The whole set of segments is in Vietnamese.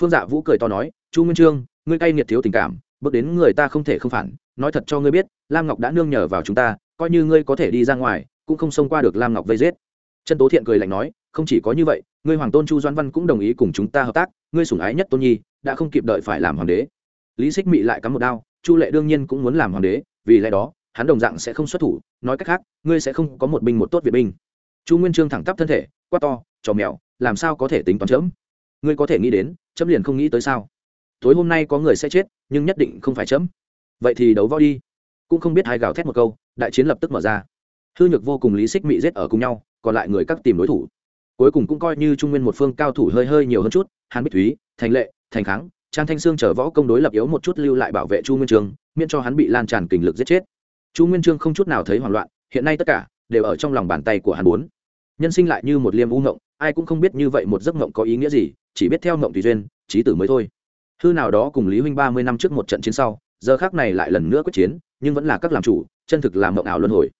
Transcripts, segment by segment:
phương dạ vũ cười to nói, chu nguyên trương, ngươi cay nghiệt thiếu tình cảm, bước đến người ta không thể không phản, nói thật cho ngươi biết, lam ngọc đã nương nhờ vào chúng ta, coi như ngươi có thể đi ra ngoài, cũng không xông qua được lam ngọc vây giết. Chân tố thiện cười lạnh nói, không chỉ có như vậy, ngươi hoàng tôn chu doan văn cũng đồng ý cùng chúng ta hợp tác, ngươi sủng ái nhất tôn nhi, đã không kịp đợi phải làm hoàng đế. Lý xích mị lại cắm một đao, chu lệ đương nhiên cũng muốn làm hoàng đế, vì lẽ đó, hắn đồng dạng sẽ không xuất thủ, nói cách khác, ngươi sẽ không có một binh một tốt việt binh. Chu nguyên trương thẳng tắp thân thể, quát to trò mèo, làm sao có thể tính toán chớm? Ngươi có thể nghĩ đến chấm liền không nghĩ tới sao? Tối hôm nay có người sẽ chết, nhưng nhất định không phải chấm. Vậy thì đấu võ đi. Cũng không biết hai gào thét một câu, đại chiến lập tức mở ra. Hư nhược vô cùng lý xích mị giết ở cùng nhau, còn lại người các tìm đối thủ. Cuối cùng cũng coi như trung nguyên một phương cao thủ hơi hơi nhiều hơn chút, hàn bích thúy, thành lệ, thành kháng, trang thanh sương chở võ công đối lập yếu một chút lưu lại bảo vệ chu nguyên trường, miễn cho hắn bị lan tràn kình lực giết chết. Chu nguyên trương không chút nào thấy hoảng loạn, hiện nay tất cả đều ở trong lòng bàn tay của hắn bốn. Nhân sinh lại như một liêm u ngộng, ai cũng không biết như vậy một giấc ngộng có ý nghĩa gì chỉ biết theo ngộng tùy duyên trí tử mới thôi. Hư nào đó cùng lý huynh ba mươi năm trước một trận chiến sau, giờ khác này lại lần nữa quyết chiến, nhưng vẫn là các làm chủ, chân thực làm mộng ảo luân hồi.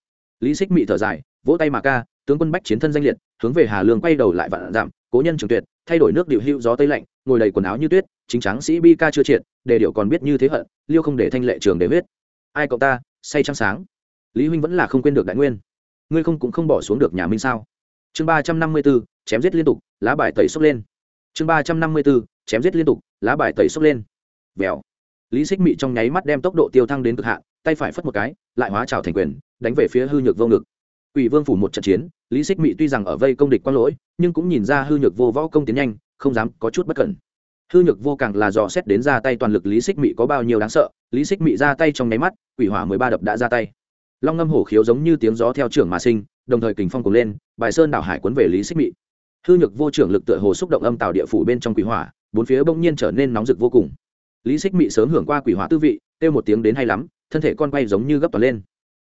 Lý xích mị thở dài, vỗ tay mà ca, tướng quân bách chiến thân danh liệt, hướng về hà lương quay đầu lại vạn giảm cố nhân trường tuyệt, thay đổi nước điệu hữu gió tây lạnh, ngồi đầy quần áo như tuyết, chính tráng sĩ bi ca chưa triệt đề điệu còn biết như thế hận, liêu không để thanh lệ trường để huyết. Ai cậu ta, say trăng sáng. Lý huynh vẫn là không quên được đại nguyên. Ngươi không cũng không bỏ xuống được nhà minh sao? Chương ba trăm năm mươi b ố chém giết liên tục, lá bài tẩy xốc lên chương ba trăm năm mươi bốn chém giết liên tục lá bài tẩy xốc lên vèo lý xích mị trong nháy mắt đem tốc độ tiêu thăng đến cực hạn tay phải phất một cái lại hóa trào thành quyền đánh về phía hư nhược vô ngực Quỷ Vương phủ một trận chiến, Lý Xích Mị tuy rằng ở vây công địch quang lỗi, nhưng cũng nhìn ra hư nhược vô võ công tiến nhanh, không dám có chút bất cẩn. Hư nhược vô càng là dò xét đến ra tay toàn lực Lý Xích Mị có bao nhiêu đáng sợ, Lý Xích Mị ra tay trong nháy mắt, quỷ hỏa mười ba đập đã ra tay. Long ngâm hổ khiếu giống như tiếng gió theo trưởng mà sinh, đồng thời kình phong cùng lên, bài sơn đảo hải cuốn về Lý Xích Mị. Hư nhược vô trưởng lực tựa hồ xúc động âm tạo địa phủ bên trong quỷ hỏa, bốn phía bỗng nhiên trở nên nóng rực vô cùng. Lý Xích Mị sớm hưởng qua quỷ hỏa tư vị, kêu một tiếng đến hay lắm, thân thể con quay giống như gấp toàn lên.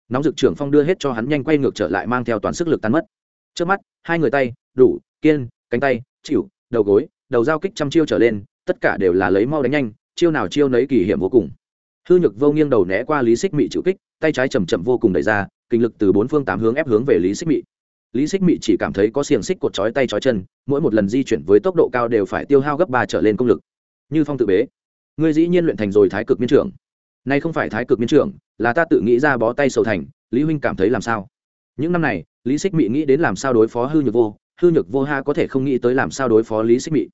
Nóng rực trưởng phong đưa hết cho hắn nhanh quay ngược trở lại mang theo toàn sức lực tan mất. Trước mắt hai người tay đủ kiên cánh tay chịu đầu gối đầu giao kích trăm chiêu trở lên tất cả đều là lấy mau đánh nhanh chiêu nào chiêu nấy kỳ hiểm vô cùng. Hư nhược vô nghiêng đầu né qua lý xích mị chịu kích tay trái chầm chậm vô cùng đẩy ra kinh lực từ bốn phương tám hướng ép hướng về lý xích mị lý xích mị chỉ cảm thấy có xiềng xích cột chói tay chói chân, mỗi một lần di chuyển với tốc độ cao đều phải tiêu hao gấp ba trở lên công lực. Như phong tự bế. Ngươi dĩ nhiên luyện thành rồi thái cực miên trưởng. Nay không phải thái cực miên trưởng, là ta tự nghĩ ra bó tay sầu thành, lý huynh cảm thấy làm sao? Những năm này, lý xích mị nghĩ đến làm sao đối phó hư nhược vô, hư nhược vô ha có thể không nghĩ tới làm sao đối phó lý xích mị.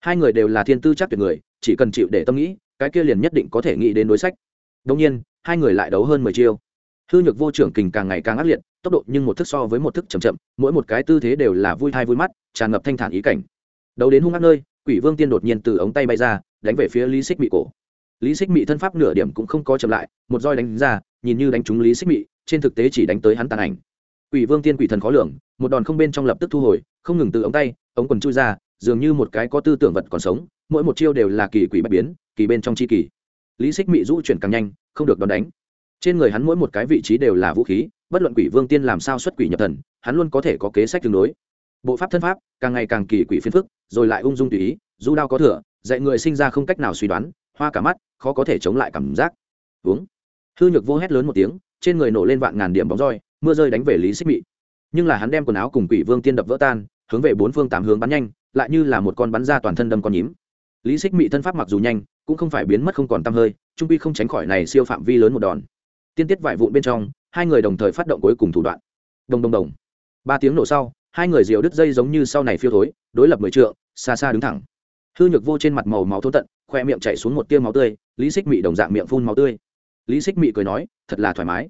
Hai người đều là thiên tư chắc tuyệt người, chỉ cần chịu để tâm nghĩ, cái kia liền nhất định có thể nghĩ đến đối sách. Đông nhiên, hai người lại đấu hơn mười chiêu hư nhược vô trưởng kình càng ngày càng ác liệt, tốc độ nhưng một thức so với một thức chậm chậm, mỗi một cái tư thế đều là vui thai vui mắt, tràn ngập thanh thản ý cảnh. Đấu đến hung ác nơi, quỷ vương tiên đột nhiên từ ống tay bay ra, đánh về phía lý xích mị cổ. Lý xích mị thân pháp nửa điểm cũng không có chậm lại, một roi đánh ra, nhìn như đánh trúng lý xích mị, trên thực tế chỉ đánh tới hắn tàn ảnh. Quỷ vương tiên quỷ thần khó lường, một đòn không bên trong lập tức thu hồi, không ngừng từ ống tay, ống quần chui ra, dường như một cái có tư tưởng vật còn sống, mỗi một chiêu đều là kỳ quỷ bạch biến, kỳ bên trong chi kỳ. Lý xích mị rũ chuyển càng nhanh, không được đòn đánh trên người hắn mỗi một cái vị trí đều là vũ khí, bất luận quỷ vương tiên làm sao xuất quỷ nhập thần, hắn luôn có thể có kế sách tương đối. Bộ pháp thân pháp, càng ngày càng kỳ quỷ phiên phức, rồi lại ung dung tùy ý du đao có thừa, dạy người sinh ra không cách nào suy đoán, hoa cả mắt, khó có thể chống lại cảm giác. Uống. Hư nhược vô hét lớn một tiếng, trên người nổ lên vạn ngàn điểm bóng roi, mưa rơi đánh về lý xích mị. Nhưng là hắn đem quần áo cùng quỷ vương tiên đập vỡ tan, hướng về bốn phương tám hướng bắn nhanh, lại như là một con bắn ra toàn thân đâm con nhím. Lý xích mị thân pháp mặc dù nhanh, cũng không phải biến mất không còn t hơi, trung pi không tránh khỏi này siêu phạm vi lớn một đòn tiên tiết vải vụn bên trong, hai người đồng thời phát động cuối cùng thủ đoạn. Đồng đồng đồng. Ba tiếng nổ sau, hai người diều đứt dây giống như sau này phiêu thối, đối lập mười trượng, xa xa đứng thẳng. Hư nhược vô trên mặt màu máu thô tận, khoe miệng chạy xuống một tiêu máu tươi, lý xích mị đồng dạng miệng phun máu tươi. Lý xích mị cười nói, thật là thoải mái.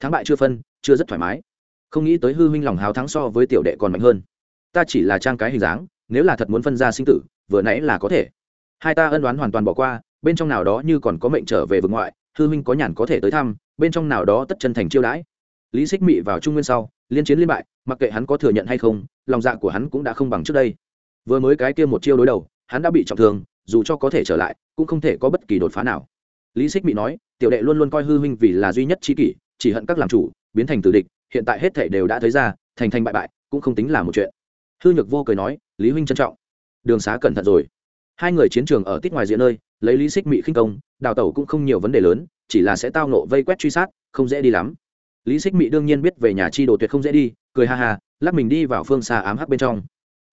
Thắng bại chưa phân, chưa rất thoải mái. Không nghĩ tới hư huynh lòng hào thắng so với tiểu đệ còn mạnh hơn. Ta chỉ là trang cái hình dáng, nếu là thật muốn phân ra sinh tử, vừa nãy là có thể. Hai ta ân đoán hoàn toàn bỏ qua, bên trong nào đó như còn có mệnh trở về vực ngoại, hư huynh có nhàn có thể tới thăm bên trong nào đó tất chân thành chiêu đãi. Lý xích mị vào trung nguyên sau, liên chiến liên bại, mặc kệ hắn có thừa nhận hay không, lòng dạ của hắn cũng đã không bằng trước đây. Vừa mới cái kia một chiêu đối đầu, hắn đã bị trọng thương, dù cho có thể trở lại, cũng không thể có bất kỳ đột phá nào. Lý xích mị nói, tiểu đệ luôn luôn coi hư huynh vì là duy nhất trí kỷ, chỉ hận các làm chủ, biến thành tử địch, hiện tại hết thể đều đã thấy ra, thành thành bại bại, cũng không tính là một chuyện. Hư nhược vô cười nói, lý huynh trân trọng. Đường xá cẩn thận rồi. Hai người chiến trường ở tít ngoài diện nơi, lấy lý xích mị khinh công, đào tẩu cũng không nhiều vấn đề lớn chỉ là sẽ tao nộ vây quét truy sát, không dễ đi lắm. Lý xích mị đương nhiên biết về nhà chi đồ tuyệt không dễ đi, cười ha ha, lắc mình đi vào phương xa ám hắc bên trong.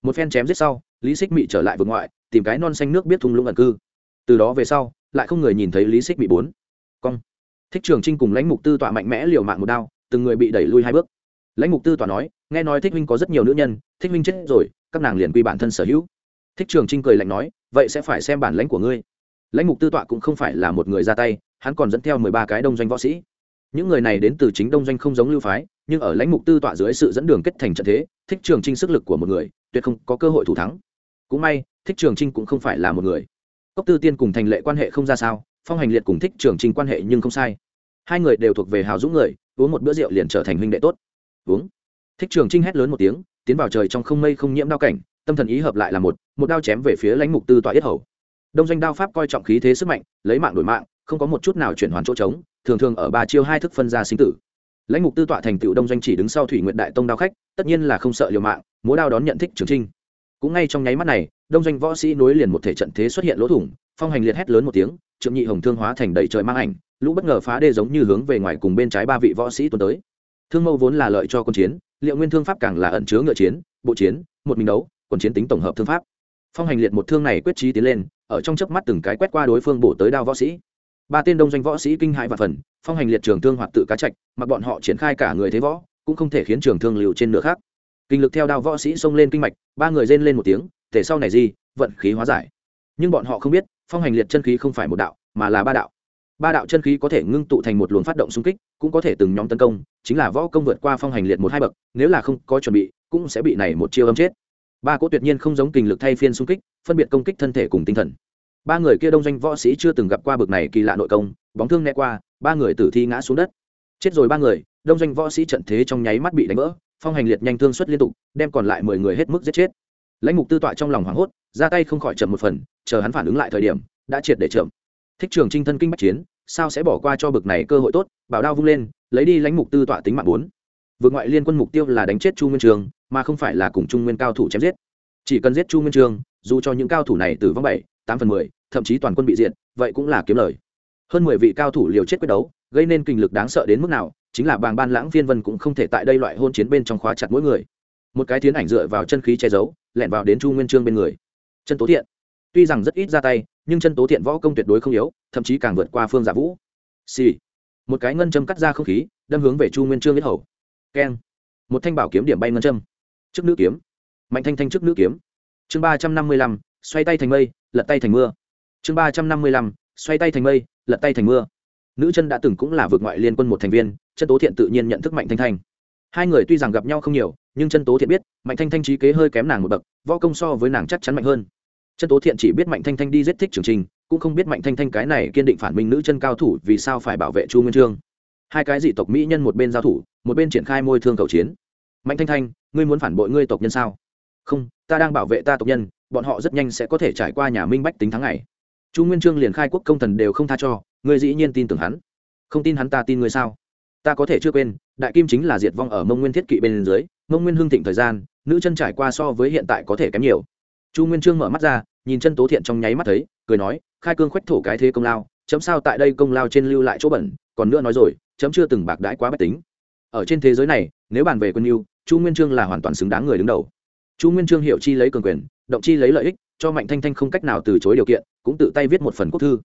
Một phen chém giết sau, lý xích mị trở lại vực ngoại, tìm cái non xanh nước biết thung lũng ẩn cư. Từ đó về sau, lại không người nhìn thấy lý xích mị bốn. Cong. Thích trường trinh cùng lãnh mục tư tọa mạnh mẽ liều mạng một đao, từng người bị đẩy lui hai bước. Lãnh mục tư tọa nói, nghe nói thích minh có rất nhiều nữ nhân, thích minh chết rồi, các nàng liền quy bản thân sở hữu. Thích trường trinh cười lạnh nói, vậy sẽ phải xem bản lãnh của ngươi lãnh mục tư tọa cũng không phải là một người ra tay, hắn còn dẫn theo mười ba cái đông doanh võ sĩ. Những người này đến từ chính đông doanh không giống lưu phái, nhưng ở lãnh mục tư tọa dưới sự dẫn đường kết thành trận thế, thích trường trinh sức lực của một người, tuyệt không có cơ hội thủ thắng. Cũng may, thích trường trinh cũng không phải là một người. Cốc tư tiên cùng thành lệ quan hệ không ra sao, phong hành liệt cùng thích trường trinh quan hệ nhưng không sai. Hai người đều thuộc về hào dũng người, uống một bữa rượu liền trở thành huynh đệ tốt. Uống. Thích trường trinh hét lớn một tiếng, tiến vào trời trong không mây không nhiễm đao cảnh, tâm thần ý hợp lại là một một đao chém về phía lãnh mục tư tọa yết hầu đông doanh đao pháp coi trọng khí thế sức mạnh, lấy mạng đổi mạng, không có một chút nào chuyển hoàn chỗ trống, thường thường ở ba chiêu hai thức phân ra sinh tử. Lãnh mục tư tọa thành tựu đông doanh chỉ đứng sau thủy nguyện đại tông đao khách, tất nhiên là không sợ liều mạng, múa đao đón nhận thích trường trinh. Cũng ngay trong nháy mắt này, đông doanh võ sĩ nối liền một thể trận thế xuất hiện lỗ thủng, phong hành liệt hét lớn một tiếng, trượng nhị hồng thương hóa thành đầy trời mang ảnh, lũ bất ngờ phá đê giống như hướng về ngoài cùng bên trái ba vị võ sĩ tuần tới. Thương mâu vốn là lợi cho quân chiến, liệu nguyên thương pháp càng là ẩn chứa ngựa chiến, bộ chiến, một mình đấu, quân chiến tính tổng hợp thương pháp. Phong hành liệt một thương này quyết trí tiến lên ở trong chớp mắt từng cái quét qua đối phương bổ tới đao võ sĩ. Ba tên đông doanh võ sĩ kinh hãi và phần, phong hành liệt trường thương hoạt tự cá trạch, mặc bọn họ triển khai cả người thế võ, cũng không thể khiến trường thương liều trên nửa khác. Kinh lực theo đao võ sĩ xông lên kinh mạch, ba người rên lên một tiếng thể sau này gì, vận khí hóa giải. Nhưng bọn họ không biết, phong hành liệt chân khí không phải một đạo, mà là ba đạo. Ba đạo chân khí có thể ngưng tụ thành một luồng phát động xung kích, cũng có thể từng nhóm tấn công, chính là võ công vượt qua phong hành liệt một hai bậc, nếu là không có chuẩn bị, cũng sẽ bị này một chiêu âm chết ba cỗ tuyệt nhiên không giống kình lực thay phiên xung kích, phân biệt công kích thân thể cùng tinh thần. Ba người kia đông doanh võ sĩ chưa từng gặp qua bực này kỳ lạ nội công, bóng thương né qua, ba người tử thi ngã xuống đất. Chết rồi ba người, đông doanh võ sĩ trận thế trong nháy mắt bị đánh vỡ, phong hành liệt nhanh thương xuất liên tục, đem còn lại mười người hết mức giết chết. Lãnh mục tư tọa trong lòng hoảng hốt, ra tay không khỏi chậm một phần, chờ hắn phản ứng lại thời điểm, đã triệt để chậm. Thích trường trinh thân kinh bắc chiến, sao sẽ bỏ qua cho bực này cơ hội tốt, bảo đao vung lên, lấy đi lãnh mục tư tọa tính mạng bốn. Vượt ngoại liên quân mục tiêu là đánh chết chu nguyên trường mà không phải là cùng trung nguyên cao thủ chém giết. Chỉ cần giết chu nguyên trường dù cho những cao thủ này tử vong bảy tám phần mười thậm chí toàn quân bị diện, vậy cũng là kiếm lời. Hơn mười vị cao thủ liều chết quyết đấu gây nên kinh lực đáng sợ đến mức nào chính là bàng ban lãng phiên vân cũng không thể tại đây loại hôn chiến bên trong khóa chặt mỗi người. Một cái tiến ảnh dựa vào chân khí che giấu lẹn vào đến chu nguyên trương bên người. Chân tố thiện. Tuy rằng rất ít ra tay nhưng chân tố thiện võ công tuyệt đối không yếu thậm chí càng vượt qua phương giả vũ. Xì、sì. một cái ngân châm cắt ra không khí đâm hướng về chu nguyên trương biết hầu. Keng. Một thanh bảo kiếm điểm bay ngân châm trước nữ kiếm. Mạnh thanh thanh trước nữ kiếm. Chương ba trăm năm mươi lăm, xoay tay thành mây, lật tay thành mưa. Chương ba trăm năm mươi lăm, xoay tay thành mây, lật tay thành mưa. Nữ chân đã từng cũng là vượt ngoại liên quân một thành viên, chân tố thiện tự nhiên nhận thức mạnh thanh thanh. Hai người tuy rằng gặp nhau không nhiều, nhưng chân tố thiện biết, mạnh thanh thanh trí kế hơi kém nàng một bậc, võ công so với nàng chắc chắn mạnh hơn. Chân tố thiện chỉ biết mạnh thanh thanh đi giết thích trường trình, cũng không biết mạnh thanh thanh cái này kiên định phản minh nữ chân cao thủ vì sao phải bảo vệ chu nguyên trương. Hai cái dị tộc mỹ nhân một bên giao thủ, một bên triển khai môi thương cầu chiến mạnh thanh thanh, ngươi muốn phản bội ngươi tộc nhân sao? Không, ta đang bảo vệ ta tộc nhân, bọn họ rất nhanh sẽ có thể trải qua nhà minh bách tính tháng ngày. Chu nguyên trương liền khai quốc công thần đều không tha cho, ngươi dĩ nhiên tin tưởng hắn. Không tin hắn ta tin ngươi sao? Ta có thể chưa quên, đại kim chính là diệt vong ở mông nguyên thiết kỵ bên dưới, mông nguyên hưng thịnh thời gian, nữ chân trải qua so với hiện tại có thể kém nhiều. Chu nguyên trương mở mắt ra, nhìn chân tố thiện trong nháy mắt thấy, cười nói, khai cương khoách thổ cái thế công lao, chấm sao tại đây công lao trên lưu lại chỗ bẩn, còn nữa nói rồi, chấm chưa từng bạc đãi quá bách tính. Ở trên thế giới này, nếu bàn về quân yêu chu nguyên trương là hoàn toàn xứng đáng người đứng đầu. Chu nguyên trương hiểu chi lấy cường quyền, động chi lấy lợi ích, cho mạnh thanh thanh không cách nào từ chối điều kiện, cũng tự tay viết một phần quốc thư.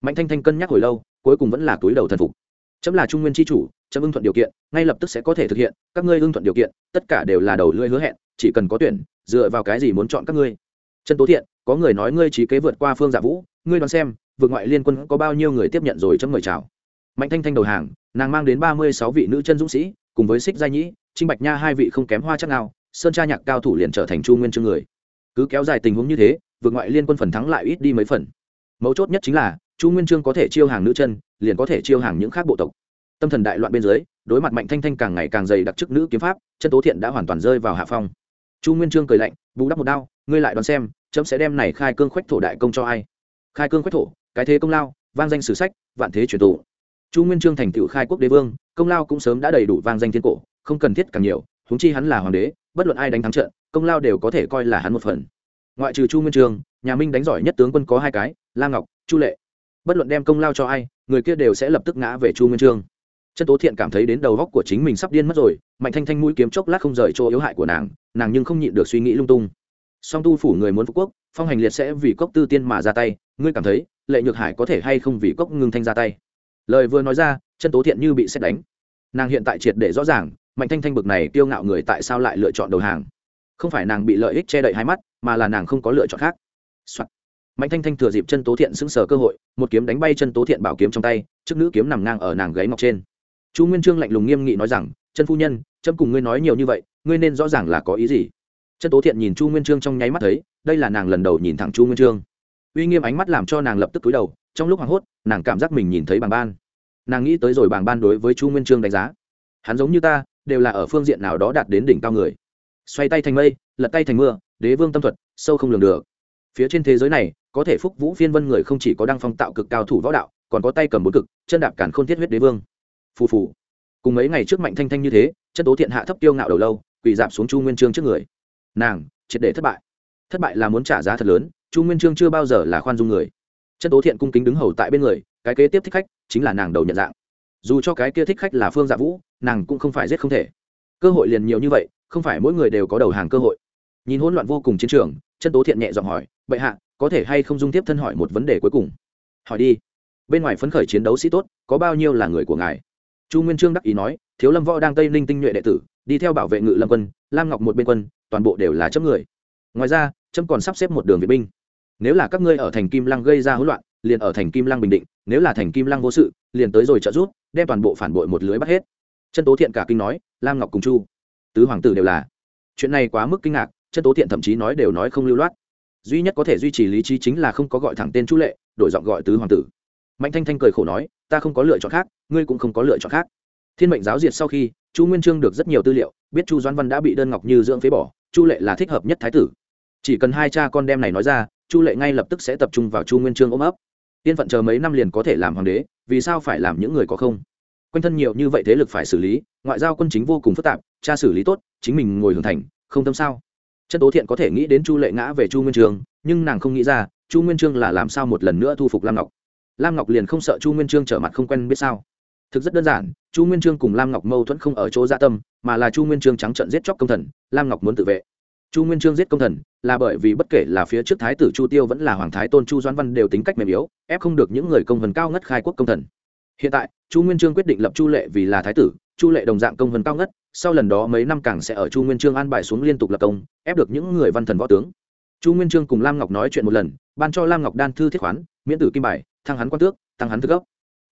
Mạnh thanh thanh cân nhắc hồi lâu, cuối cùng vẫn là túi đầu thần phục. Chấm là trung nguyên tri chủ, chấm ưng thuận điều kiện, ngay lập tức sẽ có thể thực hiện, các ngươi ưng thuận điều kiện, tất cả đều là đầu lưỡi hứa hẹn, chỉ cần có tuyển, dựa vào cái gì muốn chọn các ngươi. Chân tố thiện, có người nói ngươi trí kế vượt qua phương giả dạ vũ, ngươi đoán xem, vượt ngoại liên quân có bao nhiêu người tiếp nhận rồi chấm mời chào. Mạnh thanh thanh đầu hàng, nàng mang đến ba mươi sáu vị nữ chân dũng sĩ cùng với xích gia nhĩ trinh bạch nha hai vị không kém hoa chắc nào sơn tra nhạc cao thủ liền trở thành chu nguyên chương người. Cứ kéo dài tình huống như thế, vượt ngoại liên quân phần thắng lại ít đi mấy phần. Mấu chốt nhất chính là, chu nguyên trương có thể chiêu hàng nữ chân, liền có thể chiêu hàng những khác bộ tộc. Tâm thần đại loạn bên dưới, đối mặt mạnh thanh thanh càng ngày càng dày đặc chức nữ kiếm pháp, chân tố thiện đã hoàn toàn rơi vào hạ phong. Chu nguyên trương cười lạnh, bù đắp một đao, ngươi lại đoán xem, chấm sẽ đem này khai cương khoách thổ đại công cho ai? Khai cương khoách thổ, cái thế công lao, vang danh sử sách, vạn thế truyền tụ chu nguyên trương thành tựu khai quốc đế vương, công lao cũng sớm đã đầy đủ vang danh thiên cổ, không cần thiết càng nhiều, huống chi hắn là hoàng đế, bất luận ai đánh thắng trận, công lao đều có thể coi là hắn một phần. Ngoại trừ chu nguyên trương, nhà minh đánh giỏi nhất tướng quân có hai cái, la ngọc, chu lệ. Bất luận đem công lao cho ai, người kia đều sẽ lập tức ngã về chu nguyên trương. Chân tố thiện cảm thấy đến đầu góc của chính mình sắp điên mất rồi, mạnh thanh thanh mũi kiếm chốc lát không rời chỗ yếu hại của nàng nàng nhưng không nhịn được suy nghĩ lung tung. Song tu phủ người muốn phục quốc, phong hành liệt sẽ vì cốc tư tiên mà ra tay, ngươi cảm thấy, lệ nhược hải có thể hay không vì cốc ngưng thanh ra tay? Lời vừa nói ra, chân tố thiện như bị xét đánh. Nàng hiện tại triệt để rõ ràng, mạnh thanh thanh bực này kiêu ngạo người tại sao lại lựa chọn đầu hàng. Không phải nàng bị lợi ích che đậy hai mắt, mà là nàng không có lựa chọn khác、Soạn. mạnh thanh thanh thừa dịp chân tố thiện sững sờ cơ hội, một kiếm đánh bay chân tố thiện bảo kiếm trong tay, trước nữ kiếm nằm ngang ở nàng gáy ngọc trên. Chu nguyên trương lạnh lùng nghiêm nghị nói rằng, chân phu nhân trâm cùng ngươi nói nhiều như vậy, ngươi nên rõ ràng là có ý gì? Chân tố thiện nhìn chu nguyên trương trong nháy mắt thấy, đây là nàng lần đầu nhìn thẳng chu nguyên trương uy nghiêm ánh mắt làm cho nàng lập tức túi đầu, trong lúc hoảng hốt, nàng cảm giác mình nhìn thấy bàng ban. Nàng nghĩ tới rồi bàng ban đối với chu nguyên trương đánh giá. Hắn giống như ta, đều là ở phương diện nào đó đạt đến đỉnh cao người. Xoay tay thành mây, lật tay thành mưa, đế vương tâm thuật, sâu không lường được. Phía trên thế giới này, có thể phúc vũ phiên vân người không chỉ có đăng phong tạo cực cao thủ võ đạo, còn có tay cầm bốn cực, chân đạp cản khôn thiết huyết đế vương. Phù phù. Cùng mấy ngày trước mạnh thanh thanh như thế chân tố thiện hạ thấp tiêu ngạo đầu lâu, quỳ dạp xuống chu nguyên trương trước người. Nàng, triệt để thất bại. Thất bại là muốn trả giá thật lớn chu nguyên trương chưa bao giờ là khoan dung người. Chân tố thiện cung kính đứng hầu tại bên người, cái kế tiếp thích khách chính là nàng đầu nhận dạng. Dù cho cái kia thích khách là phương dạ vũ, nàng cũng không phải giết không thể. Cơ hội liền nhiều như vậy, không phải mỗi người đều có đầu hàng cơ hội. Nhìn hỗn loạn vô cùng chiến trường, chân tố thiện nhẹ giọng hỏi, bệ hạ, có thể hay không dung tiếp thân hỏi một vấn đề cuối cùng? Hỏi đi. Bên ngoài phấn khởi chiến đấu sĩ tốt, có bao nhiêu là người của ngài? Chu nguyên trương đắc ý nói, thiếu lâm võ đang tây ninh tinh nhuệ đệ tử, đi theo bảo vệ ngự lâm quân, lam ngọc một bên quân, toàn bộ đều là chấm người. Ngoài ra, chấm còn sắp xếp một đường vệ binh nếu là các ngươi ở thành kim lăng gây ra hỗn loạn, liền ở thành kim lăng bình định, nếu là thành kim lăng vô sự, liền tới rồi trợ giúp, đem toàn bộ phản bội một lưới bắt hết. Chân tố thiện cả kinh nói, lam ngọc cùng chu, tứ hoàng tử đều là. Chuyện này quá mức kinh ngạc, chân tố thiện thậm chí nói đều nói không lưu loát. Duy nhất có thể duy trì lý trí chính là không có gọi thẳng tên chu lệ, đổi giọng gọi tứ hoàng tử. Mạnh thanh thanh cười khổ nói, ta không có lựa chọn khác, ngươi cũng không có lựa chọn khác. Thiên mệnh giáo diệt sau khi, chu nguyên trương được rất nhiều tư liệu, biết chu doan văn đã bị đơn ngọc như dưỡng phế bỏ, chu lệ là thích hợp nhất thái tử. Chỉ cần hai cha con đem này nói ra chu lệ ngay lập tức sẽ tập trung vào chu nguyên trương ôm ấp. Tiên phận chờ mấy năm liền có thể làm hoàng đế, vì sao phải làm những người có không? Quanh thân nhiều như vậy thế lực phải xử lý, ngoại giao quân chính vô cùng phức tạp, cha xử lý tốt, chính mình ngồi hưởng thành, không tâm sao? Chân tố thiện có thể nghĩ đến chu lệ ngã về chu nguyên trương, nhưng nàng không nghĩ ra, chu nguyên trương là làm sao một lần nữa thu phục lam ngọc? Lam ngọc liền không sợ chu nguyên trương trở mặt không quen biết sao? Thực rất đơn giản, chu nguyên trương cùng lam ngọc mâu thuẫn không ở chỗ gia tâm, mà là chu nguyên trương trắng trận giết chóc công thần, lam ngọc muốn tự vệ chu nguyên trương giết công thần, là bởi vì bất kể là phía trước thái tử chu tiêu vẫn là hoàng thái tôn chu doãn văn đều tính cách mềm yếu, ép không được những người công thần cao ngất khai quốc công thần. Hiện tại, chu nguyên trương quyết định lập chu lệ vì là thái tử, chu lệ đồng dạng công thần cao ngất, sau lần đó mấy năm càng sẽ ở chu nguyên trương an bài xuống liên tục lập công, ép được những người văn thần võ tướng. Chu nguyên trương cùng lam ngọc nói chuyện một lần, ban cho lam ngọc đan thư thiết khoán, miễn tử kim bài, thăng hắn quan tước, tăng hắn thức gốc.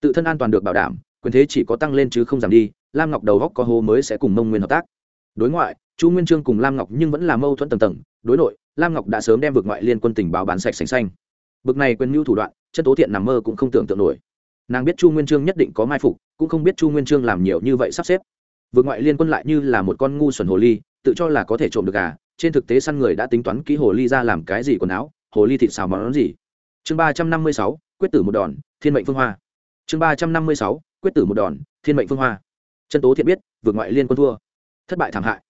Tự thân an toàn được bảo đảm, quyền thế chỉ có tăng lên chứ không giảm đi, lam ngọc đầu góc có hô mới sẽ cùng mông nguyên hợp tác. Đối ngoại chu nguyên trương cùng lam ngọc nhưng vẫn là mâu thuẫn tầng tầng, đối nội, lam ngọc đã sớm đem vượt ngoại liên quân tình báo bán sạch sành xanh. Bực này quyền mưu thủ đoạn, chân tố thiện nằm mơ cũng không tưởng tượng nổi. Nàng biết chu nguyên trương nhất định có mai phục, cũng không biết chu nguyên trương làm nhiều như vậy sắp xếp. Vượt ngoại liên quân lại như là một con ngu xuẩn hồ ly, tự cho là có thể trộm được gà, trên thực tế săn người đã tính toán kỹ hồ ly ra làm cái gì quần áo, hồ ly thịt xào món gì. Chương ba trăm năm mươi sáu, quyết tử một đòn, thiên mệnh phương hoa. Chương ba trăm năm mươi sáu, quyết tử một đòn, thiên mệnh phương hoa. Chân tố thiện biết vượt ngoại liên quân thua. Thất bại thảm hại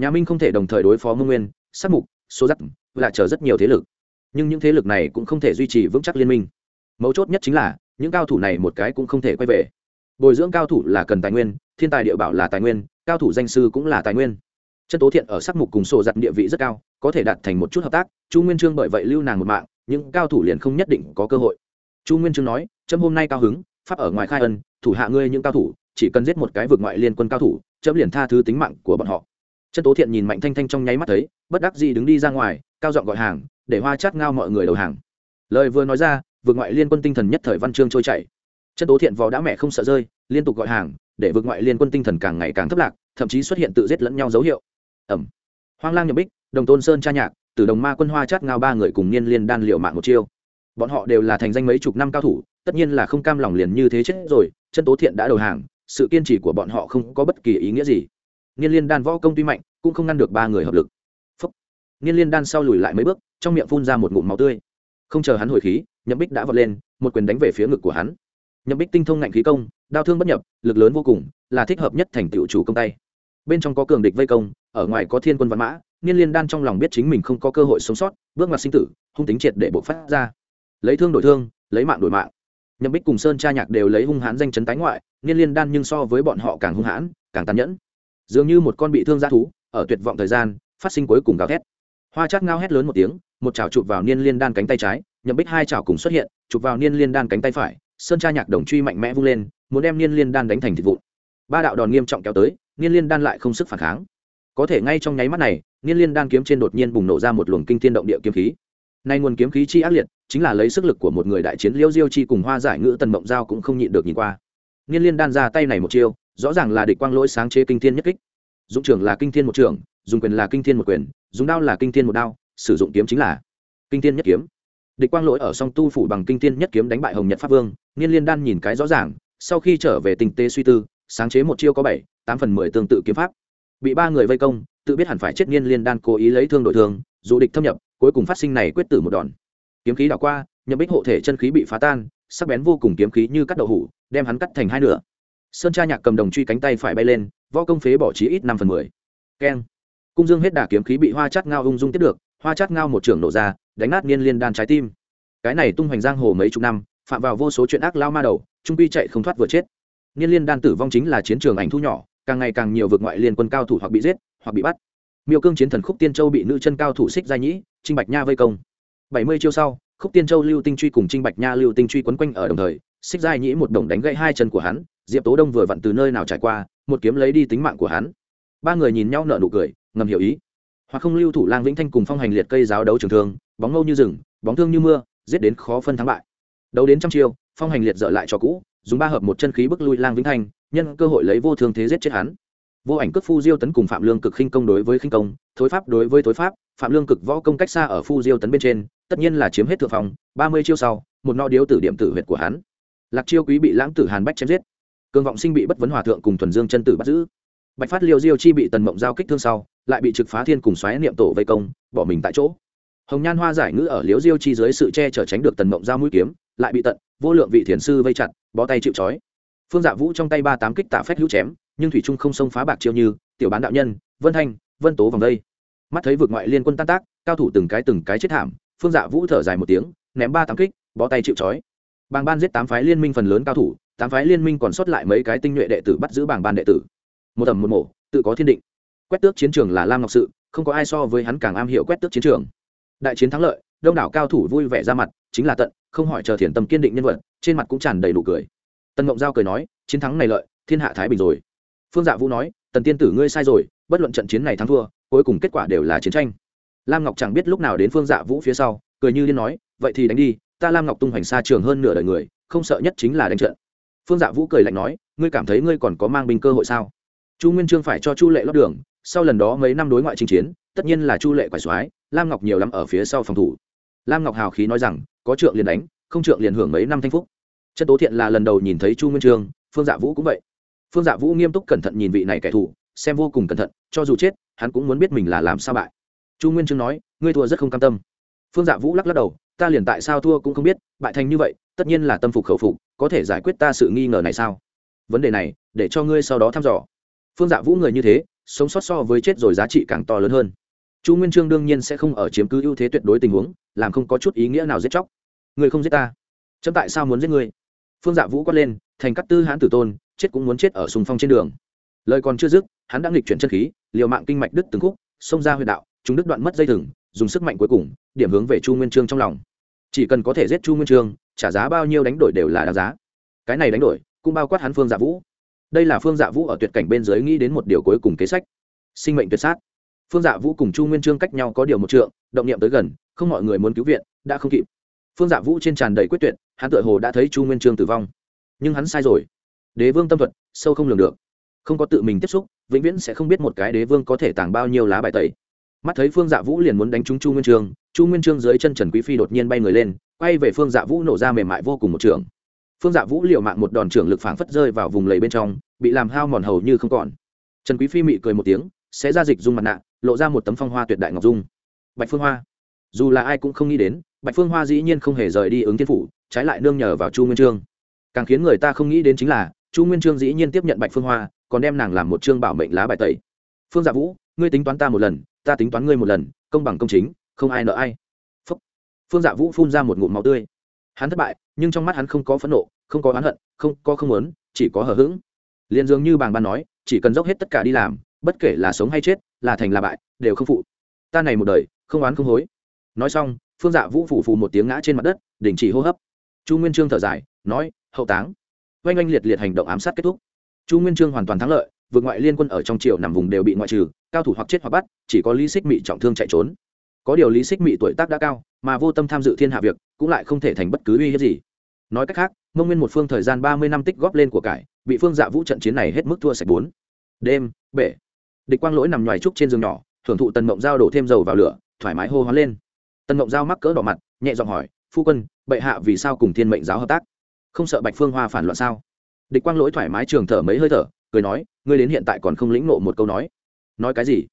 nhà minh không thể đồng thời đối phó mông nguyên sắc mục, số giặc là chờ rất nhiều thế lực. Nhưng những thế lực này cũng không thể duy trì vững chắc liên minh. Mấu chốt nhất chính là, những cao thủ này một cái cũng không thể quay về. Bồi dưỡng cao thủ là cần tài nguyên, thiên tài địa bảo là tài nguyên, cao thủ danh sư cũng là tài nguyên. Chân tố thiện ở sắc mục cùng sổ giặt địa vị rất cao, có thể đạt thành một chút hợp tác, chu nguyên trương bởi vậy lưu nàng một mạng, những cao thủ liền không nhất định có cơ hội. Chu nguyên trương nói trâm hôm nay cao hứng, pháp ở ngoài khai ân, thủ hạ ngươi những cao thủ, chỉ cần giết một cái vượt ngoại liên quân cao thủ trâm liền tha thứ tính mạng của bọn họ chân tố thiện nhìn mạnh thanh thanh trong nháy mắt thấy, bất đắc dĩ đứng đi ra ngoài, cao giọng gọi hàng, để hoa chát ngao mọi người đầu hàng. Lời vừa nói ra, vượt ngoại liên quân tinh thần nhất thời văn chương trôi chảy. Chân tố thiện vò đã mẹ không sợ rơi, liên tục gọi hàng, để vượt ngoại liên quân tinh thần càng ngày càng thấp lạc, thậm chí xuất hiện tự giết lẫn nhau dấu hiệu. Ẩm. Hoang lang nhập bích, đồng tôn sơn cha nhạc từ đồng ma quân hoa chát ngao ba người cùng niên liên đan liệu mạng một chiêu. Bọn họ đều là thành danh mấy chục năm cao thủ, tất nhiên là không cam lòng liền như thế chết rồi, chân tố thiện đã đầu hàng, sự kiên trì của bọn họ không có bất kỳ ý nghĩa gì niên liên đan võ công tuy mạnh, cũng không ngăn được ba người hợp lực. Phúc. niên liên đan sau lùi lại mấy bước, trong miệng phun ra một ngụm máu tươi. Không chờ hắn hồi khí, nhậm bích đã vọt lên, một quyền đánh về phía ngực của hắn. Nhậm bích tinh thông ngạnh khí công, đao thương bất nhập, lực lớn vô cùng, là thích hợp nhất thành tựu chủ công tay. Bên trong có cường địch vây công, ở ngoài có thiên quân văn mã, niên liên đan trong lòng biết chính mình không có cơ hội sống sót, bước ngoặt sinh tử, hung tính triệt để bộc phát ra. Lấy thương đổi thương, lấy mạng đổi mạng. Nhậm bích cùng sơn cha nhạc đều lấy hung hãn danh chấn tái ngoại, niên liên đan nhưng so với bọn họ càng hung hãn, càng tàn nhẫn dường như một con bị thương g thú, ở tuyệt vọng thời gian, phát sinh cuối cùng gào thét. Hoa chát ngao hét lớn một tiếng, một chảo chụp vào niên liên đan cánh tay trái, nhậm bích hai chảo cùng xuất hiện, chụp vào niên liên đan cánh tay phải, sơn tra nhạc đồng truy mạnh mẽ vung lên, muốn đem niên liên đan đánh thành thịt vụn. Ba đạo đòn nghiêm trọng kéo tới, niên liên đan lại không sức phản kháng. Có thể ngay trong nháy mắt này, niên liên đan kiếm trên đột nhiên bùng nổ ra một luồng kinh thiên động địa kiếm khí. Nay nguồn kiếm khí chi ác liệt, chính là lấy sức lực của một người đại chiến liêu diêu chi cùng hoa giải ngữ tần mộng giao cũng không nhịn được nhìn qua. Niên liên đan ra tay này một chiêu rõ ràng là địch quang lỗi sáng chế kinh thiên nhất kích. Dụng trưởng là kinh thiên một trưởng, dùng quyền là kinh thiên một quyền, dùng đao là kinh thiên một đao, sử dụng kiếm chính là kinh thiên nhất kiếm. Địch quang lỗi ở song tu phủ bằng kinh thiên nhất kiếm đánh bại hồng nhật pháp vương, niên liên đan nhìn cái rõ ràng, sau khi trở về tình tế suy tư, sáng chế một chiêu có bảy, tám phần mười tương tự kiếm pháp. Bị ba người vây công, tự biết hẳn phải chết niên liên đan cố ý lấy thương đội thương, dù địch thâm nhập, cuối cùng phát sinh này quyết tử một đòn. Kiếm khí đảo qua, nhậm bích hộ thể chân khí bị phá tan, sắc bén vô cùng kiếm khí như cắt đậu hủ, đem hắn cắt thành hai nửa sơn tra nhạc cầm đồng truy cánh tay phải bay lên, võ công phế bỏ trí ít năm phần mười. Keng. Cung dương hết đà kiếm khí bị hoa chát ngao ung dung tiếp được, hoa chát ngao một trưởng nổ ra, đánh nát niên liên đan trái tim. Cái này tung hoành giang hồ mấy chục năm, phạm vào vô số chuyện ác lao ma đầu, trung pi chạy không thoát vừa chết. Niên liên đan tử vong chính là chiến trường ảnh thu nhỏ, càng ngày càng nhiều vượt ngoại liên quân cao thủ hoặc bị giết, hoặc bị bắt. Miêu cương chiến thần khúc tiên châu bị nữ chân cao thủ xích gia nhĩ, trinh bạch nha vây công. Bảy mươi chiêu sau, khúc tiên châu lưu tinh truy cùng trinh bạch nha lưu tinh truy quấn quanh ở đồng thời, xích gia nhĩ một đồng đánh gãy hai chân của hắn diệp tố đông vừa vặn từ nơi nào trải qua, một kiếm lấy đi tính mạng của hắn. Ba người nhìn nhau nở nụ cười, ngầm hiểu ý. Hoặc không lưu thủ lang vĩnh thanh cùng phong hành liệt cây giáo đấu trường thương, bóng ngâu như rừng, bóng thương như mưa, giết đến khó phân thắng bại. Đấu đến trăm chiêu, phong hành liệt dở lại cho cũ, dùng ba hợp một chân khí bức lui lang vĩnh thanh, nhân cơ hội lấy vô thương thế giết chết hắn. Vô ảnh cước phu diêu tấn cùng phạm lương cực khinh công đối với khinh công, thối pháp đối với thối pháp, phạm lương cực võ công cách xa ở phu diêu tấn bên trên, tất nhiên là chiếm hết thượng phòng ba mươi chiêu sau, một no điếu tử điểm tử huyệt của hắn. Lạc chiêu quý bị lãng tử hàn bách chém giết cường vọng sinh bị bất vấn hòa thượng cùng thuần dương chân tử bắt giữ. Bạch phát liêu diêu chi bị tần mộng giao kích thương sau, lại bị trực phá thiên cùng xoáy niệm tổ vây công, bỏ mình tại chỗ. Hồng nhan hoa giải ngữ ở liếu diêu chi dưới sự che chở tránh được tần mộng giao mũi kiếm, lại bị tận, vô lượng vị thiền sư vây chặt, bó tay chịu trói. Phương dạ vũ trong tay ba tám kích tạ phách hữu chém, nhưng thủy trung không xông phá bạc chiêu như, tiểu bán đạo nhân, vân thanh, vân tố vòng đây. Mắt thấy vượt ngoại liên quân tan tác, cao thủ từng cái từng cái chết thảm, phương dạ vũ thở dài một tiếng, ném ba tám kích, bó tay chịu trói. Bàng ban giết tám phái liên minh phần lớn cao thủ tám phái liên minh còn sót lại mấy cái tinh nhuệ đệ tử bắt giữ bảng ban đệ tử. Một tầm một mổ tự có thiên định. Quét tước chiến trường là lam ngọc sự, không có ai so với hắn càng am hiểu quét tước chiến trường. Đại chiến thắng lợi, đông đảo cao thủ vui vẻ ra mặt, chính là tận, không hỏi chờ thiền tâm kiên định nhân vật, trên mặt cũng tràn đầy đủ cười. Tân ngộng giao cười nói, chiến thắng này lợi, thiên hạ thái bình rồi. Phương dạ vũ nói, tần tiên tử ngươi sai rồi, bất luận trận chiến này thắng thua, cuối cùng kết quả đều là chiến tranh. Lam ngọc chẳng biết lúc nào đến phương dạ vũ phía sau, cười như liên nói, vậy thì đánh đi, ta lam ngọc tung hoành xa trường hơn nửa đời người, không sợ nhất chính là đánh trận phương dạ vũ cười lạnh nói, ngươi cảm thấy ngươi còn có mang binh cơ hội sao? Chu nguyên trương phải cho chu lệ lót đường, sau lần đó mấy năm đối ngoại chinh chiến, tất nhiên là chu lệ quải soái lam ngọc nhiều lắm ở phía sau phòng thủ. Lam ngọc hào khí nói rằng, có trượng liền đánh, không trượng liền hưởng mấy năm thanh phúc. Chân tố thiện là lần đầu nhìn thấy chu nguyên trương, phương dạ vũ cũng vậy. Phương dạ vũ nghiêm túc cẩn thận nhìn vị này kẻ thù, xem vô cùng cẩn thận, cho dù chết, hắn cũng muốn biết mình là làm sao bại. Chu nguyên trương nói, ngươi thua rất không cam tâm. Phương dạ vũ lắc lắc đầu, ta liền tại sao thua cũng không biết, bại thành như vậy, tất nhiên là tâm phục khẩu phục có thể giải quyết ta sự nghi ngờ này sao? Vấn đề này, để cho ngươi sau đó thăm dò. Phương dạ vũ người như thế, sống sót so với chết rồi giá trị càng to lớn hơn. Chu nguyên trương đương nhiên sẽ không ở chiếm cứ ưu thế tuyệt đối tình huống, làm không có chút ý nghĩa nào giết chóc. Ngươi không giết ta. Chấm tại sao muốn giết ngươi? phương dạ vũ quát lên, thành cắt tư hãn tử tôn, chết cũng muốn chết ở sùng phong trên đường. Lời còn chưa dứt, hắn đã nghịch chuyển chân khí, liều mạng kinh mạch đứt từng khúc, xông ra huyệt đạo, chúng đứt đoạn mất dây thừng, dùng sức mạnh cuối cùng, điểm hướng về chu nguyên trương trong lòng. Chỉ cần có thể giết chu nguyên trương trả giá bao nhiêu đánh đổi đều là đáng giá. Cái này đánh đổi cũng bao quát hắn phương dạ vũ. Đây là phương dạ vũ ở tuyệt cảnh bên dưới nghĩ đến một điều cuối cùng kế sách. Sinh mệnh tuyệt sát. Phương dạ vũ cùng chu nguyên trương cách nhau có điều một trượng, động niệm tới gần, không mọi người muốn cứu viện, đã không kịp. Phương dạ vũ trên tràn đầy quyết tuyệt, hắn tự hồ đã thấy chu nguyên trương tử vong. Nhưng hắn sai rồi. Đế vương tâm thuật, sâu không lường được. Không có tự mình tiếp xúc, vĩnh viễn sẽ không biết một cái đế vương có thể tàng bao nhiêu lá bài tẩy mắt thấy phương dạ vũ liền muốn đánh trúng chu nguyên trương, chu nguyên trương dưới chân trần quý phi đột nhiên bay người lên, quay về phương dạ vũ nổ ra mềm mại vô cùng một trường. Phương dạ vũ liều mạng một đòn trưởng lực phảng phất rơi vào vùng lầy bên trong, bị làm hao mòn hầu như không còn. Trần quý phi mị cười một tiếng, sẽ ra dịch dung mặt nạ, lộ ra một tấm phong hoa tuyệt đại ngọc dung. Bạch phương hoa. Dù là ai cũng không nghĩ đến, bạch phương hoa dĩ nhiên không hề rời đi ứng thiên phủ, trái lại nương nhờ vào chu nguyên trương. Càng khiến người ta không nghĩ đến chính là, chu nguyên trương dĩ nhiên tiếp nhận bạch phương hoa, còn đem nàng làm một chương bảo mệnh lá bài tẩy. Phương dạ vũ, ngươi tính toán ta một lần ta tính toán ngươi một lần, công bằng công chính, không ai nợ ai. Phúc. phương dạ vũ phun ra một ngụm máu tươi. Hắn thất bại, nhưng trong mắt hắn không có phẫn nộ, không có oán hận, không có không muốn, chỉ có hờ hững. Liền dường như bàng ban nói, chỉ cần dốc hết tất cả đi làm, bất kể là sống hay chết, là thành là bại, đều không phụ. Ta này một đời, không oán không hối. Nói xong, phương dạ vũ phủ phù một tiếng ngã trên mặt đất, đình chỉ hô hấp. Chu nguyên trương thở dài, nói, hậu táng. Oanh oanh liệt liệt hành động ám sát kết thúc. Chu nguyên trương hoàn toàn thắng lợi, vượt ngoại liên quân ở trong triều nằm vùng đều bị ngoại trừ cao thủ hoặc chết hoặc bắt, chỉ có lý xích mị trọng thương chạy trốn. Có điều lý xích mị tuổi tác đã cao, mà vô tâm tham dự thiên hạ việc, cũng lại không thể thành bất cứ uy hiếp gì. Nói cách khác, mông nguyên một phương thời gian ba mươi năm tích góp lên của cải, bị phương dạ vũ trận chiến này hết mức thua sạch bốn. Đêm, bể. Địch quang lỗi nằm ngoài trúc trên giường nhỏ, thưởng thụ tần mộng dao đổ thêm dầu vào lửa, thoải mái hô hoán lên. Tần mộng dao mắc cỡ đỏ mặt, nhẹ giọng hỏi, phu quân, bệ hạ vì sao cùng thiên mệnh giáo hợp tác? Không sợ bạch phương hoa phản loạn sao? Địch quang lỗi thoải mái trường thở mấy hơi thở, cười nói, ngươi đến hiện tại còn không lĩnh nộ một câu nói nói cái gì?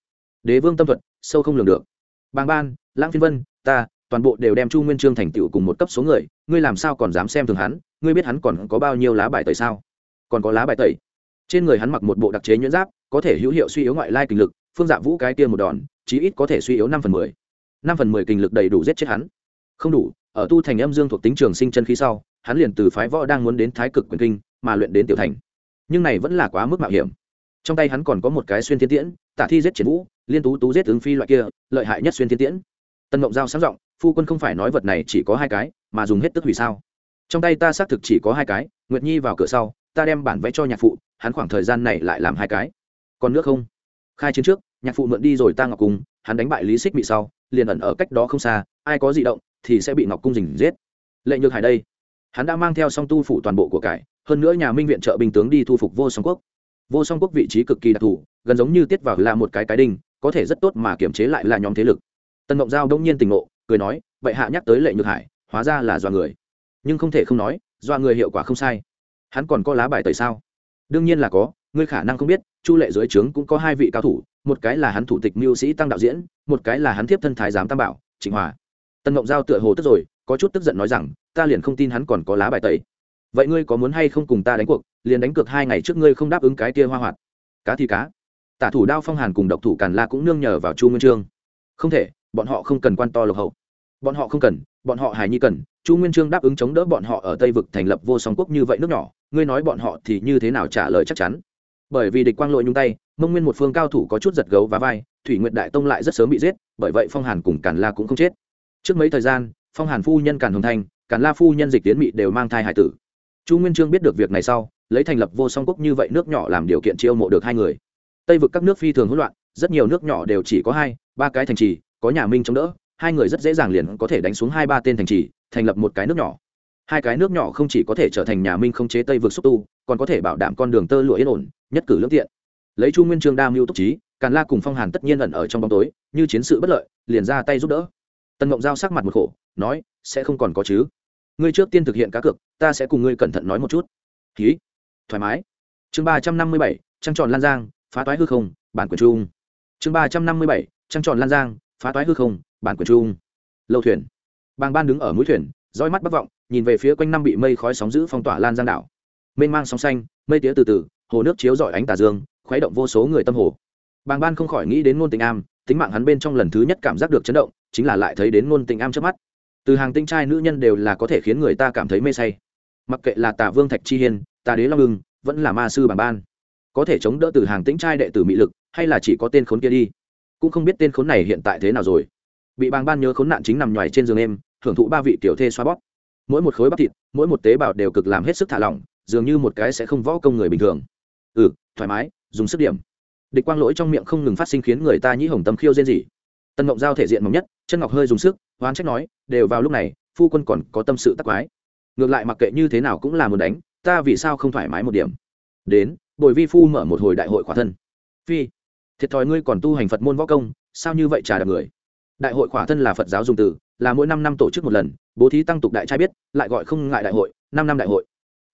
Đế vương tâm thuật, sâu không lường được. Bàng ban, lãng phiên vân, ta, toàn bộ đều đem chu nguyên trương thành tựu cùng một cấp số người, ngươi làm sao còn dám xem thường hắn? Ngươi biết hắn còn có bao nhiêu lá bài tẩy sao? Còn có lá bài tẩy? Trên người hắn mặc một bộ đặc chế nhuyễn giáp, có thể hữu hiệu suy yếu ngoại lai kinh lực, phương dạ vũ cái kia một đòn, chí ít có thể suy yếu năm phần mười. Năm phần mười kinh lực đầy đủ giết chết hắn. Không đủ, ở tu thành âm dương thuộc tính trường sinh chân khí sau, hắn liền từ phái võ đang muốn đến thái cực quyền kinh, mà luyện đến tiểu thành. Nhưng này vẫn là quá mức mạo hiểm trong tay hắn còn có một cái xuyên thiên tiễn, tả thi giết triển vũ, liên tú tú giết ứng phi loại kia, lợi hại nhất xuyên thiên tiễn. Tân mộng giao sáng giọng, phu quân không phải nói vật này chỉ có hai cái, mà dùng hết tức hủy sao? Trong tay ta xác thực chỉ có hai cái, nguyệt nhi vào cửa sau, ta đem bản vẽ cho nhạc phụ, hắn khoảng thời gian này lại làm hai cái. Còn nước không? Khai chiến trước, nhạc phụ mượn đi rồi ta ngọc cung, hắn đánh bại lý xích bị sau, liền ẩn ở cách đó không xa, ai có di động thì sẽ bị ngọc cung dình giết. Lệ nhược hải đây. Hắn đã mang theo song tu phủ toàn bộ của cải, hơn nữa nhà minh viện trợ binh tướng đi thu phục vô song quốc vô song quốc vị trí cực kỳ đặc thù, gần giống như tiết vào là một cái cái đinh, có thể rất tốt mà kiểm chế lại là nhóm thế lực. Tần mộng giao đông nhiên tình ngộ, cười nói vậy hạ nhắc tới lệ nhược hải, hóa ra là do người. Nhưng không thể không nói do người hiệu quả không sai. Hắn còn có lá bài tẩy sao? Đương nhiên là có, ngươi khả năng không biết, chu lệ dưới trướng cũng có hai vị cao thủ, một cái là hắn thủ tịch mưu sĩ tăng đạo diễn, một cái là hắn thiếp thân thái giám tam bảo, trịnh hòa. Tần ngộng giao tựa hồ tức rồi, có chút tức giận nói rằng, ta liền không tin hắn còn có lá bài tẩy. Vậy ngươi có muốn hay không cùng ta đánh cuộc? Liền đánh cược hai ngày trước ngươi không đáp ứng cái tia hoa hoạt. Cá thì cá. Tả thủ đao phong hàn cùng độc thủ càn la cũng nương nhờ vào chu nguyên trương. Không thể, bọn họ không cần quan to lộc hậu. Bọn họ không cần, bọn họ hài nhi cần. Chu nguyên trương đáp ứng chống đỡ bọn họ ở tây vực thành lập vô song quốc như vậy nước nhỏ, ngươi nói bọn họ thì như thế nào trả lời chắc chắn. Bởi vì địch quang lội nhung tay, mông nguyên một phương cao thủ có chút giật gấu và vai, thủy nguyệt đại tông lại rất sớm bị giết, bởi vậy phong hàn cùng càn la cũng không chết. Trước mấy thời gian, phong hàn phu nhân càn hồng thanh càn la phu nhân dịch tiến mị đều mang thai hải tử. Chu nguyên trương biết được việc này sau lấy thành lập vô song quốc như vậy nước nhỏ làm điều kiện chiêu mộ được hai người. Tây vực các nước phi thường hỗn loạn, rất nhiều nước nhỏ đều chỉ có hai, ba cái thành trì, có nhà minh chống đỡ, hai người rất dễ dàng liền có thể đánh xuống hai, ba tên thành trì, thành lập một cái nước nhỏ. Hai cái nước nhỏ không chỉ có thể trở thành nhà minh không chế tây vực xúc tu, còn có thể bảo đảm con đường tơ lụa yên ổn, nhất cử lương tiện. Lấy chu nguyên trương đa mưu túc trí, càn la cùng phong hàn tất nhiên ẩn ở trong bóng tối, như chiến sự bất lợi, liền ra tay giúp đỡ. Tần mộng giao sắc mặt một khổ, nói, sẽ không còn có chứ. Ngươi trước tiên thực hiện cá cược, ta sẽ cùng ngươi cẩn thận nói một chút. Ký thoải mái. Chương ba trăm năm mươi bảy, trăng tròn lan giang, phá toái hư không, bản quyền trung. Chương ba trăm năm mươi bảy, trăng tròn lan giang, phá toái hư không, bản quyền trung. Lâu thuyền. Bàng ban đứng ở mũi thuyền, roi mắt bất vọng, nhìn về phía quanh năm bị mây khói sóng giữ phong tỏa lan giang đảo. Mênh mang sóng xanh, mây tía từ từ, hồ nước chiếu rọi ánh tà dương, khuấy động vô số người tâm hồ. Bàng ban không khỏi nghĩ đến ngôn tình am, tính mạng hắn bên trong lần thứ nhất cảm giác được chấn động, chính là lại thấy đến ngôn tình am trước mắt. Từ hàng tinh trai nữ nhân đều là có thể khiến người ta cảm thấy mê say. Mặc kệ là Tả vương thạch chi hiên tà đế long ưng vẫn là ma sư bàng ban. Có thể chống đỡ từ hàng tĩnh trai đệ tử Mỹ lực, hay là chỉ có tên khốn kia đi. Cũng không biết tên khốn này hiện tại thế nào rồi. Bị bàng ban nhớ khốn nạn chính nằm nhoài trên giường em, hưởng thụ ba vị tiểu thê xoa bóp. Mỗi một khối bắp thịt, mỗi một tế bào đều cực làm hết sức thả lỏng, dường như một cái sẽ không võ công người bình thường. Ừ thoải mái, dùng sức điểm. Địch quang lỗi trong miệng không ngừng phát sinh khiến người ta nhĩ hồng tâm khiêu rên gì tân ngộng giao thể diện mỏng nhất, chân ngọc hơi dùng sức hoán trách nói, đều vào lúc này, phu quân còn có tâm sự tắc quái. Ngược lại mặc kệ như thế nào cũng là muốn đánh ta vì sao không thoải mái một điểm? Đến, bồi vi phu mở một hồi đại hội khỏa thân. Phi, thiệt thòi ngươi còn tu hành phật môn võ công, sao như vậy trà đạp người? Đại hội khỏa thân là phật giáo dùng từ, là mỗi năm năm tổ chức một lần, bố thí tăng tục đại trai biết, lại gọi không ngại đại hội, năm năm đại hội.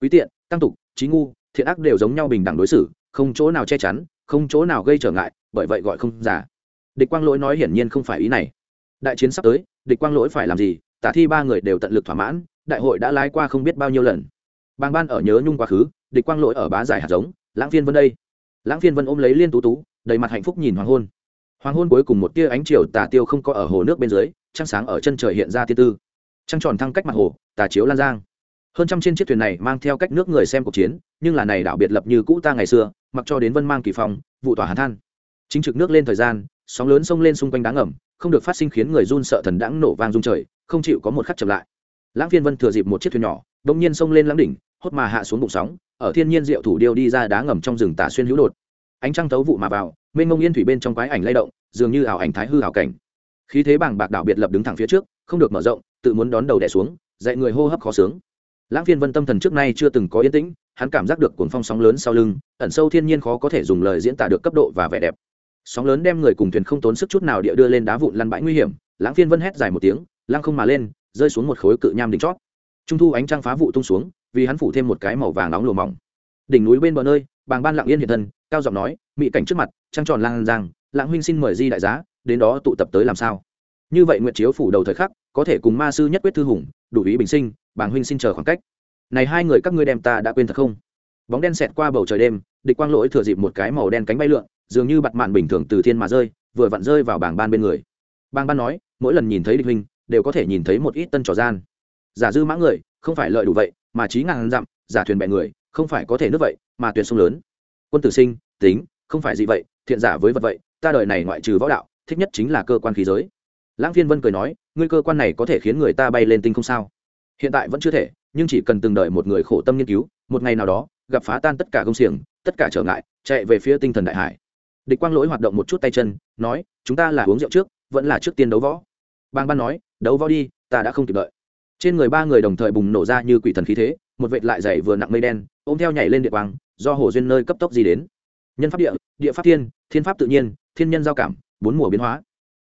Quý tiện, tăng tục trí ngu, thiện ác đều giống nhau bình đẳng đối xử, không chỗ nào che chắn, không chỗ nào gây trở ngại, bởi vậy gọi không giả. Địch quang lỗi nói hiển nhiên không phải ý này. Đại chiến sắp tới, địch quang lỗi phải làm gì? Tả thi ba người đều tận lực thỏa mãn, đại hội đã lái qua không biết bao nhiêu lần bàng ban ở nhớ nhung quá khứ, địch quang lỗi ở bá giải hạt giống, lãng phiên vân đây. Lãng phiên vân ôm lấy liên tú tú, đầy mặt hạnh phúc nhìn hoàng hôn. Hoàng hôn cuối cùng một tia ánh chiều tà tiêu không có ở hồ nước bên dưới, trăng sáng ở chân trời hiện ra tiên tư. Trăng tròn thăng cách mặt hồ, tà chiếu lan giang. Hơn trăm trên chiếc thuyền này mang theo cách nước người xem cuộc chiến, nhưng là này đảo biệt lập như cũ ta ngày xưa, mặc cho đến vân mang kỳ phong, vụ tỏa hàn than. Chính trực nước lên thời gian, sóng lớn sông lên xung quanh đá ngầm, không được phát sinh khiến người run sợ thần đãng nổ vang rung trời, không chịu có một khắc chậm lại. Lãng phiên vân thừa dịp một chiếc thuyền nhỏ đông nhiên xông lên lãng đỉnh, hốt mà hạ xuống bụng sóng, ở thiên nhiên diệu thủ điêu đi ra đá ngầm trong rừng tả xuyên hữu đột. Ánh trăng tấu vụ mà vào, mênh mông yên thủy bên trong quái ảnh lay động, dường như ảo ảnh thái hư ảo cảnh. Khí thế bàng bạc đảo biệt lập đứng thẳng phía trước, không được mở rộng, tự muốn đón đầu đẻ xuống, dạy người hô hấp khó sướng. Lãng phiên vân tâm thần trước nay chưa từng có yên tĩnh, hắn cảm giác được cuồng phong sóng lớn sau lưng, ẩn sâu thiên nhiên khó có thể dùng lời diễn tả được cấp độ và vẻ đẹp. Sóng lớn đem người cùng thuyền không tốn sức chút nào địa đưa lên đá vụn lăn bãi nguy hiểm, lãng phiên vân hét dài một tiếng, lăng không mà lên, rơi xuống một khối cự nham đỉnh chót trung thu ánh trăng phá vụ tung xuống, vì hắn phủ thêm một cái màu vàng nóng lùa mỏng. Đỉnh núi bên bờ nơi, bàng ban lặng yên hiện thân, cao giọng nói mỹ cảnh trước mặt, trăng tròn lang giang lãng huynh xin mời di đại giá, đến đó tụ tập tới làm sao? Như vậy nguyện chiếu phủ đầu thời khắc, có thể cùng ma sư nhất quyết thư hùng, đủ ý bình sinh, bàng huynh xin chờ khoảng cách. Này hai người các ngươi đem ta đã quên thật không? Bóng đen xẹt qua bầu trời đêm, địch quang lỗi thừa dịp một cái màu đen cánh bay lượn, dường như bặt mạn bình thường từ thiên mà rơi, vừa vặn rơi vào bảng ban bên người. Bang ban nói, mỗi lần nhìn thấy địch huynh, đều có thể nhìn thấy một ít tân trò gian giả dư mã người, không phải lợi đủ vậy, mà trí ngàn dặm, giả thuyền bè người, không phải có thể nước vậy, mà tuyệt sông lớn. Quân tử sinh, tính, không phải gì vậy, thiện giả với vật vậy, ta đời này ngoại trừ võ đạo, thích nhất chính là cơ quan khí giới. Lãng phiên vân cười nói, ngươi cơ quan này có thể khiến người ta bay lên tinh không sao? Hiện tại vẫn chưa thể, nhưng chỉ cần từng đợi một người khổ tâm nghiên cứu, một ngày nào đó, gặp phá tan tất cả công xiềng, tất cả trở ngại, chạy về phía tinh thần đại hải. Địch quang lỗi hoạt động một chút tay chân, nói, chúng ta là uống rượu trước, vẫn là trước tiên đấu võ. Bang ban nói, đấu võ đi, ta đã không kịp đợi trên người ba người đồng thời bùng nổ ra như quỷ thần khí thế, một vệt lại dày vừa nặng mây đen, ôm theo nhảy lên địa quang, do hồ duyên nơi cấp tốc gì đến. Nhân pháp địa địa pháp thiên thiên pháp tự nhiên, thiên nhân giao cảm, bốn mùa biến hóa.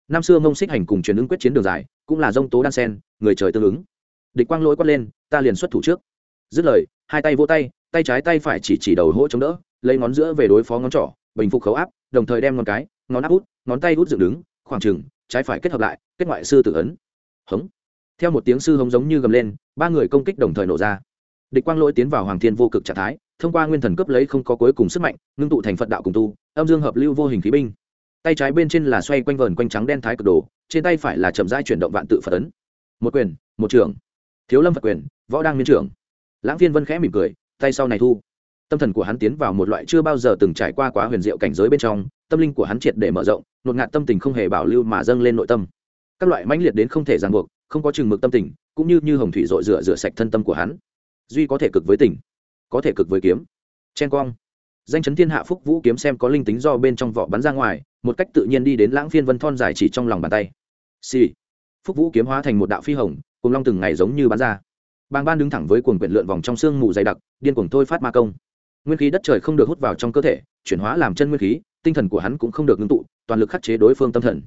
Năm xưa mông xích hành cùng truyền ứng quyết chiến đường dài, cũng là dông tố đan sen, người trời tương ứng. Địch quang lỗi quát lên, ta liền xuất thủ trước. Dứt lời, hai tay vỗ tay tay trái tay phải chỉ chỉ đầu hỗ chống đỡ, lấy ngón giữa về đối phó ngón trỏ, bình phục khấu áp, đồng thời đem ngón cái, ngón áp út, ngón tay út dựng đứng, khoảng trừng trái phải kết hợp lại, kết ngoại sư tự ấn. Hống theo một tiếng sư hống giống như gầm lên, ba người công kích đồng thời nổ ra. Địch quang lỗi tiến vào hoàng thiên vô cực trạng thái, thông qua nguyên thần cấp lấy không có cuối cùng sức mạnh, ngưng tụ thành phật đạo cùng tu, âm dương hợp lưu vô hình khí binh. Tay trái bên trên là xoay quanh vờn quanh trắng đen thái cực đồ, trên tay phải là chậm rãi chuyển động vạn tự phật ấn. Một quyền, một trưởng thiếu lâm phật quyền, võ đang miên trưởng. Lãng phiên vân khẽ mỉm cười, tay sau này thu. Tâm thần của hắn tiến vào một loại chưa bao giờ từng trải qua quá huyền diệu cảnh giới bên trong, tâm linh của hắn triệt để mở rộng, nột ngạt tâm tình không hề bảo lưu mà dâng lên nội tâm. Các loại mãnh liệt đến không thể ràng buộc không có chừng mực tâm tình, cũng như như hồng thủy dội rửa rửa sạch thân tâm của hắn. Duy có thể cực với tình, có thể cực với kiếm. Chen quang. Danh chấn thiên hạ phúc vũ kiếm xem có linh tính do bên trong vỏ bắn ra ngoài, một cách tự nhiên đi đến lãng phiên vân thon dài chỉ trong lòng bàn tay. Xì、sì. phúc vũ kiếm hóa thành một đạo phi hồng, cùng long từng ngày giống như bắn ra. Bàng ban đứng thẳng với cuồng quyển lượn vòng trong sương mù dày đặc, điên cuồng thôi phát ma công. Nguyên khí đất trời không được hút vào trong cơ thể, chuyển hóa làm chân nguyên khí, tinh thần của hắn cũng không được ngưng tụ, toàn lực khắc chế đối phương tâm thần.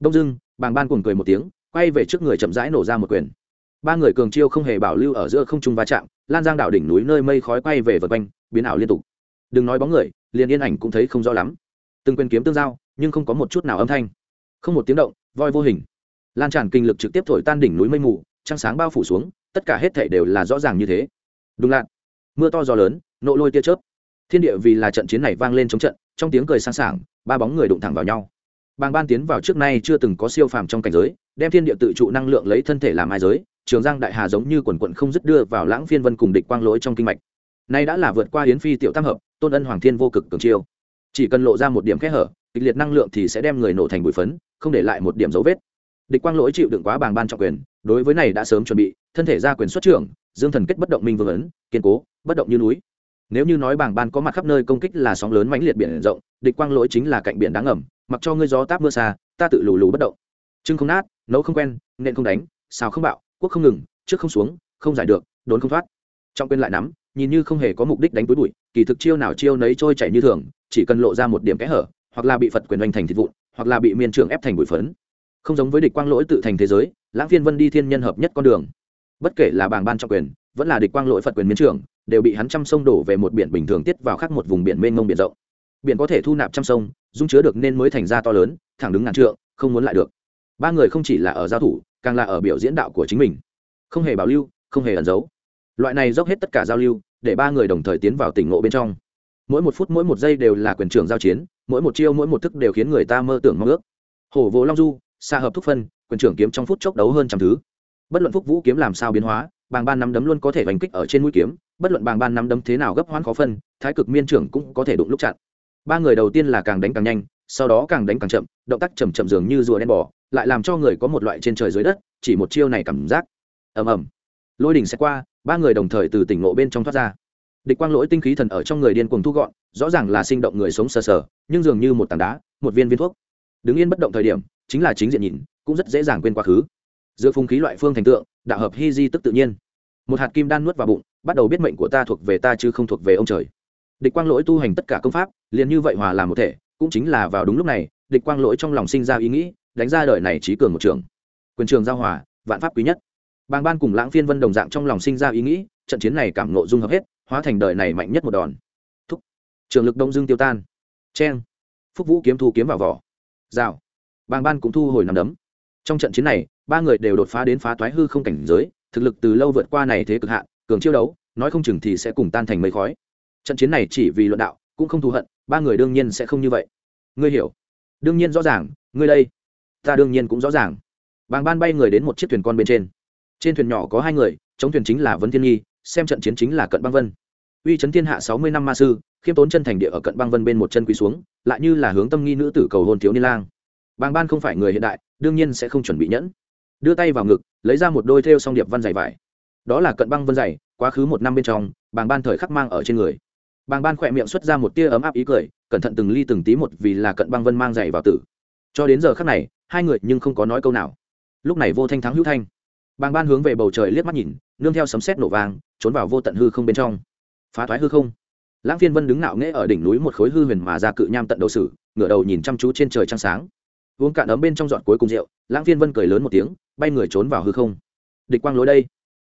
Đông dưng bàng ban cuồng cười một tiếng quay về trước người chậm rãi nổ ra một quyền. Ba người cường chiêu không hề bảo lưu ở giữa không trung va chạm, lan giang đảo đỉnh núi nơi mây khói quay về vật quanh, biến ảo liên tục. Đừng nói bóng người, liền yên ảnh cũng thấy không rõ lắm. Từng quyền kiếm tương giao, nhưng không có một chút nào âm thanh. Không một tiếng động, voi vô hình. Lan tràn kinh lực trực tiếp thổi tan đỉnh núi mây mù, trăng sáng bao phủ xuống, tất cả hết thể đều là rõ ràng như thế. Đúng lạ mưa to gió lớn, nộ lôi tia chớp. Thiên địa vì là trận chiến này vang lên chống trận, trong tiếng cười sáng sảng, ba bóng người đụng thẳng vào nhau. Bàng ban tiến vào trước nay chưa từng có siêu phàm trong cảnh giới đem thiên địa tự trụ năng lượng lấy thân thể làm mai giới, trường giang đại hà giống như quần quận không dứt đưa vào lãng phiên vân cùng địch quang lỗi trong kinh mạch. Nay đã là vượt qua hiến phi tiểu tam hợp, tôn ân hoàng thiên vô cực cường chiêu. Chỉ cần lộ ra một điểm kẽ hở, kịch liệt năng lượng thì sẽ đem người nổ thành bụi phấn, không để lại một điểm dấu vết. Địch quang lỗi chịu đựng quá bàng ban trọng quyền, đối với này đã sớm chuẩn bị, thân thể ra quyền xuất trưởng, dương thần kết bất động minh vương ấn, kiên cố, bất động như núi. Nếu như nói bảng ban có mặt khắp nơi công kích là sóng lớn mãnh liệt biển rộng, địch quang lỗi chính là cạnh biển đáng ngầm, mặc cho ngươi gió táp mưa xa, ta tự lù lù bất động. Trưng không nát nấu không quen nên không đánh sao không bạo, quốc không ngừng, trước không xuống, không giải được, đốn không thoát. Trong quyền lại nắm, nhìn như không hề có mục đích đánh túi bụi, kỳ thực chiêu nào chiêu nấy trôi chảy như thường, chỉ cần lộ ra một điểm kẽ hở, hoặc là bị phật quyền oanh thành thịt vụn, hoặc là bị miền trường ép thành bụi phấn. Không giống với địch quang lỗi tự thành thế giới, lãng phiên vân đi thiên nhân hợp nhất con đường. Bất kể là bảng ban trọng quyền, vẫn là địch quang lỗi phật quyền miên trưởng, đều bị hắn trăm sông đổ về một biển bình thường tiết vào khác một vùng biển mênh mông biển rộng. Biển có thể thu nạp trăm sông, dung chứa được nên mới thành ra to lớn, thẳng đứng ngàn trượng, không muốn lại được ba người không chỉ là ở giao thủ, càng là ở biểu diễn đạo của chính mình. Không hề bảo lưu, không hề ẩn giấu. Loại này dốc hết tất cả giao lưu, để ba người đồng thời tiến vào tỉnh ngộ bên trong. Mỗi một phút, mỗi một giây đều là quyền trưởng giao chiến, mỗi một chiêu, mỗi một thức đều khiến người ta mơ tưởng mong ước. Hổ vỗ long du xa hợp thúc phân, quyền trưởng kiếm trong phút chốc đấu hơn trăm thứ. Bất luận phúc vũ kiếm làm sao biến hóa, bàng ban nắm đấm luôn có thể đánh kích ở trên mũi kiếm, bất luận bàng ban nắm đấm thế nào gấp hoán khó phân, thái cực miên trưởng cũng có thể đụng lúc chặn. Ba người đầu tiên là càng đánh càng nhanh sau đó càng đánh càng chậm, động tác chầm chậm dường như rùa đen bò, lại làm cho người có một loại trên trời dưới đất, chỉ một chiêu này cảm giác. Ầm ầm. Lôi đỉnh sẽ qua, ba người đồng thời từ tỉnh ngộ bên trong thoát ra. Địch quang lỗi tinh khí thần ở trong người điên cuồng thu gọn, rõ ràng là sinh động người sống sờ sờ, nhưng dường như một tảng đá, một viên viên thuốc. Đứng yên bất động thời điểm, chính là chính diện nhìn, cũng rất dễ dàng quên quá khứ. Giữa phung khí loại phương thành tượng, đạo hợp hy di tức tự nhiên. Một hạt kim đan nuốt vào bụng, bắt đầu biết mệnh của ta thuộc về ta chứ không thuộc về ông trời. Địch quang lỗi tu hành tất cả công pháp, liền như vậy hòa làm một thể cũng chính là vào đúng lúc này, địch quang lỗi trong lòng sinh ra ý nghĩ, đánh ra đời này trí cường một trường. Quyền trường giao hòa, vạn pháp quý nhất. Bàng ban cùng lãng phiên vân đồng dạng trong lòng sinh ra ý nghĩ, trận chiến này cảm nộ dung hợp hết, hóa thành đời này mạnh nhất một đòn. Thúc. Trường lực đông dương tiêu tan. Cheng. Phúc vũ kiếm thu kiếm vào vỏ. Rào. Bàng ban cũng thu hồi nằm đấm. Trong trận chiến này, ba người đều đột phá đến phá toái hư không cảnh giới, thực lực từ lâu vượt qua này thế cực hạn, cường chiêu đấu, nói không chừng thì sẽ cùng tan thành mây khói. Trận chiến này chỉ vì luận đạo cũng không thù hận, ba người đương nhiên sẽ không như vậy. Ngươi hiểu? Đương nhiên rõ ràng, ngươi đây. Ta đương nhiên cũng rõ ràng. Bàng ban bay người đến một chiếc thuyền con bên trên. Trên thuyền nhỏ có hai người, chống thuyền chính là vấn thiên nhi, xem trận chiến chính là cận băng vân. Uy chấn thiên hạ sáu mươi năm ma sư, khiêm tốn chân thành địa ở cận băng vân bên một chân quỳ xuống, lại như là hướng tâm nghi nữ tử cầu hôn thiếu niên lang. Bàng ban không phải người hiện đại, đương nhiên sẽ không chuẩn bị nhẫn. Đưa tay vào ngực, lấy ra một đôi thêu song điệp văn dày vải. Đó là cận băng vân dày, quá khứ một năm bên trong, bàng ban thời khắc mang ở trên người bàng ban khỏe miệng xuất ra một tia ấm áp ý cười, cẩn thận từng ly từng tí một vì là cận băng vân mang giày vào tử. Cho đến giờ khắc này, hai người nhưng không có nói câu nào. Lúc này vô thanh thắng hữu thanh. Bàng ban hướng về bầu trời liếc mắt nhìn, nương theo sấm sét nổ vàng trốn vào vô tận hư không bên trong. Phá thoái hư không. Lãng phiên vân đứng nạo nghễ ở đỉnh núi một khối hư huyền mà ra cự nham tận đầu sử, ngửa đầu nhìn chăm chú trên trời trăng sáng. Uống cạn ấm bên trong giọt cuối cùng rượu, lãng phiên vân cười lớn một tiếng, bay người trốn vào hư không. Địch quang lối đây.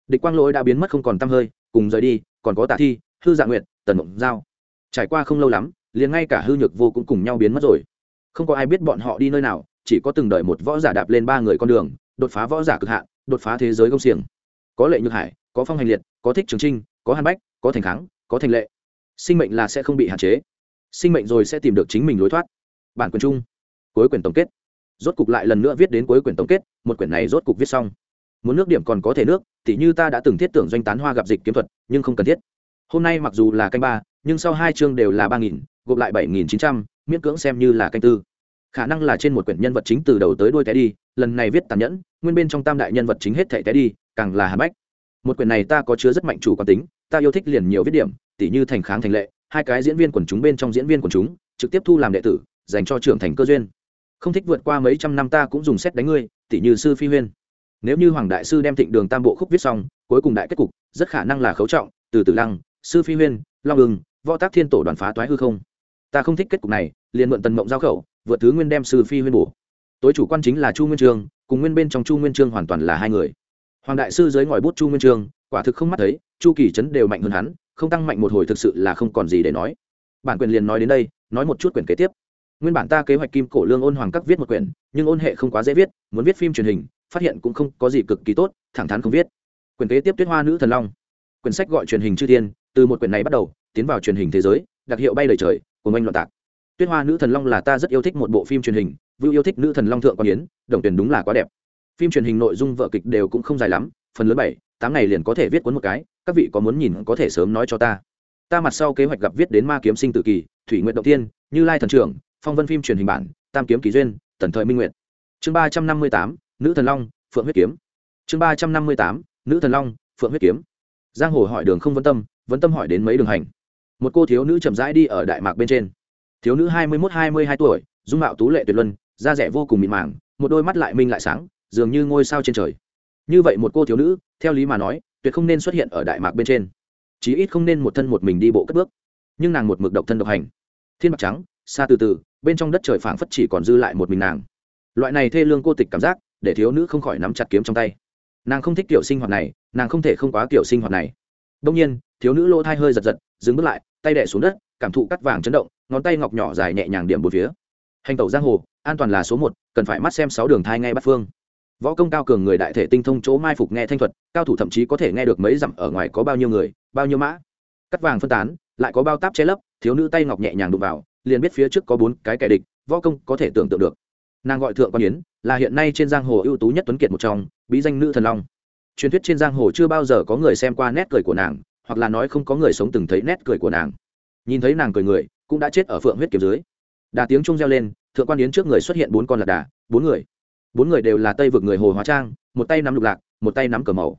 Địch quang lối đã biến mất không còn tăm hơi, cùng rời đi, còn có tả thi, hư dạ nguyệt tần mộng giao. Trải qua không lâu lắm, liền ngay cả hư nhược vô cũng cùng nhau biến mất rồi. Không có ai biết bọn họ đi nơi nào, chỉ có từng đợi một võ giả đạp lên ba người con đường, đột phá võ giả cực hạn, đột phá thế giới công xiềng. Có lệ nhược hải, có phong hành liệt, có thích trường trinh, có hàn bách, có thành kháng, có thành lệ. Sinh mệnh là sẽ không bị hạn chế. Sinh mệnh rồi sẽ tìm được chính mình lối thoát. Bản quyền chung. Cuối quyển tổng kết. Rốt cục lại lần nữa viết đến cuối quyển tổng kết, một quyển này rốt cục viết xong. Muốn nước điểm còn có thể nước thì như ta đã từng thiết tưởng doanh tán hoa gặp dịch kiếm thuật, nhưng không cần thiết hôm nay mặc dù là canh ba, nhưng sau hai chương đều là ba nghìn, gộp lại bảy nghìn chín trăm, miễn cưỡng xem như là canh tư. Khả năng là trên một quyển nhân vật chính từ đầu tới đuôi té đi, lần này viết tàn nhẫn, nguyên bên trong tam đại nhân vật chính hết thể té đi, càng là hà bách. Một quyển này ta có chứa rất mạnh chủ quan tính, ta yêu thích liền nhiều viết điểm, tỉ như thành kháng thành lệ, hai cái diễn viên quần chúng bên trong diễn viên quần chúng, trực tiếp thu làm đệ tử, dành cho trưởng thành cơ duyên. Không thích vượt qua mấy trăm năm ta cũng dùng xét đánh ngươi, tỉ như sư phi huyên. Nếu như hoàng đại sư đem thịnh đường tam bộ khúc viết xong, cuối cùng đại kết cục, rất khả năng là khấu trọng, từ từ lăng sư phi huyên, long ưng, võ tác thiên tổ đoàn phá toái hư không. Ta không thích kết cục này, liền mượn tần mộng giao khẩu, vượt thứ nguyên đem sư phi huyên bổ. Tối chủ quan chính là chu nguyên trương, cùng nguyên bên trong chu nguyên trương hoàn toàn là hai người. Hoàng đại sư dưới ngòi bút chu nguyên trương, quả thực không mắt thấy, chu kỳ trấn đều mạnh hơn hắn, không tăng mạnh một hồi thực sự là không còn gì để nói. Bản quyền liền nói đến đây, nói một chút quyển kế tiếp. Nguyên bản ta kế hoạch kim cổ lương ôn hoàng các viết một quyển, nhưng ôn hệ không quá dễ viết, muốn viết phim truyền hình, phát hiện cũng không có gì cực kỳ tốt, thẳng thắn không viết. Quyển kế tiếp tuyết hoa nữ thần long. Quyển sách gọi truyền hình chư thiên từ một quyển này bắt đầu, tiến vào truyền hình thế giới, đặc hiệu bay lời trời, của anh loạn tạc. Tuyết hoa nữ thần long là ta rất yêu thích một bộ phim truyền hình vưu yêu thích nữ thần long thượng quan yến, đồng tiền đúng là quá đẹp. Phim truyền hình nội dung vợ kịch đều cũng không dài lắm, phần lớn bảy, tám ngày liền có thể viết cuốn một cái, các vị có muốn nhìn có thể sớm nói cho ta. Ta mặt sau kế hoạch gặp viết đến ma kiếm sinh tự kỳ, thủy nguyện động tiên, như lai thần trưởng, phong vân phim truyền hình bản, tam kiếm kỳ duyên, tần thời minh nguyện chương ba trăm năm mươi tám, nữ thần long, phượng huyết kiếm. Chương ba trăm năm mươi tám, nữ thần long, phượng huyết kiếm giang hồ hỏi đường không vấn tâm vấn tâm hỏi đến mấy đường hành. Một cô thiếu nữ chậm rãi đi ở đại mạc bên trên. Thiếu nữ hai mươi mốt, hai mươi hai tuổi, dung mạo tú lệ tuyệt luân, da rẻ vô cùng mịn màng, một đôi mắt lại minh lại sáng, dường như ngôi sao trên trời. Như vậy một cô thiếu nữ, theo lý mà nói, tuyệt không nên xuất hiện ở đại mạc bên trên. Chí ít không nên một thân một mình đi bộ cất bước. Nhưng nàng một mực độc thân độc hành. Thiên bạc trắng, xa từ từ, bên trong đất trời phảng phất chỉ còn dư lại một mình nàng. Loại này thê lương cô tịch cảm giác, để thiếu nữ không khỏi nắm chặt kiếm trong tay nàng không thích kiểu sinh hoạt này, nàng không thể không quá kiểu sinh hoạt này. Đông nhiên, thiếu nữ lỗ thai hơi giật giật, dừng bước lại, tay đẻ xuống đất, cảm thụ cắt vàng chấn động, ngón tay ngọc nhỏ dài nhẹ nhàng điểm một phía. Hành tẩu giang hồ, an toàn là số một, cần phải mắt xem sáu đường thai ngay bắt phương. Võ công cao cường người đại thể tinh thông chỗ mai phục nghe thanh thuật, cao thủ thậm chí có thể nghe được mấy dặm ở ngoài có bao nhiêu người, bao nhiêu mã. Cắt vàng phân tán, lại có bao táp che lấp, thiếu nữ tay ngọc nhẹ nhàng đụng vào, liền biết phía trước có bốn cái kẻ địch, võ công có thể tưởng tượng được. Nàng gọi thượng quan yến, là hiện nay trên giang hồ ưu tú nhất tuấn kiệt một trong bí danh nữ thần long. Truyền thuyết trên giang hồ chưa bao giờ có người xem qua nét cười của nàng, hoặc là nói không có người sống từng thấy nét cười của nàng. Nhìn thấy nàng cười người, cũng đã chết ở phượng huyết kiếm dưới. Đà tiếng trung reo lên, thượng quan yến trước người xuất hiện bốn con lạc đà, bốn người. Bốn người đều là tây vực người hồ hóa trang, một tay nắm lục lạc, một tay nắm cờ màu.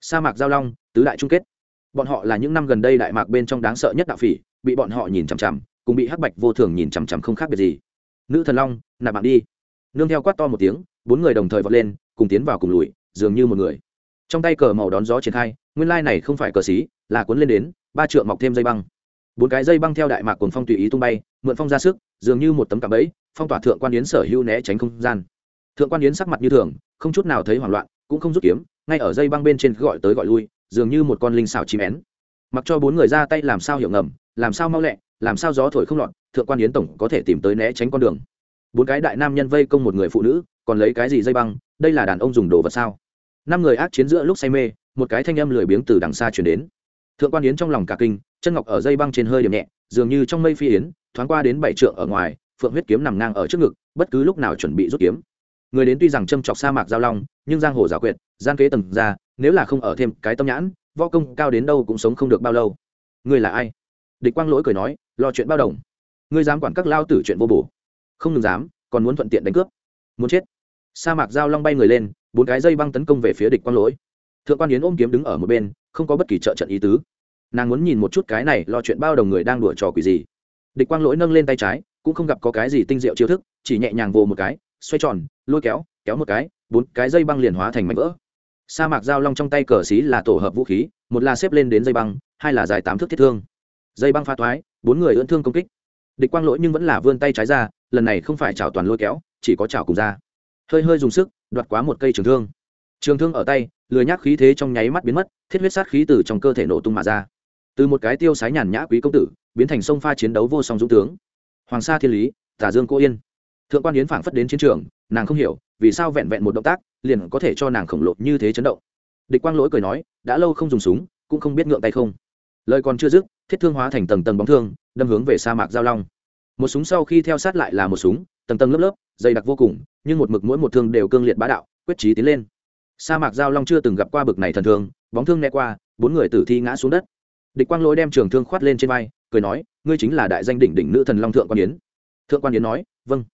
Sa mạc giao long, tứ đại chung kết. Bọn họ là những năm gần đây đại mạc bên trong đáng sợ nhất đạo phỉ, bị bọn họ nhìn chằm chằm, cùng bị hắc bạch vô thường nhìn chằm chằm không khác biệt gì. Nữ thần long, nạp bạn đi. Nương theo quát to một tiếng, bốn người đồng thời vọt lên cùng tiến vào cùng lùi, dường như một người. Trong tay cờ màu đón gió triển khai, nguyên lai này không phải cờ xí, là cuốn lên đến, ba trượng mọc thêm dây băng. Bốn cái dây băng theo đại mạc cuồng phong tùy ý tung bay, mượn phong ra sức, dường như một tấm cạm bẫy, phong tỏa thượng quan yến sở hữu né tránh không gian. Thượng quan yến sắc mặt như thường, không chút nào thấy hoảng loạn, cũng không rút kiếm, ngay ở dây băng bên trên gọi tới gọi lui, dường như một con linh xảo chim én. Mặc cho bốn người ra tay làm sao hiểu ngầm, làm sao mau lẹ, làm sao gió thổi không lọt, thượng quan yến tổng có thể tìm tới né tránh con đường. Bốn cái đại nam nhân vây công một người phụ nữ, còn lấy cái gì dây băng đây là đàn ông dùng đồ vật sao? Năm người ác chiến giữa lúc say mê, một cái thanh âm lười biếng từ đằng xa chuyển đến. Thượng quan yến trong lòng cả kinh, chân ngọc ở dây băng trên hơi điểm nhẹ, dường như trong mây phi yến, thoáng qua đến bảy trượng ở ngoài, phượng huyết kiếm nằm ngang ở trước ngực, bất cứ lúc nào chuẩn bị rút kiếm. Người đến tuy rằng châm chọc sa mạc giao long, nhưng giang hồ giả quyệt, gian kế tầng ra, nếu là không ở thêm cái tâm nhãn, võ công cao đến đâu cũng sống không được bao lâu. Người là ai? Địch quang lỗi cười nói, lo chuyện bao đồng. Ngươi dám quản các lao tử chuyện vô bổ. Không ngừng dám, còn muốn thuận tiện đánh cướp. Muốn chết sa mạc giao long bay người lên, bốn cái dây băng tấn công về phía địch quang lỗi. Thượng quan yến ôm kiếm đứng ở một bên, không có bất kỳ trợ trận ý tứ. Nàng muốn nhìn một chút cái này lo chuyện bao đồng người đang đùa trò quỷ gì. Địch quang lỗi nâng lên tay trái, cũng không gặp có cái gì tinh diệu chiêu thức, chỉ nhẹ nhàng vồ một cái, xoay tròn, lôi kéo kéo một cái, bốn cái dây băng liền hóa thành mảnh vỡ. Sa mạc giao long trong tay cờ xí là tổ hợp vũ khí, một là xếp lên đến dây băng, hai là dài tám thước thiết thương. Dây băng pha thoái, bốn người ưỡn thương công kích. Địch quang lỗi nhưng vẫn là vươn tay trái ra, lần này không phải chảo toàn lôi kéo, chỉ có chảo cùng ra hơi hơi dùng sức, đoạt quá một cây trường thương. Trường thương ở tay, lười nhác khí thế trong nháy mắt biến mất, thiết huyết sát khí từ trong cơ thể nổ tung mà ra. Từ một cái tiêu sái nhàn nhã quý công tử, biến thành sông pha chiến đấu vô song dũng tướng. Hoàng sa thiên lý tả dương cô yên. Thượng quan yến phảng phất đến chiến trường, nàng không hiểu, vì sao vẹn vẹn một động tác, liền có thể cho nàng khổng lồ như thế chấn động. Địch quang lỗi cười nói, đã lâu không dùng súng, cũng không biết ngượng tay không. Lời còn chưa dứt, thiết thương hóa thành tầng tầng bóng thương, đâm hướng về sa mạc giao long. Một súng sau khi theo sát lại là một súng tầng tầng lớp lớp, dày đặc vô cùng, nhưng một mực mỗi một thương đều cương liệt bá đạo, quyết trí tiến lên. Sa mạc giao long chưa từng gặp qua bực này thần thương, bóng thương né qua, bốn người tử thi ngã xuống đất. Địch quang lỗi đem trường thương khoát lên trên vai, cười nói, ngươi chính là đại danh đỉnh đỉnh nữ thần long thượng quan yến. Thượng quan yến nói vâng.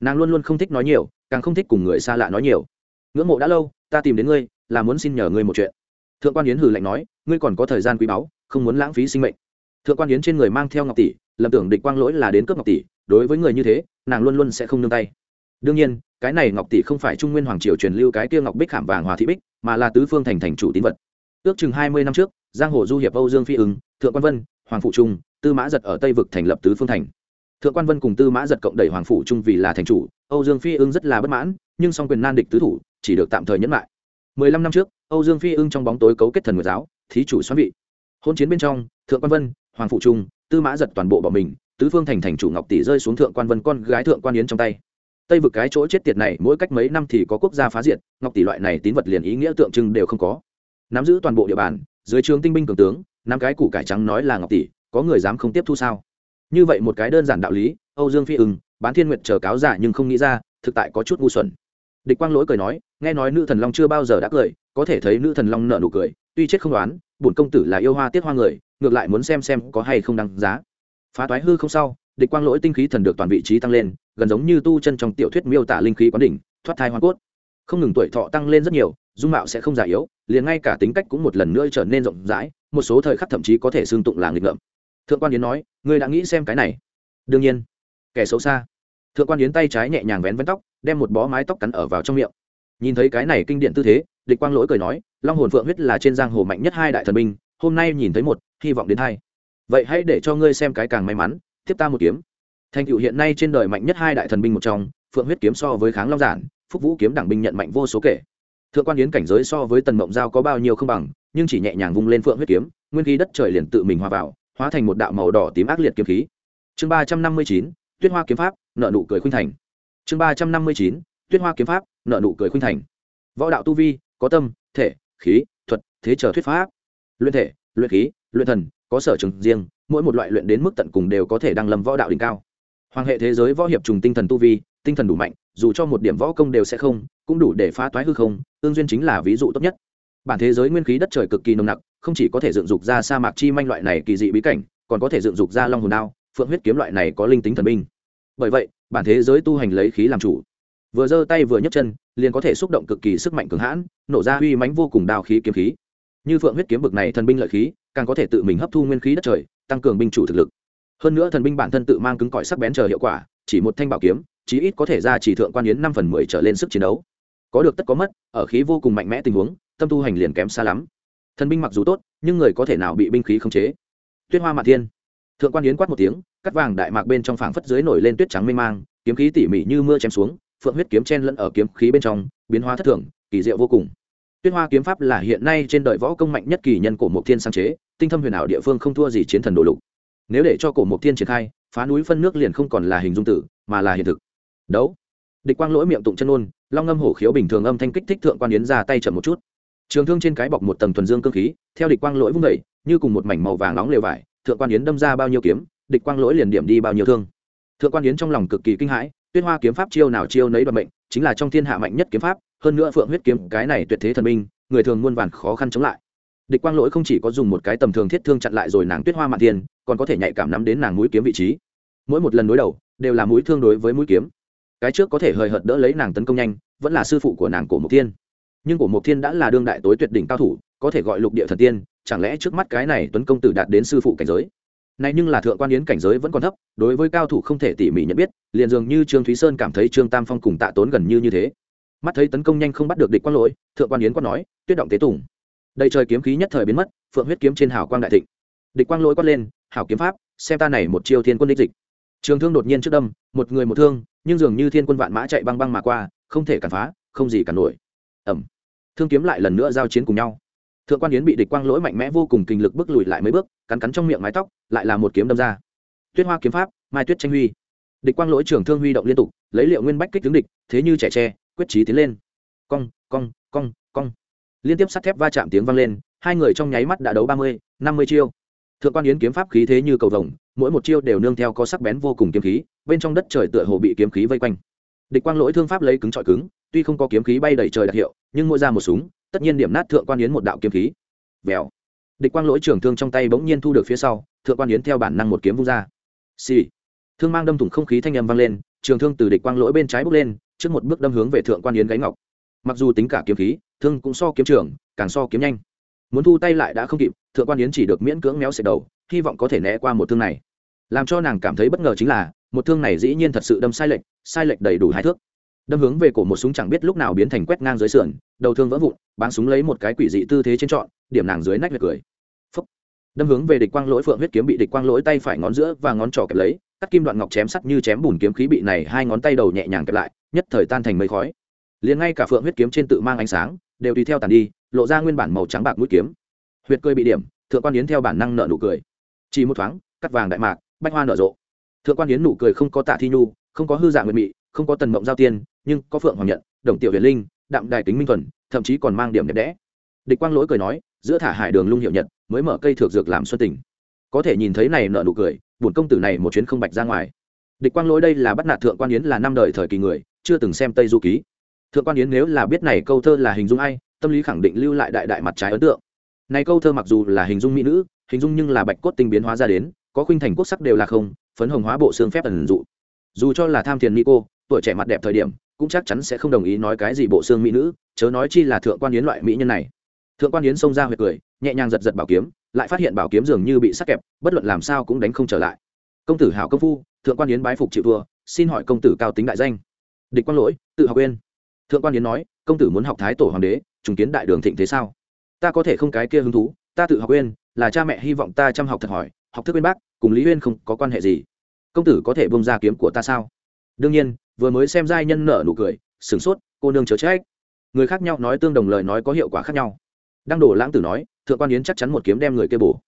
Nàng luôn luôn không thích nói nhiều, càng không thích cùng người xa lạ nói nhiều. Ngưỡng mộ đã lâu, ta tìm đến ngươi, là muốn xin nhờ ngươi một chuyện. Thượng quan yến hử lạnh nói, ngươi còn có thời gian quý báu, không muốn lãng phí sinh mệnh. Thượng quan yến trên người mang theo ngọc tỷ, lầm tưởng địch quang lỗi là đến cướp ngọc tỷ đối với người như thế, nàng luôn luôn sẽ không nương tay. Đương nhiên, cái này ngọc tỷ không phải trung nguyên hoàng triều truyền lưu cái kia ngọc bích khảm vàng hòa thị bích, mà là tứ phương thành thành chủ tín vật. Ước chừng hai mươi năm trước, giang hồ du hiệp âu dương phi ứng, thượng quan vân, hoàng phụ trung, tư mã giật ở tây vực thành lập tứ phương thành. Thượng quan vân cùng tư mã giật cộng đẩy hoàng phụ trung vì là thành chủ, âu dương phi ưng rất là bất mãn, nhưng song quyền nan địch tứ thủ chỉ được tạm thời nhẫn lại. Mười lăm năm trước, âu dương phi ưng trong bóng tối cấu kết thần nguyệt giáo, thí chủ xoắn vị. Hôn chiến bên trong, thượng quan vân, hoàng phụ trung, tư mã giật toàn bộ bỏ mình tứ phương thành thành chủ ngọc tỷ rơi xuống thượng quan vân con gái thượng quan yến trong tay. Tây vực cái chỗ chết tiệt này, mỗi cách mấy năm thì có quốc gia phá diệt, ngọc tỷ loại này tín vật liền ý nghĩa tượng trưng đều không có. Nắm giữ toàn bộ địa bàn, dưới trường tinh binh cường tướng năm cái củ cải trắng nói là ngọc tỷ, có người dám không tiếp thu sao? Như vậy một cái đơn giản đạo lý, âu dương phi ưng, bán thiên nguyệt chờ cáo giả nhưng không nghĩ ra, thực tại có chút ngu xuẩn. Địch quang lỗi cười nói, nghe nói nữ thần long chưa bao giờ đã cười, có thể thấy nữ thần long nợ nụ cười, tuy chết không đoán, bổn công tử là yêu hoa tiết hoa người, ngược lại muốn xem xem có hay không đăng giá phá toái hư không sau, địch quang lỗi tinh khí thần được toàn vị trí tăng lên, gần giống như tu chân trong tiểu thuyết miêu tả linh khí quán đỉnh, thoát thai hoa cốt. Không ngừng tuổi thọ tăng lên rất nhiều, dung mạo sẽ không già yếu, liền ngay cả tính cách cũng một lần nữa trở nên rộng rãi, một số thời khắc thậm chí có thể xương tụng là nghịch ngợm. Thượng quan yến nói, ngươi đã nghĩ xem cái này? Đương nhiên. Kẻ xấu xa. Thượng quan yến tay trái nhẹ nhàng vén vén tóc, đem một bó mái tóc cắn ở vào trong miệng. Nhìn thấy cái này kinh điển tư thế, địch quang lỗi cười nói, long hồn phượng huyết là trên giang hồ mạnh nhất hai đại thần binh, hôm nay nhìn thấy một, hy vọng đến hai vậy hãy để cho ngươi xem cái càng may mắn, tiếp ta một kiếm. Thành cựu hiện nay trên đời mạnh nhất hai đại thần binh một trong, phượng huyết kiếm so với kháng long giản, phúc vũ kiếm đảng binh nhận mạnh vô số kể. Thượng quan yến cảnh giới so với tần mộng giao có bao nhiêu không bằng, nhưng chỉ nhẹ nhàng vung lên phượng huyết kiếm, nguyên khí đất trời liền tự mình hòa vào, hóa thành một đạo màu đỏ tím ác liệt kiếm khí. Chương ba trăm năm mươi chín, tuyết hoa kiếm pháp, nợ nụ cười khuynh thành. Chương ba trăm năm mươi chín, tuyết hoa kiếm pháp, nợ nụ cười khuynh thành. Võ đạo tu vi, có tâm, thể, khí, thuật, thế trở thuyết pháp. Luyện thể, luyện khí, luyện thần có sở trường riêng, mỗi một loại luyện đến mức tận cùng đều có thể đăng lâm võ đạo đỉnh cao. Hoàng hệ thế giới võ hiệp trùng tinh thần tu vi, tinh thần đủ mạnh, dù cho một điểm võ công đều sẽ không, cũng đủ để phá toái hư không, tương duyên chính là ví dụ tốt nhất. Bản thế giới nguyên khí đất trời cực kỳ nồng nặc, không chỉ có thể dựng dục ra sa mạc chi manh loại này kỳ dị bí cảnh, còn có thể dựng dục ra long hồn đao, phượng huyết kiếm loại này có linh tính thần binh. Bởi vậy, bản thế giới tu hành lấy khí làm chủ. Vừa giơ tay vừa nhấc chân, liền có thể xúc động cực kỳ sức mạnh cường hãn, nổ ra uy mãnh vô cùng đao khí kiếm khí. Như phượng huyết kiếm bực này thần binh lợi khí càng có thể tự mình hấp thu nguyên khí đất trời, tăng cường binh chủ thực lực. Hơn nữa thần binh bản thân tự mang cứng cỏi sắc bén chờ hiệu quả, chỉ một thanh bảo kiếm, chí ít có thể ra chỉ thượng quan yến năm phần mười trở lên sức chiến đấu. Có được tất có mất, ở khí vô cùng mạnh mẽ tình huống, tâm tu hành liền kém xa lắm. Thần binh mặc dù tốt, nhưng người có thể nào bị binh khí khống chế? Tuyết hoa mạ thiên. Thượng quan yến quát một tiếng, cắt vàng đại mạc bên trong phảng phất dưới nổi lên tuyết trắng mênh mang, kiếm khí tỉ mỉ như mưa chém xuống, phượng huyết kiếm chen lẫn ở kiếm khí bên trong, biến hóa thất thường, kỳ diệu vô cùng tuyết hoa kiếm pháp là hiện nay trên đời võ công mạnh nhất kỳ nhân cổ mộc thiên sáng chế tinh thâm huyền ảo địa phương không thua gì chiến thần đồ lục. Nếu để cho cổ mộc thiên triển khai phá núi phân nước liền không còn là hình dung tử mà là hiện thực. Đấu. Địch quang lỗi miệng tụng chân ôn long ngâm hổ khiếu bình thường âm thanh kích thích thượng quan yến ra tay chậm một chút. Trường thương trên cái bọc một tầng thuần dương cơ khí theo địch quang lỗi vung đẩy, như cùng một mảnh màu vàng nóng lều vải thượng quan yến đâm ra bao nhiêu kiếm địch quang lỗi liền điểm đi bao nhiêu thương. Thượng quan yến trong lòng cực kỳ kinh hãi tuyết hoa kiếm pháp chiêu nào chiêu nấy đoạn mệnh chính là trong thiên hạ mạnh nhất kiếm pháp hơn nữa phượng huyết kiếm cái này tuyệt thế thần minh người thường muôn vàn khó khăn chống lại. Địch quang lỗi không chỉ có dùng một cái tầm thường thiết thương chặn lại rồi nàng tuyết hoa mạn thiên, còn có thể nhạy cảm nắm đến nàng mũi kiếm vị trí. Mỗi một lần đối đầu, đều là mũi thương đối với mũi kiếm. Cái trước có thể hời hợt đỡ lấy nàng tấn công nhanh, vẫn là sư phụ của nàng cổ mộc thiên. Nhưng cổ mộc thiên đã là đương đại tối tuyệt đỉnh cao thủ, có thể gọi lục địa thần tiên, chẳng lẽ trước mắt cái này tuấn công tử đạt đến sư phụ cảnh giới? Này nhưng là thượng quan yến cảnh giới vẫn còn thấp, đối với cao thủ không thể tỉ mỉ nhận biết, liền dường như trương thúy sơn cảm thấy trương tam phong cùng tạ tốn gần như như thế mắt thấy tấn công nhanh không bắt được địch quan lỗi, thượng quan yến quát nói, tuyết động tế tùng. Đầy trời kiếm khí nhất thời biến mất, phượng huyết kiếm trên hào quang đại thịnh. Địch quang lỗi quát lên, hảo kiếm pháp, xem ta này một chiêu thiên quân đích dịch. Trường thương đột nhiên trước đâm, một người một thương, nhưng dường như thiên quân vạn mã chạy băng băng mà qua, không thể cản phá, không gì cản nổi. Ẩm thương kiếm lại lần nữa giao chiến cùng nhau. Thượng quan yến bị địch quang lỗi mạnh mẽ vô cùng kinh lực bước lùi lại mấy bước, cắn cắn trong miệng mái tóc, lại là một kiếm đâm ra. Tuyết hoa kiếm pháp, mai tuyết tranh huy. Địch quang lỗi trưởng thương huy động liên tục, lấy liệu nguyên bách kích tướng địch, thế như trẻ tre quyết trí tiến lên. Cong cong cong cong. Liên tiếp sắt thép va chạm tiếng vang lên, hai người trong nháy mắt đã đấu ba mươi, năm mươi chiêu. Thượng quan yến kiếm pháp khí thế như cầu vồng, mỗi một chiêu đều nương theo có sắc bén vô cùng kiếm khí, bên trong đất trời tựa hồ bị kiếm khí vây quanh. Địch quang lỗi thương pháp lấy cứng trọi cứng, tuy không có kiếm khí bay đầy trời đặc hiệu, nhưng mỗi ra một súng, tất nhiên điểm nát thượng quan yến một đạo kiếm khí. Vèo. Địch quang lỗi trưởng thương trong tay bỗng nhiên thu được phía sau, thượng quan yến theo bản năng một kiếm vung ra. Xì、sì. thương mang đâm thủng không khí thanh âm vang lên, trường thương từ địch quang lỗi bên trái bước lên trước một bước đâm hướng về thượng quan yến gáy ngọc. Mặc dù tính cả kiếm khí, thương cũng so kiếm trường, càng so kiếm nhanh. Muốn thu tay lại đã không kịp, thượng quan yến chỉ được miễn cưỡng méo xẹt đầu, hy vọng có thể né qua một thương này. Làm cho nàng cảm thấy bất ngờ chính là, một thương này dĩ nhiên thật sự đâm sai lệch sai lệch đầy đủ hai thước. Đâm hướng về cổ một súng chẳng biết lúc nào biến thành quét ngang dưới sườn, đầu thương vỡ vụn bán súng lấy một cái quỷ dị tư thế trên trọn, điểm nàng dưới nách huyệt cười. Phúc. đâm hướng về địch quang lỗi phượng huyết kiếm bị địch quang lỗi tay phải ngón giữa và ngón trỏ kẹp lấy, cắt kim đoạn ngọc chém sắt như chém bùn kiếm khí bị này hai ngón tay đầu nhẹ nhàng kẹp lại nhất thời tan thành mây khói. Liền ngay cả phượng huyết kiếm trên tự mang ánh sáng, đều tùy theo tàn đi, lộ ra nguyên bản màu trắng bạc mũi kiếm. Huyệt cười bị điểm, thượng quan yến theo bản năng nợ nụ cười. Chỉ một thoáng, cắt vàng đại mạc, bách hoa nở rộ. Thượng quan yến nụ cười không có tạ thi nhu, không có hư dạng nguyện mị, không có tần mộng giao tiên, nhưng có phượng hoàng nhận, đồng tiểu huyền linh, đạm đài tính minh thuần, thậm chí còn mang điểm đẹp đẽ. Địch quang lỗi cười nói, giữa thả hải đường lung hiệu nhật, mới mở cây thược dược làm xuân tình. Có thể nhìn thấy này nợ nụ cười buồn công tử này một chuyến không bạch ra ngoài. Địch quang lỗi đây là bắt nạt thượng quan yến là năm đời thời kỳ người chưa từng xem tây du ký. Thượng quan yến nếu là biết này câu thơ là hình dung ai, tâm lý khẳng định lưu lại đại đại mặt trái ấn tượng. Này câu thơ mặc dù là hình dung mỹ nữ, hình dung nhưng là bạch cốt tinh biến hóa ra đến, có khuynh thành quốc sắc đều là không, phấn hồng hóa bộ xương phép ẩn dụ. Dù cho là tham thiền mỹ cô, tuổi trẻ mặt đẹp thời điểm, cũng chắc chắn sẽ không đồng ý nói cái gì bộ xương mỹ nữ, chớ nói chi là thượng quan yến loại mỹ nhân này. Thượng quan yến xông ra huyệt cười, nhẹ nhàng giật giật bảo kiếm, lại phát hiện bảo kiếm dường như bị sắc kẹp, bất luận làm sao cũng đánh không trở lại. Công tử hảo công phu, thượng quan yến bái phục chịu thua, xin hỏi công tử cao tính đại danh địch quan lỗi, tự học quên. Thượng quan yến nói, công tử muốn học thái tổ hoàng đế, trùng kiến đại đường thịnh thế sao? Ta có thể không cái kia hứng thú, ta tự học quên, là cha mẹ hy vọng ta chăm học thật hỏi, học thức bên bác, cùng lý uyên không có quan hệ gì. Công tử có thể bông ra kiếm của ta sao? Đương nhiên, vừa mới xem giai nhân nở nụ cười, sửng sốt, cô nương chớ trách. Người khác nhau nói tương đồng lời nói có hiệu quả khác nhau. Đăng đổ lãng tử nói, thượng quan yến chắc chắn một kiếm đem người kê bổ.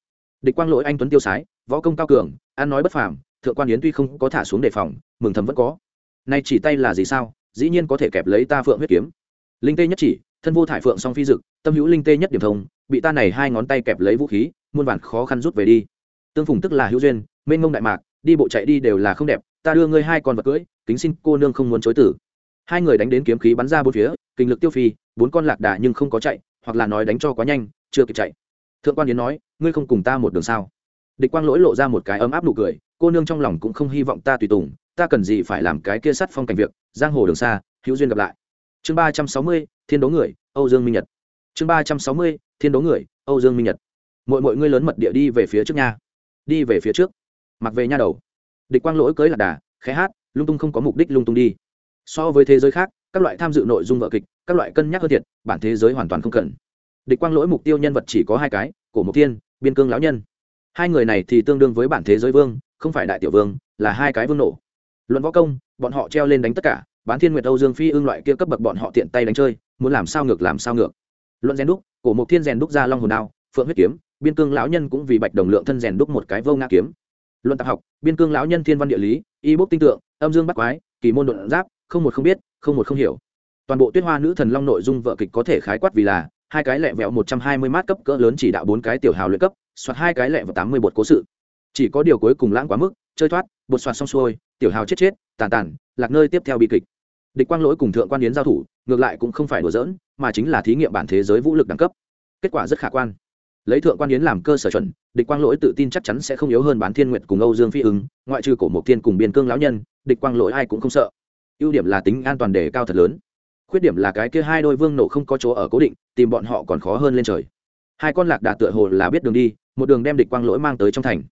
Địch quang lỗi anh tuấn tiêu sái, võ công cao cường, ăn nói bất phàm, thượng quan yến tuy không có thả xuống đề phòng, mừng thầm vẫn có nay chỉ tay là gì sao? Dĩ nhiên có thể kẹp lấy ta phượng huyết kiếm. Linh tê nhất chỉ, thân vô thải phượng song phi dực, tâm hữu linh tê nhất điểm thông, bị ta này hai ngón tay kẹp lấy vũ khí, muôn vàn khó khăn rút về đi. Tương phùng tức là hữu duyên, mênh mông đại mạc, đi bộ chạy đi đều là không đẹp, ta đưa ngươi hai con vật cưỡi, kính xin cô nương không muốn chối tử. Hai người đánh đến kiếm khí bắn ra bốn phía, kinh lực tiêu phi, bốn con lạc đà nhưng không có chạy, hoặc là nói đánh cho quá nhanh, chưa kịp chạy. Thượng quan yến nói, ngươi không cùng ta một đường sao? Địch quang lỗi lộ ra một cái ấm áp nụ cười, cô nương trong lòng cũng không hy vọng ta tùy tùng ta cần gì phải làm cái kia sắt phong cảnh việc, giang hồ đường xa, hữu duyên gặp lại. Chương ba trăm sáu mươi, thiên đấu người, âu dương minh nhật. Chương ba trăm sáu mươi, thiên đấu người, âu dương minh nhật. Mọi mọi ngươi lớn mật địa đi về phía trước nha. Đi về phía trước. Mặc về nha đầu. Địch quang lỗi cưới lạc đà khé hát, lung tung không có mục đích lung tung đi. So với thế giới khác, các loại tham dự nội dung vợ kịch, các loại cân nhắc hơn thiệt, bản thế giới hoàn toàn không cần. Địch quang lỗi mục tiêu nhân vật chỉ có hai cái, cổ mục tiên biên cương lão nhân. Hai người này thì tương đương với bản thế giới vương, không phải đại tiểu vương, là hai cái vương nổ luận võ công, bọn họ treo lên đánh tất cả, bán thiên nguyệt âu dương phi ương loại kia cấp bậc bọn họ tiện tay đánh chơi, muốn làm sao ngược làm sao ngược. Luận rèn đúc, cổ mục thiên rèn đúc ra long hồn đao, phượng huyết kiếm, biên cương lão nhân cũng vì bạch đồng lượng thân rèn đúc một cái vô ngã kiếm. Luận tạp học, biên cương lão nhân thiên văn địa lý, y bốc tinh tượng, âm dương bắt quái, kỳ môn luận giáp, không một không biết, không một không hiểu. Toàn bộ tuyết hoa nữ thần long nội dung vợ kịch có thể khái quát vì là, hai cái lẹ vẹo một trăm hai mươi mát cấp cỡ lớn chỉ đạo bốn cái tiểu hào luyện cấp, soạt hai cái lẹ và tám mươi bột cố sự. Chỉ có điều cuối cùng lãng quá mức, chơi thoát, bột soạt xong xuôi tiểu hào chết chết, tàn tàn, lạc nơi tiếp theo bi kịch. Địch quang lỗi cùng thượng quan yến giao thủ, ngược lại cũng không phải đùa dỡn mà chính là thí nghiệm bản thế giới vũ lực đẳng cấp. Kết quả rất khả quan. Lấy thượng quan yến làm cơ sở chuẩn, địch quang lỗi tự tin chắc chắn sẽ không yếu hơn bán thiên nguyện cùng âu dương phi ứng, ngoại trừ cổ mộc thiên cùng biên cương lão nhân, địch quang lỗi ai cũng không sợ. Ưu điểm là tính an toàn đề cao thật lớn. Khuyết điểm là cái kia hai đôi vương nổ không có chỗ ở cố định, tìm bọn họ còn khó hơn lên trời. Hai con lạc đà tựa hồ là biết đường đi, một đường đem địch quang lỗi mang tới trong thành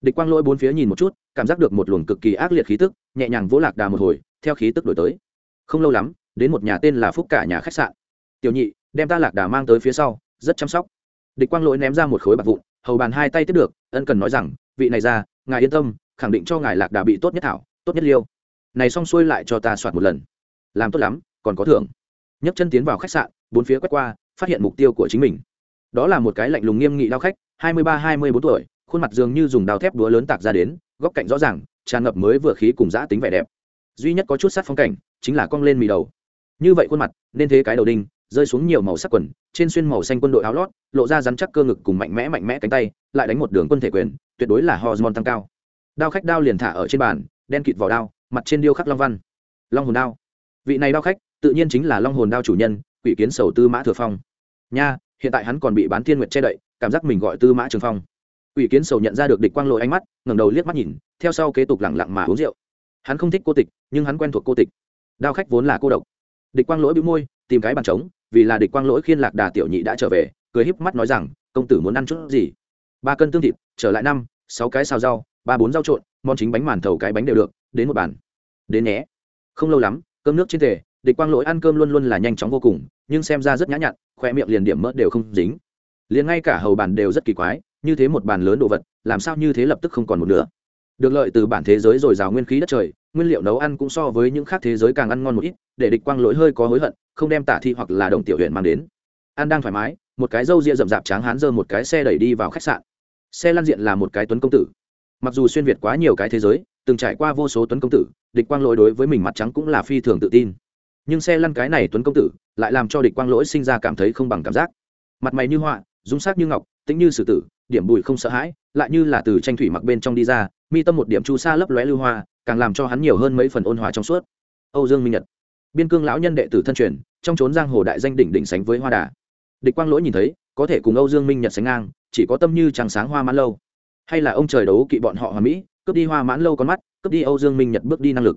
địch quang lỗi bốn phía nhìn một chút, cảm giác được một luồng cực kỳ ác liệt khí tức, nhẹ nhàng vỗ lạc đà một hồi, theo khí tức đổi tới. Không lâu lắm, đến một nhà tên là phúc cả nhà khách sạn. Tiểu nhị, đem ta lạc đà mang tới phía sau, rất chăm sóc. Địch quang lỗi ném ra một khối bạc vụn, hầu bàn hai tay tiếp được, ân cần nói rằng, vị này ra, ngài yên tâm, khẳng định cho ngài lạc đà bị tốt nhất thảo, tốt nhất liêu. Này xong xuôi lại cho ta soạt một lần. Làm tốt lắm, còn có thưởng. Nhấc chân tiến vào khách sạn, bốn phía quét qua, phát hiện mục tiêu của chính mình. Đó là một cái lạnh lùng nghiêm nghị đao khách, hai mươi ba, hai mươi bốn tuổi khuôn mặt dường như dùng đào thép đúa lớn tạc ra đến, góc cạnh rõ ràng, tràn ngập mới vừa khí cùng giã tính vẻ đẹp. Duy nhất có chút sát phong cảnh, chính là cong lên mì đầu. Như vậy khuôn mặt, nên thế cái đầu đinh, rơi xuống nhiều màu sắc quần, trên xuyên màu xanh quân đội áo lót, lộ ra rắn chắc cơ ngực cùng mạnh mẽ mạnh mẽ cánh tay, lại đánh một đường quân thể quyền, tuyệt đối là hormone tăng cao. Đao khách đao liền thả ở trên bàn, đen kịt vỏ đao, mặt trên điêu khắc long văn. Long hồn đao. Vị này đao khách, tự nhiên chính là long hồn đao chủ nhân, quỷ kiến sầu tư mã thừa phong. Nha, hiện tại hắn còn bị bán thiên nguyệt che đậy, cảm giác mình gọi tư mã trường phong quỷ kiến sầu nhận ra được địch quang lội ánh mắt, ngẩng đầu liếc mắt nhìn, theo sau kế tục lẳng lặng mà uống rượu. Hắn không thích cô tịch, nhưng hắn quen thuộc cô tịch. Đao khách vốn là cô độc. Địch quang lỗi bĩu môi, tìm cái bàn trống, vì là địch quang lỗi khiên lạc đà tiểu nhị đã trở về, cười híp mắt nói rằng, công tử muốn ăn chút gì? Ba cân tương thịt, trở lại năm, sáu cái xào rau, ba bốn rau trộn, món chính bánh màn thầu cái bánh đều được, đến một bàn. Đến nhé. Không lâu lắm, cơm nước trên tề, địch quang lỗi ăn cơm luôn luôn là nhanh chóng vô cùng, nhưng xem ra rất nhã nhặn, khoe miệng liền điểm mỡ đều không dính. Liền ngay cả hầu bàn đều rất kỳ quái như thế một bàn lớn đồ vật, làm sao như thế lập tức không còn một nửa. Được lợi từ bản thế giới dồi dào nguyên khí đất trời, nguyên liệu nấu ăn cũng so với những khác thế giới càng ăn ngon một ít, để địch quang lỗi hơi có hối hận, không đem tả thi hoặc là đồng tiểu huyện mang đến. Ăn đang thoải mái, một cái râu ria rậm rạp tráng hán dơ một cái xe đẩy đi vào khách sạn. Xe lăn diện là một cái tuấn công tử. Mặc dù xuyên việt quá nhiều cái thế giới, từng trải qua vô số tuấn công tử, địch quang lỗi đối với mình mặt trắng cũng là phi thường tự tin. Nhưng xe lăn cái này tuấn công tử, lại làm cho địch quang lỗi sinh ra cảm thấy không bằng cảm giác. Mặt mày như họa dung sắc như ngọc, tĩnh như sử tử điểm bùi không sợ hãi, lại như là từ tranh thủy mặc bên trong đi ra, mi tâm một điểm chu sa lấp lóe lưu hoa, càng làm cho hắn nhiều hơn mấy phần ôn hòa trong suốt. Âu dương minh nhật, biên cương lão nhân đệ tử thân truyền, trong trốn giang hồ đại danh đỉnh đỉnh sánh với hoa đà. Địch quang lỗi nhìn thấy, có thể cùng âu dương minh nhật sánh ngang, chỉ có tâm như trăng sáng hoa mãn lâu. Hay là ông trời đấu kỵ bọn họ hòa mỹ, cướp đi hoa mãn lâu con mắt, cướp đi âu dương minh nhật bước đi năng lực.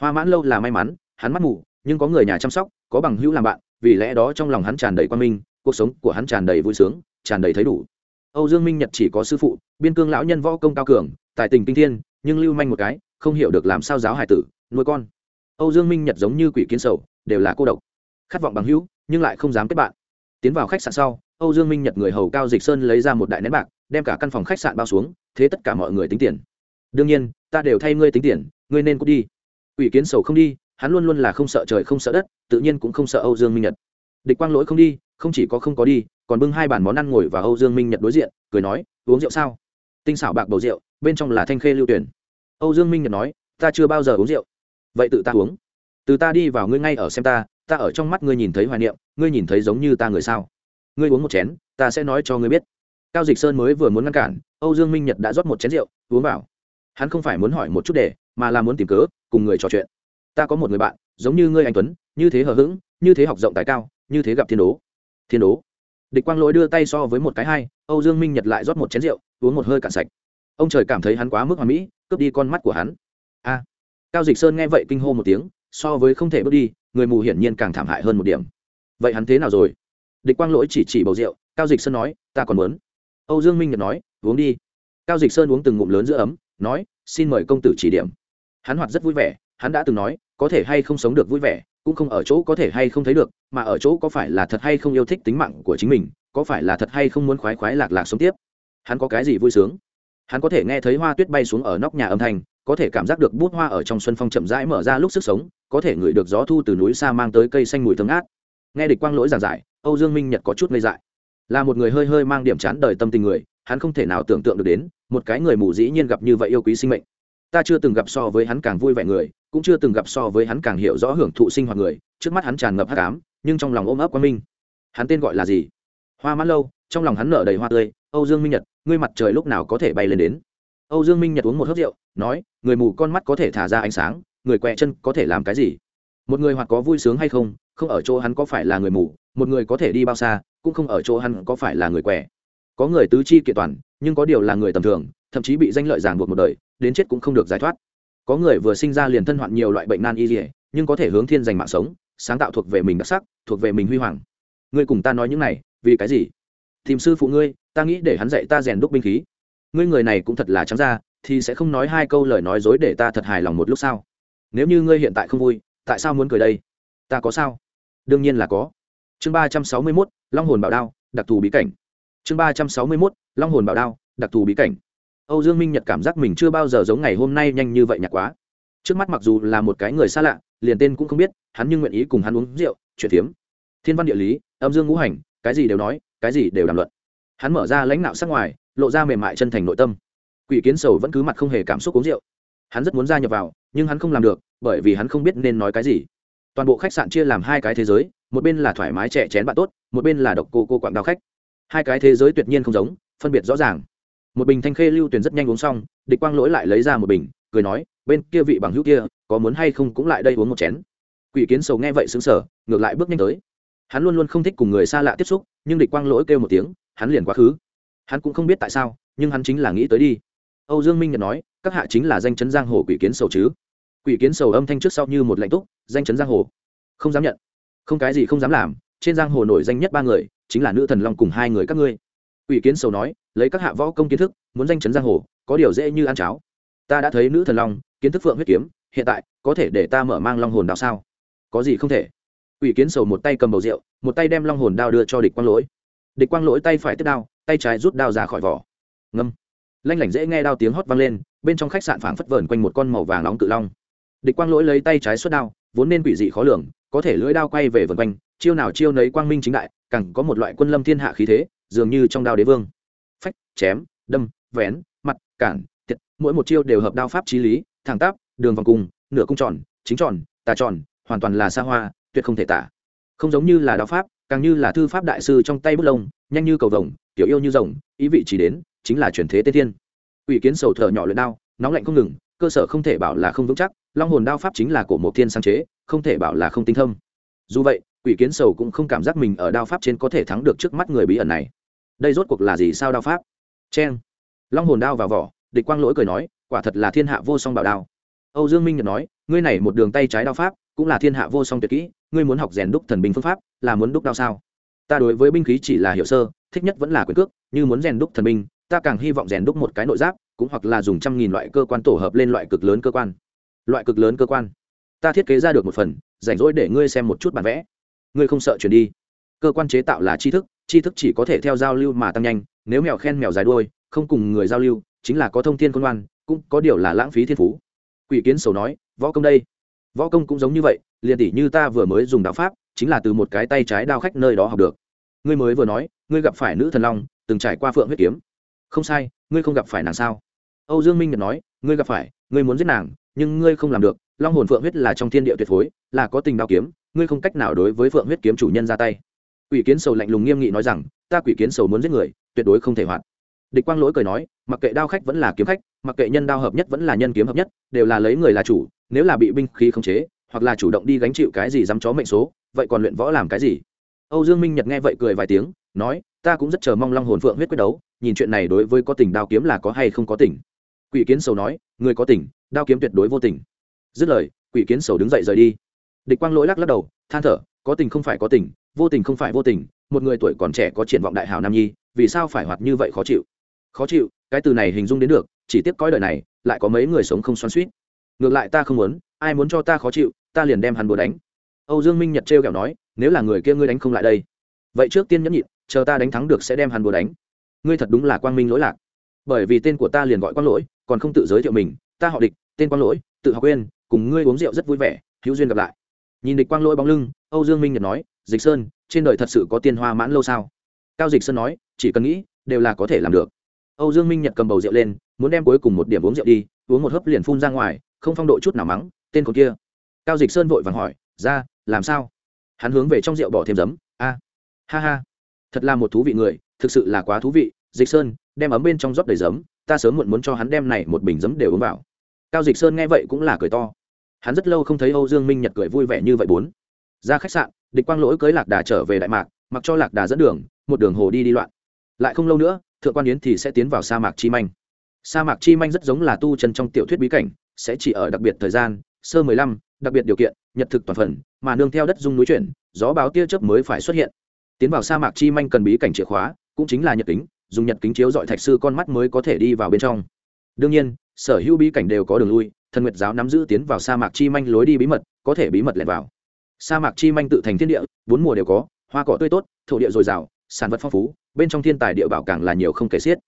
Hoa mãn lâu là may mắn, hắn mắt mù, nhưng có người nhà chăm sóc, có bằng hữu làm bạn, vì lẽ đó trong lòng hắn tràn đầy quan minh, cuộc sống của hắn tràn đầy vui sướng, tràn đầy thấy đủ âu dương minh nhật chỉ có sư phụ, biên cương lão nhân võ công cao cường, tài tình kinh thiên, nhưng lưu manh một cái, không hiểu được làm sao giáo hải tử, nuôi con. Âu dương minh nhật giống như quỷ kiến sầu, đều là cô độc. Khát vọng bằng hữu, nhưng lại không dám kết bạn. Tiến vào khách sạn sau, âu dương minh nhật người hầu cao dịch sơn lấy ra một đại nén bạc, đem cả căn phòng khách sạn bao xuống, thế tất cả mọi người tính tiền. Đương nhiên, ta đều thay ngươi tính tiền, ngươi nên cút đi. Quỷ kiến sầu không đi, hắn luôn luôn là không sợ trời không sợ đất, tự nhiên cũng không sợ âu dương minh nhật. Địch quang lỗi không đi, không chỉ có không có đi còn bưng hai bàn món ăn ngồi và âu dương minh nhật đối diện, cười nói, uống rượu sao? Tinh xảo bạc bầu rượu, bên trong là thanh khê lưu tuyển. Âu dương minh nhật nói, ta chưa bao giờ uống rượu. Vậy tự ta uống. Từ ta đi vào ngươi ngay ở xem ta ta ở trong mắt ngươi nhìn thấy hoài niệm, ngươi nhìn thấy giống như ta người sao. Ngươi uống một chén, ta sẽ nói cho ngươi biết. Cao dịch sơn mới vừa muốn ngăn cản, âu dương minh nhật đã rót một chén rượu, uống vào. Hắn không phải muốn hỏi một chút để mà là muốn tìm cớ, cùng người trò chuyện. Ta có một người bạn, giống như ngươi anh tuấn, như thế hờ hững, như thế học rộng tài cao, như thế gặp thiên đố. Thiên đố? Địch quang lỗi đưa tay so với một cái hai, âu dương minh nhật lại rót một chén rượu, uống một hơi cạn sạch. Ông trời cảm thấy hắn quá mức hoà mỹ, cướp đi con mắt của hắn. A. Cao dịch sơn nghe vậy kinh hô một tiếng, so với không thể bước đi, người mù hiển nhiên càng thảm hại hơn một điểm. Vậy hắn thế nào rồi? Địch quang lỗi chỉ chỉ bầu rượu, cao dịch sơn nói, ta còn muốn. Âu dương minh nhật nói, uống đi. Cao dịch sơn uống từng ngụm lớn giữa ấm, nói, xin mời công tử chỉ điểm. Hắn hoạt rất vui vẻ, hắn đã từng nói có thể hay không sống được vui vẻ, cũng không ở chỗ có thể hay không thấy được, mà ở chỗ có phải là thật hay không yêu thích tính mạng của chính mình, có phải là thật hay không muốn khoái khoái lạc lạc sống tiếp. Hắn có cái gì vui sướng? Hắn có thể nghe thấy hoa tuyết bay xuống ở nóc nhà âm thanh, có thể cảm giác được bút hoa ở trong xuân phong chậm rãi mở ra lúc sức sống, có thể ngửi được gió thu từ núi xa mang tới cây xanh mùi thơm ngát. Nghe địch quang lỗi giảng giải, âu dương minh nhật có chút ngây dại. Là một người hơi hơi mang điểm chán đời tâm tình người, hắn không thể nào tưởng tượng được đến, một cái người mù dĩ nhiên gặp như vậy yêu quý sinh mệnh ta chưa từng gặp so với hắn càng vui vẻ người, cũng chưa từng gặp so với hắn càng hiểu rõ hưởng thụ sinh hoạt người. Trước mắt hắn tràn ngập hát cám nhưng trong lòng ôm ấp quang minh. Hắn tên gọi là gì? Hoa mãn lâu, trong lòng hắn nở đầy hoa tươi. Âu dương minh nhật, ngươi mặt trời lúc nào có thể bay lên đến? Âu dương minh nhật uống một hớp rượu, nói, người mù con mắt có thể thả ra ánh sáng, người quẹ chân có thể làm cái gì? Một người hoặc có vui sướng hay không? Không ở chỗ hắn có phải là người mù, một người có thể đi bao xa, cũng không ở chỗ hắn có phải là người quẹ có người tứ chi kiện toàn, nhưng có điều là người tầm thường, thậm chí bị danh lợi giảng buộc một đời, đến chết cũng không được giải thoát. Có người vừa sinh ra liền thân hoạn nhiều loại bệnh nan y dỉa nhưng có thể hướng thiên giành mạng sống, sáng tạo thuộc về mình đặc sắc, thuộc về mình huy hoàng. Ngươi cùng ta nói những này, vì cái gì? Tìm sư phụ ngươi, ta nghĩ để hắn dạy ta rèn đúc binh khí. Ngươi người này cũng thật là trắng ra, thì sẽ không nói hai câu lời nói dối để ta thật hài lòng một lúc sau nếu như ngươi hiện tại không vui, tại sao muốn cười đây? Ta có sao? Đương nhiên là có. Chương ba trăm sáu mươi mốt, long hồn bảo đao, đặc thù bí cảnh chương ba trăm sáu mươi mốt, long hồn bảo đao, đặc thù bí cảnh. Âu dương minh nhật cảm giác mình chưa bao giờ giống ngày hôm nay nhanh như vậy nhạc quá. Trước mắt mặc dù là một cái người xa lạ, liền tên cũng không biết, hắn nhưng nguyện ý cùng hắn uống rượu, chuyện phiếm. Thiên văn địa lý, âm dương ngũ hành, cái gì đều nói, cái gì đều đàm luận. Hắn mở ra lãnh nạo sắc ngoài, lộ ra mềm mại chân thành nội tâm. Quỷ kiến sầu vẫn cứ mặt không hề cảm xúc uống rượu. Hắn rất muốn gia nhập vào, nhưng hắn không làm được, bởi vì hắn không biết nên nói cái gì. Toàn bộ khách sạn chia làm hai cái thế giới, một bên là thoải mái trẻ chén bạn tốt, một bên là độc cô cô quảng đao khách hai cái thế giới tuyệt nhiên không giống, phân biệt rõ ràng. Một bình thanh khê lưu tuyển rất nhanh uống xong, địch quang lỗi lại lấy ra một bình, cười nói, bên kia vị bằng hữu kia, có muốn hay không cũng lại đây uống một chén. Quỷ kiến sầu nghe vậy xứng sở ngược lại bước nhanh tới. Hắn luôn luôn không thích cùng người xa lạ tiếp xúc, nhưng địch quang lỗi kêu một tiếng, hắn liền quá khứ. Hắn cũng không biết tại sao, nhưng hắn chính là nghĩ tới đi. Âu dương minh nhật nói, các hạ chính là danh chấn giang hồ quỷ kiến sầu chứ? Quỷ kiến sầu âm thanh trước sau như một lãnh túc, danh chấn giang hồ. Không dám nhận. Không cái gì không dám làm, trên giang hồ nổi danh nhất ba người chính là nữ thần long cùng hai người các ngươi. Ủy kiến sầu nói, lấy các hạ võ công kiến thức, muốn danh chấn giang hồ, có điều dễ như ăn cháo. Ta đã thấy nữ thần long, kiến thức phượng huyết kiếm, hiện tại, có thể để ta mở mang long hồn đao sao? Có gì không thể? Ủy kiến sầu một tay cầm bầu rượu, một tay đem long hồn đao đưa cho địch quang lỗi. Địch quang lỗi tay phải tiếp đao, tay trái rút đao ra khỏi vỏ. Ngâm. Lanh lảnh dễ nghe đao tiếng hót vang lên, bên trong khách sạn phảng phất vờn quanh một con màu vàng nóng cự long. Địch quang lỗi lấy tay trái xuất đao, vốn nên quỷ dị khó lường, có thể lưỡi đao quay về vần quanh chiêu nào chiêu nấy quang minh chính đại càng có một loại quân lâm thiên hạ khí thế dường như trong đao đế vương. Phách chém đâm vén mặt cản tiệt, mỗi một chiêu đều hợp đao pháp trí lý thẳng tắp đường vòng cùng nửa cung tròn chính tròn tà tròn hoàn toàn là xa hoa tuyệt không thể tả. Không giống như là đao pháp càng như là thư pháp đại sư trong tay bút lông nhanh như cầu vồng tiểu yêu như rồng ý vị chỉ đến chính là truyền thế tiên thiên. Ủy kiến sầu thở nhỏ luyện đao nóng lạnh không ngừng cơ sở không thể bảo là không vững chắc long hồn đao pháp chính là của một thiên sáng chế không thể bảo là không tinh thông dù vậy, quỷ kiến sầu cũng không cảm giác mình ở đao pháp trên có thể thắng được trước mắt người bí ẩn này. Đây rốt cuộc là gì sao đao pháp? Cheng. Long hồn đao vào vỏ, địch quang lỗi cười nói, quả thật là thiên hạ vô song bảo đao. Âu dương minh nhật nói, ngươi này một đường tay trái đao pháp, cũng là thiên hạ vô song tuyệt kỹ, ngươi muốn học rèn đúc thần binh phương pháp, là muốn đúc đao sao? Ta đối với binh khí chỉ là hiệu sơ, thích nhất vẫn là quyền cước, như muốn rèn đúc thần binh, ta càng hy vọng rèn đúc một cái nội giáp, cũng hoặc là dùng trăm nghìn loại cơ quan tổ hợp lên loại cực lớn cơ quan. Loại cực lớn cơ quan. Ta thiết kế ra được một phần rảnh rỗi để ngươi xem một chút bản vẽ. Ngươi không sợ chuyển đi. Cơ quan chế tạo là tri thức tri thức chỉ có thể theo giao lưu mà tăng nhanh, nếu mèo khen mèo dài đuôi, không cùng người giao lưu, chính là có thông thiên công ngoan, cũng có điều là lãng phí thiên phú. Quỷ kiến sầu nói, võ công đây. Võ công cũng giống như vậy, liền tỷ như ta vừa mới dùng đạo pháp, chính là từ một cái tay trái đao khách nơi đó học được. Ngươi mới vừa nói, ngươi gặp phải nữ thần long, từng trải qua phượng huyết kiếm. Không sai, ngươi không gặp phải nàng sao? Âu dương minh nhật nói, ngươi gặp phải, ngươi muốn giết nàng, nhưng ngươi không làm được long hồn phượng huyết là trong thiên địa tuyệt phối, là có tình đao kiếm, ngươi không cách nào đối với phượng huyết kiếm chủ nhân ra tay. Quỷ kiến sầu lạnh lùng nghiêm nghị nói rằng, ta quỷ kiến sầu muốn giết người, tuyệt đối không thể hoạt. Địch quang lỗi cười nói, mặc kệ đao khách vẫn là kiếm khách, mặc kệ nhân đao hợp nhất vẫn là nhân kiếm hợp nhất, đều là lấy người là chủ, nếu là bị binh khí khống chế, hoặc là chủ động đi gánh chịu cái gì dám chó mệnh số, vậy còn luyện võ làm cái gì? Âu dương minh nhật nghe vậy cười vài tiếng, nói, ta cũng rất chờ mong long hồn phượng huyết quyết đấu, nhìn chuyện này đối với có tình đao kiếm là có hay không có tình. Quỷ kiến sầu nói, người có tình, đao kiếm tuyệt đối vô tình dứt lời, quỷ kiến sầu đứng dậy rời đi. Địch quang lỗi lắc lắc đầu, than thở, có tình không phải có tình, vô tình không phải vô tình, một người tuổi còn trẻ có triển vọng đại hào nam nhi, vì sao phải hoạt như vậy khó chịu? Khó chịu, cái từ này hình dung đến được, chỉ tiếc coi đời này, lại có mấy người sống không xoắn suýt ngược lại ta không muốn, ai muốn cho ta khó chịu, ta liền đem hắn bùa đánh. Âu dương minh nhật trêu kẹo nói, nếu là người kia ngươi đánh không lại đây, vậy trước tiên nhẫn nhịn, chờ ta đánh thắng được sẽ đem hắn bùa đánh. Ngươi thật đúng là quang minh lỗi lạc. Bởi vì tên của ta liền gọi quang lỗi, còn không tự giới thiệu mình, ta họ địch, tên quang lỗi, tự học quên cùng ngươi uống rượu rất vui vẻ, hữu duyên gặp lại. Nhìn địch quang lỗi bóng lưng, âu dương minh nhật nói, dịch sơn, trên đời thật sự có tiên hoa mãn lâu sao? Cao dịch sơn nói, chỉ cần nghĩ, đều là có thể làm được. Âu dương minh nhật cầm bầu rượu lên, muốn đem cuối cùng một điểm uống rượu đi, uống một hớp liền phun ra ngoài, không phong độ chút nào mắng, tên con kia. Cao dịch sơn vội vàng hỏi, ra, làm sao? Hắn hướng về trong rượu bỏ thêm giấm, a, ha ha, thật là một thú vị người, thực sự là quá thú vị. Dịch sơn, đem ấm bên trong rót đầy giấm, ta sớm muộn muốn cho hắn đem này một bình giấm đều uống vào. Cao dịch sơn nghe vậy cũng là cười to hắn rất lâu không thấy âu dương minh nhật cười vui vẻ như vậy bốn. Ra khách sạn, địch quang lỗi cưới lạc đà trở về đại mạc, mặc cho lạc đà dẫn đường, một đường hồ đi đi loạn. Lại không lâu nữa, thượng quan yến thì sẽ tiến vào sa mạc chi manh. Sa mạc chi manh rất giống là tu chân trong tiểu thuyết bí cảnh, sẽ chỉ ở đặc biệt thời gian, sơ mười lăm, đặc biệt điều kiện, nhật thực toàn phần, mà nương theo đất dung núi chuyển, gió báo tia chớp mới phải xuất hiện. Tiến vào sa mạc chi manh cần bí cảnh chìa khóa, cũng chính là nhật kính, dùng nhật kính chiếu dọi thạch sư con mắt mới có thể đi vào bên trong. Đương nhiên, sở hữu bí cảnh đều có đường lui thần nguyệt giáo nắm giữ tiến vào sa mạc chi manh lối đi bí mật, có thể bí mật lẻn vào. Sa mạc chi manh tự thành thiên địa, bốn mùa đều có, hoa cỏ tươi tốt, thổ địa dồi dào, sản vật phong phú, bên trong thiên tài địa bảo càng là nhiều không kể xiết.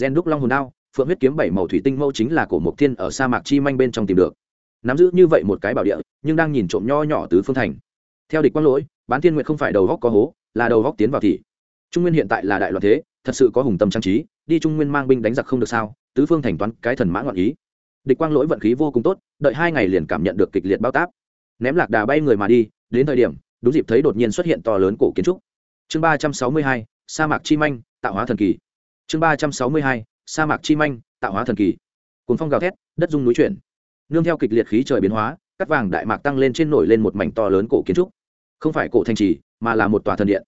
Gen đúc long hồn đao, phượng huyết kiếm bảy màu thủy tinh mẫu chính là cổ mộc thiên ở sa mạc chi manh bên trong tìm được. Nắm giữ như vậy một cái bảo địa, nhưng đang nhìn trộm nho nhỏ tứ phương thành. Theo địch quang lỗi, bán thiên nguyện không phải đầu góc có hố, là đầu góc tiến vào thị. Trung nguyên hiện tại là đại loạn thế, thật sự có hùng tâm trang trí, đi trung nguyên mang binh đánh giặc không được sao, tứ phương thành toán cái thần mã ngoạn ý địch quang lỗi vận khí vô cùng tốt, đợi hai ngày liền cảm nhận được kịch liệt bao táp. Ném lạc đà bay người mà đi, đến thời điểm, đúng dịp thấy đột nhiên xuất hiện to lớn cổ kiến trúc. Chương ba trăm sáu mươi hai, sa mạc chi manh, tạo hóa thần kỳ. Chương ba trăm sáu mươi hai, sa mạc chi manh, tạo hóa thần kỳ. Cồn phong gào thét, đất dung núi chuyển. Nương theo kịch liệt khí trời biến hóa cắt vàng đại mạc tăng lên trên nổi lên một mảnh to lớn cổ kiến trúc. Không phải cổ thành trì, mà là một tòa thần điện.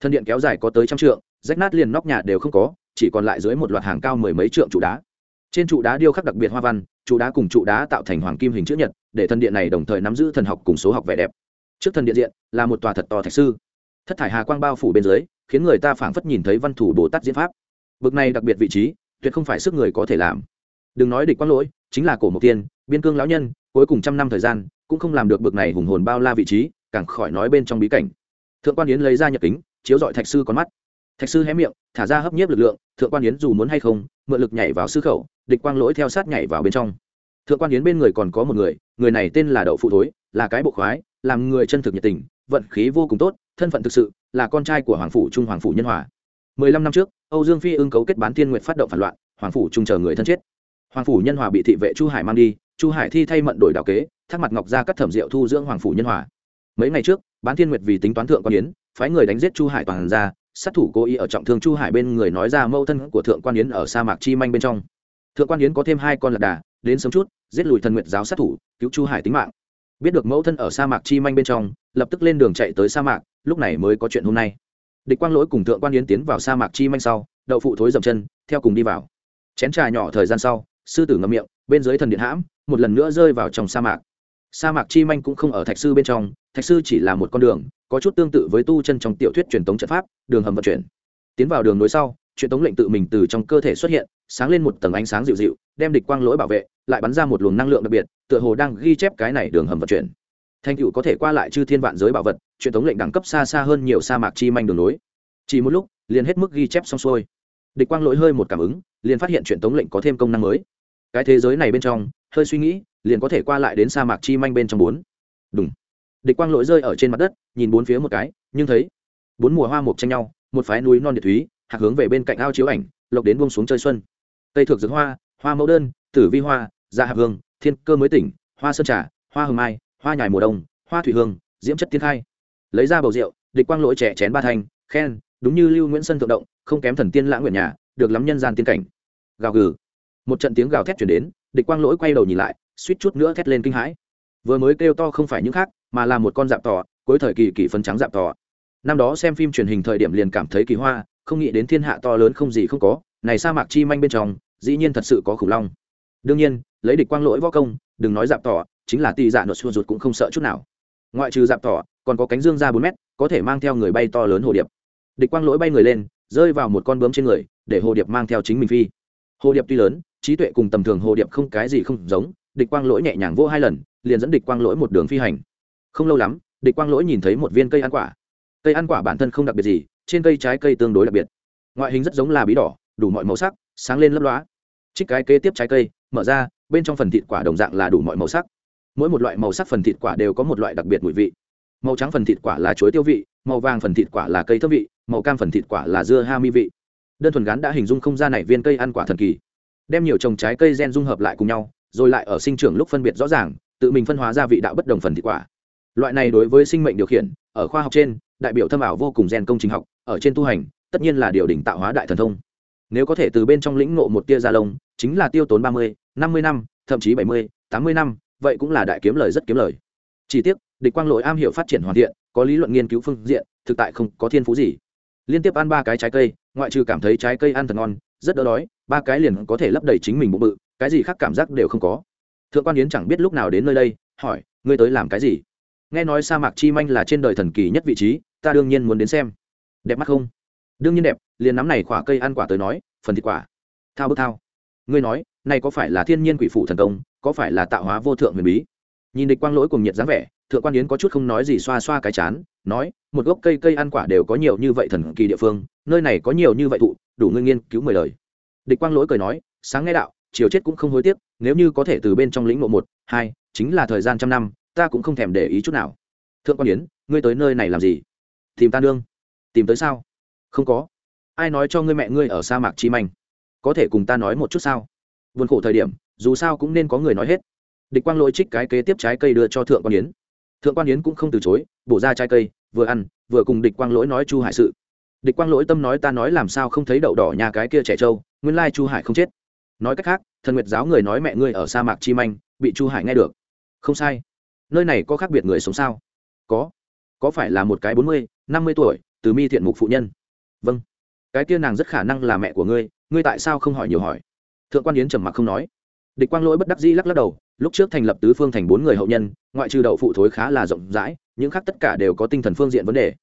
Thần điện kéo dài có tới trăm trượng, rách nát liền nóc nhà đều không có, chỉ còn lại dưới một loạt hàng cao mười mấy trượng trụ đá. Trên trụ đá điêu khắc đặc biệt hoa văn trụ đá cùng trụ đá tạo thành hoàng kim hình chữ nhật, để thần điện này đồng thời nắm giữ thần học cùng số học vẻ đẹp. Trước thần điện diện, là một tòa thật to thạch sư. Thất thải hà quang bao phủ bên dưới, khiến người ta phảng phất nhìn thấy văn thủ bồ tát diễn pháp. Bực này đặc biệt vị trí, tuyệt không phải sức người có thể làm. Đừng nói địch quang lỗi, chính là cổ mộc tiên, biên cương lão nhân, cuối cùng trăm năm thời gian, cũng không làm được bực này hùng hồn bao la vị trí, càng khỏi nói bên trong bí cảnh. Thượng quan yến lấy ra nhật kính, chiếu dọi thạch sư con mắt. Thạch sư hé miệng, thả ra hấp nhiếp lực lượng, thượng quan yến dù muốn hay không mượn lực nhảy vào sư khẩu, địch quang lỗi theo sát nhảy vào bên trong. Thượng quan yến bên người còn có một người người này tên là đậu phụ thối, là cái bộ khoái, làm người chân thực nhiệt tình, vận khí vô cùng tốt, thân phận thực sự, là con trai của hoàng phủ trung hoàng phủ nhân hòa. Mười lăm năm trước, âu dương phi ưng cấu kết bán thiên nguyện phát động phản loạn, hoàng phủ trung chờ người thân chết. Hoàng phủ nhân hòa bị thị vệ chu hải mang đi, chu hải thi thay mận đổi đào kế, thác mặt ngọc ra cắt thẩm rượu thu dưỡng hoàng phủ nhân hòa. Mấy ngày trước, bán thiên nguyệt vì tính toán thượng quan yến, phái người đánh giết chu hải toàn ra sát thủ cố ý ở trọng thương chu hải bên người nói ra mâu thân của thượng quan yến ở sa mạc chi manh bên trong. Thượng quan yến có thêm hai con lạc đà, đến sớm chút, giết lùi thần nguyệt giáo sát thủ, cứu chu hải tính mạng. Biết được mẫu thân ở sa mạc chi manh bên trong, lập tức lên đường chạy tới sa mạc, lúc này mới có chuyện hôm nay. Địch quang lỗi cùng thượng quan yến tiến vào sa mạc chi manh sau, đậu phụ thối dầm chân, theo cùng đi vào. Chén trà nhỏ thời gian sau, sư tử ngậm miệng, bên dưới thần điện hãm, một lần nữa rơi vào trong sa mạc sa mạc chi manh cũng không ở thạch sư bên trong, thạch sư chỉ là một con đường, có chút tương tự với tu chân trong tiểu thuyết truyền thống trận pháp, đường hầm vận chuyển. Tiến vào đường nối sau, truyền thống lệnh tự mình từ trong cơ thể xuất hiện, sáng lên một tầng ánh sáng dịu dịu, đem địch quang lỗi bảo vệ, lại bắn ra một luồng năng lượng đặc biệt, tựa hồ đang ghi chép cái này đường hầm vận chuyển. Thanh cựu có thể qua lại chư thiên vạn giới bảo vật, truyền thống lệnh đẳng cấp xa xa hơn nhiều sa mạc chi manh đường nối. Chỉ một lúc, liền hết mức ghi chép xong xuôi. Địch quang lỗi hơi một cảm ứng, liền phát hiện truyền thống lệnh có thêm công năng mới. Cái thế giới này bên trong hơi suy nghĩ, liền có thể qua lại đến sa mạc chi manh bên trong bốn. Đúng địch quang lỗi rơi ở trên mặt đất, nhìn bốn phía một cái, nhưng thấy bốn mùa hoa mộc tranh nhau, một phái núi non địa thúy hạc hướng về bên cạnh ao chiếu ảnh, lộc đến buông xuống chơi xuân. Cây thược dưỡng hoa hoa mẫu đơn, tử vi hoa dạ gia hạc hương thiên cơ mới tỉnh, hoa sơn trà, hoa hồng mai, hoa nhài mùa đông, hoa thủy hương, diễm chất tiên khai. Lấy ra bầu rượu, địch quang lỗi trẻ chén ba thành khen, đúng như lưu nguyễn sân thượng động, không kém thần tiên lãng nguyện nhà, được lắm nhân gian tiên cảnh. Gào gừ. Một trận tiếng gào thét chuyển đến địch quang lỗi quay đầu nhìn lại, suýt chút nữa thét lên kinh hãi. Vừa mới kêu to không phải những khác, mà là một con dạp tỏ cuối thời kỳ kỳ phấn trắng dạp tỏ năm đó xem phim truyền hình thời điểm liền cảm thấy kỳ hoa, không nghĩ đến thiên hạ to lớn không gì không có, này sa mạc chi manh bên trong, dĩ nhiên thật sự có khủng long. Đương nhiên, lấy địch quang lỗi võ công, đừng nói dạp tỏ chính là tì dạ nốt xua rụt cũng không sợ chút nào. Ngoại trừ dạp tỏ còn có cánh dương ra bốn mét, có thể mang theo người bay to lớn hồ điệp. Địch quang lỗi bay người lên, rơi vào một con bướm trên người, để hồ điệp mang theo chính mình phi hồ điệp tuy lớn, trí tuệ cùng tầm thường hồ điệp không cái gì không giống, địch quang lỗi nhẹ nhàng vô hai lần, liền dẫn địch quang lỗi một đường phi hành. Không lâu lắm, địch quang lỗi nhìn thấy một viên cây ăn quả. Cây ăn quả bản thân không đặc biệt gì, trên cây trái cây tương đối đặc biệt. Ngoại hình rất giống là bí đỏ, đủ mọi màu sắc, sáng lên lấp loá trích cái kế tiếp trái cây, mở ra, bên trong phần thịt quả đồng dạng là đủ mọi màu sắc. Mỗi một loại màu sắc phần thịt quả đều có một loại đặc biệt mùi vị. Màu trắng phần thịt quả là chuối tiêu vị, màu vàng phần thịt quả là cây thơm vị, màu cam phần thịt quả là dưa ha mi vị đơn thuần gắn đã hình dung không ra này viên cây ăn quả thần kỳ. Đem nhiều trồng trái cây gen dung hợp lại cùng nhau, rồi lại ở sinh trưởng lúc phân biệt rõ ràng, tự mình phân hóa ra vị đạo bất đồng phần thịt quả. Loại này đối với sinh mệnh điều khiển, ở khoa học trên, đại biểu thâm ảo vô cùng gen công trình học, ở trên tu hành, tất nhiên là điều đỉnh tạo hóa đại thần thông. Nếu có thể từ bên trong lĩnh ngộ một tia da lông, chính là tiêu tốn ba mươi, năm mươi năm, thậm chí bảy mươi, tám mươi năm, vậy cũng là đại kiếm lời rất kiếm lời. Chỉ tiếc, địch quang lội am hiểu phát triển hoàn thiện, có lý luận nghiên cứu phương diện, thực tại không có thiên phú gì. Liên tiếp ăn ba cái trái cây ngoại trừ cảm thấy trái cây ăn thật ngon, rất đỡ đói, ba cái liền có thể lấp đầy chính mình bụng bự, cái gì khác cảm giác đều không có. Thượng quan yến chẳng biết lúc nào đến nơi đây, hỏi, ngươi tới làm cái gì? Nghe nói sa mạc chi manh là trên đời thần kỳ nhất vị trí, ta đương nhiên muốn đến xem. Đẹp mắt không? Đương nhiên đẹp, liền nắm này quả cây ăn quả tới nói, phần thịt quả. Thao bức thao. Ngươi nói, này có phải là thiên nhiên quỷ phụ thần công, có phải là tạo hóa vô thượng huyền bí? Nhìn địch quang lỗi cùng nhiệt dáng vẻ, thượng quan yến có chút không nói gì xoa xoa cái chán, nói, một gốc cây cây ăn quả đều có nhiều như vậy thần kỳ địa phương nơi này có nhiều như vậy thụ, đủ ngươi nghiên cứu mười lời. Địch quang lỗi cười nói, sáng nghe đạo chiều chết cũng không hối tiếc, nếu như có thể từ bên trong lĩnh ngộ một, hai, chính là thời gian trăm năm, ta cũng không thèm để ý chút nào. Thượng quan yến, ngươi tới nơi này làm gì? Tìm ta nương. Tìm tới sao? Không có. Ai nói cho ngươi mẹ ngươi ở sa mạc chi manh? Có thể cùng ta nói một chút sao? Buồn khổ thời điểm, dù sao cũng nên có người nói hết. Địch quang lỗi trích cái kế tiếp trái cây đưa cho thượng quan yến. Thượng quan yến cũng không từ chối, bổ ra trái cây, vừa ăn, vừa cùng địch quang lỗi nói chu hại sự địch quang lỗi tâm nói ta nói làm sao không thấy đậu đỏ nhà cái kia trẻ trâu, nguyên lai chu hải không chết. Nói cách khác, thần nguyệt giáo người nói mẹ ngươi ở sa mạc chi manh, bị chu hải nghe được. Không sai. Nơi này có khác biệt người sống sao? Có. Có phải là một cái bốn mươi, năm mươi tuổi, từ mi thiện mục phụ nhân? Vâng. Cái kia nàng rất khả năng là mẹ của ngươi ngươi tại sao không hỏi nhiều hỏi? Thượng quan yến trầm mặc không nói. Địch quang lỗi bất đắc dĩ lắc lắc đầu, lúc trước thành lập tứ phương thành bốn người hậu nhân, ngoại trừ đậu phụ thối khá là rộng rãi, những khác tất cả đều có tinh thần phương diện vấn đề.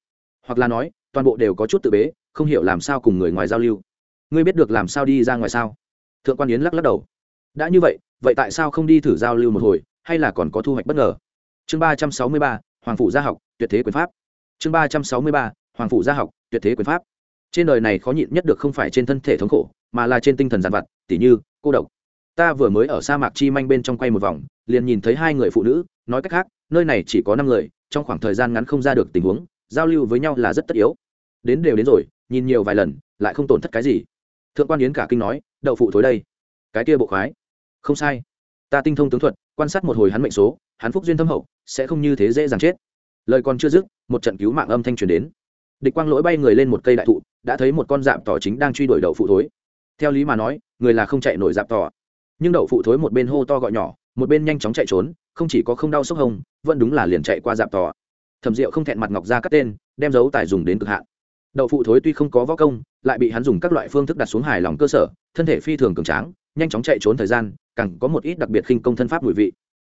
Hoặc là nói toàn bộ đều có chút tự bế, không hiểu làm sao cùng người ngoài giao lưu. Ngươi biết được làm sao đi ra ngoài sao? Thượng quan yến lắc lắc đầu. Đã như vậy vậy tại sao không đi thử giao lưu một hồi, hay là còn có thu hoạch bất ngờ? Chương ba trăm sáu mươi ba, hoàng phủ gia học, tuyệt thế quyền pháp. Chương ba trăm sáu mươi ba, hoàng phủ gia học, tuyệt thế quyền pháp. Trên đời này khó nhịn nhất được không phải trên thân thể thống khổ, mà là trên tinh thần giàn vặt, tỉ như, cô độc. Ta vừa mới ở sa mạc chi manh bên trong quay một vòng, liền nhìn thấy hai người phụ nữ, nói cách khác, nơi này chỉ có năm người, trong khoảng thời gian ngắn không ra được tình huống, giao lưu với nhau là rất tất yếu đến đều đến rồi, nhìn nhiều vài lần, lại không tổn thất cái gì. Thượng quan yến cả kinh nói, đậu phụ thối đây. Cái kia bộ khoái. Không sai. Ta tinh thông tướng thuật, quan sát một hồi hắn mệnh số, hắn phúc duyên thâm hậu, sẽ không như thế dễ dàng chết. Lời còn chưa dứt, một trận cứu mạng âm thanh truyền đến. Địch quang lỗi bay người lên một cây đại thụ, đã thấy một con dạp tỏ chính đang truy đuổi đậu phụ thối. Theo lý mà nói, người là không chạy nổi dạp tỏ. Nhưng đậu phụ thối một bên hô to gọi nhỏ, một bên nhanh chóng chạy trốn, không chỉ có không đau sốc hông vẫn đúng là liền chạy qua dạp tỏ. Thẩm diệu không thẹn mặt ngọc ra các tên, đem dấu tài dùng đến cực hạn đậu phụ thối tuy không có võ công, lại bị hắn dùng các loại phương thức đặt xuống hài lòng cơ sở, thân thể phi thường cường tráng, nhanh chóng chạy trốn thời gian, càng có một ít đặc biệt khinh công thân pháp mùi vị.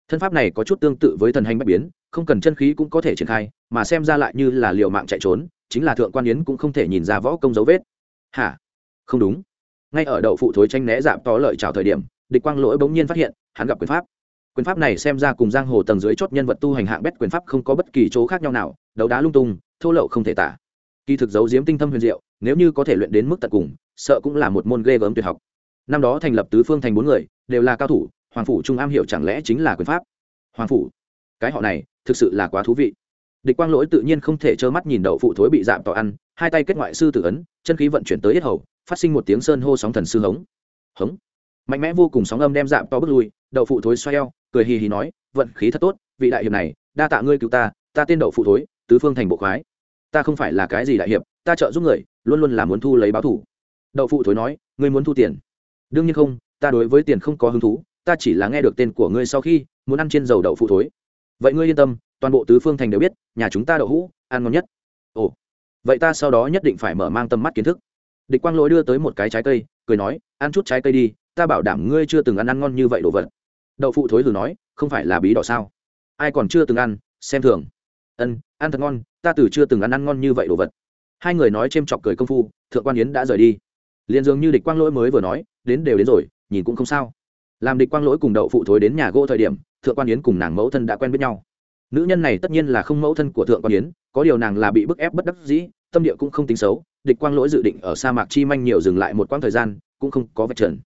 Thân pháp này có chút tương tự với thần hành bạch biến, không cần chân khí cũng có thể triển khai, mà xem ra lại như là liều mạng chạy trốn, chính là thượng quan yến cũng không thể nhìn ra võ công dấu vết. Hả? Không đúng. Ngay ở đậu phụ thối tranh né giảm to lợi trào thời điểm, địch quang lỗi bỗng nhiên phát hiện, hắn gặp quyền pháp. Quyền pháp này xem ra cùng giang hồ tầng dưới chót nhân vật tu hành hạng bét quyền pháp không có bất kỳ chỗ khác nhau nào, đấu đá lung tung, thô lậu không thể tả kỳ thực giấu diếm tinh thâm huyền diệu, nếu như có thể luyện đến mức tận cùng, sợ cũng là một môn ghê gớm tuyệt học. Năm đó thành lập tứ phương thành bốn người, đều là cao thủ, hoàng phủ trung am hiểu chẳng lẽ chính là quyền pháp? Hoàng phủ, cái họ này, thực sự là quá thú vị. Địch quang lỗi tự nhiên không thể trơ mắt nhìn đậu phụ thối bị dạm tỏ ăn, hai tay kết ngoại sư tử ấn, chân khí vận chuyển tới yết hầu, phát sinh một tiếng sơn hô sóng thần sư hống. Hống. Mạnh mẽ vô cùng sóng âm đem dạm to bước lui, đậu phụ thối xoay eo, cười hì hì nói, vận khí thật tốt, vị đại hiệp này, đa tạ ngươi cứu ta ta tên đậu phụ thối, tứ phương thành bộ khoái ta không phải là cái gì đại hiệp, ta trợ giúp người, luôn luôn là muốn thu lấy báo thủ. Đậu phụ thối nói, ngươi muốn thu tiền. Đương nhiên không, ta đối với tiền không có hứng thú, ta chỉ là nghe được tên của ngươi sau khi, muốn ăn trên dầu đậu phụ thối. Vậy ngươi yên tâm, toàn bộ tứ phương thành đều biết, nhà chúng ta đậu hũ, ăn ngon nhất. Ồ. Vậy ta sau đó nhất định phải mở mang tầm mắt kiến thức. Địch quang lỗi đưa tới một cái trái cây, cười nói, ăn chút trái cây đi, ta bảo đảm ngươi chưa từng ăn ăn ngon như vậy đồ vật. Đậu phụ thối lừ nói, không phải là bí đỏ sao? Ai còn chưa từng ăn, xem thường. Ân, ăn thật ngon ta từ chưa từng ăn ăn ngon như vậy đồ vật. Hai người nói c h ê m chọc cười công phu, thượng quan yến đã rời đi. Liền dường như địch quang lỗi mới vừa nói, đến đều đến rồi, nhìn cũng không sao. Làm địch quang lỗi cùng đậu phụ thối đến nhà gỗ thời điểm, thượng quan yến cùng nàng mẫu thân đã quen biết nhau. Nữ nhân này tất nhiên là không mẫu thân của thượng quan yến, có điều nàng là bị bức ép bất đắc dĩ, tâm địa cũng không tính xấu, địch quang lỗi dự định ở sa mạc chi manh nhiều dừng lại một quãng thời gian, cũng không có vạch trần.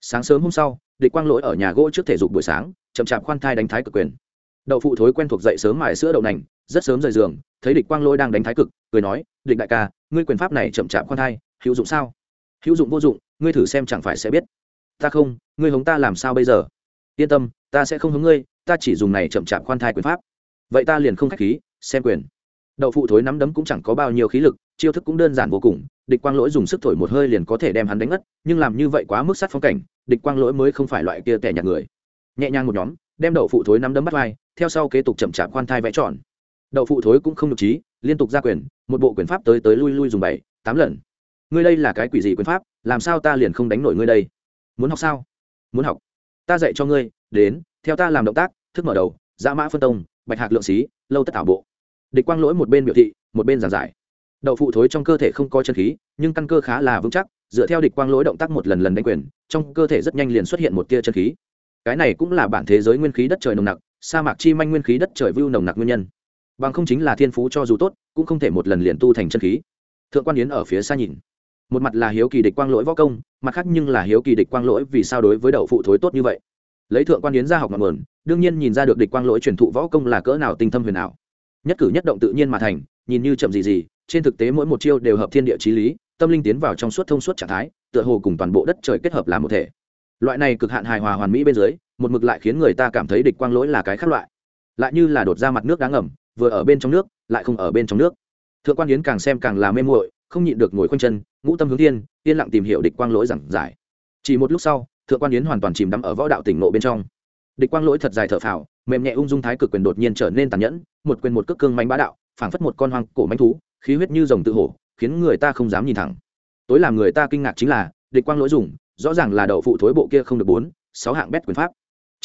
Sáng sớm hôm sau, địch quang lỗi ở nhà gỗ trước thể dục buổi sáng, chậm chạp khoan thai đánh thái cực quyền. Đậu phụ thối quen thuộc dậy sớm mài sữa đậu nành rất sớm rời giường, thấy địch quang lỗi đang đánh thái cực, cười nói, địch đại ca, ngươi quyền pháp này chậm chạp khoan thai, hữu dụng sao? Hữu dụng vô dụng, ngươi thử xem chẳng phải sẽ biết. Ta không, ngươi hống ta làm sao bây giờ? Yên tâm, ta sẽ không hống ngươi, ta chỉ dùng này chậm chạp khoan thai quyền pháp. Vậy ta liền không khách khí, xem quyền. Đậu phụ thối nắm đấm cũng chẳng có bao nhiêu khí lực, chiêu thức cũng đơn giản vô cùng, địch quang lỗi dùng sức thổi một hơi liền có thể đem hắn đánh ngất, nhưng làm như vậy quá mức sát phong cảnh, địch quang lỗi mới không phải loại kia tẻ nhạt người. Nhẹ nhàng một nhóm, đem đậu phụ thối nắm đấm bắt vai, theo sau kế tục chậm chạp khoan thai vẽ tròn đậu phụ thối cũng không được trí, liên tục ra quyền, một bộ quyền pháp tới tới lui lui dùng bảy, tám lần. Ngươi đây là cái quỷ gì quyền pháp, làm sao ta liền không đánh nổi ngươi đây? Muốn học sao? Muốn học. Ta dạy cho ngươi, đến, theo ta làm động tác, thức mở đầu, dã mã phân tông, bạch hạc lượng xí, lâu tất ảo bộ. Địch quang lỗi một bên biểu thị, một bên giảng giải. Đậu phụ thối trong cơ thể không có chân khí, nhưng căn cơ khá là vững chắc, dựa theo địch quang lỗi động tác một lần lần đánh quyền, trong cơ thể rất nhanh liền xuất hiện một tia chân khí. Cái này cũng là bản thế giới nguyên khí đất trời nồng nặc, sa mạc chi manh nguyên khí đất trời vưu nồng nặc nguyên nhân bằng không chính là thiên phú cho dù tốt, cũng không thể một lần liền tu thành chân khí. Thượng quan yến ở phía xa nhìn. Một mặt là hiếu kỳ địch quang lỗi võ công, mặt khác nhưng là hiếu kỳ địch quang lỗi vì sao đối với đậu phụ thối tốt như vậy. Lấy thượng quan yến ra học ngọn nguồn, đương nhiên nhìn ra được địch quang lỗi truyền thụ võ công là cỡ nào tinh thâm huyền nào nhất cử nhất động tự nhiên mà thành, nhìn như chậm gì gì, trên thực tế mỗi một chiêu đều hợp thiên địa chí lý, tâm linh tiến vào trong suốt thông suốt trạng thái, tựa hồ cùng toàn bộ đất trời kết hợp làm một thể. Loại này cực hạn hài hòa hoàn mỹ bên dưới, một mực lại khiến người ta cảm thấy địch quang lỗi là cái khác loại. Lại như là đột ra mặt nước đáng ngầm vừa ở bên trong nước, lại không ở bên trong nước. Thượng quan yến càng xem càng là mê muội, không nhịn được ngồi khoanh chân, ngũ tâm hướng thiên, yên lặng tìm hiểu địch quang lỗi giảng giải. Chỉ một lúc sau, thượng quan yến hoàn toàn chìm đắm ở võ đạo tỉnh nộ bên trong. Địch quang lỗi thật dài thở phào, mềm nhẹ ung dung thái cực quyền đột nhiên trở nên tàn nhẫn, một quyền một cước cương manh bá đạo, phảng phất một con hoang cổ manh thú, khí huyết như rồng tự hổ, khiến người ta không dám nhìn thẳng. Tối làm người ta kinh ngạc chính là, địch quang lỗi dùng, rõ ràng là đậu phụ thối bộ kia không được bốn, sáu hạng bét quyền pháp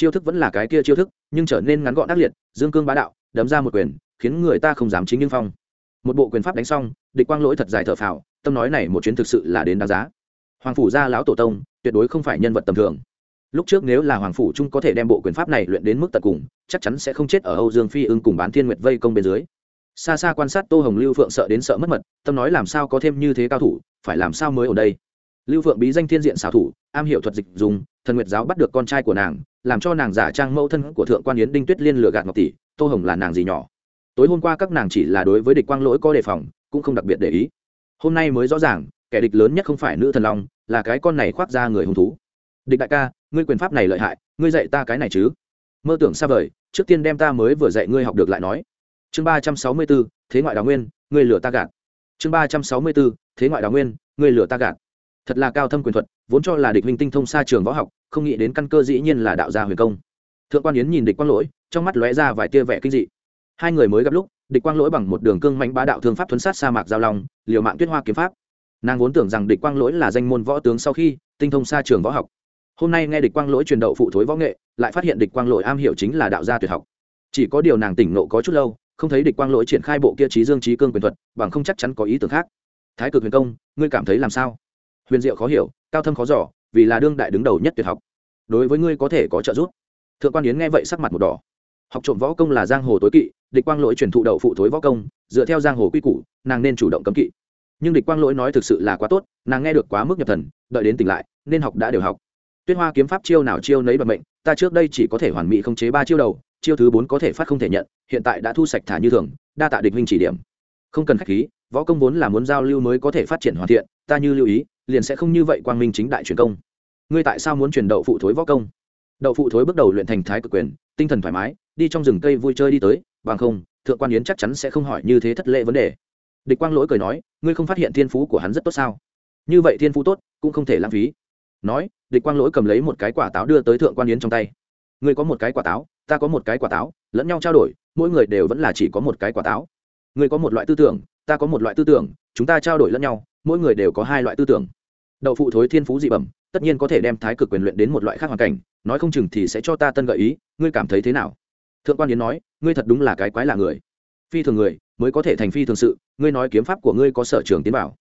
chiêu thức vẫn là cái kia chiêu thức, nhưng trở nên ngắn gọn ác liệt, dương cương bá đạo, đấm ra một quyền, khiến người ta không dám chính nhưng phong. Một bộ quyền pháp đánh xong, địch quang lỗi thật dài thở phào, tâm nói này một chuyến thực sự là đến đáng giá. Hoàng phủ gia lão tổ tông, tuyệt đối không phải nhân vật tầm thường. Lúc trước nếu là hoàng phủ trung có thể đem bộ quyền pháp này luyện đến mức tận cùng, chắc chắn sẽ không chết ở âu dương phi ưng cùng bán thiên nguyệt vây công bên dưới. Xa xa quan sát tô hồng lưu phượng sợ đến sợ mất mật, tâm nói làm sao có thêm như thế cao thủ, phải làm sao mới ở đây? Lưu phượng bí danh thiên diện xảo thủ, am hiểu thuật dịch dùng thần nguyệt giáo bắt được con trai của nàng, làm cho nàng giả trang mẫu thân của thượng quan yến đinh tuyết liên lừa gạt ngọc tỷ, tô hồng là nàng gì nhỏ. Tối hôm qua các nàng chỉ là đối với địch quang lỗi có đề phòng, cũng không đặc biệt để ý. Hôm nay mới rõ ràng, kẻ địch lớn nhất không phải nữ thần long, là cái con này khoác ra người hung thú. Địch đại ca, ngươi quyền pháp này lợi hại, ngươi dạy ta cái này chứ? Mơ tưởng xa vời, trước tiên đem ta mới vừa dạy ngươi học được lại nói. Chương ba trăm sáu mươi b ố thế ngoại đào nguyên, ngươi lừa ta gạt. Chương ba trăm sáu mươi b ố thế ngoại đào nguyên, ngươi lừa ta gạt thật là cao thâm quyền thuật, vốn cho là địch minh tinh thông xa trường võ học, không nghĩ đến căn cơ dĩ nhiên là đạo gia huyền công. Thượng quan yến nhìn địch quang lỗi, trong mắt lóe ra vài tia vẻ kinh dị. Hai người mới gặp lúc, địch quang lỗi bằng một đường cương mạnh bá đạo thương pháp thuấn sát sa mạc giao long, liều mạng tuyết hoa kiếm pháp. Nàng vốn tưởng rằng địch quang lỗi là danh môn võ tướng sau khi, tinh thông xa trường võ học. Hôm nay nghe địch quang lỗi truyền đậu phụ thối võ nghệ, lại phát hiện địch quang lỗi am hiểu chính là đạo gia tuyệt học. Chỉ có điều nàng tỉnh nộ có chút lâu, không thấy địch quang lỗi triển khai bộ kia trí dương trí cương quyền thuật, bằng không chắc chắn có ý tưởng khác. Thái cực huyền công, ngươi cảm thấy làm sao? Huyền diệu khó hiểu, cao thâm khó giỏ vì là đương đại đứng đầu nhất tuyệt học. Đối với ngươi có thể có trợ giúp. Thượng quan yến nghe vậy sắc mặt một đỏ. Học trộm võ công là giang hồ tối kỵ, địch quang lỗi truyền thụ đậu phụ thối võ công, dựa theo giang hồ quy củ, nàng nên chủ động cấm kỵ. Nhưng địch quang lỗi nói thực sự là quá tốt, nàng nghe được quá mức nhập thần, đợi đến tỉnh lại, nên học đã đều học. Tuyết hoa kiếm pháp chiêu nào chiêu nấy bật mệnh, ta trước đây chỉ có thể hoàn mỹ không chế ba chiêu đầu, chiêu thứ bốn có thể phát không thể nhận, hiện tại đã thu sạch thả như thường, đa tạ địch huynh chỉ điểm. Không cần khách khí, võ công vốn là muốn giao lưu mới có thể phát triển hoàn thiện, ta như lưu ý liền sẽ không như vậy quang minh chính đại truyền công. Ngươi tại sao muốn truyền đậu phụ thối võ công? Đậu phụ thối bước đầu luyện thành thái cực quyền, tinh thần thoải mái, đi trong rừng cây vui chơi đi tới, bằng không, thượng quan yến chắc chắn sẽ không hỏi như thế thất lệ vấn đề. Địch quang lỗi cười nói, ngươi không phát hiện thiên phú của hắn rất tốt sao? Như vậy thiên phú tốt, cũng không thể lãng phí. Nói, địch quang lỗi cầm lấy một cái quả táo đưa tới thượng quan yến trong tay. Ngươi có một cái quả táo, ta có một cái quả táo, lẫn nhau trao đổi, mỗi người đều vẫn là chỉ có một cái quả táo. Ngươi có một loại tư tưởng, ta có một loại tư tưởng, chúng ta trao đổi lẫn nhau, mỗi người đều có hai loại tư tưởng đậu phụ thối thiên phú dị bẩm, tất nhiên có thể đem thái cực quyền luyện đến một loại khác hoàn cảnh, nói không chừng thì sẽ cho ta tân gợi ý, ngươi cảm thấy thế nào? Thượng quan yến nói, ngươi thật đúng là cái quái lạ người. Phi thường người, mới có thể thành phi thường sự, ngươi nói kiếm pháp của ngươi có sở trường tiến bảo.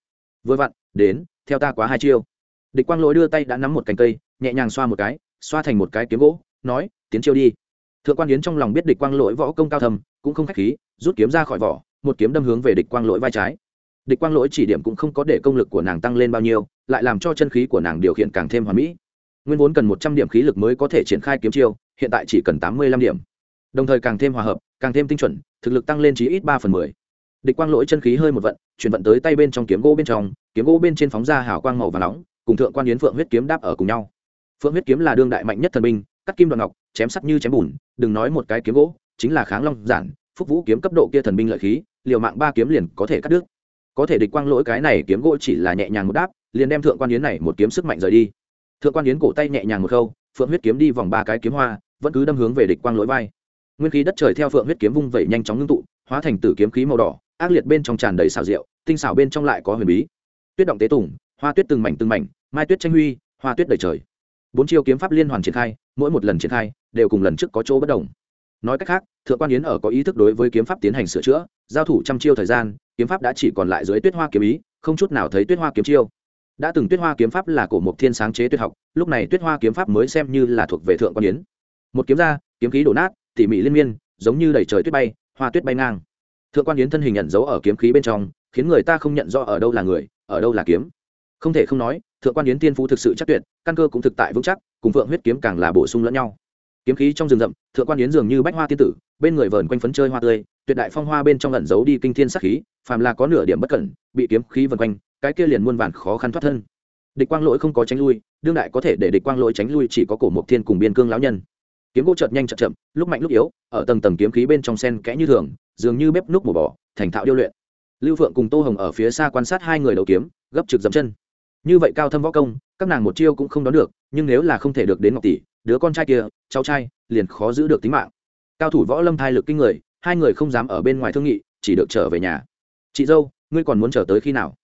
Vừa vặn, đến, theo ta quá hai chiêu. Địch quang lỗi đưa tay đã nắm một cành cây, nhẹ nhàng xoa một cái, xoa thành một cái kiếm gỗ, nói, tiến chiêu đi. Thượng quan yến trong lòng biết địch quang lỗi võ công cao thầm cũng không khách khí, rút kiếm ra khỏi vỏ, một kiếm đâm hướng về địch quang lỗi vai trái địch quang lỗi chỉ điểm cũng không có để công lực của nàng tăng lên bao nhiêu, lại làm cho chân khí của nàng điều khiển càng thêm hoàn mỹ. Nguyên vốn cần một trăm điểm khí lực mới có thể triển khai kiếm chiêu, hiện tại chỉ cần tám mươi lăm điểm. Đồng thời càng thêm hòa hợp, càng thêm tinh chuẩn, thực lực tăng lên chí ít ba phần mười. Địch quang lỗi chân khí hơi một vận, chuyển vận tới tay bên trong kiếm gỗ bên trong, kiếm gỗ bên trên phóng ra hào quang màu và nóng, cùng thượng quan yến phượng huyết kiếm đáp ở cùng nhau. Phượng huyết kiếm là đương đại mạnh nhất thần binh, cắt kim đoạn ngọc, chém sắt như chém bùn, đừng nói một cái kiếm gỗ, chính là kháng long giản, phúc vũ kiếm cấp độ kia thần binh lợi khí, liều mạng ba kiếm liền có thể cắt đứt có thể địch quang lỗi cái này kiếm gỗ chỉ là nhẹ nhàng một đáp, liền đem thượng quan yến này một kiếm sức mạnh rời đi. Thượng quan yến cổ tay nhẹ nhàng một khâu, phượng huyết kiếm đi vòng ba cái kiếm hoa, vẫn cứ đâm hướng về địch quang lỗi vai. Nguyên khí đất trời theo phượng huyết kiếm vung vẩy nhanh chóng ngưng tụ, hóa thành tử kiếm khí màu đỏ, ác liệt bên trong tràn đầy xào rượu tinh xảo bên trong lại có huyền bí. Tuyết động tế tùng, hoa tuyết từng mảnh từng mảnh, mai tuyết tranh huy, hoa tuyết đầy trời. Bốn chiêu kiếm pháp liên hoàn triển khai, mỗi một lần triển khai, đều cùng lần trước có chỗ bất đồng nói cách khác, thượng quan yến ở có ý thức đối với kiếm pháp tiến hành sửa chữa, giao thủ trăm chiêu thời gian, kiếm pháp đã chỉ còn lại dưới tuyết hoa kiếm ý, không chút nào thấy tuyết hoa kiếm chiêu. Đã từng tuyết hoa kiếm pháp là cổ mộc thiên sáng chế tuyết học, lúc này tuyết hoa kiếm pháp mới xem như là thuộc về thượng quan yến. Một kiếm ra, kiếm khí đổ nát, tỉ mỉ liên miên, giống như đẩy trời tuyết bay, hoa tuyết bay ngang. Thượng quan yến thân hình nhận dấu ở kiếm khí bên trong, khiến người ta không nhận rõ ở đâu là người, ở đâu là kiếm. Không thể không nói, thượng quan yến tiên phú thực sự chắc tuyệt, căn cơ cũng thực tại vững chắc, cùng phượng huyết kiếm càng là bổ sung lẫn nhau kiếm khí trong rừng rậm, thượng quan yến dường như bách hoa tiên tử, bên người vờn quanh phấn chơi hoa tươi, tuyệt đại phong hoa bên trong ẩn giấu đi kinh thiên sắc khí, phàm là có nửa điểm bất cẩn, bị kiếm khí vần quanh, cái kia liền muôn vàn khó khăn thoát thân. Địch quang lỗi không có tránh lui, đương đại có thể để địch quang lỗi tránh lui chỉ có cổ mộc thiên cùng biên cương lão nhân. Kiếm gỗ chợt nhanh chợt chậm, lúc mạnh lúc yếu, ở tầng tầng kiếm khí bên trong sen kẽ như thường, dường như bếp núc mổ bỏ thành thạo điêu luyện. Lưu phượng cùng tô hồng ở phía xa quan sát hai người đầu kiếm, gấp trực dậm chân như vậy cao thâm võ công, các nàng một chiêu cũng không đón được, nhưng nếu là không thể được đến ngọc tỷ, đứa con trai kia, cháu trai, liền khó giữ được tính mạng. Cao thủ võ lâm thai lực kinh người, hai người không dám ở bên ngoài thương nghị, chỉ được trở về nhà. Chị dâu, ngươi còn muốn chờ tới khi nào?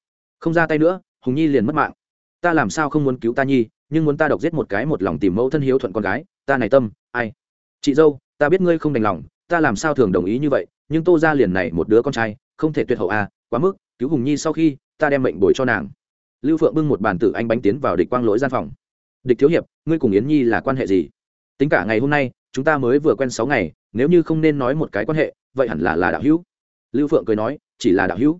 Không ra tay nữa, hùng nhi liền mất mạng. Ta làm sao không muốn cứu ta nhi, nhưng muốn ta độc giết một cái một lòng tìm mẫu thân hiếu thuận con gái, ta này tâm, ai? Chị dâu, ta biết ngươi không đành lòng, ta làm sao thường đồng ý như vậy, nhưng tô ra liền này một đứa con trai, không thể tuyệt hậu à quá mức, cứu hùng nhi sau khi, ta đem mệnh bồi cho nàng lưu phượng bưng một bàn tử anh bánh tiến vào địch quang lỗi gian phòng. Địch thiếu hiệp, ngươi cùng yến nhi là quan hệ gì? Tính cả ngày hôm nay, chúng ta mới vừa quen sáu ngày, nếu như không nên nói một cái quan hệ, vậy hẳn là là đạo hữu. Lưu phượng cười nói, chỉ là đạo hữu.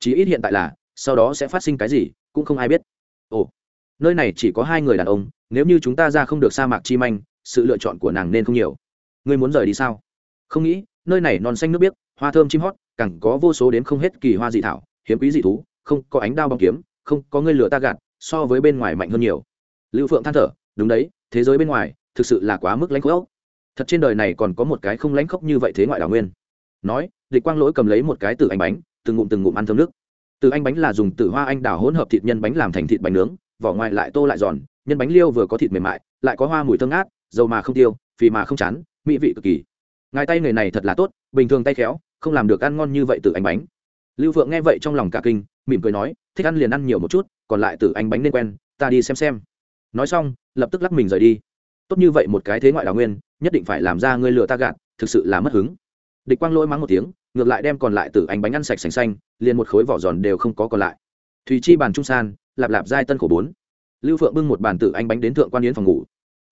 Chỉ ít hiện tại là, sau đó sẽ phát sinh cái gì, cũng không ai biết. Ồ, nơi này chỉ có hai người đàn ông, nếu như chúng ta ra không được sa mạc chi manh, sự lựa chọn của nàng nên không nhiều. Ngươi muốn rời đi sao? Không nghĩ, nơi này non xanh nước biếc, hoa thơm chim hót cẳng có vô số đến không hết kỳ hoa dị thảo, hiếm quý dị thú, không có ánh đao bong kiếm không, có ngươi lừa ta gạt, so với bên ngoài mạnh hơn nhiều. Lưu phượng than thở, đúng đấy, thế giới bên ngoài, thực sự là quá mức lãnh khốc. Thật trên đời này còn có một cái không lãnh khốc như vậy thế ngoại đảo nguyên. Nói, địch quang lỗi cầm lấy một cái từ anh bánh, từng ngụm từng ngụm ăn thơm nước. Từ anh bánh là dùng từ hoa anh đào hỗn hợp thịt nhân bánh làm thành thịt bánh nướng, vỏ ngoài lại tô lại giòn, nhân bánh liêu vừa có thịt mềm mại, lại có hoa mùi thơm ngát, dầu mà không tiêu, phì mà không chán, mỹ vị cực kỳ. Ngài tay người này thật là tốt, bình thường tay khéo, không làm được ăn ngon như vậy từ anh bánh. Lưu phượng nghe vậy trong lòng cả kinh, mỉm cười nói thích ăn liền ăn nhiều một chút, còn lại từ anh bánh nên quen, ta đi xem xem. Nói xong, lập tức lắc mình rời đi. Tốt như vậy một cái thế ngoại đào nguyên, nhất định phải làm ra ngươi lừa ta gạt, thực sự là mất hứng. Địch quang lỗi mắng một tiếng, ngược lại đem còn lại từ anh bánh ăn sạch sành xanh, liền một khối vỏ giòn đều không có còn lại. Thùy chi bàn trung san, lạp lạp giai tân khổ bốn. Lưu phượng bưng một bàn tử anh bánh đến thượng quan yến phòng ngủ.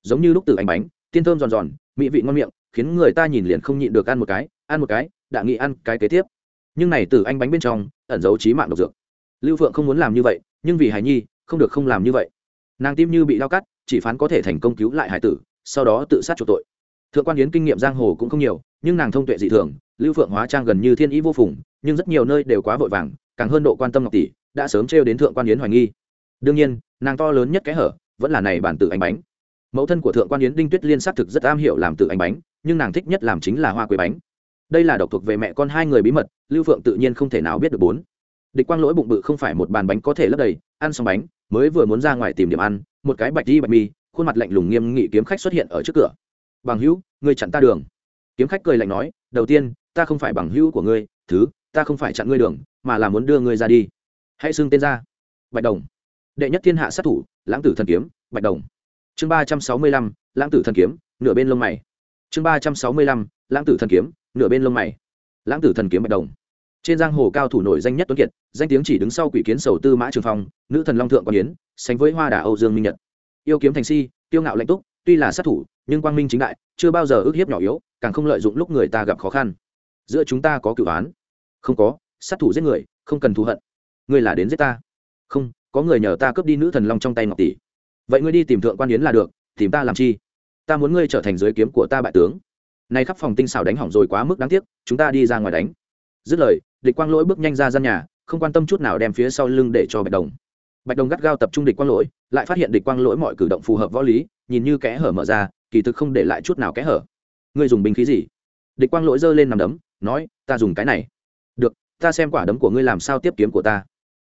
Giống như lúc tử anh bánh, tiên thơm giòn giòn, mỹ vị ngon miệng, khiến người ta nhìn liền không nhịn được ăn một cái, ăn một cái, đã nghĩ ăn cái kế tiếp. Nhưng này tử anh bánh bên trong, ẩn giấu trí mạng độc dược lưu phượng không muốn làm như vậy, nhưng vì hài nhi, không được không làm như vậy. Nàng tim như bị đau cắt, chỉ phán có thể thành công cứu lại hải tử, sau đó tự sát chuộc tội. Thượng quan yến kinh nghiệm giang hồ cũng không nhiều, nhưng nàng thông tuệ dị thường, lưu phượng hóa trang gần như thiên ý vô phùng, nhưng rất nhiều nơi đều quá vội vàng, càng hơn độ quan tâm ngọc tỷ, đã sớm trêu đến thượng quan yến hoài nghi. Đương nhiên, nàng to lớn nhất cái hở, vẫn là này bản tự ánh bánh. Mẫu thân của thượng quan yến đinh tuyết liên xác thực rất am hiểu làm tự ánh bánh, nhưng nàng thích nhất làm chính là hoa quế bánh. Đây là độc thuộc về mẹ con hai người bí mật, lưu phượng tự nhiên không thể nào biết được bốn địch quang lỗi bụng bự không phải một bàn bánh có thể lấp đầy, ăn xong bánh, mới vừa muốn ra ngoài tìm điểm ăn, một cái bạch đi bạch mi, khuôn mặt lạnh lùng nghiêm nghị kiếm khách xuất hiện ở trước cửa. Bằng hữu, ngươi chặn ta đường. Kiếm khách cười lạnh nói, đầu tiên, ta không phải bằng hữu của ngươi, thứ, ta không phải chặn ngươi đường, mà là muốn đưa ngươi ra đi. Hãy xưng tên ra. Bạch đồng. Đệ nhất thiên hạ sát thủ, lãng tử thần kiếm. Bạch đồng. Chương ba trăm sáu mươi lăm, lãng tử thần kiếm, nửa bên lông mày. Chương ba trăm sáu mươi lăm, lãng tử thần kiếm, nửa bên lông mày. Lãng tử thần kiếm bạch đồng trên giang hồ cao thủ nổi danh nhất tuấn kiệt, danh tiếng chỉ đứng sau quỷ kiến sầu tư mã trường phong, nữ thần long thượng quan yến, sánh với hoa đà âu dương minh nhật. Yêu kiếm thành si tiêu ngạo lãnh túc, tuy là sát thủ, nhưng quang minh chính đại, chưa bao giờ ức hiếp nhỏ yếu, càng không lợi dụng lúc người ta gặp khó khăn. Giữa chúng ta có cửu án không có, sát thủ giết người, không cần thù hận. Ngươi là đến giết ta. Không, có người nhờ ta cướp đi nữ thần long trong tay ngọc tỷ. Vậy ngươi đi tìm thượng quan yến là được, tìm ta làm chi? Ta muốn ngươi trở thành giới kiếm của ta bại tướng. Nay khắp phòng tinh xảo đánh hỏng rồi quá mức đáng tiếc, chúng ta đi ra ngoài đánh. Dứt lời địch quang lỗi bước nhanh ra gian nhà, không quan tâm chút nào đem phía sau lưng để cho bạch đồng. Bạch đồng gắt gao tập trung địch quang lỗi, lại phát hiện địch quang lỗi mọi cử động phù hợp võ lý, nhìn như kẽ hở mở ra, kỳ thực không để lại chút nào kẽ hở. Ngươi dùng binh khí gì? Địch quang lỗi giơ lên nằm đấm, nói, ta dùng cái này. Được, ta xem quả đấm của ngươi làm sao tiếp kiếm của ta.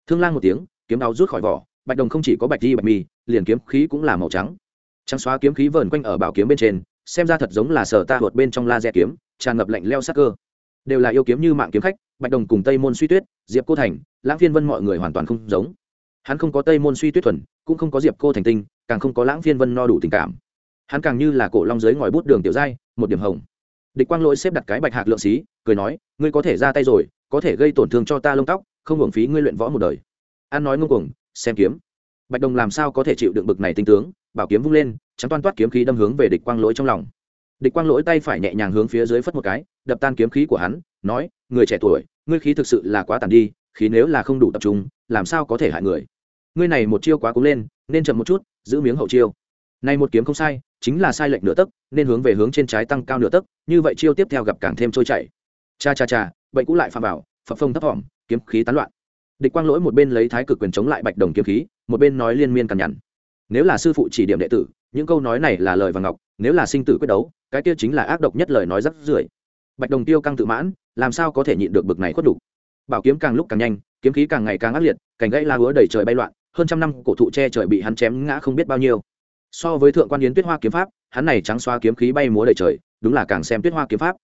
Thương lang một tiếng, kiếm đau rút khỏi vỏ, bạch đồng không chỉ có bạch di bạch mi liền kiếm khí cũng là màu trắng. Trắng xóa kiếm khí vờn quanh ở bảo kiếm bên trên, xem ra thật giống là sở ta hột bên trong laser kiếm, tràn ngập lạnh leo sắc cơ đều là yêu kiếm như mạng kiếm khách, bạch đồng cùng tây môn suy tuyết, diệp cô thành, lãng phiên vân mọi người hoàn toàn không giống. Hắn không có tây môn suy tuyết thuần, cũng không có diệp cô thành tinh, càng không có lãng phiên vân no đủ tình cảm. Hắn càng như là cổ long dưới ngòi bút đường tiểu giai, một điểm hồng. Địch quang lỗi xếp đặt cái bạch hạc lượng xí, cười nói, ngươi có thể ra tay rồi, có thể gây tổn thương cho ta lông tóc, không hưởng phí ngươi luyện võ một đời. An nói ngông cuồng, xem kiếm. Bạch đồng làm sao có thể chịu đựng bực này tinh tướng, bảo kiếm vung lên, trắng toan toát kiếm khí đâm hướng về địch quang lỗi trong lòng. Địch quang lỗi tay phải nhẹ nhàng hướng phía dưới phất một cái đập tan kiếm khí của hắn, nói, người trẻ tuổi, ngươi khí thực sự là quá tàn đi, khí nếu là không đủ tập trung, làm sao có thể hại người? Ngươi này một chiêu quá cúng lên, nên chậm một chút, giữ miếng hậu chiêu. Này một kiếm không sai, chính là sai lệch nửa tấc, nên hướng về hướng trên trái tăng cao nửa tấc, như vậy chiêu tiếp theo gặp càng thêm trôi chảy. Cha cha cha, bệnh cũ lại phạm vào, phập phông thấp thỏm, kiếm khí tán loạn. Địch quang lỗi một bên lấy thái cực quyền chống lại bạch đồng kiếm khí, một bên nói liên miên cằn nhằn. Nếu là sư phụ chỉ điểm đệ tử, những câu nói này là lời và ngọc, nếu là sinh tử quyết đấu, cái kia chính là ác độc nhất lời nói rắc rưởi bạch đồng tiêu căng tự mãn, làm sao có thể nhịn được bực này khuất đủ bảo kiếm càng lúc càng nhanh, kiếm khí càng ngày càng ác liệt, cành gãy la hứa đầy trời bay loạn, hơn trăm năm cổ thụ che trời bị hắn chém ngã không biết bao nhiêu. So với thượng quan yến tuyết hoa kiếm pháp, hắn này trắng xoa kiếm khí bay múa đầy trời, đúng là càng xem tuyết hoa kiếm pháp.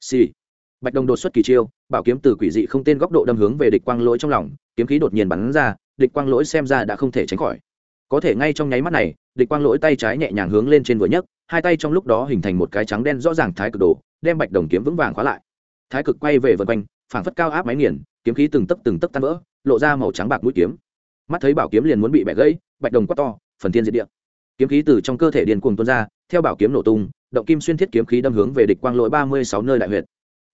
Xì、sì. bạch đồng đột xuất kỳ chiêu, bảo kiếm từ quỷ dị không tên góc độ đâm hướng về địch quang lỗi trong lòng, kiếm khí đột nhiên bắn ra, địch quang lỗi xem ra đã không thể tránh khỏi. Có thể ngay trong nháy mắt này, địch quang lỗi tay trái nhẹ nhàng hướng lên trên vừa nhấc, hai tay trong lúc đó hình thành một cái trắng đen rõ ràng thái cực đồ đem bạch đồng kiếm vững vàng khóa lại. Thái cực quay về vân quanh, phảng phất cao áp máy nghiền, kiếm khí từng tấc từng tấc tan vỡ, lộ ra màu trắng bạc mũi kiếm. Mắt thấy bảo kiếm liền muốn bị bẻ gãy, bạch đồng quát to, phần thiên diệt địa. Kiếm khí từ trong cơ thể điền cuồng tuôn ra, theo bảo kiếm nổ tung, động kim xuyên thiết kiếm khí đâm hướng về địch quang lỗi ba mươi sáu nơi đại huyệt.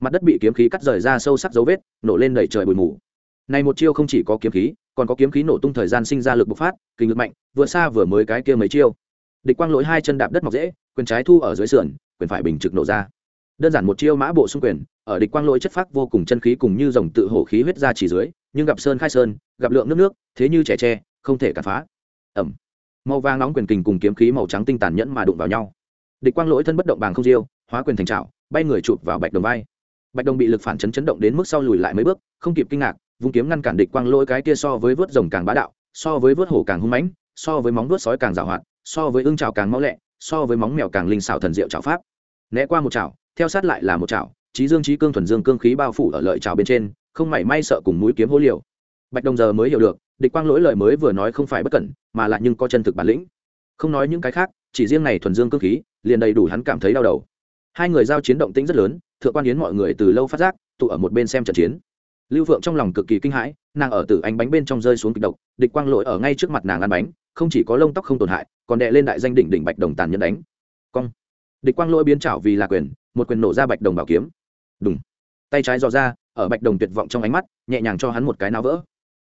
Mặt đất bị kiếm khí cắt rời ra sâu sắc dấu vết, nổ lên đầy trời bụi mù. Này một chiêu không chỉ có kiếm khí, còn có kiếm khí nổ tung thời gian sinh ra lực bộc phát, kinh lực mạnh vừa xa vừa mới cái kia mấy chiêu. Địch quang lỗi hai chân đạp đất mọc dễ quyền trái thu ở dưới sườn, quyền phải bình trực nổ ra đơn giản một chiêu mã bộ xung quyền, ở địch quang lỗi chất phác vô cùng chân khí cùng như dòng tự hổ khí huyết ra chỉ dưới, nhưng gặp sơn khai sơn, gặp lượng nước nước, thế như trẻ tre, không thể cản phá. Ẩm. Màu vàng nóng quyền kình cùng kiếm khí màu trắng tinh tàn nhẫn mà đụng vào nhau. Địch quang lỗi thân bất động bàng không diêu, hóa quyền thành trào bay người chụp vào bạch đồng vai. Bạch đồng bị lực phản chấn chấn động đến mức sau lùi lại mấy bước, không kịp kinh ngạc, vung kiếm ngăn cản địch quang lỗi cái kia so với vớt rồng càng bá đạo, so với vớt hổ càng hung mãnh, so với móng vớt sói càng giảo hoạt, so với ưng trào càng mau lẹ, so với móng mèo càng linh xảo thần diệu trào pháp. Né qua một trào theo sát lại là một chảo trí dương trí cương thuần dương cương khí bao phủ ở lợi chảo bên trên, không mảy may sợ cùng mũi kiếm hô liều. Bạch đồng giờ mới hiểu được, địch quang lỗi lời mới vừa nói không phải bất cẩn, mà lại nhưng có chân thực bản lĩnh. Không nói những cái khác, chỉ riêng này thuần dương cương khí, liền đầy đủ hắn cảm thấy đau đầu. Hai người giao chiến động tĩnh rất lớn, thượng quan yến mọi người từ lâu phát giác, tụ ở một bên xem trận chiến. Lưu phượng trong lòng cực kỳ kinh hãi, nàng ở tử ánh bánh bên trong rơi xuống kịch độc, địch quang lỗi ở ngay trước mặt nàng ăn bánh, không chỉ có lông tóc không tổn hại, còn đè lên đại danh đỉnh đỉnh bạch đồng tàn nhân đánh. Cong. Địch quang lỗi biến chảo vì là quyền một quyền nổ ra bạch đồng bảo kiếm. Đúng tay trái dò ra, ở bạch đồng tuyệt vọng trong ánh mắt, nhẹ nhàng cho hắn một cái náo vỡ.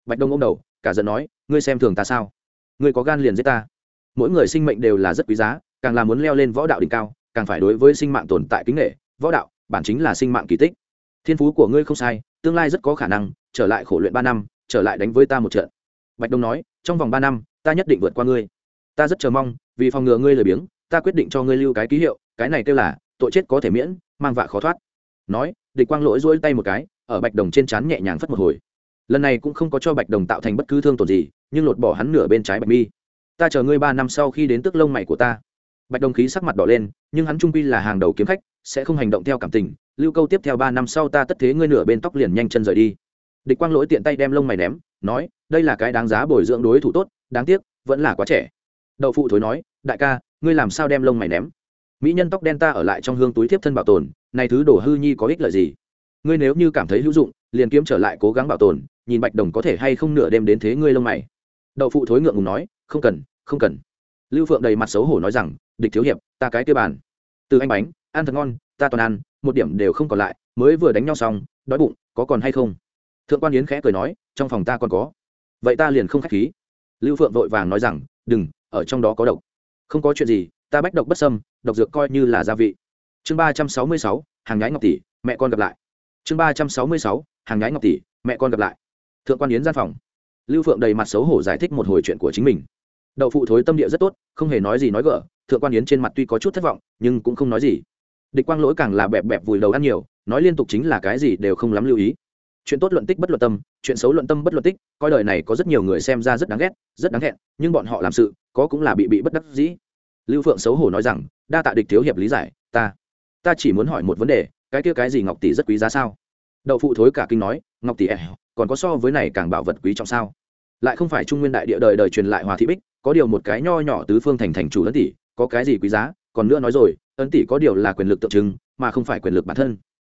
Bạch đồng ôm đầu, cả giận nói, ngươi xem thường ta sao? Ngươi có gan liền giết ta? Mỗi người sinh mệnh đều là rất quý giá, càng là muốn leo lên võ đạo đỉnh cao, càng phải đối với sinh mạng tồn tại kính nghệ võ đạo, bản chính là sinh mạng kỳ tích. Thiên phú của ngươi không sai, tương lai rất có khả năng trở lại khổ luyện ba năm, trở lại đánh với ta một trận. Bạch đông nói, trong vòng ba năm, ta nhất định vượt qua ngươi. Ta rất chờ mong, vì phòng ngừa ngươi lười biếng, ta quyết định cho ngươi lưu cái ký hiệu, cái này kêu là tội chết có thể miễn, mang vạ khó thoát. Nói, địch quang lỗi dỗi tay một cái, ở bạch đồng trên trán nhẹ nhàng phất một hồi. Lần này cũng không có cho bạch đồng tạo thành bất cứ thương tổn gì, nhưng lột bỏ hắn nửa bên trái bạch mi. Ta chờ ngươi ba năm sau khi đến tức lông mày của ta. Bạch đồng khí sắc mặt đỏ lên, nhưng hắn trung quy là hàng đầu kiếm khách, sẽ không hành động theo cảm tình. Lưu câu tiếp theo ba năm sau ta tất thế ngươi nửa bên tóc liền nhanh chân rời đi. Địch quang lỗi tiện tay đem lông mày ném, nói, đây là cái đáng giá bồi dưỡng đối thủ tốt, đáng tiếc, vẫn là quá trẻ. Đậu phụ thối nói, đại ca, ngươi làm sao đem lông mày ném? Mỹ nhân tóc đen ta ở lại trong hương túi thiếp thân bảo tồn, này thứ đổ hư nhi có ích lợi gì? Ngươi nếu như cảm thấy hữu dụng, liền kiếm trở lại cố gắng bảo tồn, nhìn bạch đồng có thể hay không nửa đêm đến thế ngươi lông mày. Đậu phụ thối ngượng ngùng nói, không cần không cần. Lưu phượng đầy mặt xấu hổ nói rằng, địch thiếu hiệp, ta cái kia bàn. Từ anh bánh, ăn thật ngon, ta toàn ăn, một điểm đều không còn lại, mới vừa đánh nhau xong, đói bụng, có còn hay không? Thượng quan yến khẽ cười nói, trong phòng ta còn có. Vậy ta liền không k h á c h khí. Lưu phượng vội vàng nói rằng, đừng, ở trong đó có độc. Không có chuyện gì ta bách độc bất sâm độc dược coi như là gia vị. Chương ba trăm sáu mươi sáu hàng nhái ngọc tỷ mẹ con gặp lại. Chương ba trăm sáu mươi sáu hàng nhái ngọc tỷ mẹ con gặp lại. Thượng quan yến gian phòng. Lưu phượng đầy mặt xấu hổ giải thích một hồi chuyện của chính mình. Đậu phụ thối tâm địa rất tốt không hề nói gì nói gỡ thượng quan yến trên mặt tuy có chút thất vọng nhưng cũng không nói gì. Địch quang lỗi càng là bẹp bẹp vùi đầu ăn nhiều nói liên tục chính là cái gì đều không lắm lưu ý. Chuyện tốt luận tích bất luận tâm chuyện xấu luận tâm bất luận tích coi đời này có rất nhiều người xem ra rất đáng ghét rất đáng hẹn, nhưng bọn họ làm sự có cũng là bị bị bất đắc dĩ lưu phượng xấu hổ nói rằng, đa tạ địch thiếu hiệp lý giải, ta ta chỉ muốn hỏi một vấn đề, cái kia cái gì ngọc tỷ rất quý giá sao? Đậu phụ thối cả kinh nói, ngọc tỷ, ẻo, còn có so với này càng bảo vật quý trọng sao? Lại không phải trung nguyên đại địa đời đời truyền lại hòa thị bích, có điều một cái nho nhỏ tứ phương thành thành chủ ấn tỷ, có cái gì quý giá? Còn nữa nói rồi, ấn tỷ có điều là quyền lực tượng trưng, mà không phải quyền lực bản thân.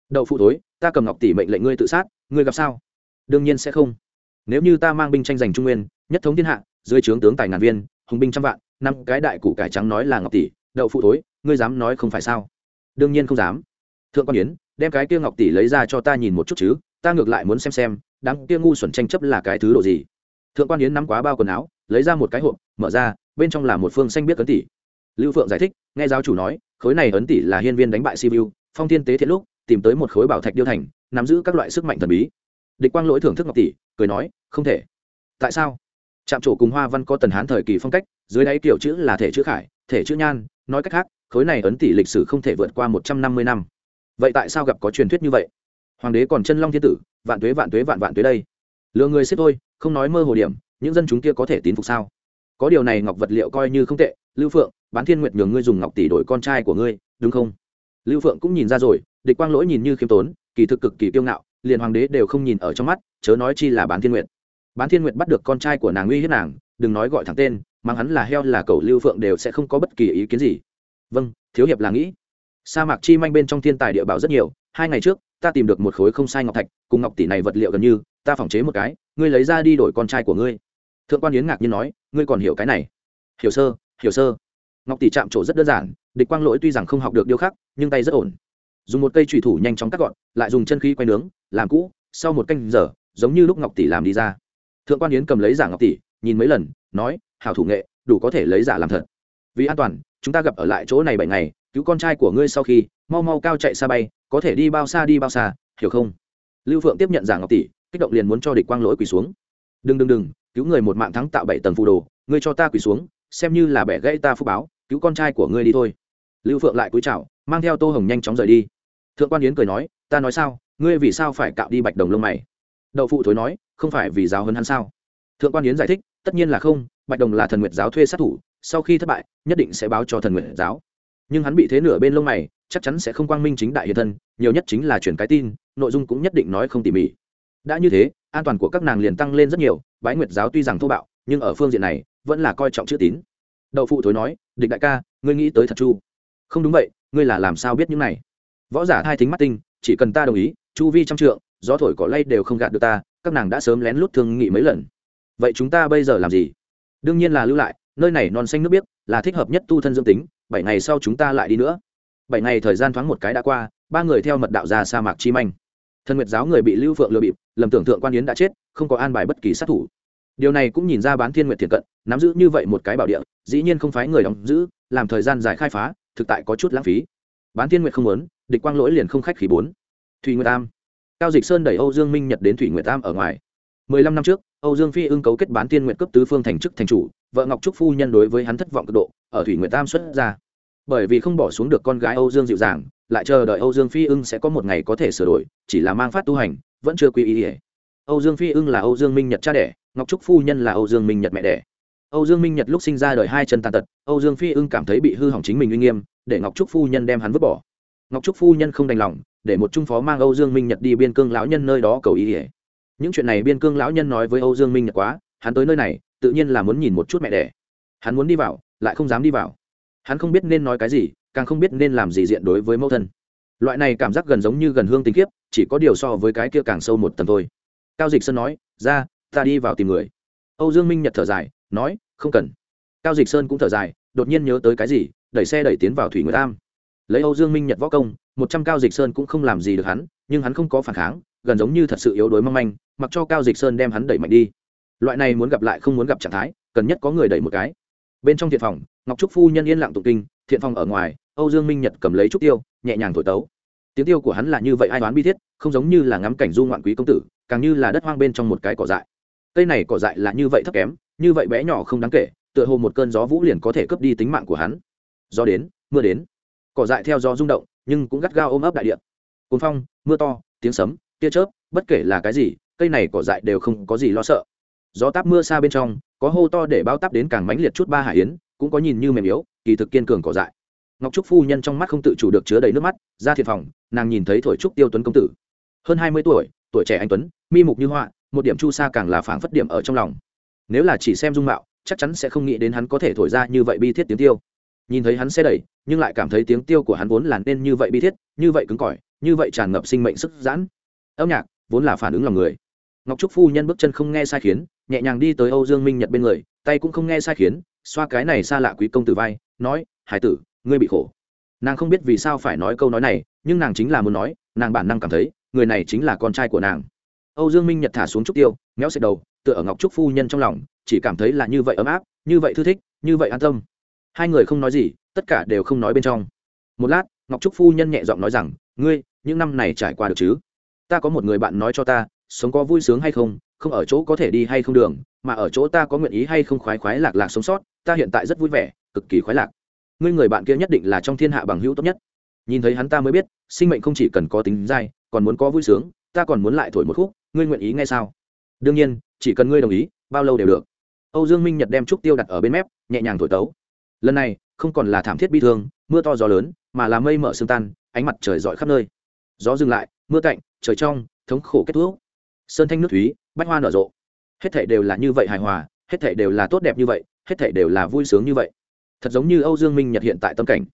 Đậu phụ thối, ta cầm ngọc tỷ mệnh lệnh ngươi tự sát, ngươi gặp sao? Đương nhiên sẽ không. Nếu như ta mang binh tranh giành trung nguyên, nhất thống thiên hạ, dưới trướng tướng tài ngàn viên hùng binh trăm vạn, năm cái đại củ cải trắng nói là ngọc tỷ, đậu phụ thối, ngươi dám nói không phải sao? Đương nhiên không dám. Thượng quan yến, đem cái kia ngọc tỷ lấy ra cho ta nhìn một chút chứ, ta ngược lại muốn xem xem đáng kia ngu xuẩn tranh chấp là cái thứ độ gì. Thượng quan yến nắm quá bao quần áo, lấy ra một cái hộp, mở ra, bên trong là một phương xanh biết ấn tỷ. Lưu phượng giải thích, nghe giáo chủ nói, khối này ấn tỷ là hiên viên đánh bại sivu phong thiên tế thiện lúc, tìm tới một khối bảo thạch điêu thành, nắm giữ các loại sức mạnh thần bí. Địch quang lỗi thưởng thức ngọc tỷ, cười nói, không thể. Tại sao? Trạm trổ cùng hoa văn có tần hán thời kỳ phong cách, dưới đáy kiểu chữ là thể chữ khải, thể chữ nhan, nói cách khác, khối này ấn tỷ lịch sử không thể vượt qua một trăm năm mươi năm. Vậy tại sao gặp có truyền thuyết như vậy? Hoàng đế còn chân long thiên tử, vạn tuế vạn tuế vạn vạn tuế đây. Lừa người xếp thôi, không nói mơ hồ điểm, những dân chúng kia có thể tín phục sao? Có điều này ngọc vật liệu coi như không tệ, lưu phượng, bán thiên nguyệt nhường ngươi dùng ngọc tỷ đổi con trai của ngươi, đúng không? Lưu phượng cũng nhìn ra rồi, địch quang lỗi nhìn như khiêm tốn, kỳ thực cực kỳ kiêu ngạo, liền hoàng đế đều không nhìn ở trong mắt, chớ nói chi là bán thiên nguyệt bán thiên nguyệt bắt được con trai của nàng uy hiếp nàng, đừng nói gọi thẳng tên, mang hắn là heo, là cầu lưu phượng đều sẽ không có bất kỳ ý kiến gì. Vâng thiếu hiệp là nghĩ. Sa mạc chi manh bên trong thiên tài địa bảo rất nhiều, hai ngày trước, ta tìm được một khối không sai ngọc thạch, cùng ngọc tỷ này vật liệu gần như, ta phỏng chế một cái, ngươi lấy ra đi đổi con trai của ngươi. Thượng quan yến ngạc nhiên nói, ngươi còn hiểu cái này. Hiểu sơ hiểu sơ. Ngọc tỷ chạm trổ rất đơn giản, địch quang lỗi tuy rằng không học được điêu khắc nhưng tay rất ổn. Dùng một cây trùy thủ nhanh chóng cắt gọn, lại dùng chân khí quay nướng, làm cũ, sau một canh giờ, giống như lúc ngọc tỷ làm đi ra thượng quan yến cầm lấy giả ngọc tỷ, nhìn mấy lần, nói, hảo thủ nghệ, đủ có thể lấy giả làm thật. Vì an toàn, chúng ta gặp ở lại chỗ này bảy ngày, cứu con trai của ngươi sau khi, mau mau cao chạy xa bay, có thể đi bao xa đi bao xa, hiểu không? Lưu phượng tiếp nhận giả ngọc tỷ, kích động liền muốn cho địch quang lỗi quỳ xuống. Đừng đừng đừng, cứu người một mạng thắng tạo bảy tầng phù đồ, ngươi cho ta quỳ xuống, xem như là bẻ gãy ta phúc báo, cứu con trai của ngươi đi thôi. Lưu phượng lại cúi chào, mang theo tô hồng nhanh chóng rời đi. Thượng quan yến cười nói, ta nói sao, ngươi vì sao phải cạo đi bạch đồng lông mày? Đậu phụ thối nói không phải vì giáo hơn hắn sao? Thượng quan yến giải thích, tất nhiên là không, bạch đồng là thần nguyệt giáo thuê sát thủ, sau khi thất bại, nhất định sẽ báo cho thần nguyệt giáo. Nhưng hắn bị thế nửa bên lông mày, chắc chắn sẽ không quang minh chính đại hiện thân, nhiều nhất chính là chuyển cái tin, nội dung cũng nhất định nói không tỉ mỉ. Đã như thế, an toàn của các nàng liền tăng lên rất nhiều, bái nguyệt giáo tuy rằng thô bạo, nhưng ở phương diện này, vẫn là coi trọng chữ tín. Đậu phụ thối nói, địch đại ca, ngươi nghĩ tới thật chu? Không đúng vậy, ngươi là làm sao biết những này? Võ giả hai thính mắt tinh, chỉ cần ta đồng ý, chu vi trăm trượng, gió thổi cỏ lay đều không gạt được ta các nàng đã sớm lén lút thương nghị mấy lần. Vậy chúng ta bây giờ làm gì? Đương nhiên là lưu lại, nơi này non xanh nước biếc, là thích hợp nhất tu thân dương tính, bảy ngày sau chúng ta lại đi nữa. Bảy ngày thời gian thoáng một cái đã qua, ba người theo mật đạo ra sa mạc chi manh. Thần nguyệt giáo người bị lưu phượng lừa bịp, lầm tưởng tượng quan yến đã chết, không có an bài bất kỳ sát thủ. Điều này cũng nhìn ra bán thiên nguyệt thiện cận, nắm giữ như vậy một cái bảo địa, dĩ nhiên không phái người đóng giữ, làm thời gian dài khai phá, thực tại có chút lãng phí. Bán thiên nguyệt không muốn, địch quang lỗi liền không khách khí bốn. Thùy nguyệt tam cao dịch sơn đẩy âu dương minh nhật đến thủy nguyệt tam ở ngoài. Mười lăm năm trước, âu dương phi ưng cấu kết bán tiên nguyệt cấp tứ phương thành chức thành chủ, vợ ngọc trúc phu nhân đối với hắn thất vọng cực độ, ở thủy nguyệt tam xuất ra. Bởi vì không bỏ xuống được con gái âu dương dịu dàng, lại chờ đợi âu dương phi ưng sẽ có một ngày có thể sửa đổi, chỉ là mang phát tu hành, vẫn chưa quy ý ỉa âu dương phi ưng là âu dương minh nhật cha đẻ, ngọc trúc phu nhân là âu dương minh nhật mẹ đẻ. Âu dương minh nhật lúc sinh ra đời hai chân tàn tật, âu dương phi ưng cảm thấy bị hư hỏng chính mình uy nghiêm, để ngọc trúc phu nhân đem hắn vứt bỏ ngọc trúc phu nhân không đành lòng, để một trung phó mang âu dương minh nhật đi biên cương lão nhân nơi đó cầu ý ỉa những chuyện này biên cương lão nhân nói với âu dương minh nhật quá, hắn tới nơi này, tự nhiên là muốn nhìn một chút mẹ đẻ. Hắn muốn đi vào, lại không dám đi vào. Hắn không biết nên nói cái gì, càng không biết nên làm gì diện đối với mẫu thân. Loại này cảm giác gần giống như gần hương tình kiếp, chỉ có điều so với cái kia càng sâu một tầng thôi. Cao dịch sơn nói, ra, ta đi vào tìm người. Âu dương minh nhật thở dài, nói, không cần. Cao dịch sơn cũng thở dài, đột nhiên nhớ tới cái gì, đẩy xe đẩy tiến vào thủy nguyệt tam lấy âu dương minh nhật võ công, một trăm cao dịch sơn cũng không làm gì được hắn, nhưng hắn không có phản kháng, gần giống như thật sự yếu đuối mong manh, mặc cho cao dịch sơn đem hắn đẩy mạnh đi. Loại này muốn gặp lại không muốn gặp trạng thái, cần nhất có người đẩy một cái. Bên trong thiện phòng, ngọc trúc phu nhân yên lặng tụng kinh, thiện phòng ở ngoài, âu dương minh nhật cầm lấy trúc tiêu, nhẹ nhàng thổi tấu. Tiếng tiêu của hắn là như vậy ai đoán bi thiết, không giống như là ngắm cảnh du ngoạn quý công tử, càng như là đất hoang bên trong một cái cỏ dại. Cây này cỏ dại là như vậy thấp kém, như vậy bé nhỏ không đáng kể, tựa hồ một cơn gió vũ liền có thể cướp đi tính mạng của hắn. Gió đến, mưa đến cỏ dại theo gió rung động, nhưng cũng gắt gao ôm ấp đại điện. cồn phong, mưa to, tiếng sấm, tia chớp, bất kể là cái gì, cây này cỏ dại đều không có gì lo sợ. Gió táp mưa xa bên trong, có hô to để bao táp đến càng mãnh liệt chút ba hải yến, cũng có nhìn như mềm yếu, kỳ thực kiên cường cỏ dại. Ngọc trúc phu nhân trong mắt không tự chủ được chứa đầy nước mắt, ra thiệt phòng, nàng nhìn thấy thổi trúc tiêu tuấn công tử. Hơn hai mươi tuổi tuổi trẻ anh tuấn, mi mục như họa, một điểm chu sa càng là phảng phất điểm ở trong lòng. Nếu là chỉ xem dung mạo, chắc chắn sẽ không nghĩ đến hắn có thể thổi ra như vậy bi thiết tiếng tiêu nhìn thấy hắn xe đẩy, nhưng lại cảm thấy tiếng tiêu của hắn vốn là nên như vậy bi thiết, như vậy cứng cỏi, như vậy tràn ngập sinh mệnh sức giãn. Âm nhạc vốn là phản ứng lòng người. Ngọc trúc phu nhân bước chân không nghe sai khiến, nhẹ nhàng đi tới âu dương minh nhật bên người, tay cũng không nghe sai khiến, xoa cái này xa lạ quý công tử vai, nói, hải tử, ngươi bị khổ. Nàng không biết vì sao phải nói câu nói này, nhưng nàng chính là muốn nói, nàng bản năng cảm thấy, người này chính là con trai của nàng. Âu dương minh nhật thả xuống trúc tiêu, méo xẹt đầu, tựa ở ngọc trúc phu nhân trong lòng, chỉ cảm thấy là như vậy ấm áp, như vậy thư thích, như vậy an tâm hai người không nói gì, tất cả đều không nói bên trong. Một lát, ngọc trúc phu nhân nhẹ giọng nói rằng, ngươi, những năm này trải qua được chứ? Ta có một người bạn nói cho ta, sống có vui sướng hay không không ở chỗ có thể đi hay không đường, mà ở chỗ ta có nguyện ý hay không khoái khoái lạc lạc sống sót, ta hiện tại rất vui vẻ, cực kỳ khoái lạc. Ngươi người bạn kia nhất định là trong thiên hạ bằng hữu tốt nhất. Nhìn thấy hắn ta mới biết, sinh mệnh không chỉ cần có tính dai, còn muốn có vui sướng, ta còn muốn lại thổi một khúc, ngươi nguyện ý ngay sao? Đương nhiên, chỉ cần ngươi đồng ý, bao lâu đều được. Âu dương minh nhật đem trúc tiêu đặt ở bên mép, nhẹ nhàng thổi tấu lần này, không còn là thảm thiết bi thương, mưa to gió lớn, mà là mây mở sương tan, ánh mặt trời rọi khắp nơi. Gió dừng lại, mưa cạnh, trời trong, thống khổ kết thúc. Sơn thanh nước thúy, bách hoa nở rộ. Hết thảy đều là như vậy hài hòa, hết thảy đều là tốt đẹp như vậy, hết thảy đều là vui sướng như vậy. Thật giống như âu dương minh nhật hiện tại tâm cảnh.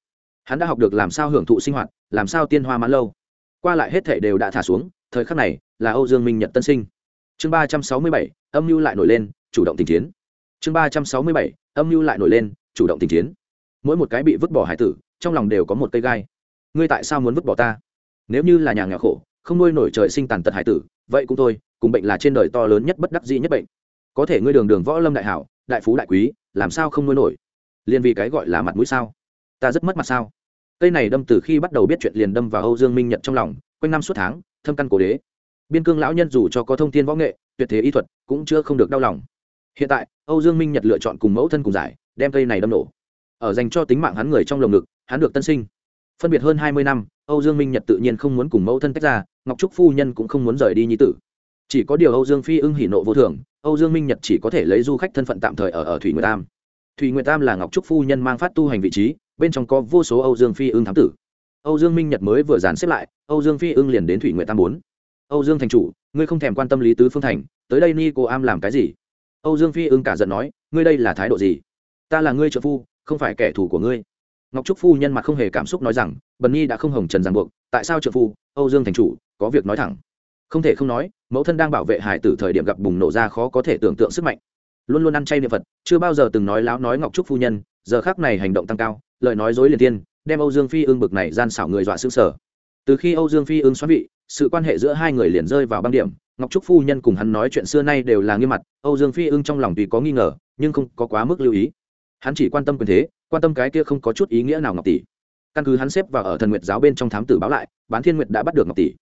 Hắn đã học được làm sao hưởng thụ sinh hoạt, làm sao tiên hoa mãn lâu. Qua lại hết thảy đều đã thả xuống, thời khắc này là âu dương minh nhật tân sinh. Chương ba trăm sáu mươi bảy, âm mưu lại nổi lên, chủ động tình chiến. Chương ba trăm sáu mươi bảy, âm mưu lại nổi lên chủ động tình chiến. Mỗi một cái bị vứt bỏ hải tử, trong lòng đều có một cây gai. Ngươi tại sao muốn vứt bỏ ta? Nếu như là nhà nghèo khổ, không nuôi nổi trời sinh tàn tật hải tử, vậy cũng thôi, cùng bệnh là trên đời to lớn nhất bất đắc dĩ nhất bệnh. Có thể ngươi đường đường võ lâm đại hảo, đại phú đại quý, làm sao không nuôi nổi? Liền vì cái gọi là mặt mũi sao? Ta rất mất mặt sao? Cây này đâm từ khi bắt đầu biết chuyện liền đâm vào âu dương minh nhật trong lòng, quanh năm suốt tháng, thâm căn cổ đế. Biên cương lão nhân dù cho có thông tin võ nghệ, tuyệt thế y thuật, cũng chưa không được đau lòng. Hiện tại, âu dương minh nhật lựa chọn cùng mẫu thân cùng giải đem cây này đâm nổ. Ở dành cho tính mạng hắn người trong lồng ngực, hắn được tân sinh. Phân biệt hơn hai mươi năm, âu dương minh nhật tự nhiên không muốn cùng mẫu thân tách ra, ngọc trúc phu nhân cũng không muốn rời đi nhi tử. Chỉ có điều âu dương phi ưng hỉ nộ vô thường, âu dương minh nhật chỉ có thể lấy du khách thân phận tạm thời ở ở thủy nguyệt tam thủy nguyệt tam là ngọc trúc phu nhân mang phát tu hành vị trí, bên trong có vô số âu dương phi ưng thám tử. Âu dương minh nhật mới vừa dàn xếp lại, âu dương phi ưng liền đến thủy nguyệt tam bốn. Âu dương thành chủ, ngươi không thèm quan tâm lý tứ phương thành, tới đây ni cô am làm cái gì? Âu dương phi ưng cả giận nói, ngươi đây là thái độ gì? Ta là ngươi trợ phu, không phải kẻ thù của ngươi. Ngọc trúc phu nhân mặt không hề cảm xúc nói rằng, bần nhi đã không hồng trần ràng buộc, tại sao trợ phu, âu dương thành chủ, có việc nói thẳng. Không thể không nói, mẫu thân đang bảo vệ hải tử thời điểm gặp bùng nổ ra khó có thể tưởng tượng sức mạnh. Luôn luôn ăn chay niệm phật, chưa bao giờ từng nói láo nói ngọc trúc phu nhân, giờ khác này hành động tăng cao, lời nói dối liền tiên, đem âu dương phi ương bực này gian xảo người dọa xương sở. Từ khi âu dương phi ương xoắn vị, sự quan hệ giữa hai người liền rơi vào băng điểm, ngọc trúc phu nhân cùng hắn nói chuyện xưa nay đều là nghiêm mặt, âu dương phi ưng trong lòng tùy có nghi ngờ, nhưng không có quá mức lưu ý hắn chỉ quan tâm quyền thế, quan tâm cái kia không có chút ý nghĩa nào ngọc tỷ. Căn cứ hắn xếp vào ở thần nguyệt giáo bên trong thám tử báo lại, bán thiên nguyệt đã bắt được ngọc tỷ.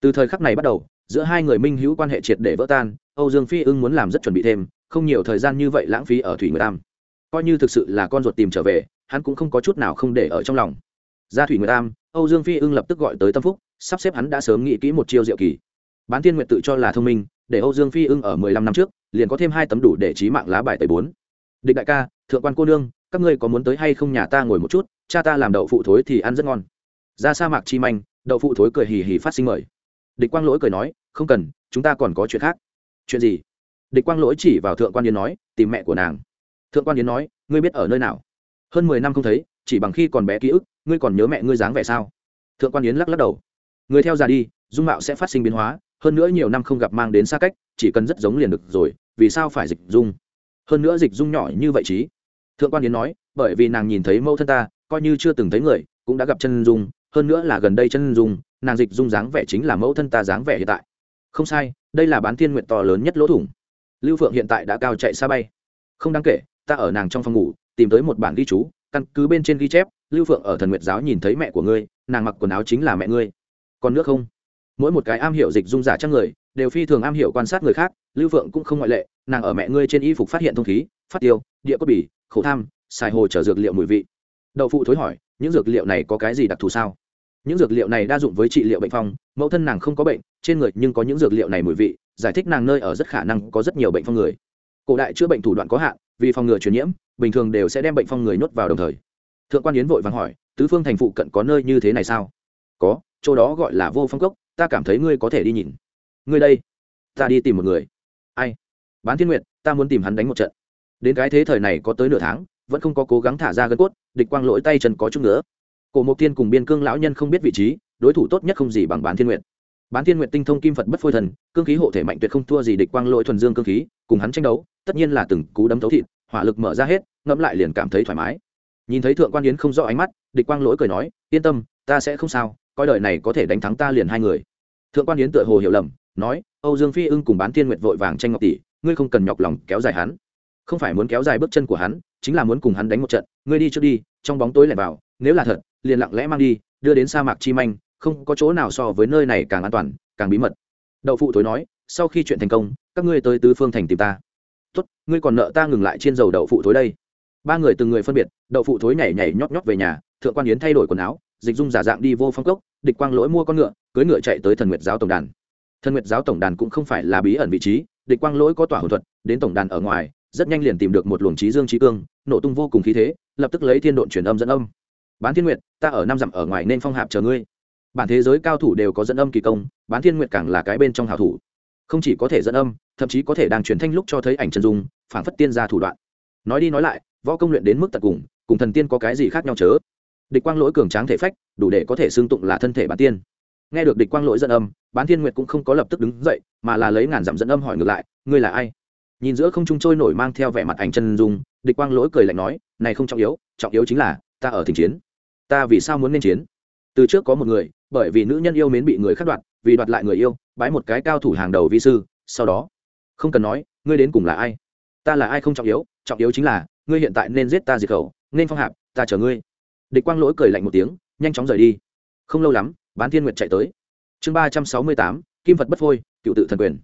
Từ thời khắc này bắt đầu, giữa hai người minh hữu quan hệ triệt để vỡ tan, âu dương phi ưng muốn làm rất chuẩn bị thêm, không nhiều thời gian như vậy lãng phí ở thủy nguyệt tam coi như thực sự là con ruột tìm trở về, hắn cũng không có chút nào không để ở trong lòng. Ra thủy nguyệt tam âu dương phi ưng lập tức gọi tới tâm phúc, sắp xếp hắn đã sớm nghĩ kỹ một chiêu diệu kỳ. Bán thiên nguyệt tự cho là thông minh, để âu dương phi ưng ở mười lăm năm trước, liền có thêm hai tấm đủ để trí mạng lá bài tẩy bốn địch đại ca, thượng quan cô nương, các ngươi có muốn tới hay không nhà ta ngồi một chút, cha ta làm đậu phụ thối thì ăn rất ngon. Ra sa mạc chi manh, đậu phụ thối cười hì hì phát sinh mời. Địch quang lỗi cười nói, không cần, chúng ta còn có chuyện khác. Chuyện gì? Địch quang lỗi chỉ vào thượng quan yến nói, tìm mẹ của nàng. Thượng quan yến nói, ngươi biết ở nơi nào? Hơn mười năm không thấy, chỉ bằng khi còn bé ký ức, ngươi còn nhớ mẹ ngươi dáng vẻ sao? Thượng quan yến lắc lắc đầu. Người theo già đi, dung mạo sẽ phát sinh biến hóa, hơn nữa nhiều năm không gặp mang đến xa cách, chỉ cần rất giống liền được rồi, vì sao phải dịch dung? Hơn nữa dịch dung nhỏ như vậy trí. Thượng quan yến nói, bởi vì nàng nhìn thấy mẫu thân ta, coi như chưa từng thấy người, cũng đã gặp chân dung, hơn nữa là gần đây chân dung, nàng dịch dung dáng vẻ chính là mẫu thân ta dáng vẻ hiện tại. Không sai, đây là bán thiên nguyện to lớn nhất lỗ thủng. Lưu phượng hiện tại đã cao chạy xa bay. Không đáng kể, ta ở nàng trong phòng ngủ, tìm tới một bản ghi chú, căn cứ bên trên ghi chép, lưu phượng ở thần nguyệt giáo nhìn thấy mẹ của ngươi, nàng mặc quần áo chính là mẹ ngươi. Còn nước không? Mỗi một cái am hiểu dịch dung giả trang người, đều phi thường am hiểu quan sát người khác, lưu phượng cũng không ngoại lệ nàng ở mẹ ngươi trên y phục phát hiện thông khí, phát tiêu, địa cốt bỉ khẩu tham, xài hồ chở dược liệu mùi vị. Đậu phụ thối hỏi, những dược liệu này có cái gì đặc thù sao? Những dược liệu này đa dụng với trị liệu bệnh phong, mẫu thân nàng không có bệnh, trên người nhưng có những dược liệu này mùi vị, giải thích nàng nơi ở rất khả năng có rất nhiều bệnh phong người. Cổ đại chữa bệnh thủ đoạn có hạn, vì phòng ngừa truyền nhiễm, bình thường đều sẽ đem bệnh phong người nhốt vào đồng thời. Thượng quan yến vội vàng hỏi, tứ phương thành phụ cận có nơi như thế này sao? Có, chỗ đó gọi là vô phong cốc, ta cảm thấy ngươi có thể đi nhìn. Ngươi đây, ta đi tìm một người. Ai? Bán thiên nguyện, ta muốn tìm hắn đánh một trận. Đến cái thế thời này có tới nửa tháng, vẫn không có cố gắng thả ra gân cốt, địch quang lỗi tay chân có chút nữa. Cổ mộc tiên cùng biên cương lão nhân không biết vị trí, đối thủ tốt nhất không gì bằng bán thiên nguyện. Bán thiên nguyện tinh thông kim phật bất phôi thần, cương khí hộ thể mạnh tuyệt không thua gì địch quang lỗi thuần dương cương khí, cùng hắn tranh đấu, tất nhiên là từng cú đấm thấu thịt, hỏa lực mở ra hết, ngẫm lại liền cảm thấy thoải mái. Nhìn thấy thượng quan yến không rõ ánh mắt, địch quang lỗi cười nói, yên tâm, ta sẽ không sao, coi đời này có thể đánh thắng ta liền hai người. Thượng quan yến tựa hồ hiểu lầm, nói, âu dương phi ưng cùng bán thiên nguyệt vội vàng tranh ngọc tỷ ngươi không cần nhọc lòng kéo dài hắn. Không phải muốn kéo dài bước chân của hắn, chính là muốn cùng hắn đánh một trận. Ngươi đi trước đi, trong bóng tối lẻn vào, nếu là thật, liền lặng lẽ mang đi, đưa đến sa mạc chi manh, không có chỗ nào so với nơi này càng an toàn, càng bí mật. Đậu phụ thối nói, sau khi chuyện thành công, các ngươi tới tứ phương thành tìm ta. Tốt, ngươi còn nợ ta ngừng lại trên dầu đậu phụ thối đây. Ba người từng người phân biệt, đậu phụ thối nhảy nhảy nhót nhót về nhà, thượng quan yến thay đổi quần áo, dịch dung giả dạng đi vô phong cốc, địch quang lỗi mua con ngựa cưới ngựa chạy tới thần nguyệt giáo tổng đàn. Thần nguyệt giáo tổng đàn cũng không phải là bí ẩn vị trí địch quang lỗi có tỏa hồn thuật, đến tổng đàn ở ngoài, rất nhanh liền tìm được một luồng trí dương trí cương, nổ tung vô cùng khí thế, lập tức lấy thiên độn truyền âm dẫn âm. Bán thiên nguyệt, ta ở năm dặm ở ngoài nên phong hạp chờ ngươi. Bản thế giới cao thủ đều có dẫn âm kỳ công, bán thiên nguyệt càng là cái bên trong hảo thủ. Không chỉ có thể dẫn âm, thậm chí có thể đang truyền thanh lúc cho thấy ảnh chân dung phản phất tiên ra thủ đoạn. Nói đi nói lại, võ công luyện đến mức tận cùng cùng thần tiên có cái gì khác nhau chớ? Địch quang lỗi cường tráng thể phách, đủ để có thể xương tụng là thân thể bản tiên nghe được địch quang lỗi dẫn âm, bán thiên nguyệt cũng không có lập tức đứng dậy, mà là lấy ngàn dặm dẫn âm hỏi ngược lại, ngươi là ai? Nhìn giữa không trung trôi nổi mang theo vẻ mặt ảnh chân dung, địch quang lỗi cười lạnh nói, này không trọng yếu trọng yếu chính là, ta ở thỉnh chiến. Ta vì sao muốn nên chiến? Từ trước có một người, bởi vì nữ nhân yêu mến bị người khác đoạt, vì đoạt lại người yêu, bái một cái cao thủ hàng đầu vi sư, sau đó, không cần nói, ngươi đến cùng là ai? Ta là ai không trọng yếu trọng yếu chính là, ngươi hiện tại nên giết ta diệt khẩu, nên phong hạp, ta chờ ngươi. Địch quang lỗi cười lạnh một tiếng, nhanh chóng rời đi. Không lâu lắm bán thiên nguyệt chạy tới. Chương ba trăm sáu mươi tám, kim Vật bất phôi, cựu tự thần quyền.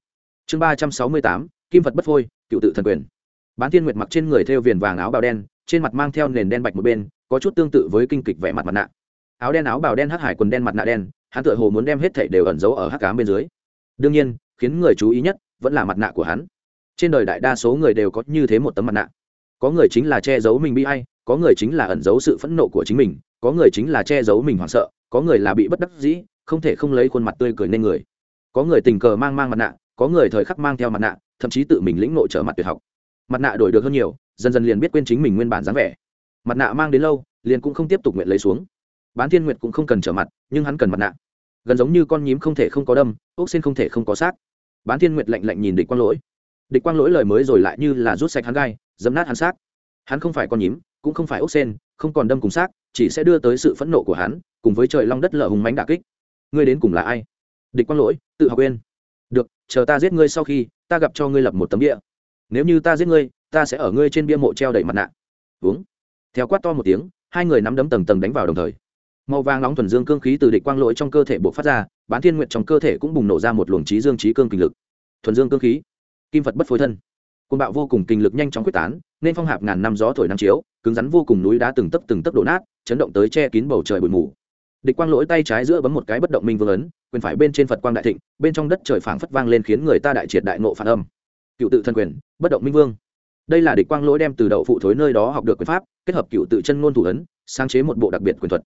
Chương ba trăm sáu mươi tám, kim Vật bất phôi, cựu tự thần quyền. Bán thiên nguyệt mặc trên người theo viền vàng áo bào đen, trên mặt mang theo nền đen bạch một bên, có chút tương tự với kinh kịch vẻ mặt mặt nạ. Áo đen áo bào đen hắc hải quần đen mặt nạ đen, hắn tựa hồ muốn đem hết thảy đều ẩn giấu ở hắc cám bên dưới. Đương nhiên, khiến người chú ý nhất vẫn là mặt nạ của hắn. Trên đời đại đa số người đều có như thế một tấm mặt nạ. Có người chính là che giấu mình bị hay có người chính là ẩn giấu sự phẫn nộ của chính mình, có người chính là che giấu mình hoảng sợ có người là bị bất đắc dĩ, không thể không lấy khuôn mặt tươi cười nên người. Có người tình cờ mang mang mặt nạ, có người thời khắc mang theo mặt nạ, thậm chí tự mình lĩnh nội trở mặt tuyệt học. Mặt nạ đổi được hơn nhiều, dần dần liền biết quên chính mình nguyên bản dáng vẻ. Mặt nạ mang đến lâu, liền cũng không tiếp tục nguyện lấy xuống. Bán thiên nguyệt cũng không cần trở mặt, nhưng hắn cần mặt nạ. Gần giống như con nhím không thể không có đâm, ốc xin không thể không có xác. Bán thiên nguyệt lạnh lạnh nhìn địch quang lỗi. Địch quang lỗi lời mới rồi lại như là rút sạch hắn gai dấm nát hắn xác. Hắn không phải con nhím, cũng không phải ốc sen, không còn đâm cùng xác chỉ sẽ đưa tới sự phẫn nộ của hắn, cùng với trời long đất lở hùng mánh đà kích. Ngươi đến cùng là ai? Địch quang lỗi, tự học quên. Được, chờ ta giết ngươi sau khi, ta gặp cho ngươi lập một tấm bia. Nếu như ta giết ngươi, ta sẽ ở ngươi trên bia mộ treo đầy mặt nạ. Uống. Theo quát to một tiếng, hai người nắm đấm tầng tầng đánh vào đồng thời. Màu vàng nóng thuần dương cương khí từ địch quang lỗi trong cơ thể buộc phát ra, bán thiên nguyện trong cơ thể cũng bùng nổ ra một luồng trí dương trí cương kinh lực. Thuần dương cương khí. Kim phật bất phối thân. Côn bạo vô cùng kinh lực nhanh chóng quyết tán, nên phong hạp ngàn năm gió thổi năm chiếu, cứng rắn vô cùng núi đá từng tấc từng tấc đổ nát chấn động tới che kín bầu trời bụi mù. Địch quang lỗi tay trái giữa bấm một cái bất động minh vương ấn, quyền phải bên trên phật quang đại thịnh, bên trong đất trời phảng phất vang lên khiến người ta đại triệt đại nộ phản âm. Cựu tự thân quyền, bất động minh vương. Đây là địch quang lỗi đem từ đậu phụ thối nơi đó học được quyền pháp, kết hợp cựu tự chân ngôn thủ ấn, sáng chế một bộ đặc biệt quyền thuật.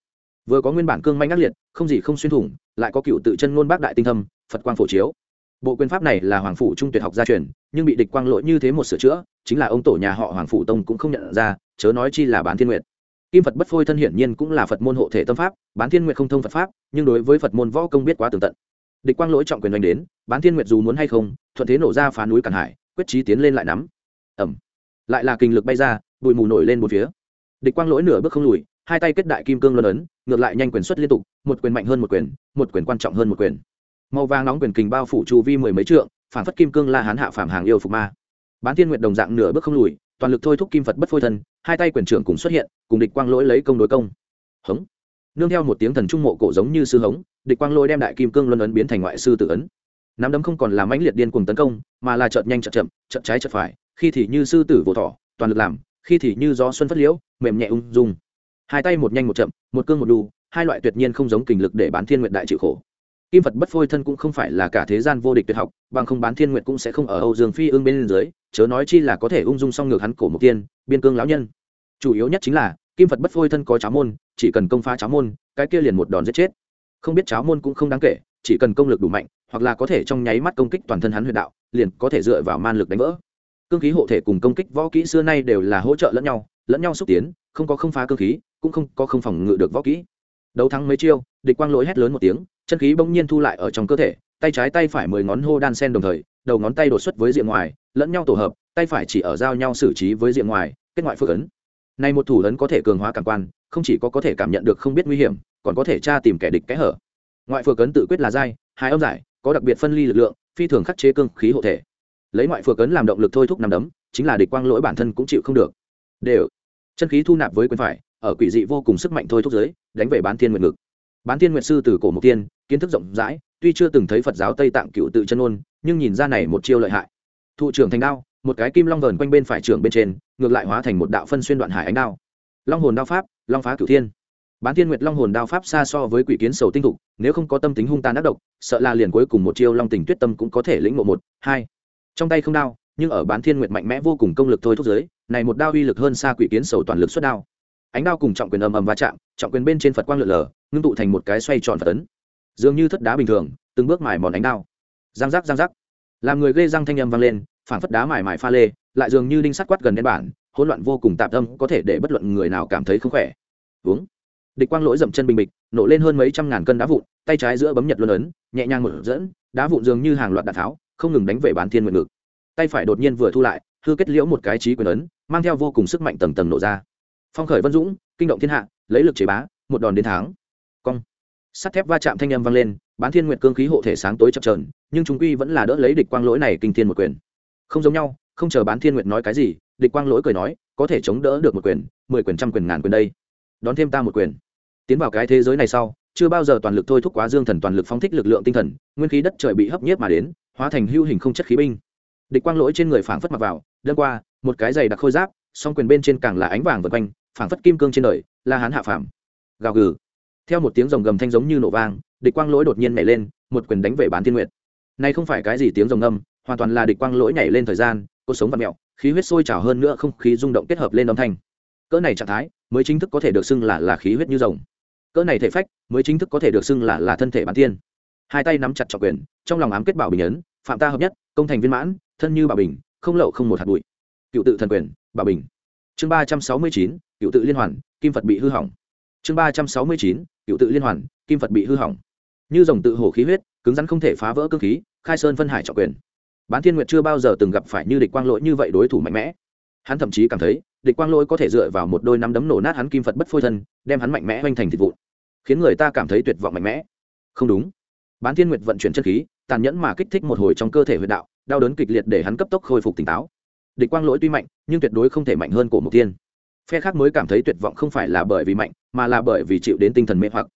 Vừa có nguyên bản cương manh ác liệt, không gì không xuyên thủng, lại có cựu tự chân ngôn bác đại tinh thâm, phật quang phổ chiếu. Bộ quyền pháp này là hoàng phủ trung tuyệt học gia truyền, nhưng bị địch quang lỗi như thế một sửa chữa, chính là ông tổ nhà họ hoàng phủ tông cũng không nhận ra, chớ nói chi là bán thiên nguyệt kim phật bất phôi thân hiển nhiên cũng là phật môn hộ thể tâm pháp, bán thiên nguyệt không thông phật pháp, nhưng đối với phật môn võ công biết quá tường tận. Địch quang lỗi trọng quyền đánh đến, bán thiên nguyệt dù muốn hay không, thuận thế nổ ra phá núi cản hải, quyết trí tiến lên lại nắm. Ẩm. Lại là kinh lực bay ra, bụi mù nổi lên một phía. Địch quang lỗi nửa bước không lùi, hai tay kết đại kim cương luân ấn, ngược lại nhanh quyền xuất liên tục, một quyền mạnh hơn một quyền một quyền quan trọng hơn một quyền. Màu vàng nóng quyền kình bao phủ chu vi mười mấy trượng phản phất kim cương la hán hạ phàm hàng yêu phục ma. Bán thiên nguyệt đồng dạng nửa bước không lùi toàn lực thôi thúc kim phật bất phôi thân, hai tay quyền trưởng cùng xuất hiện, cùng địch quang lỗi lấy công đối công. Hống. Nương theo một tiếng thần trung mộ cổ giống như sư hống, địch quang lỗi đem đại kim cương luân ấn biến thành ngoại sư tử ấn. Nắm đấm không còn là mãnh liệt điên cuồng tấn công, mà là chợt nhanh chợt chậm, chợt trái chợt phải, khi thì như sư tử vỗ thỏ, toàn lực làm, khi thì như gió xuân phất liễu, mềm nhẹ ung dung. Hai tay một nhanh một chậm, một cương một đu, hai loại tuyệt nhiên không giống kình lực để bán thiên nguyện đại chịu khổ kim phật bất phôi thân cũng không phải là cả thế gian vô địch tuyệt học, bằng không bán thiên nguyện cũng sẽ không ở âu dương phi ương bên dưới, chớ nói chi là có thể ung dung song ngược hắn cổ mục tiên, biên cương lão nhân. Chủ yếu nhất chính là, kim phật bất phôi thân có cháo môn, chỉ cần công phá cháo môn, cái kia liền một đòn giết chết. Không biết cháo môn cũng không đáng kể, chỉ cần công lực đủ mạnh, hoặc là có thể trong nháy mắt công kích toàn thân hắn huyền đạo, liền có thể dựa vào man lực đánh vỡ. Cương khí hộ thể cùng công kích võ kỹ xưa nay đều là hỗ trợ lẫn nhau lẫn nhau xúc tiến, không có không phá cương khí, cũng không có không phòng ngự được võ kỹ. Đấu thắng mấy chiêu, địch quang lỗi hét lớn một tiếng chân khí bỗng nhiên thu lại ở trong cơ thể, tay trái tay phải mười ngón hô đan sen đồng thời, đầu ngón tay đột xuất với diện ngoài, lẫn nhau tổ hợp, tay phải chỉ ở giao nhau xử trí với diện ngoài, kết ngoại phước ấn. Này một thủ ấn có thể cường hóa cảm quan, không chỉ có có thể cảm nhận được không biết nguy hiểm, còn có thể tra tìm kẻ địch kẽ hở. Ngoại phược ấn tự quyết là dai, hai âm giải, có đặc biệt phân ly lực lượng, phi thường khắc chế cương khí hộ thể. Lấy ngoại phược ấn làm động lực thôi thúc nằm đấm, chính là địch quang lỗi bản thân cũng chịu không được. Đều. Chân khí thu nạp với quyền phải, ở quỷ dị vô cùng sức mạnh thôi thúc giới, đánh về bán thiên nguyện ngực. Bán thiên nguyện sư từ cổ mục tiên kiến thức rộng rãi, tuy chưa từng thấy phật giáo tây tạng cựu tự chân ôn, nhưng nhìn ra này một chiêu lợi hại. Thụ trưởng thành đao, một cái kim long vờn quanh bên phải trưởng bên trên, ngược lại hóa thành một đạo phân xuyên đoạn hải ánh đao. Long hồn đao pháp, long phá cửu thiên. Bán thiên nguyệt long hồn đao pháp xa so với quỷ kiến sầu tinh thục, nếu không có tâm tính hung tàn ác độc, sợ là liền cuối cùng một chiêu long tình tuyết tâm cũng có thể lĩnh ngộ một, hai. Trong tay không đao, nhưng ở bán thiên nguyệt mạnh mẽ vô cùng công lực thôi thúc giới, này một đao uy lực hơn xa quỷ kiến sầu toàn lực xuất đao. Ánh đao cùng trọng quyền ầm ầm va chạm, trọng quyền bên trên phật quang lượn lờ, ngưng tụ thành một cái xoay tròn phật tấn dường như thất đá bình thường, từng bước mài mòn ánh đao. Giang rắc giang rắc làm người gây răng thanh âm vang lên phản phất đá mài mài pha lê, lại dường như đinh sắt quát gần đen bản, hỗn loạn vô cùng tạm tâm có thể để bất luận người nào cảm thấy không khỏe. Uống. Địch quang lỗi dậm chân bình bịch, nổ lên hơn mấy trăm ngàn cân đá vụn, tay trái giữa bấm nhật luân ấn, nhẹ nhàng mở dẫn, đá vụn dường như hàng loạt đạn tháo, không ngừng đánh về bán thiên nguyện ngực. Tay phải đột nhiên vừa thu lại, hư kết liễu một cái trí quyền ấn, mang theo vô cùng sức mạnh tầng tầng nổ ra. Phong khởi vân dũng, kinh động thiên hạ, lấy lực chế bá, một đòn đến tháng cong sắt thép va chạm thanh âm vang lên, bán thiên nguyện cương khí hộ thể sáng tối chập trờn nhưng chúng quy vẫn là đỡ lấy địch quang lỗi này kinh thiên một quyền. Không giống nhau, không chờ bán thiên nguyện nói cái gì, địch quang lỗi cười nói, có thể chống đỡ được một quyền, mười quyền trăm quyền ngàn quyền đây. Đón thêm ta một quyền. Tiến vào cái thế giới này sau, chưa bao giờ toàn lực thôi thúc quá dương thần toàn lực phóng thích lực lượng tinh thần, nguyên khí đất trời bị hấp nhiếp mà đến, hóa thành hưu hình không chất khí binh. Địch quang lỗi trên người phảng phất mặc vào đơn qua, một cái giày đặc khôi giáp, song quyền bên trên càng là ánh vàng vượt quanh, phảng phất kim cương trên đời, la hán hạ phàm. Gào gừ theo một tiếng rồng gầm thanh giống như nổ vang, địch quang lỗi đột nhiên nhảy lên, một quyền đánh về bán thiên nguyệt. Này không phải cái gì tiếng rồng ngâm, hoàn toàn là địch quang lỗi nhảy lên thời gian cuộc sống và mẹo khí huyết sôi trào hơn nữa không khí rung động kết hợp lên âm thanh. Cỡ này trạng thái, mới chính thức có thể được xưng là là khí huyết như rồng. Cỡ này thể phách, mới chính thức có thể được xưng là là thân thể bản thiên. hai tay nắm chặt trọng quyền, trong lòng ám kết bảo bình ấn, phạm ta hợp nhất, công thành viên mãn, thân như bảo bình, không lậu không một hạt bụi. Cựu tự thần quyền, bảo bình. Chương ba trăm sáu mươi chín, cựu tự liên hoàn, kim phật bị hư hỏng chương ba trăm sáu mươi chín, cựu tự liên hoàn, kim phật bị hư hỏng. Như dòng tự hổ khí huyết, cứng rắn không thể phá vỡ cơ khí, khai sơn phân hải trọng quyền. Bán thiên nguyệt chưa bao giờ từng gặp phải như địch quang lỗi như vậy đối thủ mạnh mẽ. Hắn thậm chí cảm thấy, địch quang lỗi có thể dựa vào một đôi nắm đấm nổ nát hắn kim phật bất phôi thân, đem hắn mạnh mẽ hoành thành thịt vụn. Khiến người ta cảm thấy tuyệt vọng mạnh mẽ. Không đúng. Bán thiên nguyệt vận chuyển chân khí, tàn nhẫn mà kích thích một hồi trong cơ thể huyệt đạo, đau đớn kịch liệt để hắn cấp tốc khôi phục tỉnh táo. Địch quang lỗi tuy mạnh, nhưng tuyệt đối không thể mạnh hơn cổ mục tiên phe khác mới cảm thấy tuyệt vọng không phải là bởi vì mạnh mà là bởi vì chịu đến tinh thần mê hoặc.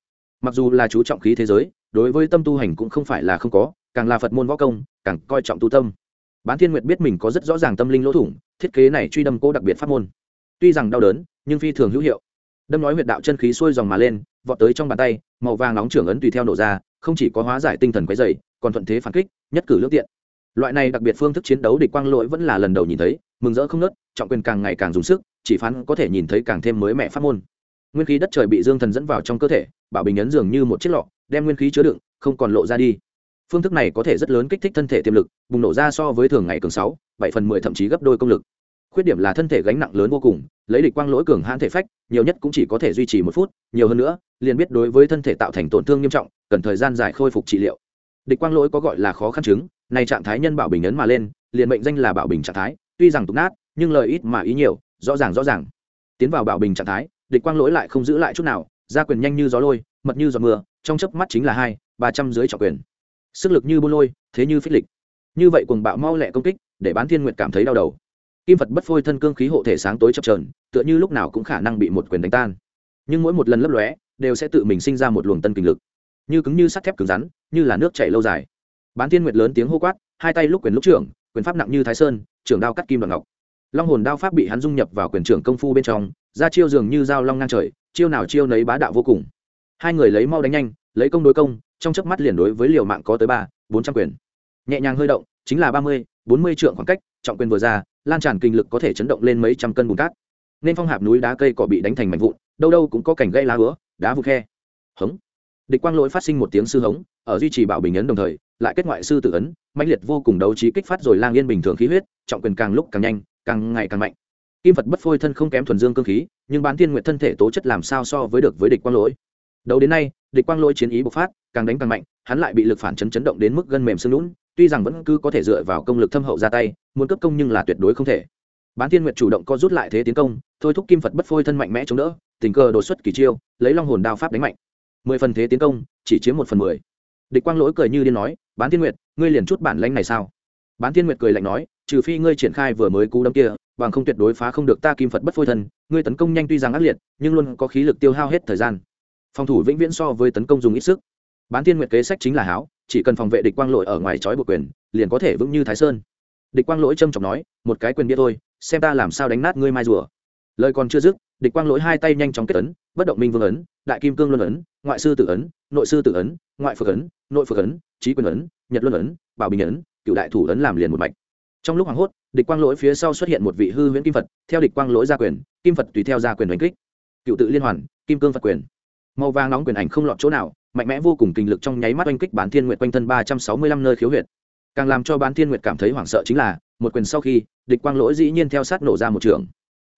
Mặc dù là chú trọng khí thế giới, đối với tâm tu hành cũng không phải là không có, càng là phật môn võ công, càng coi trọng tu tâm. Bán thiên nguyệt biết mình có rất rõ ràng tâm linh lỗ thủng, thiết kế này truy đâm cô đặc biệt pháp môn. Tuy rằng đau đớn, nhưng phi thường hữu hiệu. Đâm nói huyệt đạo chân khí xuôi dòng mà lên, vọt tới trong bàn tay, màu vàng nóng trưởng ấn tùy theo nổ ra, không chỉ có hóa giải tinh thần quấy dày còn thuận thế phản kích, nhất cử lương tiện. Loại này đặc biệt phương thức chiến đấu địch quang lỗi vẫn là lần đầu nhìn thấy, mừng rỡ không nớt trọng quyền càng ngày càng dùng sức, chỉ phán có thể nhìn thấy càng thêm mới mẻ pháp môn nguyên khí đất trời bị dương thần dẫn vào trong cơ thể, bảo bình ấn dường như một chiếc lọ, đem nguyên khí chứa đựng, không còn lộ ra đi. Phương thức này có thể rất lớn kích thích thân thể tiềm lực, bùng nổ ra so với thường ngày cường sáu, bảy phần mười thậm chí gấp đôi công lực. Khuyết điểm là thân thể gánh nặng lớn vô cùng, lấy địch quang lỗi cường hãn thể phách, nhiều nhất cũng chỉ có thể duy trì một phút, nhiều hơn nữa, liền biết đối với thân thể tạo thành tổn thương nghiêm trọng, cần thời gian dài khôi phục trị liệu. Địch quang lỗi có gọi là khó khăn chứng này trạng thái nhân bảo bình ấn mà lên, liền mệnh danh là bảo bình trạng thái, tuy rằng tục nát, nhưng lời ít mà ý nhiều, rõ ràng rõ ràng. Tiến vào bảo bình trạng thái địch quang lỗi lại không giữ lại chút nào, ra quyền nhanh như gió lôi, mật như giọt mưa, trong chớp mắt chính là hai, ba trăm dưới trọng quyền. Sức lực như bô lôi, thế như phích lịch. Như vậy cùng bạo mau lẹ công kích, để bán thiên nguyệt cảm thấy đau đầu. Kim phật bất phôi thân cương khí hộ thể sáng tối chập trờn tựa như lúc nào cũng khả năng bị một quyền đánh tan. Nhưng mỗi một lần lấp lóe, đều sẽ tự mình sinh ra một luồng tân kinh lực. Như cứng như sắt thép cứng rắn, như là nước chảy lâu dài. Bán thiên nguyệt lớn tiếng hô quát, hai tay lúc quyền lúc trưởng, quyền pháp nặng như thái sơn, trưởng đao cắt kim đoạn ngọc. Long hồn đao pháp bị hắn dung nhập vào quyền trưởng công phu bên trong ra chiêu dường như dao long ngang trời, chiêu nào chiêu nấy bá đạo vô cùng. Hai người lấy mau đánh nhanh, lấy công đối công, trong chớp mắt liền đối với liều mạng có tới ba, bốn trăm quyền. Nhẹ nhàng hơi động, chính là ba mươi, bốn mươi trượng khoảng cách, trọng quyền vừa ra, lan tràn kinh lực có thể chấn động lên mấy trăm cân bùn cát. Nên phong hạp núi đá cây cỏ bị đánh thành mảnh vụn, đâu đâu cũng có cảnh gây lá hứa, đá vụt khe. Hống. Địch quang lỗi phát sinh một tiếng sư hống, ở duy trì bảo bình ấn đồng thời, lại kết ngoại sư tự ấn, mãnh liệt vô cùng đấu trí kích phát rồi lang yên bình thường khí huyết, trọng quyền càng lúc càng nhanh, càng ngày càng mạnh kim phật bất phôi thân không kém thuần dương cơ khí, nhưng bán thiên nguyện thân thể tố chất làm sao so với được với địch quang lỗi? Đầu đến nay, địch quang lỗi chiến ý bộc phát, càng đánh càng mạnh, hắn lại bị lực phản chấn chấn động đến mức gân mềm sưng lún, tuy rằng vẫn cứ có thể dựa vào công lực thâm hậu ra tay, muốn cấp công nhưng là tuyệt đối không thể. Bán thiên nguyệt chủ động co rút lại thế tiến công, thôi thúc kim phật bất phôi thân mạnh mẽ chống đỡ, tình cờ đột xuất kỳ chiêu, lấy long hồn đao pháp đánh mạnh. Mười phần thế tiến công, chỉ chiếm một phần mười. Địch quang lỗi cười như điên nói, bán thiên nguyệt, ngươi liền chút bản lanh này sao? Bán thiên nguyệt cười lạnh nói, trừ phi ngươi triển khai vừa mới cú đấm kia bằng không tuyệt đối phá không được ta kim phật bất phôi thân, ngươi tấn công nhanh tuy rằng ác liệt, nhưng luôn có khí lực tiêu hao hết thời gian. Phòng thủ vĩnh viễn so với tấn công dùng ít sức. Bán thiên nguyệt kế sách chính là háo, chỉ cần phòng vệ địch quang lỗi ở ngoài trói buộc quyền, liền có thể vững như thái sơn. Địch quang lỗi trâm trọng nói, một cái quyền bia thôi, xem ta làm sao đánh nát ngươi mai rùa. Lời còn chưa dứt, địch quang lỗi hai tay nhanh chóng kết ấn, bất động minh vương ấn, đại kim cương luân ấn, ngoại sư tử ấn, nội sư tử ấn, ngoại phược ấn, nội phược ấn, trí quyền ấn, nhật luân ấn, bảo bình ấn, cựu đại thủ ấn làm liền một mạch. Trong lúc hoảng hốt địch quang lỗi phía sau xuất hiện một vị hư huyễn kim phật, theo địch quang lỗi ra quyền, kim phật tùy theo ra quyền đánh kích. Cựu tự liên hoàn, kim cương phật quyền. Màu vàng nóng quyền ảnh không lọt chỗ nào, mạnh mẽ vô cùng kinh lực trong nháy mắt oanh kích bán thiên nguyệt quanh thân ba trăm sáu mươi lăm nơi khiếu huyệt. Càng làm cho bán thiên nguyệt cảm thấy hoảng sợ chính là, một quyền sau khi, địch quang lỗi dĩ nhiên theo sát nổ ra một trường.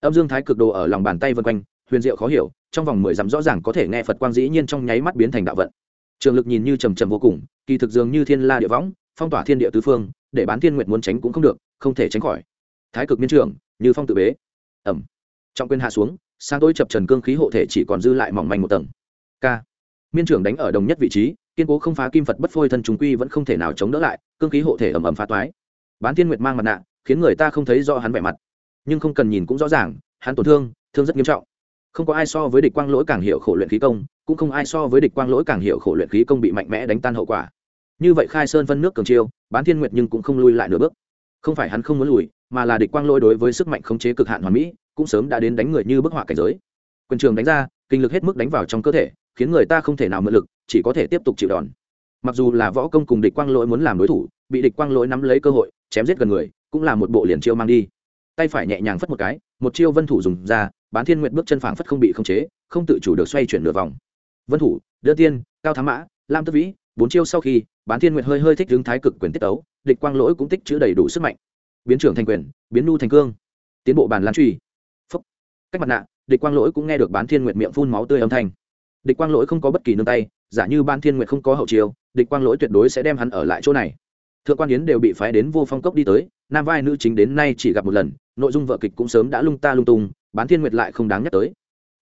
Âm dương thái cực đồ ở lòng bàn tay vân quanh, huyền diệu khó hiểu, trong vòng mười dặm rõ ràng có thể nghe phật quang dĩ nhiên trong nháy mắt biến thành đạo vận. Trường lực nhìn như trầm trầm vô cùng, kỳ thực dường như thiên la địa võng, phong tỏa thiên địa tứ phương, để bán thiên nguyệt muốn tránh cũng không được không thể tránh khỏi. Thái cực miên trường, như phong tự bế. Ẩm. Trọng quyền hạ xuống sang tối chập trần cương khí hộ thể chỉ còn dư lại mỏng manh một tầng. K miên trưởng đánh ở đồng nhất vị trí, kiên cố không phá kim phật bất phôi thân chúng quy vẫn không thể nào chống đỡ lại, cương khí hộ thể ầm ầm phá toái. Bán thiên nguyệt mang mặt nạ, khiến người ta không thấy rõ hắn vẻ mặt. Nhưng không cần nhìn cũng rõ ràng, hắn tổn thương thương rất nghiêm trọng. Không có ai so với địch quang lỗi càng hiểu khổ luyện khí công, cũng không ai so với địch quang lỗi càng hiểu khổ luyện khí công bị mạnh mẽ đánh tan hậu quả. Như vậy khai sơn vân nước cường chiêu, bán thiên nguyệt nhưng cũng không lui lại nửa bước không phải hắn không muốn lùi, mà là địch quang lỗi đối với sức mạnh khống chế cực hạn hoàn mỹ, cũng sớm đã đến đánh người như bức họa cảnh giới. Quân trường đánh ra, kinh lực hết mức đánh vào trong cơ thể, khiến người ta không thể nào mượn lực, chỉ có thể tiếp tục chịu đòn. Mặc dù là võ công cùng địch quang lỗi muốn làm đối thủ, bị địch quang lỗi nắm lấy cơ hội, chém giết gần người, cũng là một bộ liền chiêu mang đi. Tay phải nhẹ nhàng phất một cái, một chiêu vân thủ dùng ra, bán thiên nguyện bước chân phảng phất không bị khống chế, không tự chủ được xoay chuyển nửa vòng. Vân thủ, đưa tiên, cao thám mã, lam tức vĩ bốn chiêu sau khi, bán thiên nguyện hơi hơi thích hướng thái cực quyền tiết tấu, địch quang lỗi cũng tích chữ đầy đủ sức mạnh. Biến trưởng thành quyền, biến nu thành cương. Tiến bộ bàn lan truy. Phúc. Cách mặt nạ, địch quang lỗi cũng nghe được bán thiên nguyện miệng phun máu tươi âm thanh. Địch quang lỗi không có bất kỳ nương tay, giả như ban thiên nguyện không có hậu chiêu, địch quang lỗi tuyệt đối sẽ đem hắn ở lại chỗ này. Thượng quan yến đều bị phái đến vô phong cốc đi tới, nam vai nữ chính đến nay chỉ gặp một lần, nội dung vợ kịch cũng sớm đã lung ta lung tung, bán thiên nguyệt lại không đáng nhắc tới.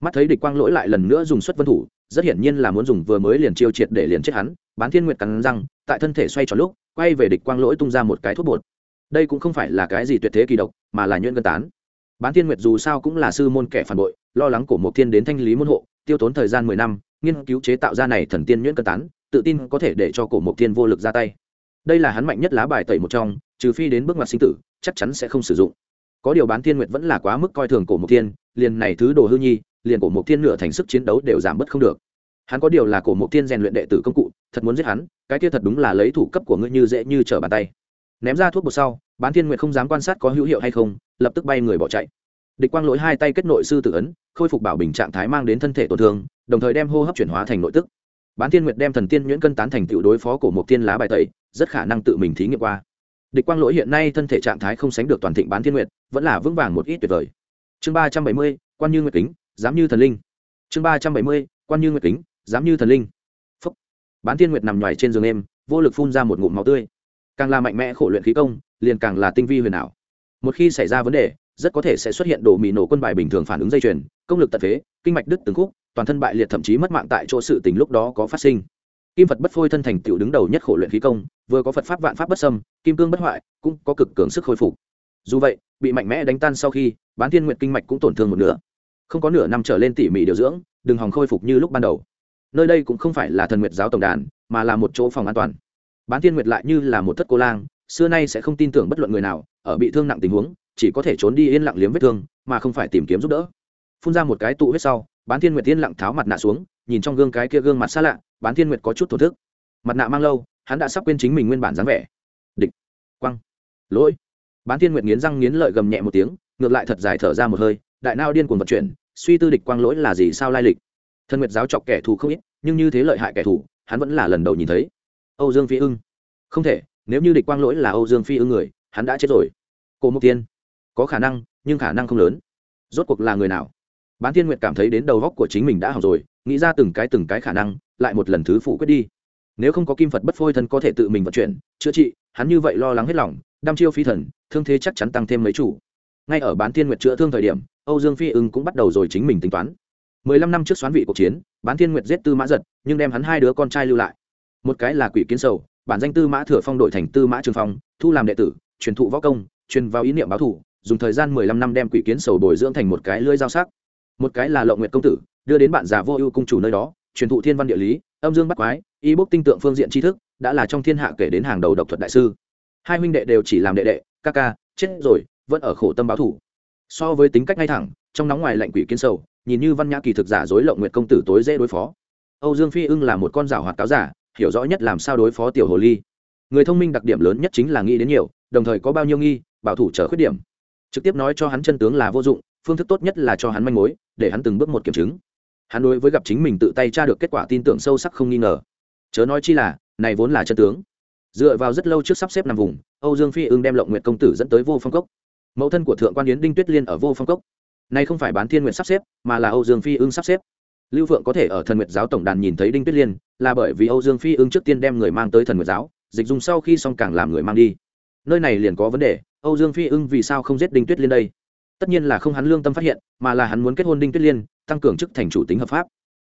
Mắt thấy địch quang lỗi lại lần nữa dùng xuất vân thủ rất hiển nhiên là muốn dùng vừa mới liền chiêu triệt để liền chết hắn, bán thiên nguyệt cắn răng, tại thân thể xoay tròn lúc, quay về địch quang lỗi tung ra một cái thuốc bột. Đây cũng không phải là cái gì tuyệt thế kỳ độc, mà là nhuyễn cân tán. Bán thiên nguyệt dù sao cũng là sư môn kẻ phản bội, lo lắng cổ một thiên đến thanh lý môn hộ, tiêu tốn thời gian mười năm, nghiên cứu chế tạo ra này thần tiên nhuyễn cân tán, tự tin có thể để cho cổ mộc thiên vô lực ra tay. Đây là hắn mạnh nhất lá bài tẩy một trong, trừ phi đến bước ngoặt sinh tử, chắc chắn sẽ không sử dụng. Có điều bán thiên nguyệt vẫn là quá mức coi thường cổ mộc thiên, liền này thứ đồ hư nhi liền cổ mục thiên nửa thành sức chiến đấu đều giảm bớt không được. Hắn có điều là cổ mục thiên rèn luyện đệ tử công cụ, thật muốn giết hắn, cái kia thật đúng là lấy thủ cấp của ngươi như dễ như trở bàn tay. Ném ra thuốc bột sau, bán thiên nguyệt không dám quan sát có hữu hiệu hay không, lập tức bay người bỏ chạy. Địch quang lỗi hai tay kết nội sư tử ấn, khôi phục bảo bình trạng thái mang đến thân thể tổn thương, đồng thời đem hô hấp chuyển hóa thành nội tức. Bán thiên nguyệt đem thần tiên nhuyễn cân tán thành tựu đối phó của một tiên lá bài tẩy, rất khả năng tự mình thí nghiệm qua. Địch quang lỗi hiện nay thân thể trạng thái không sánh được toàn thịnh bán thiên nguyệt, vẫn là vững vàng một ít tuyệt vời. Chương ba trăm bảy mươi, quan như nguyệt kính dám như thần linh. Chương ba trăm bảy mươi, quan như nguyệt kính, dám như thần linh. Phúc. Bán thiên nguyệt nằm ngoài trên giường em, vô lực phun ra một ngụm máu tươi. Càng là mạnh mẽ khổ luyện khí công, liền càng là tinh vi huyền ảo. Một khi xảy ra vấn đề, rất có thể sẽ xuất hiện đổ mì nổ quân bài bình thường phản ứng dây chuyền, công lực tật phế kinh mạch đứt từng khúc, toàn thân bại liệt thậm chí mất mạng tại chỗ sự tình lúc đó có phát sinh. Kim phật bất phôi thân thành tựu đứng đầu nhất khổ luyện khí công, vừa có phật pháp vạn pháp bất sâm kim cương bất hoại, cũng có cực cường sức khôi phục. Dù vậy, bị mạnh mẽ đánh tan sau khi, bán thiên nguyện kinh mạch cũng tổn thương một nửa không có nửa năm trở lên tỉ mỉ điều dưỡng, đừng hòng khôi phục như lúc ban đầu. Nơi đây cũng không phải là thần nguyệt giáo tổng đàn, mà là một chỗ phòng an toàn. Bán thiên nguyệt lại như là một thất cô lang, xưa nay sẽ không tin tưởng bất luận người nào, ở bị thương nặng tình huống, chỉ có thể trốn đi yên lặng liếm vết thương, mà không phải tìm kiếm giúp đỡ. Phun ra một cái tụ huyết sau, bán thiên nguyệt yên lặng tháo mặt nạ xuống, nhìn trong gương cái kia gương mặt xa lạ, bán thiên nguyệt có chút thổ thức. Mặt nạ mang lâu, hắn đã sắp quên chính mình nguyên bản dáng vẻ. Địch, quăng, lỗi. Bán thiên nguyệt nghiến răng nghiến lợi gầm nhẹ một tiếng, ngược lại thật dài thở ra một hơi, đại nao điên cuồng vận chuyển suy tư địch quang lỗi là gì sao lai lịch? Thân nguyệt giáo chọc kẻ thù không ít, nhưng như thế lợi hại kẻ thù, hắn vẫn là lần đầu nhìn thấy. Âu dương phi ưng. Không thể, nếu như địch quang lỗi là âu dương phi ưng người, hắn đã chết rồi. Cô mục tiên có khả năng, nhưng khả năng không lớn. Rốt cuộc là người nào? Bán thiên nguyệt cảm thấy đến đầu góc của chính mình đã hỏng rồi, nghĩ ra từng cái từng cái khả năng, lại một lần thứ phụ quyết đi. Nếu không có kim phật bất phôi thân có thể tự mình vận chuyển, chữa trị, hắn như vậy lo lắng hết lòng, đăm chiêu phi thần, thương thế chắc chắn tăng thêm mấy chủ. Ngay ở bán thiên nguyệt chữa thương thời điểm âu dương phi ưng cũng bắt đầu rồi chính mình tính toán. Mười lăm năm trước xoán vị cuộc chiến, bán thiên nguyệt giết tư mã giật, nhưng đem hắn hai đứa con trai lưu lại. Một cái là quỷ kiến sầu, bản danh tư mã thừa phong đổi thành tư mã trường phong, thu làm đệ tử, truyền thụ võ công, truyền vào ý niệm báo thủ dùng thời gian mười lăm năm đem quỷ kiến sầu bồi dưỡng thành một cái lưỡi dao sắc. Một cái là lộng nguyệt công tử, đưa đến bạn già vô ưu cung chủ nơi đó, truyền thụ thiên văn địa lý, âm dương bắt quái, y bốc tinh tượng phương diện tri thức, đã là trong thiên hạ kể đến hàng đầu độc thuật đại sư. Hai huynh đệ đều chỉ làm đệ đệ, ca ca, chết rồi, vẫn ở khổ tâm báo thủ so với tính cách ngay thẳng, trong nóng ngoài lạnh quỷ kiến sầu, nhìn như văn nhã kỳ thực giả dối lộng nguyệt công tử tối dễ đối phó. Âu dương phi ưng là một con rào hoạt cáo giả, hiểu rõ nhất làm sao đối phó tiểu hồ ly. Người thông minh đặc điểm lớn nhất chính là nghĩ đến nhiều, đồng thời có bao nhiêu nghi, bảo thủ trở khuyết điểm. Trực tiếp nói cho hắn chân tướng là vô dụng, phương thức tốt nhất là cho hắn manh mối, để hắn từng bước một kiểm chứng. Hắn đối với gặp chính mình tự tay tra được kết quả tin tưởng sâu sắc không nghi ngờ. Chớ nói chi là, này vốn là chân tướng. Dựa vào rất lâu trước sắp xếp nằm vùng, âu dương phi ưng đem lộng nguyệt công tử dẫn tới vô phong cốc mẫu thân của thượng quan yến đinh tuyết liên ở vô phong cốc. Nay không phải bán thiên nguyện sắp xếp, mà là âu dương phi ưng sắp xếp. Lưu phượng có thể ở thần nguyệt giáo tổng đàn nhìn thấy đinh tuyết liên, là bởi vì âu dương phi ưng trước tiên đem người mang tới thần nguyệt giáo, dịch dùng sau khi xong càng làm người mang đi. Nơi này liền có vấn đề, âu dương phi ưng vì sao không giết đinh tuyết liên đây? Tất nhiên là không hắn lương tâm phát hiện, mà là hắn muốn kết hôn đinh tuyết liên, tăng cường chức thành chủ tính hợp pháp.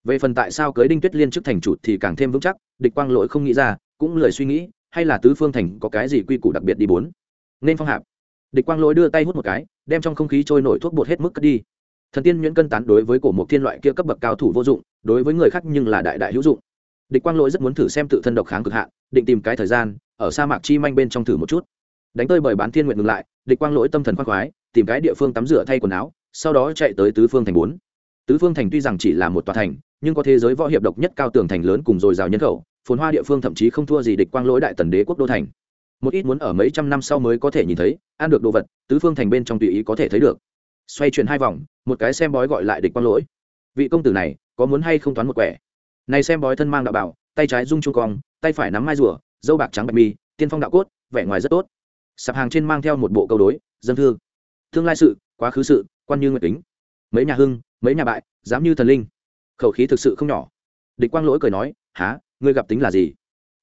Về phần tại sao cưới đinh tuyết liên chức thành chủ thì càng thêm vững chắc, địch quang lỗi không nghĩ ra, cũng lời suy nghĩ, hay là tứ phương thành có cái gì quy củ đặc biệt đi bốn. Nên phong hạp địch quang lỗi đưa tay hút một cái, đem trong không khí trôi nổi thuốc bột hết mức cất đi. Thần tiên nhuyễn cân tán đối với cổ mục thiên loại kia cấp bậc cao thủ vô dụng, đối với người khác nhưng là đại đại hữu dụng. Địch quang lỗi rất muốn thử xem tự thân độc kháng cực hạn, định tìm cái thời gian, ở sa mạc chi manh bên trong thử một chút. Đánh tơi bởi bán thiên nguyện ngừng lại, địch quang lỗi tâm thần khoác khoái, tìm cái địa phương tắm rửa thay quần áo, sau đó chạy tới tứ phương thành bốn. Tứ phương thành tuy rằng chỉ là một tòa thành, nhưng có thế giới võ hiệp độc nhất cao tường thành lớn cùng dồi dào nhân khẩu, phồn hoa địa phương thậm chí không thua gì địch quang lỗi đại tần đế quốc đô thành một ít muốn ở mấy trăm năm sau mới có thể nhìn thấy ăn được đồ vật tứ phương thành bên trong tùy ý có thể thấy được. Xoay chuyển hai vòng một cái xem bói gọi lại địch quang lỗi. Vị công tử này có muốn hay không toán một quẻ? Này xem bói thân mang đạo bảo tay trái rung trung cong tay phải nắm mai rùa dâu bạc trắng bạch mi tiên phong đạo cốt vẻ ngoài rất tốt. Sạp hàng trên mang theo một bộ câu đối dân thư. Tương lai sự quá khứ sự quan như nguyệt tính, mấy nhà hưng mấy nhà bại dám như thần linh. Khẩu khí thực sự không nhỏ. Địch quang lỗi cười nói há ngươi gặp tính là gì?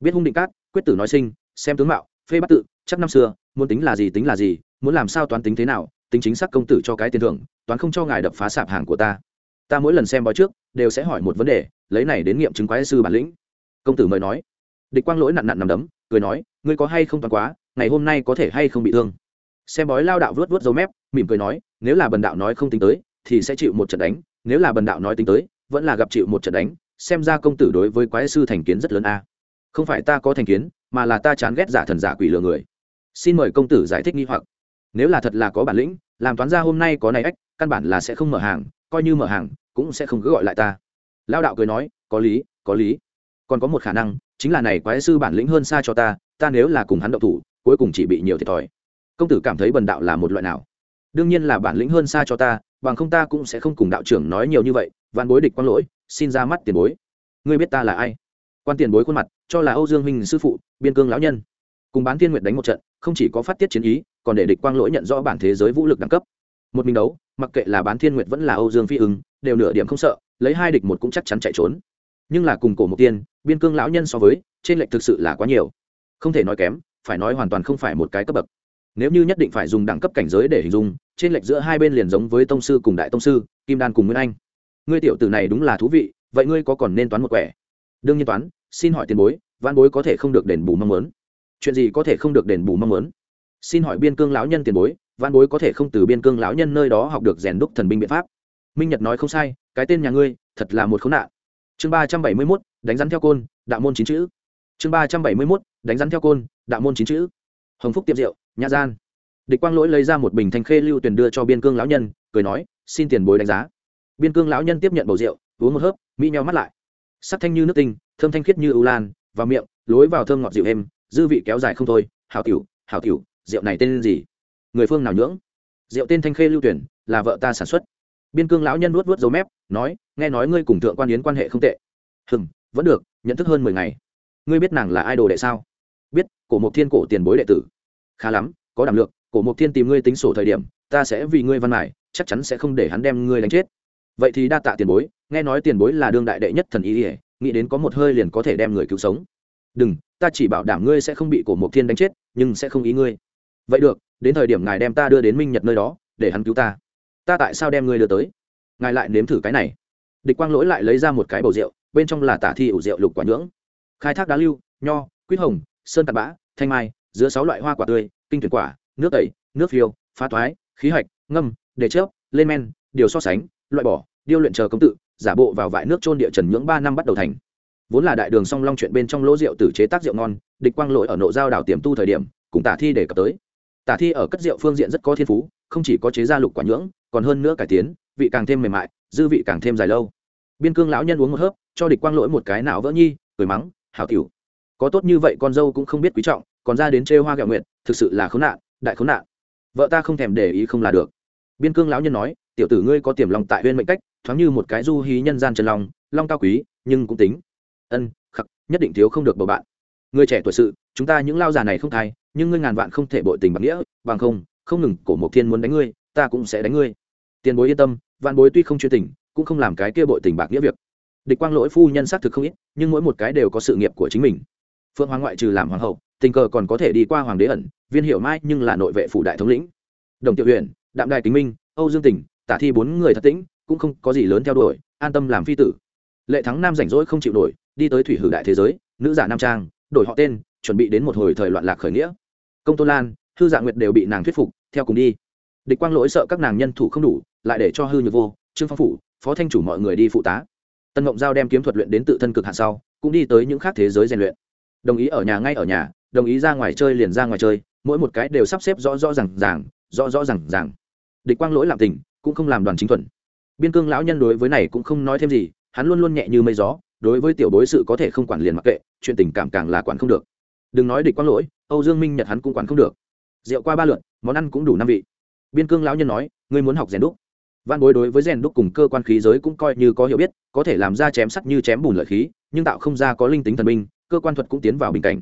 Biết hung định cát quyết tử nói sinh xem tướng mạo phê bắt tự, chắc năm xưa, muốn tính là gì tính là gì, muốn làm sao toán tính thế nào, tính chính xác công tử cho cái tiền thưởng, toán không cho ngài đập phá sạp hàng của ta. Ta mỗi lần xem bói trước, đều sẽ hỏi một vấn đề, lấy này đến nghiệm chứng quái sư bản lĩnh. Công tử mời nói. Địch quang lỗi nặn nặn nằm đấm, cười nói, ngươi có hay không toán quá, ngày hôm nay có thể hay không bị thương. Xem bói lao đạo vớt vớt dấu mép, mỉm cười nói, nếu là bần đạo nói không tính tới, thì sẽ chịu một trận đánh, nếu là bần đạo nói tính tới, vẫn là gặp chịu một trận đánh, xem ra công tử đối với quái sư thành kiến rất lớn a. Không phải ta có thành kiến mà là ta chán ghét giả thần giả quỷ lừa người. Xin mời công tử giải thích nghi hoặc. Nếu là thật là có bản lĩnh, làm toán ra hôm nay có này ách, căn bản là sẽ không mở hàng, coi như mở hàng, cũng sẽ không cứ gọi lại ta. Lao đạo cười nói, có lý có lý. Còn có một khả năng, chính là này quái sư bản lĩnh hơn xa cho ta ta nếu là cùng hắn động thủ, cuối cùng chỉ bị nhiều thiệt thòi. Công tử cảm thấy bần đạo là một loại nào? Đương nhiên là bản lĩnh hơn xa cho ta, bằng không ta cũng sẽ không cùng đạo trưởng nói nhiều như vậy văn bối địch quang lỗi, xin ra mắt tiền bối. Ngươi biết ta là ai? Quan tiền bối khuôn mặt, cho là âu dương minh sư phụ, biên cương lão nhân. Cùng bán thiên nguyệt đánh một trận, không chỉ có phát tiết chiến ý, còn để địch quang lỗi nhận rõ bản thế giới vũ lực đẳng cấp. Một mình đấu, mặc kệ là bán thiên nguyệt vẫn là âu dương phi ứng, đều nửa điểm không sợ, lấy hai địch một cũng chắc chắn chạy trốn. Nhưng là cùng cổ mục tiên, biên cương lão nhân so với, trên lệch thực sự là quá nhiều. Không thể nói kém, phải nói hoàn toàn không phải một cái cấp bậc. Nếu như nhất định phải dùng đẳng cấp cảnh giới để hình dung, trên lệch giữa hai bên liền giống với tông sư cùng đại tông sư, kim đan cùng nguyên anh. Ngươi tiểu tử này đúng là thú vị, vậy ngươi có còn nên toán một quẻ? Đương nhiên toán xin hỏi tiền bối văn bối có thể không được đền bù mong muốn. Chuyện gì có thể không được đền bù mong muốn? Xin hỏi biên cương lão nhân tiền bối văn bối có thể không từ biên cương lão nhân nơi đó học được rèn đúc thần binh biện pháp? Minh nhật nói không sai, cái tên nhà ngươi, thật là một khốn nạn. Chương ba trăm bảy mươi mốt, đánh rắn theo côn, đạo môn chín chữ. Chương ba trăm bảy mươi mốt, đánh rắn theo côn, đạo môn chín chữ. Hồng phúc tiệm rượu, nhã gian. Địch quang lỗi lấy ra một bình thanh khê lưu tuyển đưa cho biên cương lão nhân, cười nói, xin tiền bối đánh giá. Biên cương lão nhân tiếp nhận bầu rượu, uống một hớp, mỹ nhau mắt lại. Sắc thanh như nước tinh thơm thanh khiết như ưu lan, vào miệng, lối vào thơm ngọt dịu êm, dư vị kéo dài không thôi. Hảo tiểu hảo tiểu, rượu này tên gì? Người phương nào nhưỡng? Rượu tên thanh khê lưu tuyển, là vợ ta sản xuất. Biên cương lão nhân nuốt vuốt dấu mép, nói, nghe nói ngươi cùng thượng quan yến quan hệ không tệ. Hừm, vẫn được, nhận thức hơn mười ngày. Ngươi biết nàng là ai đồ đệ sao? Biết, cổ mộc thiên cổ tiền bối đệ tử. Khá lắm, có đảm lượng, cổ mộc thiên tìm ngươi tính sổ thời điểm, ta sẽ vì ngươi văn mải chắc chắn sẽ không để hắn đem ngươi đánh chết. Vậy thì đa tạ tiền bối, nghe nói tiền bối là đương đại đệ nhất thần y. ỉa nghĩ đến có một hơi liền có thể đem người cứu sống. Đừng, ta chỉ bảo đảm ngươi sẽ không bị cổ mộc thiên đánh chết, nhưng sẽ không ý ngươi. Vậy được, đến thời điểm ngài đem ta đưa đến minh nhật nơi đó, để hắn cứu ta. Ta tại sao đem ngươi đưa tới? Ngài lại nếm thử cái này. Địch quang lỗi lại lấy ra một cái bầu rượu, bên trong là tả thi ủ rượu lục quả nhưỡng. Khai thác đá lưu, nho, quýt hồng, sơn tạt bã, thanh mai giữa sáu loại hoa quả tươi, kinh tuyển quả, nước tẩy, nước phiêu, phá toái khí hạch, ngâm đề chớp, lên men, điều so sánh, loại bỏ, điêu luyện chờ công tự giả bộ vào vại nước trôn địa trần nhưỡng ba năm bắt đầu thành. Vốn là đại đường song long chuyện bên trong lỗ rượu tử chế tác rượu ngon, địch quang lỗi ở nộ giao đảo tiềm tu thời điểm, cùng tả thi để cập tới. Tả thi ở cất rượu phương diện rất có thiên phú, không chỉ có chế ra lục quả nhưỡng, còn hơn nữa cải tiến, vị càng thêm mềm mại, dư vị càng thêm dài lâu. Biên cương lão nhân uống một hớp, cho địch quang lỗi một cái não vỡ nhi, cười mắng, hảo tiểu, có tốt như vậy con dâu cũng không biết quý trọng, còn ra đến trêu hoa gạo nguyện, thực sự là khốn nạn, đại khốn nạn. Vợ ta không thèm để ý không là được. Biên cương lão nhân nói, tiểu tử ngươi có tiềm lòng tại huyên mệnh cách thoáng như một cái du hí nhân gian chân long, long cao quý nhưng cũng tính. Ân khắc nhất định thiếu không được bầu bạn. Người trẻ tuổi sự chúng ta những lao già này không thay nhưng ngươi ngàn vạn không thể bội tình bằng nghĩa bằng không không ngừng cổ mộc thiên muốn đánh ngươi ta cũng sẽ đánh ngươi. Tiền bối yên tâm vạn bối tuy không chuyên tình cũng không làm cái kia bội tình bạc nghĩa việc. Địch quang lỗi phu nhân xác thực không ít nhưng mỗi một cái đều có sự nghiệp của chính mình. Phượng hoàng ngoại trừ làm hoàng hậu tình cờ còn có thể đi qua hoàng đế ẩn viên hiệu mai nhưng là nội vệ phủ đại thống lĩnh. Đồng tiểu huyện đạm đài kính minh âu dương tỉnh tả thi bốn người thật tĩnh cũng không có gì lớn theo đuổi, an tâm làm phi tử. Lệ thắng nam rảnh rỗi không chịu nổi, đi tới thủy hử đại thế giới, nữ giả nam trang, đổi họ tên, chuẩn bị đến một hồi thời loạn lạc khởi nghĩa. Công tôn lan, hư dạ nguyệt đều bị nàng thuyết phục, theo cùng đi. Địch quang lỗi sợ các nàng nhân thủ không đủ, lại để cho hư nhược vô, trương phong phủ, phó thanh chủ mọi người đi phụ tá. Tân ngộng giao đem kiếm thuật luyện đến tự thân cực hạn sau, cũng đi tới những khác thế giới rèn luyện. Đồng ý ở nhà ngay ở nhà, đồng ý ra ngoài chơi liền ra ngoài chơi, mỗi một cái đều sắp xếp rõ rõ r à n g ràng, rõ rõ r à n g ràng. Địch quang lỗi làm tình, cũng không làm đoàn chính thuần biên cương lão nhân đối với này cũng không nói thêm gì, hắn luôn luôn nhẹ như mây gió, đối với tiểu bối sự có thể không quản liền mặc kệ, chuyện tình cảm càng là quản không được. Đừng nói địch quang lỗi, âu dương minh, nhật hắn cũng quản không được. Rượu qua ba lượn món ăn cũng đủ năm vị. Biên cương lão nhân nói, ngươi muốn học rèn đúc? Văn bối đối với rèn đúc cùng cơ quan khí giới cũng coi như có hiểu biết, có thể làm ra chém sắt như chém bùn lợi khí, nhưng tạo không ra có linh tính thần minh cơ quan thuật cũng tiến vào bình cảnh.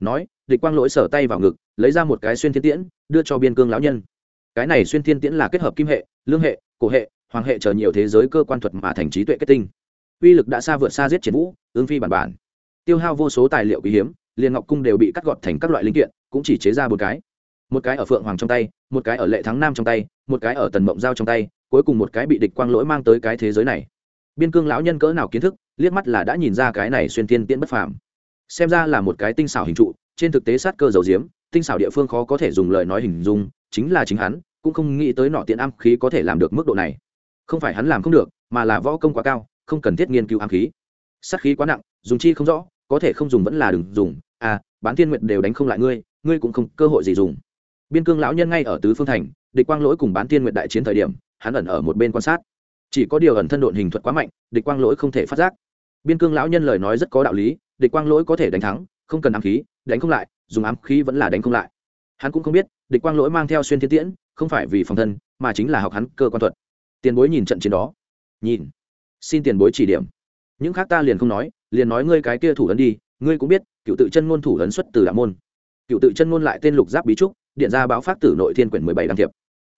Nói, địch quang lỗi sở tay vào ngực, lấy ra một cái xuyên thiên tiễn, đưa cho biên cương lão nhân. Cái này xuyên thiên tiễn là kết hợp kim hệ, lương hệ, cổ hệ hoàng hệ chờ nhiều thế giới cơ quan thuật mà thành trí tuệ kết tinh. Uy lực đã xa vượt xa giết triển vũ, ương phi bản bản. Tiêu hao vô số tài liệu quý hiếm, liền ngọc cung đều bị cắt gọt thành các loại linh kiện, cũng chỉ chế ra một cái. Một cái ở phượng hoàng trong tay, một cái ở lệ thắng nam trong tay, một cái ở tần mộng giao trong tay, cuối cùng một cái bị địch quang lỗi mang tới cái thế giới này. Biên cương lão nhân cỡ nào kiến thức, liếc mắt là đã nhìn ra cái này xuyên tiên tiễn bất phàm. Xem ra là một cái tinh xảo hình trụ, trên thực tế sát cơ dầu diếm tinh xảo địa phương khó có thể dùng lời nói hình dung, chính là chính hắn, cũng không nghĩ tới nọ tiện am khí có thể làm được mức độ này không phải hắn làm không được, mà là võ công quá cao, không cần thiết nghiên cứu ám khí. Sát khí quá nặng, dùng chi không rõ, có thể không dùng vẫn là đừng dùng. À bán thiên nguyện đều đánh không lại ngươi ngươi cũng không cơ hội gì dùng. Biên cương lão nhân ngay ở tứ phương thành, địch quang lỗi cùng bán thiên nguyện đại chiến thời điểm, hắn ẩn ở một bên quan sát. Chỉ có điều ẩn thân độn hình thuật quá mạnh, địch quang lỗi không thể phát giác. Biên cương lão nhân lời nói rất có đạo lý, địch quang lỗi có thể đánh thắng, không cần ám khí, đánh không lại, dùng ám khí vẫn là đánh không lại. Hắn cũng không biết, địch quang lỗi mang theo xuyên thiên tiễn, không phải vì phòng thân, mà chính là học hắn cơ quan thuật tiền bối nhìn trận chiến đó. Nhìn. Xin tiền bối chỉ điểm. Những khác ta liền không nói, liền nói ngươi cái kia thủ ấn đi, ngươi cũng biết, cựu tự chân ngôn thủ ấn xuất từ đạo môn. Cựu tự chân ngôn lại tên lục giáp bí trúc, điện ra báo phát tử nội thiên quyển mười bảy đăng thiệp.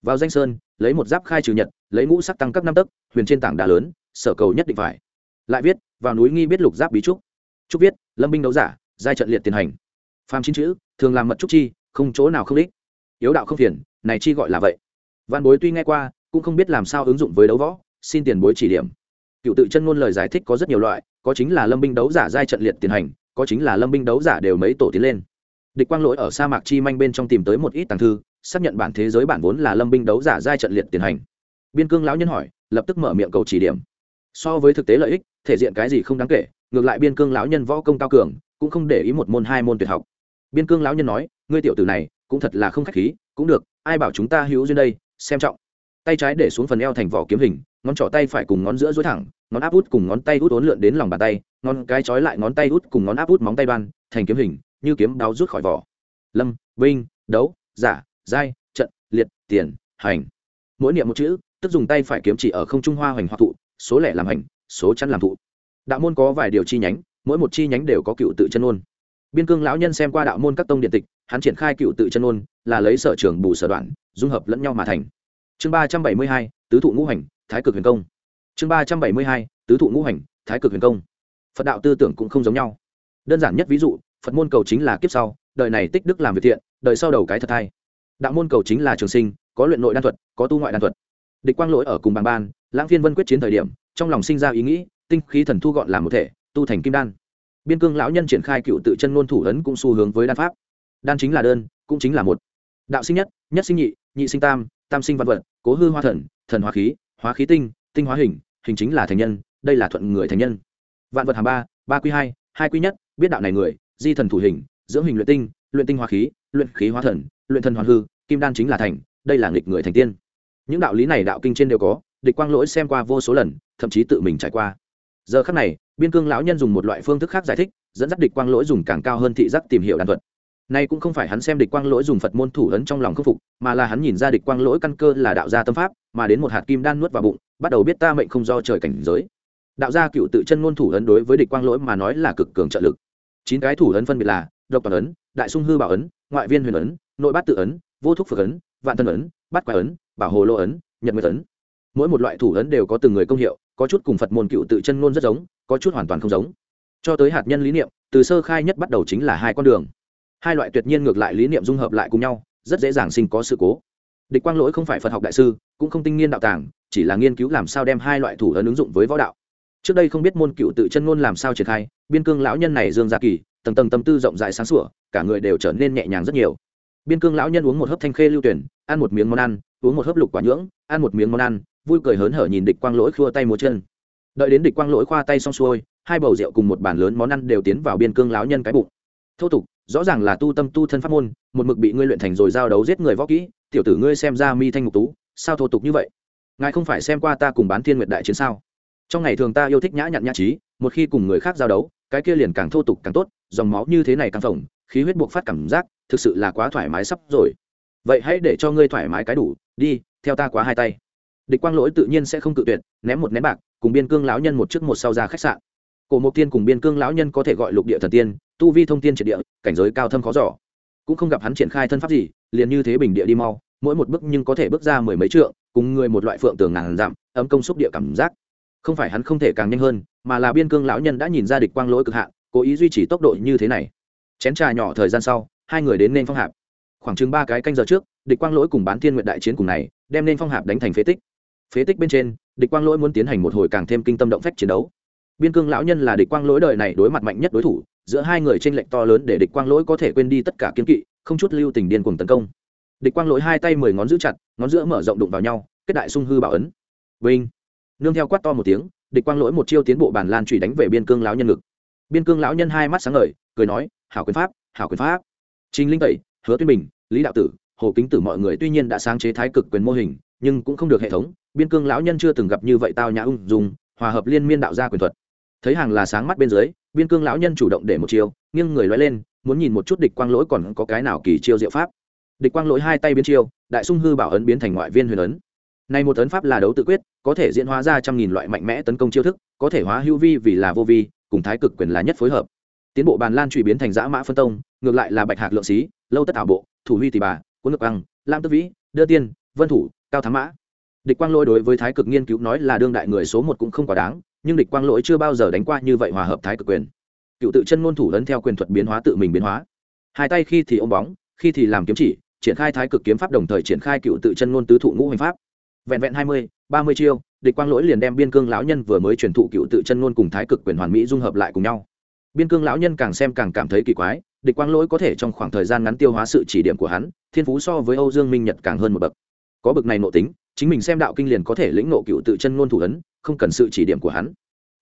Vào danh sơn, lấy một giáp khai trừ nhật, lấy ngũ sắc tăng cấp năm tấc, huyền trên tảng đá lớn, sở cầu nhất định phải. Lại viết, vào núi nghi biết lục giáp bí trúc. Trúc viết, lâm binh đấu giả, giai trận liệt tiền hành. Phàm chín chữ, thường làm mật trúc chi, không chỗ nào không đích. Yếu đạo không phiền, này chi gọi là vậy. Văn bối tuy nghe qua cũng không biết làm sao ứng dụng với đấu võ, xin tiền bối chỉ điểm. Cựu tự chân ngôn lời giải thích có rất nhiều loại, có chính là lâm binh đấu giả giai trận liệt tiền hành, có chính là lâm binh đấu giả đều mấy tổ tiến lên. Địch quang lỗi ở sa mạc chi manh bên trong tìm tới một ít tàng thư, xác nhận bản thế giới bản vốn là lâm binh đấu giả giai trận liệt tiền hành. Biên cương lão nhân hỏi, lập tức mở miệng cầu chỉ điểm. So với thực tế lợi ích, thể diện cái gì không đáng kể, ngược lại biên cương lão nhân võ công cao cường, cũng không để ý một môn hai môn tuyệt học. Biên cương lão nhân nói, ngươi tiểu tử này, cũng thật là không khách khí, cũng được, ai bảo chúng ta hữu duyên đây, xem trọng tay trái để xuống phần eo thành vỏ kiếm hình, ngón trỏ tay phải cùng ngón giữa dối thẳng, ngón áp út cùng ngón tay út ốn lượn đến lòng bàn tay, ngón cái trói lại ngón tay út cùng ngón áp út móng tay ban thành kiếm hình, như kiếm đao rút khỏi vỏ. Lâm binh đấu, giả, giai, trận, liệt, tiền, hành. Mỗi niệm một chữ, tức dùng tay phải kiếm chỉ ở không trung hoa hoành hoa thụ, số lẻ làm hành, số chắn làm thụ. Đạo môn có vài điều chi nhánh, mỗi một chi nhánh đều có cựu tự chân ôn. Biên cương lão nhân xem qua đạo môn các tông điện tịch, hắn triển khai cựu tự chân ôn, là lấy sở trường bù sở đoạn, dung hợp lẫn nhau mà thành chương ba trăm bảy mươi hai, tứ thụ ngũ hành, thái cực huyền công. Chương ba trăm bảy mươi hai, tứ thụ ngũ hành, thái cực huyền công. Phật đạo tư tưởng cũng không giống nhau. Đơn giản nhất ví dụ, phật môn cầu chính là kiếp sau, đời này tích đức làm việc thiện, đời sau đầu cái thật hay. Đạo môn cầu chính là trường sinh, có luyện nội đan thuật, có tu ngoại đan thuật. Địch quang lỗi ở cùng bàn ban, lãng phiên vân quyết chiến thời điểm, trong lòng sinh ra ý nghĩ, tinh khí thần thu gọn làm một thể, tu thành kim đan. Biên cương lão nhân triển khai cựu tự chân ngôn thủ ấn cũng xu hướng với đan pháp. Đan chính là đơn, cũng chính là một. Đạo sinh nhất nhất sinh nhị nhị sinh tam tam sinh văn vật, cố hư hoa thần thần hóa khí hóa khí tinh tinh hóa hình hình chính là thành nhân, đây là thuận người thành nhân. Vạn vật hàm ba ba quy hai hai quy nhất, biết đạo này người, di thần thủ hình, dưỡng hình luyện tinh luyện tinh hóa khí, luyện khí hóa thần, luyện thần hoàn hư, kim đan chính là thành, đây là nghịch người thành tiên. Những đạo lý này đạo kinh trên đều có, địch quang lỗi xem qua vô số lần, thậm chí tự mình trải qua. Giờ khắc này, biên cương lão nhân dùng một loại phương thức khác giải thích, dẫn dắt địch quang lỗi dùng càng cao hơn thị giác tìm hiểu đan thuật nay cũng không phải hắn xem địch quang lỗi dùng phật môn thủ ấn trong lòng khâm phục, mà là hắn nhìn ra địch quang lỗi căn cơ là đạo gia tâm pháp, mà đến một hạt kim đan nuốt vào bụng, bắt đầu biết ta mệnh không do trời cảnh giới. Đạo gia cựu tự chân ngôn thủ ấn đối với địch quang lỗi mà nói là cực cường trợ lực. Chín cái thủ ấn phân biệt là độc toàn ấn, đại sung hư bảo ấn, ngoại viên huyền ấn, nội bát tự ấn, vô thúc phật ấn, vạn thân ấn, bát quái ấn, bảo hồ lô ấn, nhật nguyệt ấn. Mỗi một loại thủ ấn đều có từng người công hiệu, có chút cùng phật môn cựu tự chân ngôn rất giống, có chút hoàn toàn không giống. Cho tới hạt nhân lý niệm, từ sơ khai nhất bắt đầu chính là hai con đường hai loại tuyệt nhiên ngược lại lý niệm dung hợp lại cùng nhau, rất dễ dàng sinh có sự cố. Địch quang lỗi không phải phật học đại sư, cũng không tinh nghiên đạo tàng, chỉ là nghiên cứu làm sao đem hai loại thủ ấn ứng dụng với võ đạo. Trước đây không biết môn cựu tự chân ngôn làm sao triển khai, biên cương lão nhân này dương gia kỳ, tầng tầng tâm tư rộng rãi sáng sủa, cả người đều trở nên nhẹ nhàng rất nhiều. Biên cương lão nhân uống một hớp thanh khê lưu tuyển, ăn một miếng món ăn, uống một hớp lục quả nhưỡng, ăn một miếng món ăn, vui cười hớn hở nhìn địch quang lỗi khua tay múa chân. Đợi đến địch quang lỗi khoa tay xong xuôi, hai bầu rượu cùng một bàn lớn món ăn đều tiến vào biên cương lão nhân cái bụng. Thô tục rõ ràng là tu tâm tu thân pháp môn, một mực bị ngươi luyện thành rồi giao đấu giết người võ kỹ, tiểu tử ngươi xem ra mi thanh ngục tú, sao thô tục như vậy? Ngài không phải xem qua ta cùng bán thiên nguyệt đại chiến sao? Trong ngày thường ta yêu thích nhã nhặn nhã trí, một khi cùng người khác giao đấu, cái kia liền càng thô tục càng tốt, dòng máu như thế này càng phồng, khí huyết buộc phát cảm giác, thực sự là quá thoải mái sắp rồi. Vậy hãy để cho ngươi thoải mái cái đủ, đi, theo ta quá hai tay. Địch quang lỗi tự nhiên sẽ không cự tuyệt, ném một ném bạc, cùng biên cương lão nhân một trước một sau ra khách sạn. Cổ mộc tiên cùng biên cương lão nhân có thể gọi lục địa thần tiên tu vi thông tiên triệt địa, cảnh giới cao thâm khó giỏ cũng không gặp hắn triển khai thân pháp gì, liền như thế bình địa đi mau, mỗi một bước nhưng có thể bước ra mười mấy trượng, cùng người một loại phượng tường ngàn dặm, ấm công xúc địa cảm giác. Không phải hắn không thể càng nhanh hơn, mà là biên cương lão nhân đã nhìn ra địch quang lỗi cực hạn, cố ý duy trì tốc độ như thế này. Chén trà nhỏ thời gian sau, hai người đến nên phong hạp. Khoảng chừng ba cái canh giờ trước, địch quang lỗi cùng bán thiên nguyện đại chiến cùng này, đem nên phong hạp đánh thành phế tích. Phế tích bên trên, địch quang lỗi muốn tiến hành một hồi càng thêm kinh tâm động phách chiến đấu biên cương lão nhân là địch quang lỗi đời này đối mặt mạnh nhất đối thủ, giữa hai người tranh lệch to lớn để địch quang lỗi có thể quên đi tất cả kiên kỵ, không chút lưu tình điên cuồng tấn công. Địch quang lỗi hai tay mười ngón giữ chặt, ngón giữa mở rộng đụng vào nhau, kết đại sung hư bảo ấn. Vinh! Nương theo quát to một tiếng, địch quang lỗi một chiêu tiến bộ bàn lan trùy đánh về biên cương lão nhân ngực. Biên cương lão nhân hai mắt sáng ngời, cười nói, hảo quyền pháp, hảo quyền pháp. Trình linh tẩy, hứa tuyên bình, lý đạo tử, hồ kính tử mọi người tuy nhiên đã sáng chế thái cực quyền mô hình, nhưng cũng không được hệ thống. Biên cương lão nhân chưa từng gặp như vậy tao nhã ung dùng hòa hợp liên miên đạo gia quyền thuật thấy hàng là sáng mắt bên dưới biên cương lão nhân chủ động để một chiêu, nghiêng người loay lên, muốn nhìn một chút địch quang lỗi còn có cái nào kỳ chiêu diệu pháp. Địch quang lỗi hai tay biến chiêu, đại sung hư bảo ấn biến thành ngoại viên huyền ấn. Này một ấn pháp là đấu tự quyết, có thể diễn hóa ra trăm nghìn loại mạnh mẽ tấn công chiêu thức, có thể hóa hữu vi vì là vô vi, cùng thái cực quyền là nhất phối hợp. Tiến bộ bàn lan truy biến thành giã mã phân tông, ngược lại là bạch hạc lượng xí, lâu tất ảo bộ, thủ huy tỷ bà, cuốn ngược băng lam tức vĩ, đưa tiên, vân thủ, cao thắng mã. Địch quang lỗi đối với thái cực nghiên cứu nói là đương đại người số một cũng không quá đáng nhưng địch quang lỗi chưa bao giờ đánh qua như vậy hòa hợp thái cực quyền. Cựu tự chân ngôn thủ lấn theo quyền thuật biến hóa tự mình biến hóa. Hai tay khi thì ôm bóng, khi thì làm kiếm chỉ, triển khai thái cực kiếm pháp đồng thời triển khai cựu tự chân ngôn tứ thụ ngũ hành pháp. Vẹn vẹn hai mươi, ba mươi chiêu, địch quang lỗi liền đem biên cương lão nhân vừa mới truyền thụ cựu tự chân ngôn cùng thái cực quyền hoàn mỹ dung hợp lại cùng nhau. Biên cương lão nhân càng xem càng cảm thấy kỳ quái, địch quang lỗi có thể trong khoảng thời gian ngắn tiêu hóa sự chỉ điểm của hắn, thiên phú so với âu dương minh nhật càng hơn một bậc. Có bậc này nộ tính chính mình xem đạo kinh liền có thể lĩnh nộ cựu tự chân ngôn thủ ấn, không cần sự chỉ điểm của hắn.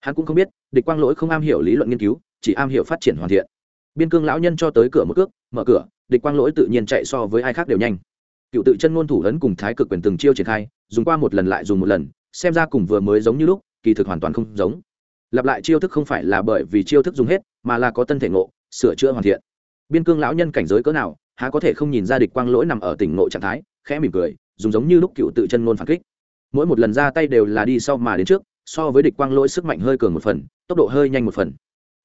Hắn cũng không biết, địch quang lỗi không am hiểu lý luận nghiên cứu, chỉ am hiểu phát triển hoàn thiện. Biên cương lão nhân cho tới cửa một cước, mở cửa, địch quang lỗi tự nhiên chạy so với ai khác đều nhanh. Cựu tự chân ngôn thủ ấn cùng thái cực quyền từng chiêu triển khai, dùng qua một lần lại dùng một lần, xem ra cùng vừa mới giống như lúc, kỳ thực hoàn toàn không giống. Lặp lại chiêu thức không phải là bởi vì chiêu thức dùng hết, mà là có tân thể ngộ, sửa chữa hoàn thiện. Biên cương lão nhân cảnh giới cỡ nào, há có thể không nhìn ra địch quang lỗi nằm ở tỉnh ngộ trạng thái, khẽ mỉm cười dùng giống như lúc cựu tự chân ngôn phản kích. Mỗi một lần ra tay đều là đi sau mà đến trước, so với địch quang lỗi sức mạnh hơi cường một phần, tốc độ hơi nhanh một phần.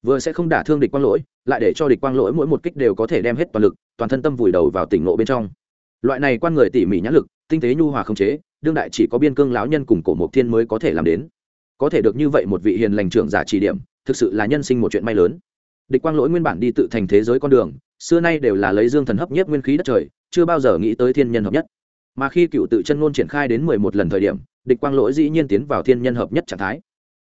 Vừa sẽ không đả thương địch quang lỗi, lại để cho địch quang lỗi mỗi một kích đều có thể đem hết toàn lực, toàn thân tâm vùi đầu vào tỉnh ngộ bên trong. Loại này quan người tỉ mỉ nhãn lực, tinh tế nhu hòa không chế, đương đại chỉ có biên cương lão nhân cùng cổ mộc thiên mới có thể làm đến. Có thể được như vậy một vị hiền lành trưởng giả chỉ điểm, thực sự là nhân sinh một chuyện may lớn. Địch quang lỗi nguyên bản đi tự thành thế giới con đường, xưa nay đều là lấy dương thần hấp nhất nguyên khí đất trời, chưa bao giờ nghĩ tới thiên nhân hợp nhất mà khi cựu tự chân ngôn triển khai đến mười một lần thời điểm, địch quang lỗi dĩ nhiên tiến vào thiên nhân hợp nhất trạng thái.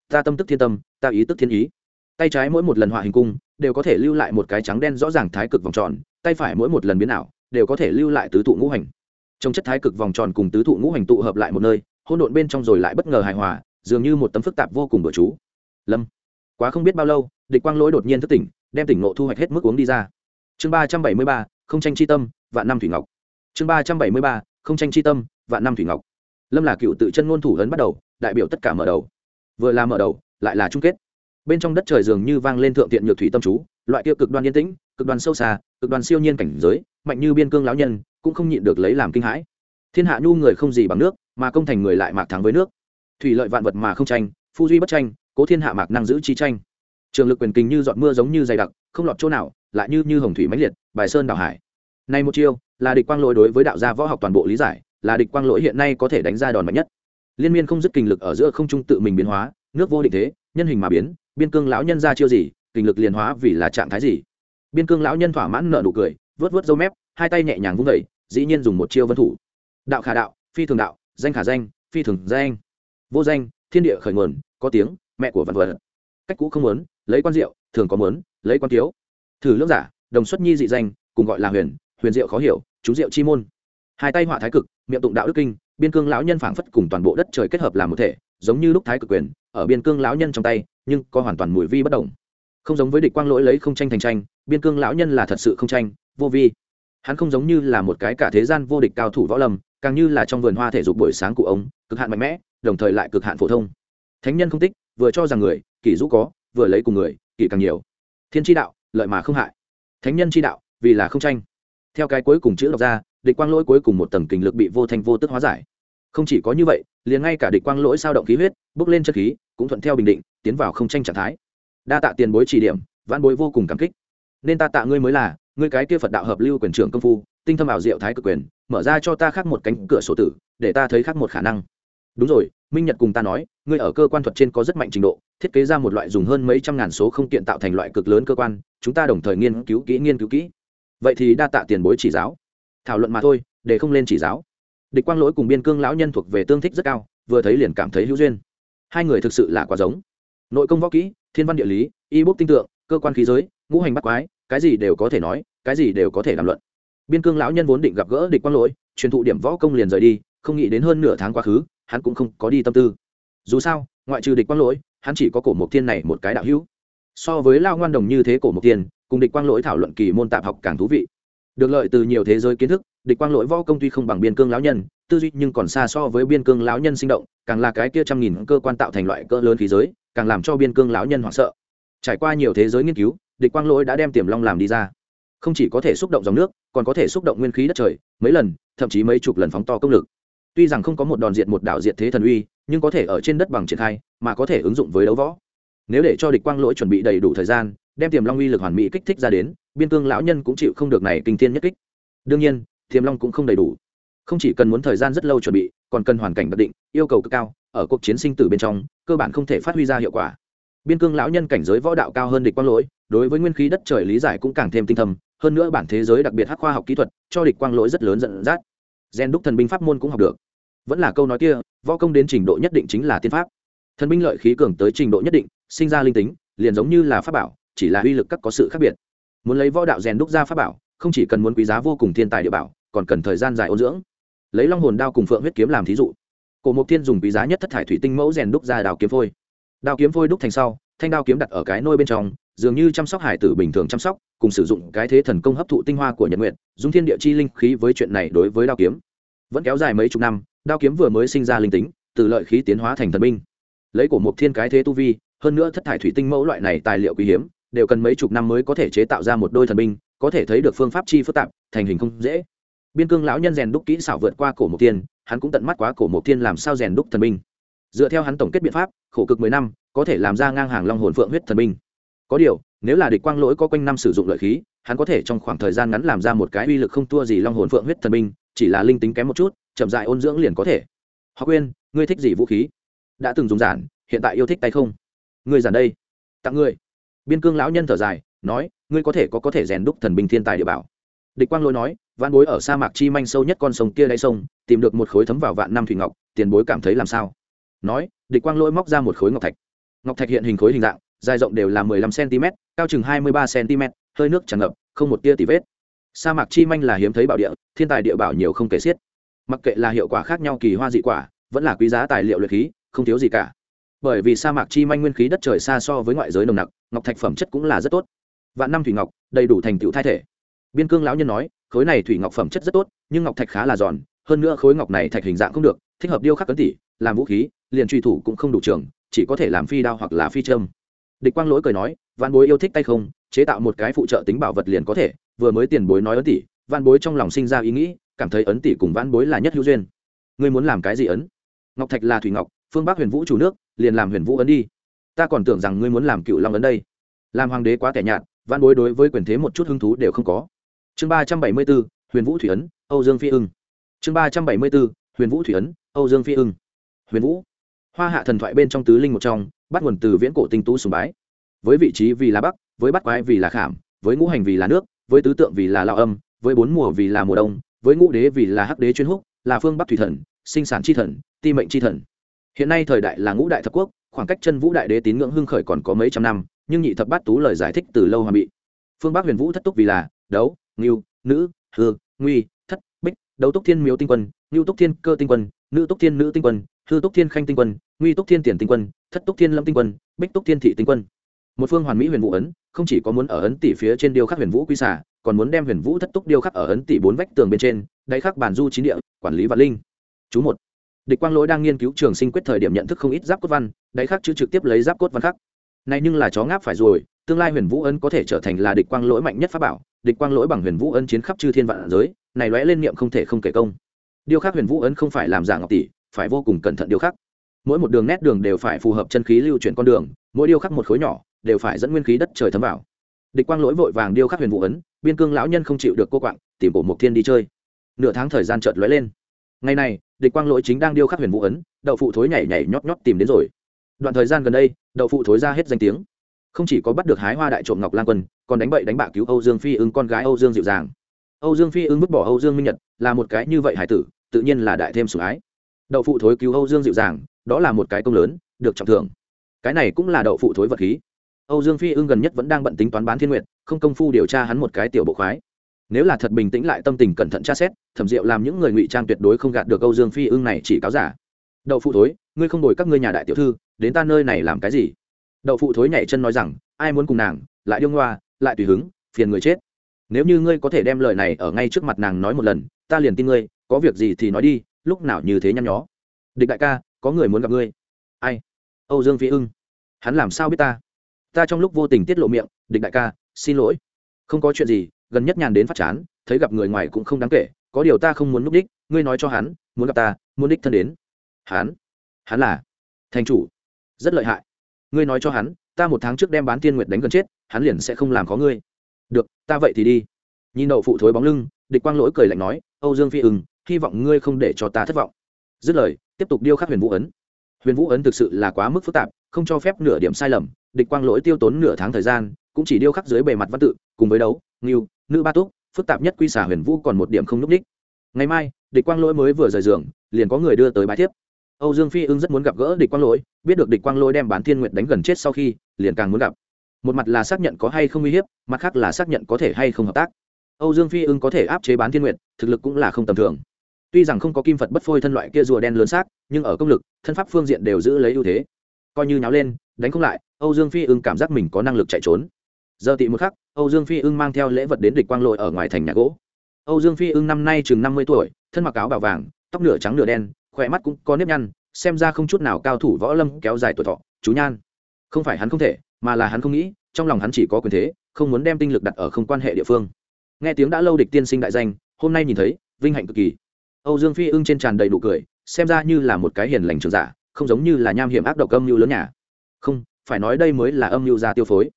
Ta tâm tức thiên tâm, ta ý tức thiên ý. Tay trái mỗi một lần họa hình cung, đều có thể lưu lại một cái trắng đen rõ ràng thái cực vòng tròn, tay phải mỗi một lần biến ảo, đều có thể lưu lại tứ thụ ngũ hành. Trong chất thái cực vòng tròn cùng tứ thụ ngũ hành tụ hợp lại một nơi, hỗn độn bên trong rồi lại bất ngờ hài hòa, dường như một tấm phức tạp vô cùng bữa chú. Lâm. Quá không biết bao lâu, địch quang lỗi đột nhiên thức tỉnh, đem tỉnh nộ thu hoạch hết mức uống đi ra. Chương ba trăm bảy mươi ba, không tranh chi tâm, vạn năm thủy ngọc. Chương ba trăm bảy mươi ba không tranh chi tâm, vạn năm thủy ngọc. Lâm là cựu tự chân ngôn thủ lớn bắt đầu, đại biểu tất cả mở đầu. Vừa là mở đầu, lại là chung kết. Bên trong đất trời dường như vang lên thượng tiện nhược thủy tâm chú, loại kia cực đoan yên tĩnh, cực đoan sâu xa, cực đoan siêu nhiên cảnh giới, mạnh như biên cương lão nhân, cũng không nhịn được lấy làm kinh hãi. Thiên hạ nhu người không gì bằng nước, mà công thành người lại mạc thắng với nước. Thủy lợi vạn vật mà không tranh, phu duy bất tranh, cố thiên hạ mạc năng giữ chi tranh. Trường lực quyền kinh như giọt mưa giống như dày đặc, không lọt chỗ nào, lại như như hồng thủy mãnh liệt, bài sơn đảo hải nay một chiêu là địch quang lỗi đối với đạo gia võ học toàn bộ lý giải là địch quang lỗi hiện nay có thể đánh ra đòn mạnh nhất. Liên miên không dứt kinh lực ở giữa không trung tự mình biến hóa nước vô định thế nhân hình mà biến biên cương lão nhân ra chiêu gì kinh lực liền hóa vì là trạng thái gì. Biên cương lão nhân thỏa mãn nợ nụ cười vớt vớt râu mép hai tay nhẹ nhàng vung dậy, dĩ nhiên dùng một chiêu vân thủ. Đạo khả đạo phi thường đạo danh khả danh phi thường danh. Vô danh thiên địa khởi nguồn có tiếng mẹ của vạn vật. Cách cũ không muốn lấy quan diệu thường có muốn lấy quan tiếu thử lưỡng giả đồng xuất nhi dị danh cùng gọi là huyền huyền diệu khó hiểu chú diệu chi môn. Hai tay họa thái cực, miệng tụng đạo đức kinh, biên cương lão nhân phảng phất cùng toàn bộ đất trời kết hợp làm một thể, giống như lúc thái cực quyền, ở biên cương lão nhân trong tay, nhưng có hoàn toàn mùi vi bất đồng không giống với địch quang lỗi lấy không tranh thành tranh, biên cương lão nhân là thật sự không tranh, vô vi. Hắn không giống như là một cái cả thế gian vô địch cao thủ võ lâm, càng như là trong vườn hoa thể dục buổi sáng của ông, cực hạn mạnh mẽ, đồng thời lại cực hạn phổ thông. Thánh nhân không tích, vừa cho rằng người, kỷ rũ có, vừa lấy cùng người, kỷ càng nhiều. Thiên tri đạo, lợi mà không hại. Thánh nhân tri đạo, vì là không tranh theo cái cuối cùng chữ đọc ra, địch quang lỗi cuối cùng một tầng kình lực bị vô thanh vô tức hóa giải. Không chỉ có như vậy, liền ngay cả địch quang lỗi sao động khí huyết bước lên chất khí, cũng thuận theo bình định, tiến vào không tranh trạng thái. Đa tạ tiền bối chỉ điểm, vãn bối vô cùng cảm kích. Nên ta tạ ngươi mới là, ngươi cái kia phật đạo hợp lưu quyền trưởng công phu, tinh thâm ảo diệu thái cực quyền, mở ra cho ta khác một cánh cửa sổ tử, để ta thấy khác một khả năng. Đúng rồi, minh nhật cùng ta nói, ngươi ở cơ quan thuật trên có rất mạnh trình độ, thiết kế ra một loại dùng hơn mấy trăm ngàn số không kiện tạo thành loại cực lớn cơ quan, chúng ta đồng thời nghiên cứu kỹ, nghiên cứu kỹ vậy thì đa tạ tiền bối chỉ giáo. Thảo luận mà thôi, để không lên chỉ giáo. Địch quang lỗi cùng biên cương lão nhân thuộc về tương thích rất cao, vừa thấy liền cảm thấy hữu duyên. Hai người thực sự là quá giống. Nội công võ kỹ, thiên văn địa lý, y bút tinh tượng, cơ quan khí giới, ngũ hành bắt quái, cái gì đều có thể nói, cái gì đều có thể làm luận. Biên cương lão nhân vốn định gặp gỡ địch quang lỗi, truyền thụ điểm võ công liền rời đi, không nghĩ đến hơn nửa tháng quá khứ, hắn cũng không có đi tâm tư. Dù sao, ngoại trừ địch quang lỗi, hắn chỉ có cổ mộc thiên này một cái đạo hữu. So với lao ngoan đồng như thế cổ mộc thiên cùng địch quang lỗi thảo luận kỳ môn tạp học càng thú vị. Được lợi từ nhiều thế giới kiến thức, địch quang lỗi võ công tuy không bằng biên cương lão nhân, tư duy nhưng còn xa so với biên cương lão nhân sinh động, càng là cái kia trăm nghìn cơ quan tạo thành loại cỡ lớn khí giới, càng làm cho biên cương lão nhân hoảng sợ. Trải qua nhiều thế giới nghiên cứu, địch quang lỗi đã đem tiềm long làm đi ra. Không chỉ có thể xúc động dòng nước, còn có thể xúc động nguyên khí đất trời, mấy lần, thậm chí mấy chục lần phóng to công lực. Tuy rằng không có một đòn diện một đảo diện thế thần uy, nhưng có thể ở trên đất bằng triển khai, mà có thể ứng dụng với đấu võ. Nếu để cho địch quang lỗi chuẩn bị đầy đủ thời gian đem tiềm long uy lực hoàn mỹ kích thích ra đến, biên cương lão nhân cũng chịu không được này kinh thiên nhất kích. Đương nhiên, tiềm long cũng không đầy đủ. Không chỉ cần muốn thời gian rất lâu chuẩn bị, còn cần hoàn cảnh đặc định, yêu cầu cực cao, ở cuộc chiến sinh tử bên trong, cơ bản không thể phát huy ra hiệu quả. Biên cương lão nhân cảnh giới võ đạo cao hơn địch quang lỗi, đối với nguyên khí đất trời lý giải cũng càng thêm tinh thầm hơn nữa bản thế giới đặc biệt hắc khoa học kỹ thuật, cho địch quang lỗi rất lớn dẫn dắt. Gen đúc thần binh pháp môn cũng học được. Vẫn là câu nói kia, võ công đến trình độ nhất định chính là tiên pháp. Thần binh lợi khí cường tới trình độ nhất định, sinh ra linh tính, liền giống như là pháp bảo chỉ là uy lực các có sự khác biệt. Muốn lấy võ đạo rèn đúc ra pháp bảo, không chỉ cần muốn quý giá vô cùng thiên tài địa bảo, còn cần thời gian dài ôn dưỡng. Lấy long hồn đao cùng phượng huyết kiếm làm thí dụ. Cổ mộc thiên dùng quý giá nhất thất thải thủy tinh mẫu rèn đúc ra đào kiếm phôi. Đao kiếm phôi đúc thành sau, thanh đao kiếm đặt ở cái nôi bên trong, dường như chăm sóc hải tử bình thường chăm sóc, cùng sử dụng cái thế thần công hấp thụ tinh hoa của nhật nguyện dùng thiên địa chi linh khí với chuyện này đối với đao kiếm. Vẫn kéo dài mấy chục năm, đao kiếm vừa mới sinh ra linh tính, từ lợi khí tiến hóa thành thần binh. Lấy cổ mộc thiên cái thế tu vi, hơn nữa thất thải thủy tinh mẫu loại này tài liệu quý hiếm đều cần mấy chục năm mới có thể chế tạo ra một đôi thần binh, có thể thấy được phương pháp chi phức tạp, thành hình không dễ. Biên cương lão nhân rèn đúc kỹ xảo vượt qua cổ mộc tiên, hắn cũng tận mắt quá cổ mộc tiên làm sao rèn đúc thần binh. Dựa theo hắn tổng kết biện pháp, khổ cực mười năm, có thể làm ra ngang hàng long hồn phượng huyết thần binh. Có điều, nếu là địch quang lỗi có quanh năm sử dụng lợi khí, hắn có thể trong khoảng thời gian ngắn làm ra một cái uy lực không thua gì long hồn phượng huyết thần binh, chỉ là linh tính kém một chút, chậm dại ôn dưỡng liền có thể. Họ quên ngươi thích gì vũ khí? Đã từng dùng giản, hiện tại yêu thích tay không? Ngươi giản đây. Tặng ngươi biên cương lão nhân thở dài, nói, ngươi có thể có có thể rèn đúc thần binh thiên tài địa bảo. Địch quang lỗi nói văn bối ở sa mạc chi manh sâu nhất con sông kia đáy sông, tìm được một khối thấm vào vạn năm thủy ngọc, tiền bối cảm thấy làm sao? Nói, địch quang lỗi móc ra một khối ngọc thạch. Ngọc thạch hiện hình khối hình dạng, dài rộng đều là mười lăm cm cao chừng hai mươi ba cm hơi nước tràn ngập, không một tia tì vết. Sa mạc chi manh là hiếm thấy bảo địa, thiên tài địa bảo nhiều không kể xiết. Mặc kệ là hiệu quả khác nhau kỳ hoa dị quả, vẫn là quý giá tài liệu luyện khí, không thiếu gì cả bởi vì sa mạc chi manh nguyên khí đất trời xa so với ngoại giới nồng nặc, ngọc thạch phẩm chất cũng là rất tốt. Vạn năm thủy ngọc, đầy đủ thành tựu thai thể. Biên cương lão nhân nói, khối này thủy ngọc phẩm chất rất tốt, nhưng ngọc thạch khá là giòn, hơn nữa khối ngọc này thạch hình dạng không được, thích hợp điêu khắc cấn tỉ, làm vũ khí, liền truy thủ cũng không đủ trường, chỉ có thể làm phi đao hoặc là phi trâm địch quang lỗi cười nói văn bối yêu thích tay không, chế tạo một cái phụ trợ tính bảo vật liền có thể, vừa mới tiền bối nói ấn tỷ văn bối trong lòng sinh ra ý nghĩ, cảm thấy ấn tỷ cùng văn bối là nhất hữu duyên. Ngươi muốn làm cái gì ấn? Ngọc thạch là thủy ngọc phương bắc huyền vũ chủ nước, liền làm huyền vũ ấn đi. Ta còn tưởng rằng ngươi muốn làm cựu long ấn đây. Làm hoàng đế quá tẻ nhạt văn bối đối với quyền thế một chút hứng thú đều không có. Chương ba trăm bảy mươi bốn, huyền vũ thủy ấn, âu dương phi ưng. Chương ba trăm bảy mươi bốn, huyền vũ thủy ấn, âu dương phi ưng. Huyền vũ. Hoa hạ thần thoại bên trong tứ linh một trong, bắt nguồn từ viễn cổ tinh tú sùng bái. Với vị trí vì là bắc, với bắt quái vì là khảm, với ngũ hành vì là nước, với tứ tượng vì là lao âm, với bốn mùa vì là mùa đông, với ngũ đế vì là hắc đế chuyên húc, là phương bắc thủy thần, sinh sản c h i thần, ti mệnh c h i thần hiện nay thời đại là ngũ đại thập quốc, khoảng cách chân vũ đại đế tín ngưỡng hưng khởi còn có mấy trăm năm, nhưng nhị thập bát tú lời giải thích từ lâu hòa bị. Phương bắc huyền vũ thất túc vì là, đấu, ngưu, nữ, hư, nguy, thất, bích, đấu túc thiên miếu tinh quân, ngưu túc thiên cơ tinh quân, nữ túc thiên nữ tinh quân, hư túc thiên khanh tinh quân, nguy túc thiên tiền tinh quân, thất túc thiên lâm tinh quân, bích túc thiên thị tinh quân. Một phương hoàn mỹ huyền vũ ấn, không chỉ có muốn ở ấn tỷ phía trên điêu khắc huyền vũ quy xả còn muốn đem huyền vũ thất túc điêu khắc ở ấn tỷ bốn vách tường bên trên, đáy khắc bản du chín địa, quản lý vạn linh. Chú một địch quang lỗi đang nghiên cứu trường sinh quyết thời điểm nhận thức không ít giáp cốt văn, đáy khắc chữ trực tiếp lấy giáp cốt văn khắc này nhưng là chó ngáp phải rồi, tương lai huyền vũ ân có thể trở thành là địch quang lỗi mạnh nhất pháp bảo, địch quang lỗi bằng huyền vũ ân chiến khắp chư thiên vạn giới, này lóe lên niệm không thể không kể công. Điêu khắc huyền vũ ân không phải làm giả ngọc tỷ, phải vô cùng cẩn thận điêu khắc mỗi một đường nét đường đều phải phù hợp chân khí lưu chuyển con đường, mỗi điêu khắc một khối nhỏ, đều phải dẫn nguyên khí đất trời thấm vào. Địch quang lỗi vội vàng điêu khắc huyền vũ ấn, biên cương lão nhân không chịu được cô quạng, tìm cổ mục thiên đi chơi. Nửa tháng thời gian chợt lóe lên ngày này, địch quang lỗi chính đang điêu khắc huyền vũ ấn, đậu phụ thối nhảy nhảy nhót nhót tìm đến rồi. Đoạn thời gian gần đây, đậu phụ thối ra hết danh tiếng. Không chỉ có bắt được hái hoa đại trộm ngọc lan quân, còn đánh bậy đánh bạ cứu âu dương phi ưng con gái âu dương dịu dàng. Âu dương phi ưng vứt bỏ âu dương minh nhật, là một cái như vậy hải tử, tự nhiên là đại thêm sủng ái. Đậu phụ thối cứu âu dương dịu dàng, đó là một cái công lớn, được trọng thưởng. Cái này cũng là đậu phụ thối vật khí. Âu dương phi ưng gần nhất vẫn đang bận tính toán bán thiên nguyện không công phu điều tra hắn một cái tiểu bộ khoái. Nếu là thật bình tĩnh lại tâm tình cẩn thận tra xét thẩm diệu làm những người ngụy trang tuyệt đối không gạt được âu dương phi ưng này chỉ cáo giả. Đậu phụ thối, ngươi không đổi các ngươi nhà đại tiểu thư, đến ta nơi này làm cái gì? Đậu phụ thối nhảy chân nói rằng, ai muốn cùng nàng, lại điêu ngoa, lại tùy hứng, phiền người chết. Nếu như ngươi có thể đem lời này ở ngay trước mặt nàng nói một lần, ta liền tin ngươi, có việc gì thì nói đi, lúc nào như thế nhăn nhó. Địch đại ca, có người muốn gặp ngươi. Ai? Âu dương phi ưng. Hắn làm sao biết ta? Ta trong lúc vô tình tiết lộ miệng, địch đại ca, xin lỗi. Không có chuyện gì, gần nhất nhàn đến phát chán, thấy gặp người ngoài cũng không đáng kể có điều ta không muốn núp đích, ngươi nói cho hắn, muốn gặp ta, muốn đích thân đến. Hắn? Hắn là? Thành chủ. Rất lợi hại. Ngươi nói cho hắn, ta một tháng trước đem bán tiên nguyệt đánh gần chết, hắn liền sẽ không làm có ngươi. Được, ta vậy thì đi. Nhìn đậu phụ thối bóng lưng, địch quang lỗi cười lạnh nói, âu dương phi ừng hy vọng ngươi không để cho ta thất vọng. Dứt lời, tiếp tục điêu khắc huyền vũ ấn. Huyền vũ ấn thực sự là quá mức phức tạp, không cho phép nửa điểm sai lầm, địch quang lỗi tiêu tốn nửa tháng thời gian, cũng chỉ điêu khắc dưới bề mặt văn tự, cùng với đấu nghiêu nữ ba túc phức tạp nhất quy xả huyền vũ còn một điểm không núp đích. Ngày mai, địch quang lỗi mới vừa rời giường, liền có người đưa tới bài thiếp. Âu dương phi ưng rất muốn gặp gỡ địch quang lỗi, biết được địch quang lỗi đem bán thiên nguyện đánh gần chết sau khi, liền càng muốn gặp. Một mặt là xác nhận có hay không uy hiếp, mặt khác là xác nhận có thể hay không hợp tác. Âu dương phi ưng có thể áp chế bán thiên nguyện thực lực cũng là không tầm thường. Tuy rằng không có kim phật bất phôi thân loại kia rùa đen lớn xác, nhưng ở công lực, thân pháp phương diện đều giữ lấy ưu thế. Coi như nháo lên, đánh không lại, âu dương phi ưng cảm giác mình có năng lực chạy trốn giờ tị một khắc, âu dương phi ưng mang theo lễ vật đến địch quang lội ở ngoài thành nhà gỗ. Âu dương phi ưng năm nay chừng năm mươi tuổi, thân mặc áo bào vàng, tóc nửa trắng nửa đen, khỏe mắt cũng có nếp nhăn, xem ra không chút nào cao thủ võ lâm kéo dài tuổi thọ, chú nhan. Không phải hắn không thể, mà là hắn không nghĩ, trong lòng hắn chỉ có quyền thế, không muốn đem tinh lực đặt ở không quan hệ địa phương. Nghe tiếng đã lâu địch tiên sinh đại danh, hôm nay nhìn thấy, vinh hạnh cực kỳ. Âu dương phi ưng trên tràn đầy nụ cười, xem ra như là một cái hiền lành trường giả, không giống như là nham hiểm ác độc âm mưu lớn nhà. Không, phải nói đây mới là âm mưu gia tiêu phối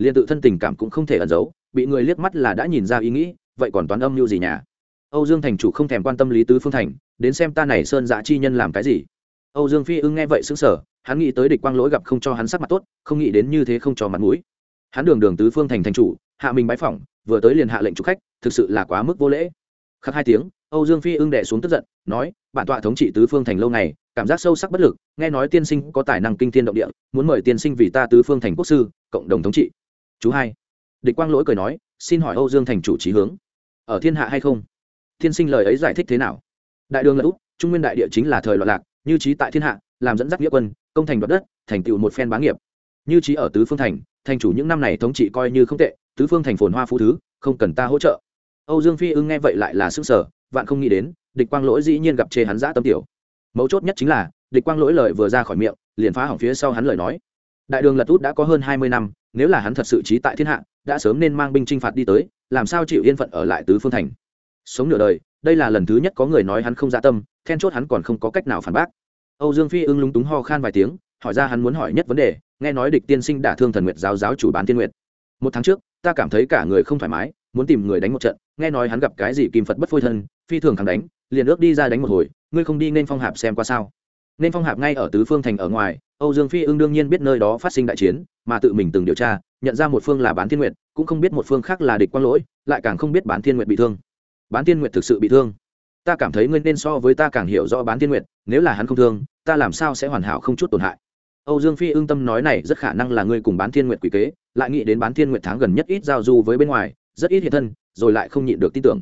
liền tự thân tình cảm cũng không thể ẩn giấu, bị người liếc mắt là đã nhìn ra ý nghĩ, vậy còn toán âm mưu gì nhà âu dương thành chủ không thèm quan tâm lý tứ phương thành, đến xem ta này sơn dạ chi nhân làm cái gì. Âu dương phi ưng nghe vậy xứng sở hắn nghĩ tới địch quang lỗi gặp không cho hắn sắc mặt tốt, không nghĩ đến như thế không cho mặt mũi. Hắn đường đường tứ phương thành thành chủ, hạ mình bái phỏng, vừa tới liền hạ lệnh chủ khách, thực sự là quá mức vô lễ. Khắc hai tiếng, âu dương phi ưng đẻ xuống tức giận, nói, bản tọa thống trị tứ phương thành lâu ngày, cảm giác sâu sắc bất lực, nghe nói tiên sinh có tài năng kinh thiên động địa, muốn mời tiên sinh vì ta tứ phương thành quốc sư, cộng đồng thống trị chú hai. Địch quang lỗi cười nói, xin hỏi âu dương thành chủ trí hướng, ở thiên hạ hay không? Thiên sinh lời ấy giải thích thế nào? Đại đường là úc trung nguyên đại địa chính là thời loạn lạc, như trí tại thiên hạ, làm dẫn dắt nghĩa quân, công thành đoạt đất, thành tựu một phen bá nghiệp. Như trí ở tứ phương thành thành chủ những năm này thống trị coi như không tệ, tứ phương thành phồn hoa phú thứ, không cần ta hỗ trợ. Âu dương phi ưng nghe vậy lại là sức sở vạn không nghĩ đến, địch quang lỗi dĩ nhiên gặp chê hắn giã tâm tiểu. Mấu chốt nhất chính là, địch quang lỗi lời vừa ra khỏi miệng, liền phá hỏng phía sau hắn lời nói đại đường lật út đã có hơn hai mươi năm, nếu là hắn thật sự trí tại thiên hạ, đã sớm nên mang binh chinh phạt đi tới, làm sao chịu yên phận ở lại tứ phương thành? Sống nửa đời, đây là lần thứ nhất có người nói hắn không dạ tâm, then chốt hắn còn không có cách nào phản bác. Âu dương phi ưng lúng túng ho khan vài tiếng, hỏi ra hắn muốn hỏi nhất vấn đề, nghe nói địch tiên sinh đả thương thần nguyệt giáo giáo chủ bán tiên nguyệt. Một tháng trước, ta cảm thấy cả người không thoải mái, muốn tìm người đánh một trận, nghe nói hắn gặp cái gì kim phật bất phôi thân, phi thường thắng đánh, liền ước đi ra đánh một hồi, ngươi không đi nên phong hạp xem qua sao? Nên phong hạp ngay ở tứ phương thành ở ngoài âu dương phi ưng đương nhiên biết nơi đó phát sinh đại chiến, mà tự mình từng điều tra, nhận ra một phương là bán thiên nguyệt, cũng không biết một phương khác là địch quang lỗi, lại càng không biết bán thiên nguyệt bị thương. Bán thiên nguyệt thực sự bị thương. Ta cảm thấy ngươi nên so với ta càng hiểu rõ bán thiên nguyệt, nếu là hắn không thương, ta làm sao sẽ hoàn hảo không chút tổn hại? Âu dương phi ưng tâm nói này rất khả năng là ngươi cùng bán thiên nguyệt quỷ kế, lại nghĩ đến bán thiên nguyệt tháng gần nhất ít giao du với bên ngoài, rất ít hiện thân, rồi lại không nhịn được tin tưởng.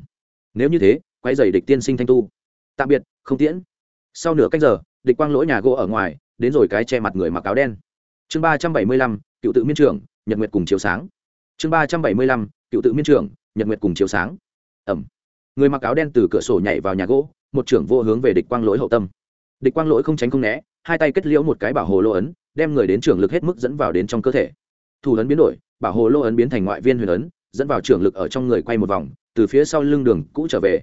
Nếu như thế quấy rầy địch tiên sinh thanh tu. Tạm biệt, không tiễn. Sau nửa cách giờ, địch quang lỗi nhà gỗ ở ngoài đến rồi cái che mặt người mặc áo đen. Chương ba trăm bảy mươi lăm, cựu tự miên trưởng nhật nguyệt cùng chiếu sáng. Chương ba trăm bảy mươi lăm, cựu tự miên trưởng nhật nguyệt cùng chiếu sáng. Ẩm. Người mặc áo đen từ cửa sổ nhảy vào nhà gỗ, một trưởng vô hướng về địch quang lỗi hậu tâm. Địch quang lỗi không tránh không né, hai tay kết liễu một cái bảo hồ lô ấn, đem người đến trưởng lực hết mức dẫn vào đến trong cơ thể. Thủ ấn biến đổi, bảo hồ lô ấn biến thành ngoại viên huyền ấn, dẫn vào trưởng lực ở trong người quay một vòng, từ phía sau lưng đường cũ trở về.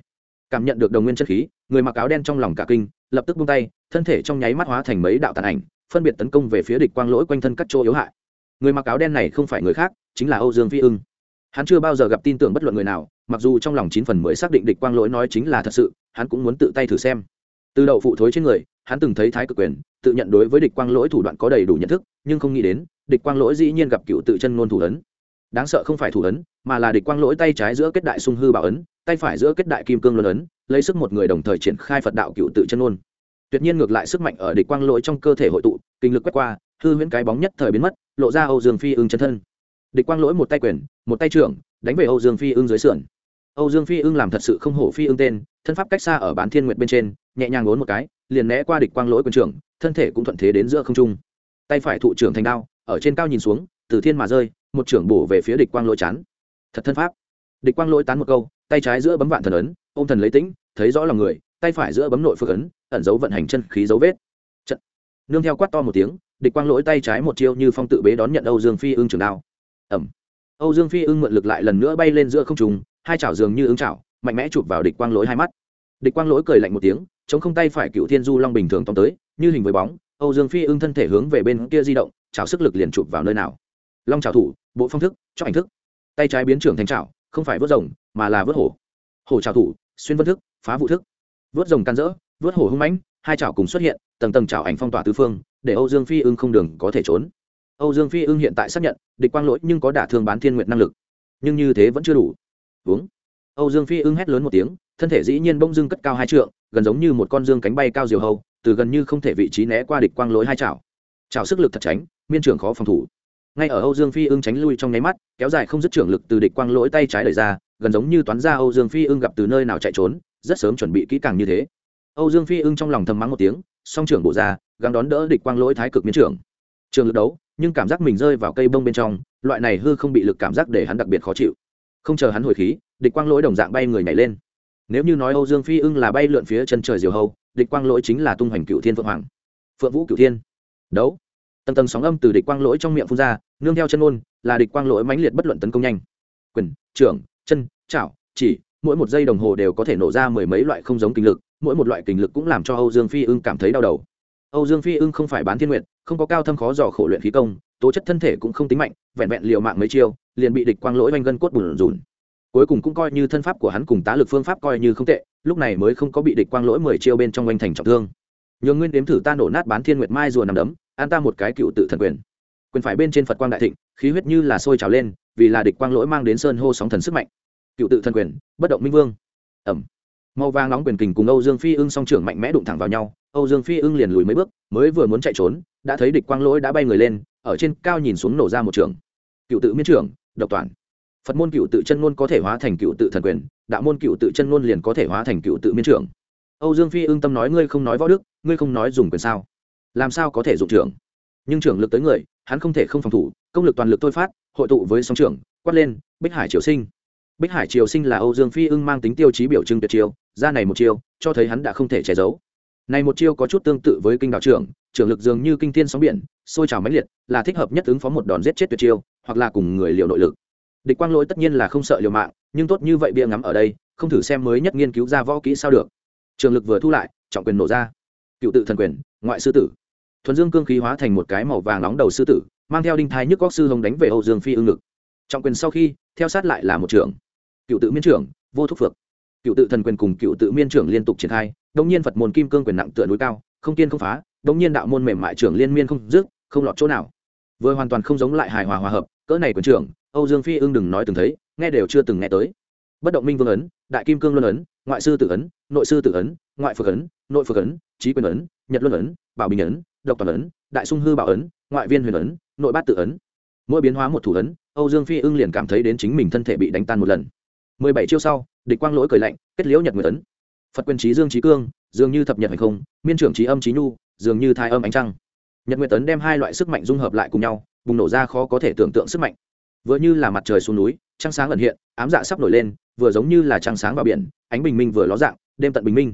Cảm nhận được đồng nguyên chất khí, người mặc áo đen trong lòng cả kinh lập tức buông tay, thân thể trong nháy mắt hóa thành mấy đạo tàn ảnh, phân biệt tấn công về phía địch quang lỗi quanh thân các chỗ yếu hại. Người mặc áo đen này không phải người khác, chính là âu dương phi ưng. Hắn chưa bao giờ gặp tin tưởng bất luận người nào, mặc dù trong lòng chín phần mới xác định địch quang lỗi nói chính là thật sự, hắn cũng muốn tự tay thử xem. Từ đậu phụ thối trên người, hắn từng thấy thái cực quyền, tự nhận đối với địch quang lỗi thủ đoạn có đầy đủ nhận thức, nhưng không nghĩ đến, địch quang lỗi dĩ nhiên gặp cựu tự chân ngôn thủ ấn. Đáng sợ không phải thủ ấn, mà là địch quang lỗi tay trái giữa kết đại sung hư bảo ấn tay phải giữa kết đại kim cương luân ấn, lấy sức một người đồng thời triển khai phật đạo cựu tự chân ngôn. Tuyệt nhiên ngược lại sức mạnh ở địch quang lỗi trong cơ thể hội tụ, kinh lực quét qua, hư huyễn cái bóng nhất thời biến mất, lộ ra âu dương phi ưng chân thân. Địch quang lỗi một tay quyền, một tay trưởng, đánh về âu dương phi ưng dưới sườn. Âu dương phi ưng làm thật sự không hổ phi ưng tên, thân pháp cách xa ở bán thiên nguyệt bên trên, nhẹ nhàng ngốn một cái, liền né qua địch quang lỗi quyền trưởng, thân thể cũng thuận thế đến giữa không trung. Tay phải thụ trưởng thành đao, ở trên cao nhìn xuống, từ thiên mà rơi, một trưởng bổ về phía địch quang lỗi chán. Thật thân pháp. Địch quang lỗi tán một câu tay trái giữa bấm vạn thần ấn ôm thần lấy tĩnh thấy rõ lòng người tay phải giữa bấm nội phước ấn ẩn dấu vận hành chân khí dấu vết. Trận. Nương theo quát to một tiếng địch quang lỗi tay trái một chiêu như phong tự bế đón nhận âu dương phi ưng trường đao. Ẩm. Âu dương phi ưng mượn lực lại lần nữa bay lên giữa không trùng hai chảo dường như ứng chảo mạnh mẽ chụp vào địch quang lỗi hai mắt. Địch quang lỗi cười lạnh một tiếng chống không tay phải cựu thiên du long bình thường tóm tới như hình với bóng âu dương phi ưng thân thể hướng về bên kia di động chảo sức lực liền chụp vào nơi nào. Long chảo thủ bộ phong thức cho ảnh thức. Tay trái biến trưởng thành chảo, không phải vớt rồng mà là vớt hổ. Hổ trào thủ, xuyên vân thức, phá vụ thức. Vớt rồng can rỡ vớt hổ hung mãnh, hai chảo cùng xuất hiện, tầng tầng chảo ảnh phong tỏa tứ phương, để âu dương phi ưng không đường có thể trốn. Âu dương phi ưng hiện tại xác nhận, địch quang lỗi nhưng có đả thương bán thiên nguyện năng lực. Nhưng như thế vẫn chưa đủ. Uống âu dương phi ưng hét lớn một tiếng, thân thể dĩ nhiên bông dưng cất cao hai trượng, gần giống như một con dương cánh bay cao diều hâu, từ gần như không thể vị trí né qua địch quang lỗi hai chảo. Chảo sức lực thật tránh, miên trưởng khó phòng thủ. Ngay ở âu dương phi ưng tránh lui trong nháy mắt, kéo dài không dứt trưởng lực từ địch quang lỗi tay trái đẩy ra gần giống như toán ra âu dương phi ưng gặp từ nơi nào chạy trốn, rất sớm chuẩn bị kỹ càng như thế. Âu dương phi ưng trong lòng thầm mắng một tiếng, song trưởng bộ ra, gắng đón đỡ địch quang lỗi thái cực miến trưởng. Trường lực đấu, nhưng cảm giác mình rơi vào cây bông bên trong, loại này hư không bị lực cảm giác để hắn đặc biệt khó chịu. Không chờ hắn hồi khí, địch quang lỗi đồng dạng bay người nhảy lên. Nếu như nói âu dương phi ưng là bay lượn phía chân trời diều hâu, địch quang lỗi chính là tung hoành cựu thiên phượng hoàng. Phượng vũ cựu thiên. Đấu. Tầng tầng sóng âm từ địch quang lỗi trong miệng phun ra, nương theo chân ôn là địch quang lỗi mãnh liệt bất luận tấn công nhanh. Quyền, trưởng chân, chảo, chỉ, mỗi một giây đồng hồ đều có thể nổ ra mười mấy loại không giống kinh lực, mỗi một loại kinh lực cũng làm cho âu dương phi ưng cảm thấy đau đầu. Âu dương phi ưng không phải bán thiên nguyện không có cao thâm khó dò khổ luyện khí công, tố chất thân thể cũng không tính mạnh, vẹn vẹn liều mạng mấy chiêu, liền bị địch quang lỗi oanh gân cốt bùn rùn. Cuối cùng cũng coi như thân pháp của hắn cùng tá lực phương pháp coi như không tệ, lúc này mới không có bị địch quang lỗi mười chiêu bên trong oanh thành trọng thương. Nhường nguyên đếm thử ta nổ nát bán thiên nguyệt mai rùa nằm đấm, an ta một cái cựu tự thần quyền. Quyền phải bên trên phật quang đại thịnh khí huyết như là sôi trào lên, vì là địch quang lỗi mang đến sơn hô sóng thần sức mạnh. Cựu tự thần quyền, bất động minh vương. Ẩm. Màu vàng nóng quyền kình cùng âu dương phi ưng song trưởng mạnh mẽ đụng thẳng vào nhau, âu dương phi ưng liền lùi mấy bước, mới vừa muốn chạy trốn, đã thấy địch quang lỗi đã bay người lên, ở trên cao nhìn xuống nổ ra một trường. Cựu tự miên trưởng, độc toàn. Phật môn cựu tự chân ngôn có thể hóa thành cựu tự thần quyền, đạo môn cựu tự chân ngôn liền có thể hóa thành cựu tự miên trưởng. Âu dương phi ưng tâm nói ngươi không nói võ đức, ngươi không nói dùng quyền sao? Làm sao có thể dụng trưởng? Nhưng trưởng lực tới người, hắn không thể không phòng thủ, công lực toàn lực thôi phát, hội tụ với song trưởng, quát lên, bích hải triều sinh. Bích hải triều sinh là âu dương phi ưng mang tính tiêu chí biểu trưng tuyệt chiêu, ra này một chiêu, cho thấy hắn đã không thể che giấu. Này một chiêu có chút tương tự với kinh đạo trưởng trưởng lực dường như kinh thiên sóng biển, sôi trào mãnh liệt, là thích hợp nhất ứng phó một đòn giết chết tuyệt chiêu, hoặc là cùng người liều nội lực. Địch quang lỗi tất nhiên là không sợ liều mạng, nhưng tốt như vậy bia ngắm ở đây, không thử xem mới nhất nghiên cứu ra võ kỹ sao được. Trường lực vừa thu lại, trọng quyền nổ ra. Cựu tự thần quyền, ngoại sư tử thuần dương cương khí hóa thành một cái màu vàng nóng đầu sư tử, mang theo đinh thái nhức góc sư hồng đánh về âu dương phi ưng ngực. Trọng quyền sau khi, theo sát lại là một trưởng. Cựu tự miên trưởng, vô thúc phược. Cựu tự thần quyền cùng cựu tự miên trưởng liên tục triển khai đông nhiên phật môn kim cương quyền nặng tựa núi cao, không kiên không phá đông nhiên đạo môn mềm mại trưởng liên miên không dứt, không lọt chỗ nào. Vừa hoàn toàn không giống lại hài hòa hòa hợp, cỡ này quyền trưởng, âu dương phi ưng đừng nói từng thấy, nghe đều chưa từng nghe tới. Bất động minh vương ấn, đại kim cương luân ấn, ngoại sư tử ấn, nội sư tử ấn, ngoại phược ấn, nội phược ấn, trí quyền ấn, nhật luân ấn, bảo bình ấn độc toàn ấn, đại sung hư bảo ấn, ngoại viên huyền ấn, nội bát tự ấn. Mỗi biến hóa một thủ ấn, âu dương phi ưng liền cảm thấy đến chính mình thân thể bị đánh tan một lần. Mười bảy chiêu sau, địch quang lỗi cười lạnh, kết liễu nhật nguyệt ấn. Phật quyền trí dương trí cương, dường như thập nhật hành không, miên trưởng trí âm trí nhu, dường như thai âm ánh trăng. Nhật nguyệt ấn đem hai loại sức mạnh dung hợp lại cùng nhau, bùng nổ ra khó có thể tưởng tượng sức mạnh. Vừa như là mặt trời xuống núi, trăng sáng ẩn hiện, ám dạ sắp nổi lên, vừa giống như là trăng sáng vào biển, ánh bình minh vừa ló dạng, đêm tận bình minh.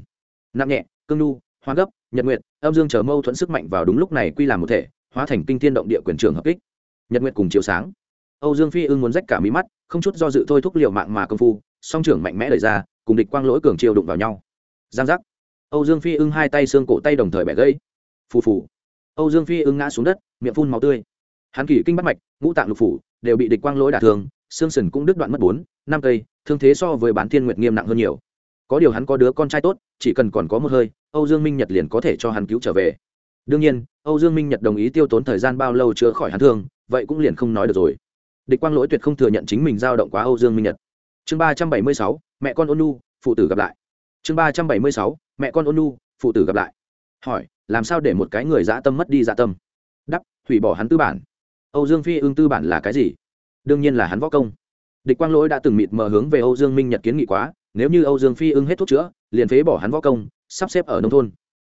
Nặng nhẹ, cương nhu hoa gấp, nhật nguyệt, âm dương chờ mâu thuẫn sức mạnh vào đúng lúc này quy làm một thể, hóa thành kinh thiên động địa quyền trường hợp kích. Nhật nguyệt cùng chiếu sáng. Âu dương phi ưng muốn rách cả mí mắt, không chút do dự thôi thúc liệu mạng mà công phu, song trưởng mạnh mẽ đẩy ra, cùng địch quang lỗi cường chiều đụng vào nhau. Giang giác. Âu dương phi ưng hai tay xương cổ tay đồng thời bẻ gãy. Phù phù. Âu dương phi ưng ngã xuống đất, miệng phun máu tươi. Hắn kỷ kinh bắt mạch, ngũ tạng lục phủ, đều bị địch quang lỗi đả thương, xương sần cũng đứt đoạn mất bốn, năm cây, thương thế so với bán thiên nguyệt nghiêm nặng hơn nhiều. Có điều hắn có đứa con trai tốt, chỉ cần còn có một hơi âu dương minh nhật liền có thể cho hắn cứu trở về. Đương nhiên âu dương minh nhật đồng ý tiêu tốn thời gian bao lâu chữa khỏi hắn thương vậy cũng liền không nói được rồi. Địch quang lỗi tuyệt không thừa nhận chính mình dao động quá âu dương minh nhật. Chương ba trăm bảy mươi sáu mẹ con ôn nu phụ tử gặp lại. Chương ba trăm bảy mươi sáu mẹ con ôn nu phụ tử gặp lại. Hỏi làm sao để một cái người dã tâm mất đi dã tâm? Đáp, hủy bỏ hắn tư bản. Âu dương phi ương tư bản là cái gì? Đương nhiên là hắn võ công. Địch quang lỗi đã từng mịt mờ hướng về âu dương minh nhật kiến nghị quá nếu như âu dương phi ưng hết thuốc chữa liền phế bỏ hắn võ công sắp xếp ở nông thôn.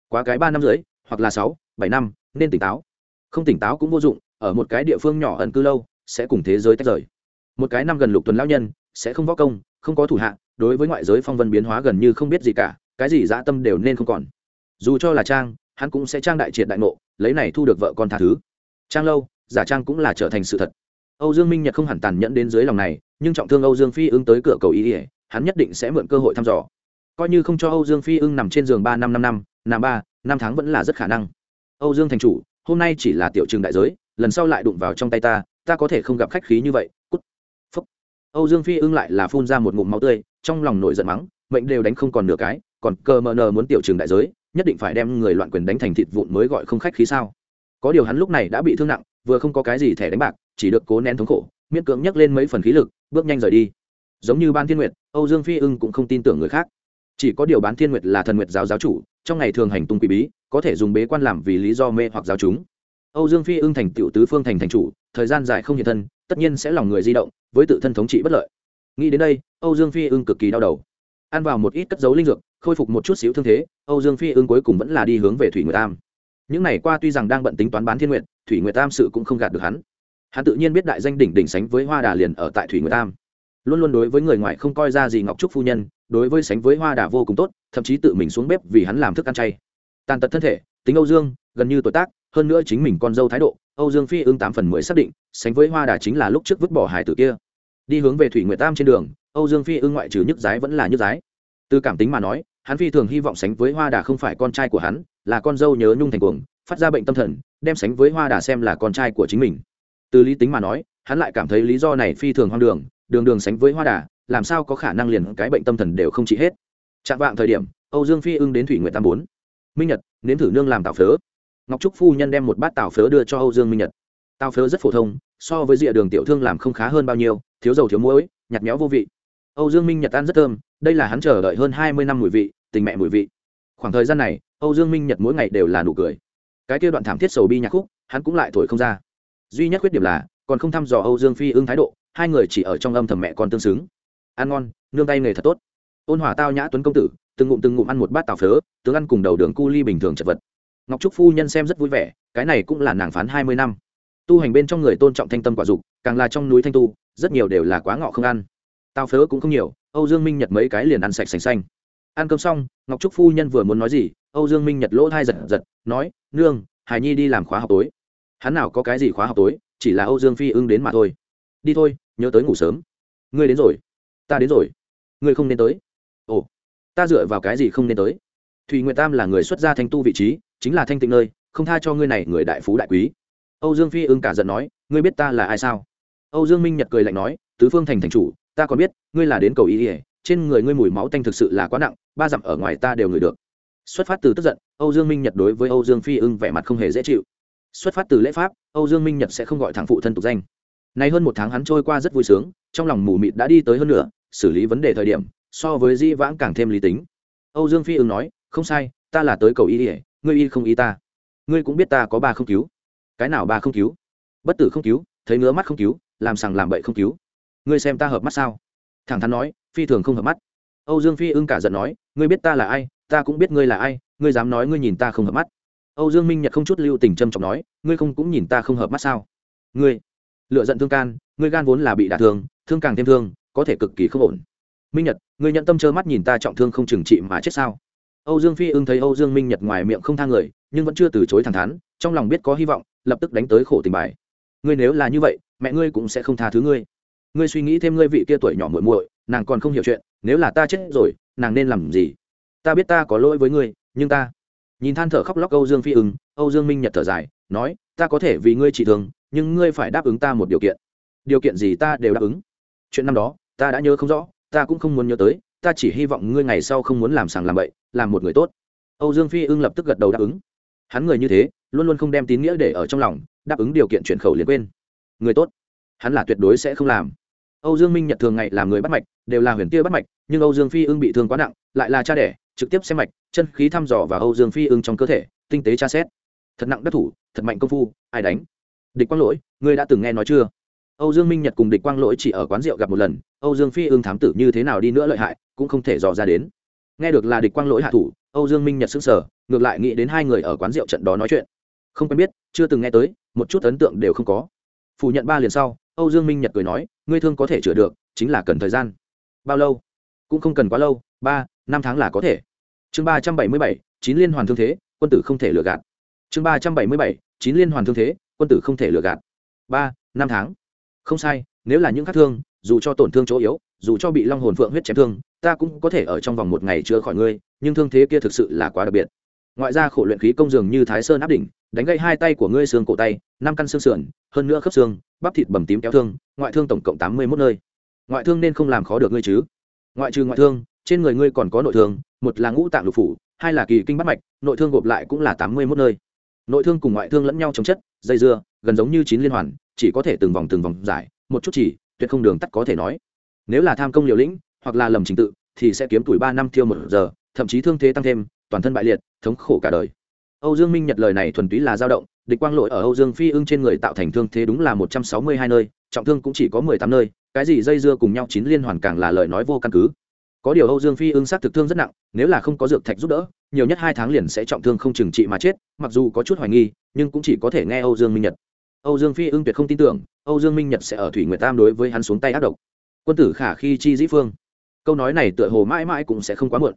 Quá cái ba năm rưỡi, hoặc là sáu, bảy năm, nên tỉnh táo. Không tỉnh táo cũng vô dụng, ở một cái địa phương nhỏ ẩn cư lâu, sẽ cùng thế giới tách rời. Một cái năm gần lục tuần lão nhân, sẽ không võ công, không có thủ hạ, đối với ngoại giới phong vân biến hóa gần như không biết gì cả, cái gì dã tâm đều nên không còn. Dù cho là trang, hắn cũng sẽ trang đại triệt đại ngộ, lấy này thu được vợ con tha thứ. Trang lâu, giả trang cũng là trở thành sự thật. Âu dương minh nhật không hẳn tàn nhẫn đến dưới lòng này, nhưng trọng thương âu dương phi ứng tới cửa cầu ý ỉa hắn nhất định sẽ mượn cơ hội thăm dò coi như không cho âu dương phi ưng nằm trên giường ba năm năm năm, nằm ba, năm tháng vẫn là rất khả năng. Âu dương thành chủ, hôm nay chỉ là tiểu trường đại giới, lần sau lại đụng vào trong tay ta ta có thể không gặp khách khí như vậy. Cút. Phúc. Âu dương phi ưng lại là phun ra một ngụm máu tươi, trong lòng nổi giận mắng, mệnh đều đánh không còn nửa cái, còn cờ mờ nờ muốn tiểu trường đại giới, nhất định phải đem người loạn quyền đánh thành thịt vụn mới gọi không khách khí sao? Có điều hắn lúc này đã bị thương nặng, vừa không có cái gì thẻ đánh bạc, chỉ được cố nén thống khổ, miễn cưỡng nhấc lên mấy phần khí lực, bước nhanh rời đi. Giống như ban thiên nguyệt, âu dương phi ưng cũng không tin tưởng người khác chỉ có điều bán thiên nguyệt là thần nguyệt giáo giáo chủ, trong ngày thường hành tung quỷ bí, có thể dùng bế quan làm vì lý do mê hoặc giáo chúng. Âu dương phi ưng thành tựu tứ phương thành thành chủ, thời gian dài không hiện thân, tất nhiên sẽ lòng người di động, với tự thân thống trị bất lợi. Nghĩ đến đây, âu dương phi ưng cực kỳ đau đầu. Ăn vào một ít cất dấu linh dược, khôi phục một chút xíu thương thế, âu dương phi ưng cuối cùng vẫn là đi hướng về thủy nguyệt tam. Những ngày qua tuy rằng đang bận tính toán bán thiên nguyện thủy nguyệt tam sự cũng không gạt được hắn. Hắn tự nhiên biết đại danh đỉnh đỉnh sánh với hoa đà liền ở tại thủy nguyệt tam. Luôn luôn đối với người ngoài không coi ra gì ngọc trúc phu nhân đối với sánh với hoa đà vô cùng tốt, thậm chí tự mình xuống bếp vì hắn làm thức ăn chay. Tàn tật thân thể, tính âu dương, gần như tuổi tác, hơn nữa chính mình con dâu thái độ, âu dương phi ưng tám phần mười xác định, sánh với hoa đà chính là lúc trước vứt bỏ hải tử kia. Đi hướng về thủy nguyệt tam trên đường, âu dương phi ưng ngoại trừ nhức giái vẫn là nhức giái từ cảm tính mà nói, hắn phi thường hy vọng sánh với hoa đà không phải con trai của hắn, là con dâu nhớ nhung thành cuồng, phát ra bệnh tâm thần, đem sánh với hoa đà xem là con trai của chính mình. Từ lý tính mà nói, hắn lại cảm thấy lý do này phi thường hoang đường đường đường sánh với hoa đà làm sao có khả năng liền cái bệnh tâm thần đều không trị hết? Chạm vạng thời điểm, âu dương phi ưng đến thủy nguyện tam bốn. Minh nhật, nếm thử nương làm tàu phớ. Ngọc trúc phu nhân đem một bát tàu phớ đưa cho âu dương minh nhật. Tàu phớ rất phổ thông, so với rìa đường tiểu thương làm không khá hơn bao nhiêu, thiếu dầu thiếu muối, nhạt nhẽo vô vị. Âu dương minh nhật ăn rất thơm, đây là hắn chờ đợi hơn hai mươi năm mùi vị, tình mẹ mùi vị. Khoảng thời gian này, âu dương minh nhật mỗi ngày đều là nụ cười. Cái kia đoạn thảm thiết sầu bi nhạc khúc, hắn cũng lại thổi không ra. Duy nhất khuyết điểm là, còn không thăm dò âu dương phi ưng thái độ, hai người chỉ ở trong âm thầm mẹ con tương xứng ăn ngon, nương tay nghề thật tốt. Ôn hòa tao nhã tuấn công tử, từng ngụm từng ngụm ăn một bát tàu phớ, tướng ăn cùng đầu đường cu ly bình thường chật vật. Ngọc trúc phu nhân xem rất vui vẻ, cái này cũng là nàng phán hai mươi năm. Tu hành bên trong người tôn trọng thanh tâm quả dục, càng là trong núi thanh tu, rất nhiều đều là quá ngọ không ăn. Tào phớ cũng không nhiều, âu dương minh nhật mấy cái liền ăn sạch sành xanh. Ăn cơm xong, ngọc trúc phu nhân vừa muốn nói gì, âu dương minh nhật lỗ thai giật giật, nói, nương hải nhi đi làm khóa học tối. Hắn nào có cái gì khóa học tối, chỉ là âu dương phi ưng đến mà thôi. Đi thôi, nhớ tới ngủ sớm. Ngươi đến rồi ta đến rồi. Ngươi không nên tới. Ồ, ta dựa vào cái gì không nên tới? Thùy nguyệt tam là người xuất gia thanh tu vị trí, chính là thanh tịnh nơi, không tha cho ngươi này người đại phú đại quý. Âu dương phi ưng cả giận nói, ngươi biết ta là ai sao? Âu dương minh nhật cười lạnh nói, tứ phương thành thành chủ, ta còn biết, ngươi là đến cầu ý ỉa trên người ngươi mùi máu tanh thực sự là quá nặng, ba dặm ở ngoài ta đều ngửi được. Xuất phát từ tức giận, âu dương minh nhật đối với âu dương phi ưng vẻ mặt không hề dễ chịu. Xuất phát từ lễ pháp, âu dương minh nhật sẽ không gọi thằng phụ thân tục danh. Nay hơn một tháng hắn trôi qua rất vui sướng, trong lòng mù mịt đã đi tới hơn nửa xử lý vấn đề thời điểm, so với di vãng càng thêm lý tính. Âu dương phi ưng nói, không sai, ta là tới cầu y ỉa ngươi y không y ta. Ngươi cũng biết ta có ba không cứu. Cái nào ba không cứu? Bất tử không cứu, thấy ngứa mắt không cứu, làm sằng làm bậy không cứu. Ngươi xem ta hợp mắt sao? Thẳng thắn nói, phi thường không hợp mắt. Âu dương phi ưng cả giận nói, ngươi biết ta là ai, ta cũng biết ngươi là ai, ngươi dám nói ngươi nhìn ta không hợp mắt. Âu dương minh nhật không chút lưu tình trâm trọng nói, ngươi không cũng nhìn ta không hợp mắt sao? Ngươi lựa giận thương can, ngươi gan vốn là bị đả thương thương càng thêm thương có thể cực kỳ không ổn. Minh nhật, ngươi nhận tâm trơ mắt nhìn ta trọng thương không trừng trị mà chết sao? Âu dương phi ưng thấy âu dương minh nhật ngoài miệng không thang người, nhưng vẫn chưa từ chối thẳng thắn, trong lòng biết có hy vọng, lập tức đánh tới khổ tình bài. Ngươi nếu là như vậy, mẹ ngươi cũng sẽ không tha thứ ngươi. Ngươi suy nghĩ thêm ngươi vị kia tuổi nhỏ muội muội, nàng còn không hiểu chuyện, nếu là ta chết rồi, nàng nên làm gì? Ta biết ta có lỗi với ngươi, nhưng ta nhìn than thở khóc lóc âu dương phi ưng, âu dương minh nhật thở dài, nói, ta có thể vì ngươi trị thương, nhưng ngươi phải đáp ứng ta một điều kiện. Điều kiện gì ta đều đáp ứng. Chuyện năm đó ta đã nhớ không rõ, ta cũng không muốn nhớ tới, ta chỉ hy vọng ngươi ngày sau không muốn làm sàng làm bậy, làm một người tốt. Âu dương phi ưng lập tức gật đầu đáp ứng. Hắn người như thế, luôn luôn không đem tín nghĩa để ở trong lòng, đáp ứng điều kiện chuyển khẩu liền quên. Người tốt, hắn là tuyệt đối sẽ không làm. Âu dương minh nhật thường ngày làm người bắt mạch, đều là huyền tia bắt mạch, nhưng âu dương phi ưng bị thương quá nặng, lại là cha đẻ, trực tiếp xem mạch, chân khí thăm dò và âu dương phi ưng trong cơ thể, tinh tế tra xét. Thật nặng đắc thủ, thật mạnh công phu, ai đánh? Địch quang lỗi, ngươi đã từng nghe nói chưa? Âu dương minh nhật cùng địch quang lỗi chỉ ở quán rượu gặp một lần âu dương phi ương thám tử như thế nào đi nữa lợi hại, cũng không thể dò ra đến. Nghe được là địch quang lỗi hạ thủ, âu dương minh nhật sững sờ, ngược lại nghĩ đến hai người ở quán rượu trận đó nói chuyện. Không quen biết, chưa từng nghe tới, một chút ấn tượng đều không có. Phủ nhận ba liền sau, âu dương minh nhật cười nói, ngươi thương có thể chữa được, chính là cần thời gian. Bao lâu? Cũng không cần quá lâu, ba, năm tháng là có thể. Chương ba trăm bảy mươi bảy, chín liên hoàn thương thế, quân tử không thể lừa gạt. Chương ba trăm bảy mươi bảy, chín liên hoàn thương thế, quân tử không thể lừa gạt. Ba, năm tháng. Không sai, nếu là những khác thương dù cho tổn thương chỗ yếu, dù cho bị long hồn phượng huyết chém thương, ta cũng có thể ở trong vòng một ngày chữa khỏi ngươi, nhưng thương thế kia thực sự là quá đặc biệt. Ngoại ra khổ luyện khí công dường như thái sơn áp đỉnh, đánh gây hai tay của ngươi xương cổ tay, năm căn xương sườn, hơn nữa khớp xương, bắp thịt bầm tím kéo thương, ngoại thương tổng cộng tám mươi mốt nơi. Ngoại thương nên không làm khó được ngươi chứ? Ngoại trừ ngoại thương, trên người ngươi còn có nội thương, một là ngũ tạng lục phủ, hai là kỳ kinh bắt mạch, nội thương gộp lại cũng là tám mươi mốt nơi. Nội thương cùng ngoại thương lẫn nhau chống chất, dây dưa, gần giống như chín liên hoàn, chỉ có thể từng vòng từng vòng giải, một chút chỉ tuyệt không đường tắt có thể nói. Nếu là tham công liều lĩnh, hoặc là lầm trình tự, thì sẽ kiếm tuổi ba năm thiêu một giờ, thậm chí thương thế tăng thêm, toàn thân bại liệt, thống khổ cả đời. Âu dương minh nhật lời này thuần túy là dao động, địch quang Lỗi ở âu dương phi ưng trên người tạo thành thương thế đúng là một trăm sáu mươi hai nơi, trọng thương cũng chỉ có mười tám nơi, cái gì dây dưa cùng nhau chín liên hoàn càng là lời nói vô căn cứ. Có điều âu dương phi ưng sát thực thương rất nặng, nếu là không có dược thạch giúp đỡ, nhiều nhất hai tháng liền sẽ trọng thương không chừng trị mà chết, mặc dù có chút hoài nghi, nhưng cũng chỉ có thể nghe âu dương minh nhật âu dương phi ưng tuyệt không tin tưởng, âu dương minh nhật sẽ ở thủy nguyệt tam đối với hắn xuống tay ác độc. Quân tử khả khi chi dĩ phương. Câu nói này tựa hồ mãi mãi cũng sẽ không quá muộn.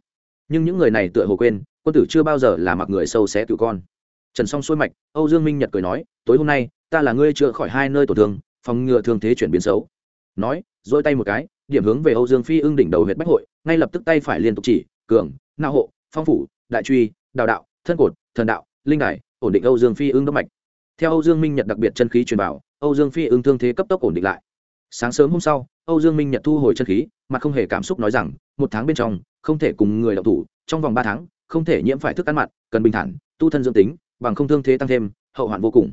Nhưng những người này tựa hồ quên, quân tử chưa bao giờ là mặc người sâu xé cựu con. Trần song xuôi mạch, âu dương minh nhật cười nói, tối hôm nay, ta là ngươi chữa khỏi hai nơi tổn thương, phòng ngừa thương thế chuyển biến xấu. Nói dỗi tay một cái, điểm hướng về âu dương phi ưng đỉnh đầu huyện bách hội, ngay lập tức tay phải liên tục chỉ, cường na hộ, phong phủ, đại truy, đào đạo, thân cột, thần đạo, linh đài, ổn định âu dương phi ưng đốc mạch theo âu dương minh nhật đặc biệt chân khí truyền bảo âu dương phi ưng thương thế cấp tốc ổn định lại. Sáng sớm hôm sau, âu dương minh nhật thu hồi chân khí mà không hề cảm xúc nói rằng, một tháng bên trong, không thể cùng người đọc thủ, trong vòng ba tháng, không thể nhiễm phải thức ăn mặn, cần bình thản, tu thân dương tính, bằng không thương thế tăng thêm, hậu hoạn vô cùng.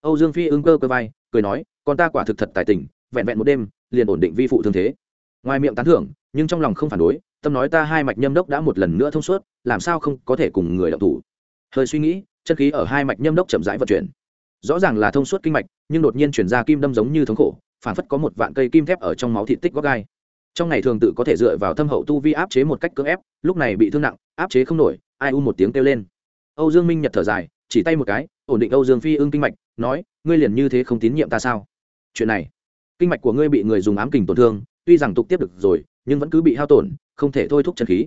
Âu dương phi ưng cơ cơ vai, cười nói, con ta quả thực thật tài tình, vẹn vẹn một đêm, liền ổn định vi phụ thương thế. Ngoài miệng tán thưởng, nhưng trong lòng không phản đối, tâm nói ta hai mạch nhâm đốc đã một lần nữa thông suốt, làm sao không có thể cùng người đọc thủ. Hơi suy nghĩ, chân khí ở hai mạch nhâm đốc chậm rãi vận chuyển rõ ràng là thông suốt kinh mạch, nhưng đột nhiên chuyển ra kim đâm giống như thống khổ, phản phất có một vạn cây kim thép ở trong máu thị tích gót gai. Trong ngày thường tự có thể dựa vào thâm hậu tu vi áp chế một cách cưỡng ép, lúc này bị thương nặng, áp chế không nổi, ai u một tiếng kêu lên. Âu dương minh nhật thở dài, chỉ tay một cái, ổn định âu dương phi ưng kinh mạch, nói, ngươi liền như thế không tín nhiệm ta sao? Chuyện này, kinh mạch của ngươi bị người dùng ám kình tổn thương, tuy rằng tục tiếp được rồi, nhưng vẫn cứ bị hao tổn, không thể thôi thúc chân khí.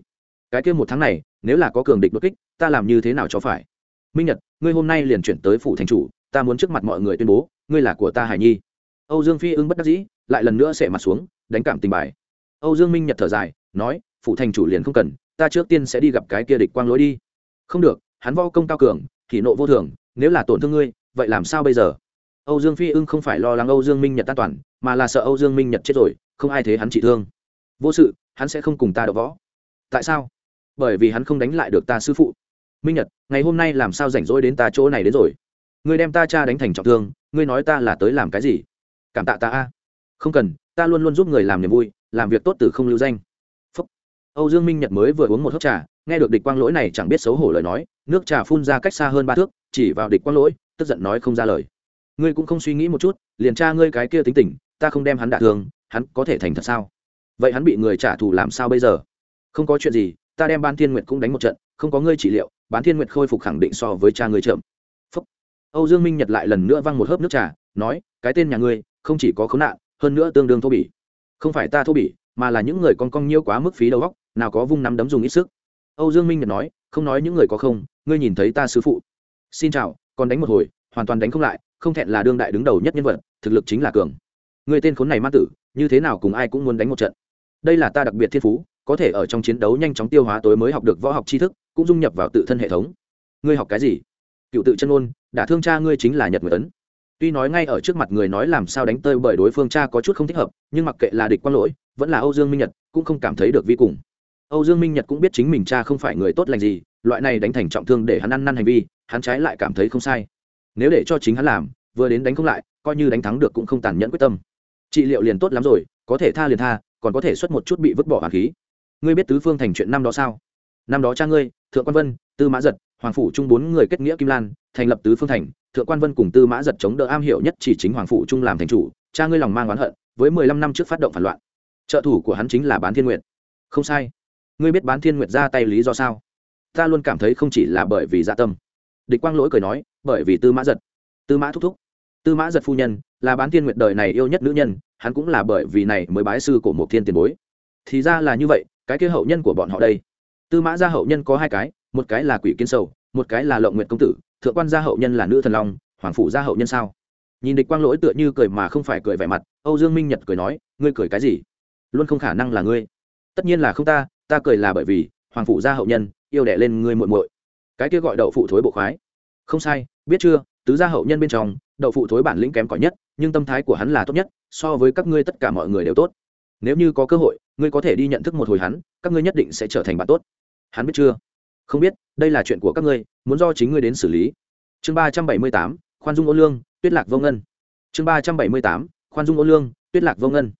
Cái kia một tháng này, nếu là có cường địch đột kích, ta làm như thế nào cho phải? Minh nhật, ngươi hôm nay liền chuyển tới phủ thành chủ ta muốn trước mặt mọi người tuyên bố, ngươi là của ta hải nhi. Âu dương phi ưng bất đắc dĩ, lại lần nữa sẽ mặt xuống, đánh cảm tình bài. Âu dương minh nhật thở dài, nói phụ thành chủ liền không cần, ta trước tiên sẽ đi gặp cái kia địch quang lối đi. Không được, hắn vo công cao cường thì nộ vô thường, nếu là tổn thương ngươi, vậy làm sao bây giờ? Âu dương phi ưng không phải lo lắng âu dương minh nhật an toàn, mà là sợ âu dương minh nhật chết rồi, không ai thế hắn trị thương. Vô sự, hắn sẽ không cùng ta đọ võ. Tại sao? Bởi vì hắn không đánh lại được ta sư phụ. Minh nhật, ngày hôm nay làm sao rảnh rỗi đến ta chỗ này đến rồi? Ngươi đem ta cha đánh thành trọng thương, ngươi nói ta là tới làm cái gì? Cảm tạ ta a. Không cần, ta luôn luôn giúp người làm niềm vui, làm việc tốt từ không lưu danh. Phúc. âu dương minh nhật mới vừa uống một hớp trà, nghe được địch quang lỗi này chẳng biết xấu hổ lời nói, nước trà phun ra cách xa hơn ba thước, chỉ vào địch quang lỗi, tức giận nói không ra lời. Ngươi cũng không suy nghĩ một chút, liền tra ngươi cái kia tính tình, ta không đem hắn đả thương, hắn có thể thành thật sao? Vậy hắn bị người trả thù làm sao bây giờ? Không có chuyện gì, ta đem ban thiên nguyệt cũng đánh một trận, không có ngươi trị liệu, bán thiên nguyệt khôi phục khẳng định so với cha ngươi chậm âu dương minh nhật lại lần nữa văng một hớp nước trà, nói, cái tên nhà ngươi, không chỉ có khốn nạn, hơn nữa tương đương thô bỉ. Không phải ta thô bỉ, mà là những người con cong nhiêu quá mức phí đầu óc, nào có vung nắm đấm dùng ít sức. Âu dương minh nhật nói, không nói những người có không, ngươi nhìn thấy ta sư phụ. Xin chào, còn đánh một hồi, hoàn toàn đánh không lại, không thẹn là đương đại đứng đầu nhất nhân vật, thực lực chính là cường. Người tên khốn này ma tử, như thế nào cùng ai cũng muốn đánh một trận? Đây là ta đặc biệt thiên phú, có thể ở trong chiến đấu nhanh chóng tiêu hóa tối mới học được võ học tri thức, cũng dung nhập vào tự thân hệ thống. Ngươi học cái gì? Cựu tự chân ôn, đã thương cha ngươi chính là nhật nguyệt ấn. Tuy nói ngay ở trước mặt người nói làm sao đánh tơi bởi đối phương cha có chút không thích hợp, nhưng mặc kệ là địch quang lỗi, vẫn là âu dương minh nhật, cũng không cảm thấy được vi cùng. Âu dương minh nhật cũng biết chính mình cha không phải người tốt lành gì, loại này đánh thành trọng thương để hắn ăn năn hành vi, hắn trái lại cảm thấy không sai. Nếu để cho chính hắn làm, vừa đến đánh không lại, coi như đánh thắng được cũng không tàn nhẫn quyết tâm. Trị liệu liền tốt lắm rồi, có thể tha liền tha, còn có thể xuất một chút bị vứt bỏ hoàng khí. Ngươi biết tứ phương thành chuyện năm đó sao? Năm đó cha ngươi, thượng quan vân tư mã giật, hoàng phủ Trung bốn người kết nghĩa kim lan, thành lập tứ phương thành, thượng quan vân cùng tư mã giật chống đỡ am hiểu nhất chỉ chính hoàng phủ trung làm thành chủ, cha ngươi lòng mang oán hận, với mười lăm năm trước phát động phản loạn. Trợ thủ của hắn chính là bán thiên nguyệt. Không sai. Ngươi biết bán thiên nguyệt ra tay lý do sao? Ta luôn cảm thấy không chỉ là bởi vì dạ tâm. Địch quang lỗi cười nói, bởi vì tư mã giật. Tư mã thúc thúc. Tư mã giật phu nhân, là bán thiên nguyệt đời này yêu nhất nữ nhân, hắn cũng là bởi vì này mới bái sư của một thiên tiền bối. Thì ra là như vậy, cái kia hậu nhân của bọn họ đây. Tư mã gia hậu nhân có hai cái một cái là quỷ kiến sầu, một cái là lộng nguyện công tử, thượng quan gia hậu nhân là nữ thần long, hoàng phủ gia hậu nhân sao? Nhìn địch quang lỗi tựa như cười mà không phải cười vẻ mặt, âu dương minh nhật cười nói, ngươi cười cái gì? Luôn không khả năng là ngươi. Tất nhiên là không ta ta cười là bởi vì, hoàng phủ gia hậu nhân, yêu đẻ lên ngươi muội muội. Cái kia gọi đậu phụ thối bộ khoái. Không sai, biết chưa, tứ gia hậu nhân bên trong, đậu phụ thối bản lĩnh kém cỏi nhất, nhưng tâm thái của hắn là tốt nhất, so với các ngươi tất cả mọi người đều tốt. Nếu như có cơ hội, ngươi có thể đi nhận thức một hồi hắn, các ngươi nhất định sẽ trở thành bạn tốt. Hắn biết chưa? Không biết, đây là chuyện của các ngươi, muốn do chính ngươi đến xử lý. Chương ba trăm bảy mươi tám, khoan dung ô lương, tuyết lạc vô ngân. Chương ba trăm bảy mươi tám, khoan dung ô lương, tuyết lạc vô ngân.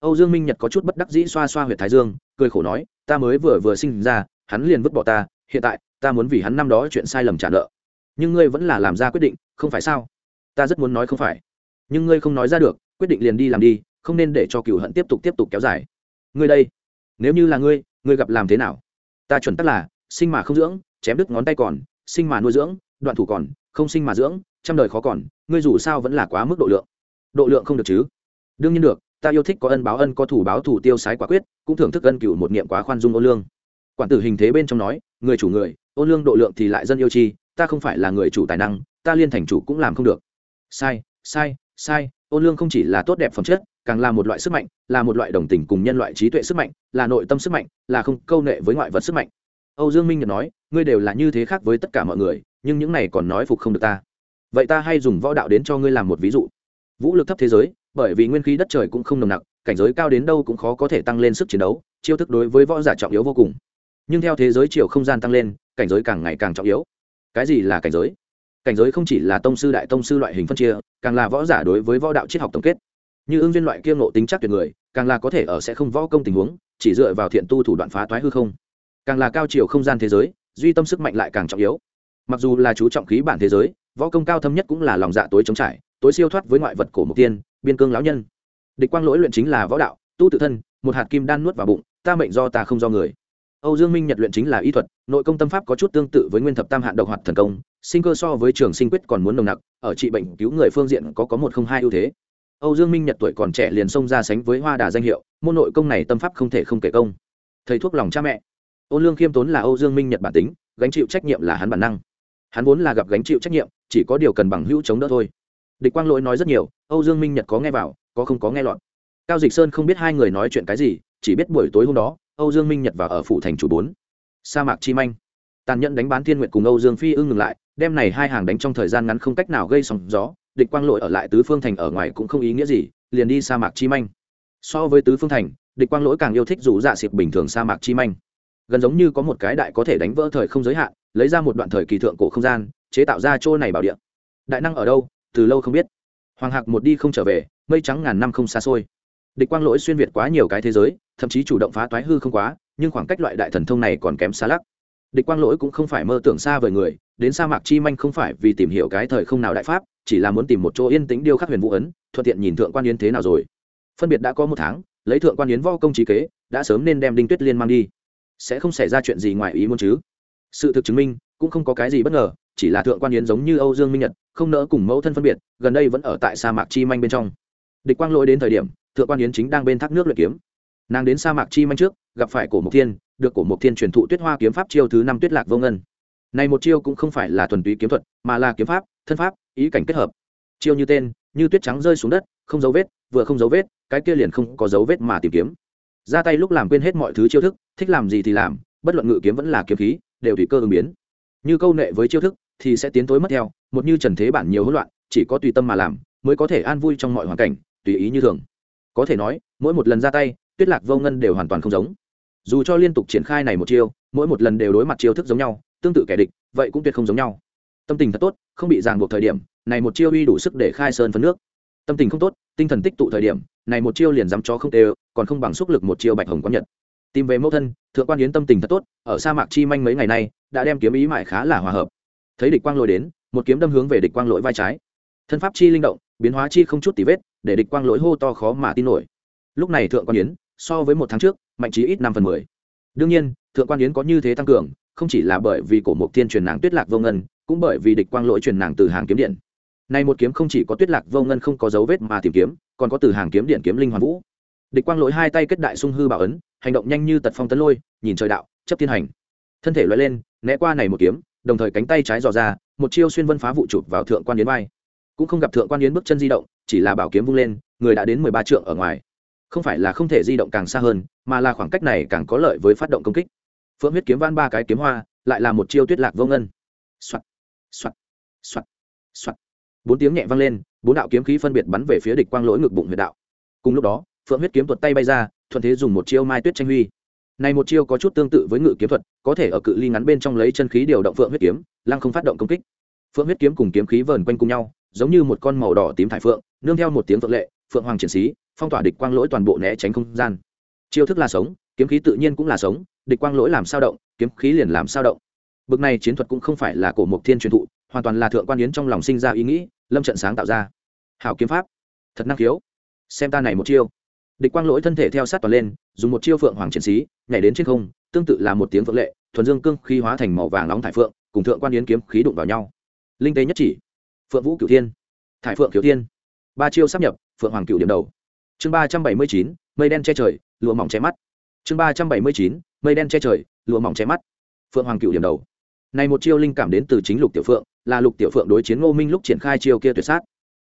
Âu dương minh nhật có chút bất đắc dĩ xoa xoa h u y ệ t thái dương, cười khổ nói, ta mới vừa vừa sinh ra, hắn liền vứt bỏ ta, hiện tại, ta muốn vì hắn năm đó chuyện sai lầm trả nợ. Nhưng ngươi vẫn là làm ra quyết định, không phải sao? Ta rất muốn nói không phải. Nhưng ngươi không nói ra được, quyết định liền đi làm đi, không nên để cho cựu hận tiếp tục tiếp tục kéo dài. Ngươi đây, nếu như là ngươi ngươi gặp làm thế nào? Ta chuẩn tắc là sinh mà không dưỡng, chém đứt ngón tay còn, sinh mà nuôi dưỡng, đoạn thủ còn, không sinh mà dưỡng, trăm đời khó còn, ngươi dù sao vẫn là quá mức độ lượng. Độ lượng không được chứ? Đương nhiên được, ta yêu thích có ân báo ân, có thủ báo thủ tiêu sái quả quyết, cũng thưởng thức ân cựu một niệm quá khoan dung ô lương. Quản tử hình thế bên trong nói, người chủ người, ô lương độ lượng thì lại dân yêu chi, ta không phải là người chủ tài năng, ta liên thành chủ cũng làm không được. Sai sai sai, ô lương không chỉ là tốt đẹp phẩm chất, càng là một loại sức mạnh, là một loại đồng tình cùng nhân loại trí tuệ sức mạnh, là nội tâm sức mạnh, là không câu nệ với ngoại vật sức mạnh âu dương minh nhật nói, ngươi đều là như thế khác với tất cả mọi người, nhưng những này còn nói phục không được ta. Vậy ta hay dùng võ đạo đến cho ngươi làm một ví dụ. Vũ lực thấp thế giới, bởi vì nguyên khí đất trời cũng không nồng nặc, cảnh giới cao đến đâu cũng khó có thể tăng lên sức chiến đấu, chiêu thức đối với võ giả trọng yếu vô cùng. Nhưng theo thế giới chiều không gian tăng lên, cảnh giới càng ngày càng trọng yếu. Cái gì là cảnh giới? Cảnh giới không chỉ là tông sư đại tông sư loại hình phân chia, càng là võ giả đối với võ đạo triết học tổng kết. Như ương viên loại kiêng ngộ tính chắc tuyệt người, càng là có thể ở sẽ không võ công tình huống, chỉ dựa vào thiện tu thủ đoạn phá toái hư không càng là cao chiều không gian thế giới, duy tâm sức mạnh lại càng trọng yếu. Mặc dù là chú trọng khí bản thế giới, võ công cao thâm nhất cũng là lòng dạ tối chống trải, tối siêu thoát với ngoại vật cổ mục tiên, biên cương lão nhân. Địch quang lỗi luyện chính là võ đạo, tu tự thân, một hạt kim đan nuốt vào bụng, ta mệnh do ta không do người. Âu dương minh nhật luyện chính là y thuật, nội công tâm pháp có chút tương tự với nguyên thập tam hạn độc hoạt thần công, sinh cơ so với trường sinh quyết còn muốn nồng nặc, ở trị bệnh cứu người phương diện có có một không hai ưu thế. Âu dương minh nhật tuổi còn trẻ liền xông ra sánh với hoa đà danh hiệu, môn nội công này tâm pháp không thể không kể công. Thầy thuốc lòng cha mẹ ôn lương khiêm tốn là âu dương minh nhật bản tính, gánh chịu trách nhiệm là hắn bản năng. Hắn vốn là gặp gánh chịu trách nhiệm, chỉ có điều cần bằng hữu chống đỡ thôi. Địch quang lỗi nói rất nhiều, âu dương minh nhật có nghe vào, có không có nghe lọt. Cao dịch sơn không biết hai người nói chuyện cái gì, chỉ biết buổi tối hôm đó, âu dương minh nhật vào ở phủ thành chủ bốn, sa mạc chi manh. Tàn nhẫn đánh bán thiên nguyện cùng âu dương phi ưng ngừng lại đem này hai hàng đánh trong thời gian ngắn không cách nào gây sóng gió, địch quang lỗi ở lại tứ phương thành ở ngoài cũng không ý nghĩa gì, liền đi sa mạc chi manh. So với tứ phương thành, địch quang lỗi càng yêu thích rủ dạ xịp bình thường sa mạc chi manh gần giống như có một cái đại có thể đánh vỡ thời không giới hạn, lấy ra một đoạn thời kỳ thượng cổ không gian, chế tạo ra chỗ này bảo địa. Đại năng ở đâu, từ lâu không biết. Hoàng hạc một đi không trở về, mây trắng ngàn năm không xa xôi. Địch quang lỗi xuyên việt quá nhiều cái thế giới, thậm chí chủ động phá toái hư không quá, nhưng khoảng cách loại đại thần thông này còn kém xa lắc. Địch quang lỗi cũng không phải mơ tưởng xa vời người, đến sa mạc chi manh không phải vì tìm hiểu cái thời không nào đại pháp, chỉ là muốn tìm một chỗ yên tĩnh điêu khắc huyền vũ ấn, thuận tiện nhìn thượng quan yến thế nào rồi. Phân biệt đã có một tháng, lấy thượng quan yến vo công trí kế, đã sớm nên đem đinh tuyết liên mang đi sẽ không xảy ra chuyện gì ngoài ý muốn chứ. Sự thực chứng minh, cũng không có cái gì bất ngờ, chỉ là thượng quan yến giống như âu dương minh nhật, không nỡ cùng mẫu thân phân biệt, gần đây vẫn ở tại sa mạc chi manh bên trong. Địch quang lỗi đến thời điểm, thượng quan yến chính đang bên thác nước luyện kiếm. Nàng đến sa mạc chi manh trước, gặp phải cổ mộc thiên, được cổ mộc thiên truyền thụ tuyết hoa kiếm pháp chiêu thứ năm tuyết lạc vô ngân. Này một chiêu cũng không phải là thuần túy kiếm thuật, mà là kiếm pháp, thân pháp, ý cảnh kết hợp. Chiêu như tên, như tuyết trắng rơi xuống đất, không dấu vết, vừa không dấu vết, cái kia liền không có dấu vết mà tìm kiếm ra tay lúc làm quên hết mọi thứ chiêu thức, thích làm gì thì làm, bất luận ngự kiếm vẫn là kiếm khí, đều tùy cơ ứng biến. Như câu nệ với chiêu thức thì sẽ tiến tối mất theo, một như trần thế bản nhiều hỗn loạn, chỉ có tùy tâm mà làm, mới có thể an vui trong mọi hoàn cảnh, tùy ý như thường. Có thể nói, mỗi một lần ra tay, tuyết lạc vô ngân đều hoàn toàn không giống. Dù cho liên tục triển khai này một chiêu, mỗi một lần đều đối mặt chiêu thức giống nhau, tương tự kẻ địch, vậy cũng tuyệt không giống nhau. Tâm tình thật tốt, không bị ràng buộc thời điểm, này một chiêu uy đủ sức để khai sơn phấn nước. Tâm tình không tốt, tinh thần tích tụ thời điểm, này một chiêu liền dám chó không tê còn không bằng xúc lực một chiêu bạch hồng quán nhật. Tìm về mẫu thân, thượng quan yến tâm tình thật tốt, ở sa mạc chi manh mấy ngày nay, đã đem kiếm ý mại khá là hòa hợp. Thấy địch quang lội đến, một kiếm đâm hướng về địch quang lỗi vai trái. Thân pháp chi linh động, biến hóa chi không chút tì vết, để địch quang lỗi hô to khó mà tin nổi. Lúc này thượng quan yến, so với một tháng trước, mạnh trí ít năm phần mười. Đương nhiên, thượng quan yến có như thế tăng cường, không chỉ là bởi vì cổ mục tiên truyền nàng tuyết lạc vô ngân, cũng bởi vì địch quang lỗi truyền nàng từ hàng kiếm điện. Này một kiếm không chỉ có tuyết lạc vô ngân không có dấu vết mà tìm kiếm, còn có từ hàng kiếm điện kiếm linh hoàn vũ địch quang lỗi hai tay kết đại sung hư bảo ấn, hành động nhanh như tật phong tấn lôi, nhìn trời đạo, chấp thiên hành. Thân thể loại lên, né qua này một kiếm, đồng thời cánh tay trái dò ra, một chiêu xuyên vân phá vụ chụp vào thượng quan yến vai. Cũng không gặp thượng quan yến bước chân di động, chỉ là bảo kiếm vung lên, người đã đến mười ba trượng ở ngoài. Không phải là không thể di động càng xa hơn, mà là khoảng cách này càng có lợi với phát động công kích. Phượng huyết kiếm van ba cái kiếm hoa, lại là một chiêu tuyết lạc vô ngân. Soạt soạt soạt soạt. Bốn tiếng nhẹ vang lên, bốn đạo kiếm khí phân biệt bắn về phía địch quang lỗi ngực bụng huyệt đạo. Cùng lúc đó phượng huyết kiếm tuột tay bay ra, thuận thế dùng một chiêu mai tuyết tranh huy. Này một chiêu có chút tương tự với ngự kiếm thuật, có thể ở cự ly ngắn bên trong lấy chân khí điều động phượng huyết kiếm, lăng không phát động công kích. Phượng huyết kiếm cùng kiếm khí vờn quanh cùng nhau, giống như một con màu đỏ tím thải phượng, nương theo một tiếng phượng lệ, phượng hoàng triển sĩ phong tỏa địch quang lỗi toàn bộ né tránh không gian. Chiêu thức là sống, kiếm khí tự nhiên cũng là sống, địch quang lỗi làm sao động, kiếm khí liền làm sao động. Bực này chiến thuật cũng không phải là cổ mộc thiên truyền thụ, hoàn toàn là thượng quan yến trong lòng sinh ra ý nghĩ, lâm trận sáng tạo ra. Hảo kiếm pháp. Thật năng khiếu. Xem ta này một chiêu địch quang lỗi thân thể theo sát toàn lên, dùng một chiêu phượng hoàng chiến sĩ, nhảy đến trên không, tương tự là một tiếng phượng lệ, thuần dương cương khí hóa thành màu vàng nóng thải phượng, cùng thượng quan yến kiếm khí đụng vào nhau. Linh tế nhất chỉ, phượng vũ cửu thiên, thải phượng cửu thiên. Ba chiêu sắp nhập, phượng hoàng cửu điểm đầu. Chương ba trăm bảy mươi chín, mây đen che trời, lụa mỏng che mắt. Chương ba trăm bảy mươi chín, mây đen che trời, lụa mỏng che mắt. Phượng hoàng cửu điểm đầu. Này một chiêu linh cảm đến từ chính lục tiểu phượng, là lục tiểu phượng đối chiến ngô minh lúc triển khai chiêu kia tuyệt sát.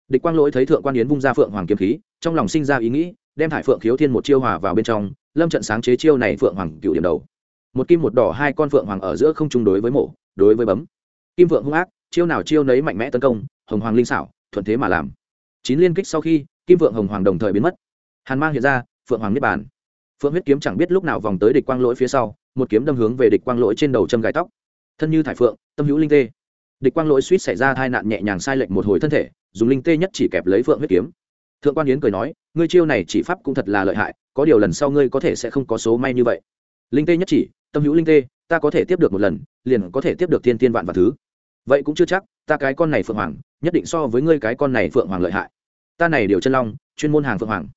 Địch quang lỗi thấy thượng quan yến vung ra phượng hoàng kiếm khí, trong lòng sinh ra ý nghĩ đem thải phượng khiếu thiên một chiêu hòa vào bên trong, lâm trận sáng chế chiêu này phượng hoàng cựu điểm đầu. Một kim một đỏ hai con phượng hoàng ở giữa không chung đối với mổ đối với bấm. Kim phượng hung ác, chiêu nào chiêu nấy mạnh mẽ tấn công, hồng hoàng linh xảo, thuận thế mà làm. Chín liên kích sau khi, kim phượng hồng hoàng đồng thời biến mất. Hàn mang hiện ra, phượng hoàng niết bàn. Phượng huyết kiếm chẳng biết lúc nào vòng tới địch quang lỗi phía sau, một kiếm đâm hướng về địch quang lỗi trên đầu châm gai tóc. Thân như thải phượng, tâm hữu linh tê. Địch quang lỗi suýt xảy ra tai nạn nhẹ nhàng sai lệch một hồi thân thể, dùng linh tê nhất chỉ kẹp lấy phượng huyết kiếm thượng quan yến cười nói, ngươi chiêu này chỉ pháp cũng thật là lợi hại, có điều lần sau ngươi có thể sẽ không có số may như vậy. Linh tê nhất chỉ, tâm hữu linh tê, ta có thể tiếp được một lần, liền có thể tiếp được thiên tiên vạn và thứ. Vậy cũng chưa chắc, ta cái con này phượng hoàng, nhất định so với ngươi cái con này phượng hoàng lợi hại. Ta này điều chân long, chuyên môn hàng phượng hoàng.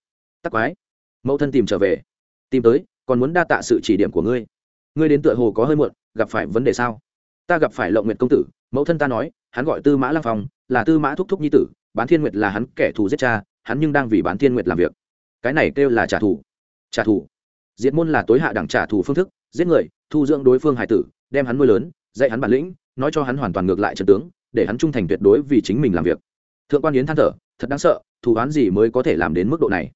Tắc quái. Mẫu thân tìm trở về. Tìm tới, còn muốn đa tạ sự chỉ điểm của ngươi. Ngươi đến tựa hồ có hơi muộn, gặp phải vấn đề sao? Ta gặp phải lộng nguyệt công tử, mẫu thân ta nói, hắn gọi tư mã lăng phong, là tư mã thúc thúc nhi tử, bán thiên nguyệt là hắn kẻ thù giết cha hắn nhưng đang vì bán thiên nguyệt làm việc. Cái này kêu là trả thù. Trả thù. Diệt môn là tối hạ đẳng trả thù phương thức, giết người, thu dưỡng đối phương hải tử, đem hắn nuôi lớn, dạy hắn bản lĩnh, nói cho hắn hoàn toàn ngược lại trận tướng, để hắn trung thành tuyệt đối vì chính mình làm việc. Thượng quan yến than thở, thật đáng sợ, thù oán gì mới có thể làm đến mức độ này?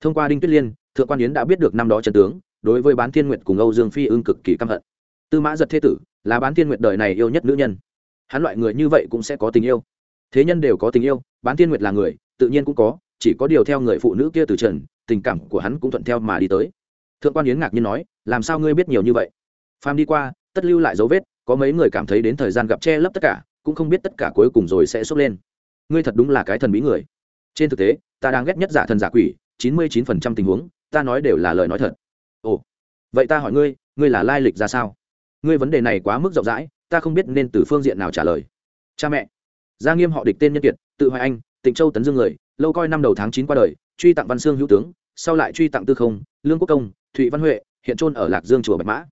Thông qua đinh tuyết liên, thượng quan yến đã biết được năm đó trận tướng, đối với bán thiên nguyệt cùng âu dương phi ưng cực kỳ căm hận. Tư mã giật thế tử, là bán thiên nguyệt đời này yêu nhất nữ nhân. Hắn loại người như vậy cũng sẽ có tình yêu. Thế nhân đều có tình yêu, bán thiên nguyệt là người, tự nhiên cũng có chỉ có điều theo người phụ nữ kia từ trần, tình cảm của hắn cũng thuận theo mà đi tới. Thượng quan yến ngạc nhiên nói, làm sao ngươi biết nhiều như vậy? Phàm đi qua, tất lưu lại dấu vết, có mấy người cảm thấy đến thời gian gặp che lấp tất cả, cũng không biết tất cả cuối cùng rồi sẽ sốc lên. Ngươi thật đúng là cái thần bí người. Trên thực tế, ta đang ghét nhất giả thần giả quỷ, chín mươi chín phần trăm tình huống, ta nói đều là lời nói thật. Ồ, vậy ta hỏi ngươi ngươi là lai lịch ra sao? Ngươi vấn đề này quá mức rộng rãi, ta không biết nên từ phương diện nào trả lời. Cha mẹ. Gia nghiêm họ địch tên nhân kiệt, tự hoài anh, tịnh châu tấn dương người lâu coi năm đầu tháng chín qua đời, truy tặng văn xương hữu tướng, sau lại truy tặng tư không, lương quốc công, thụy văn huệ, hiện trôn ở lạc dương chùa bạch mã.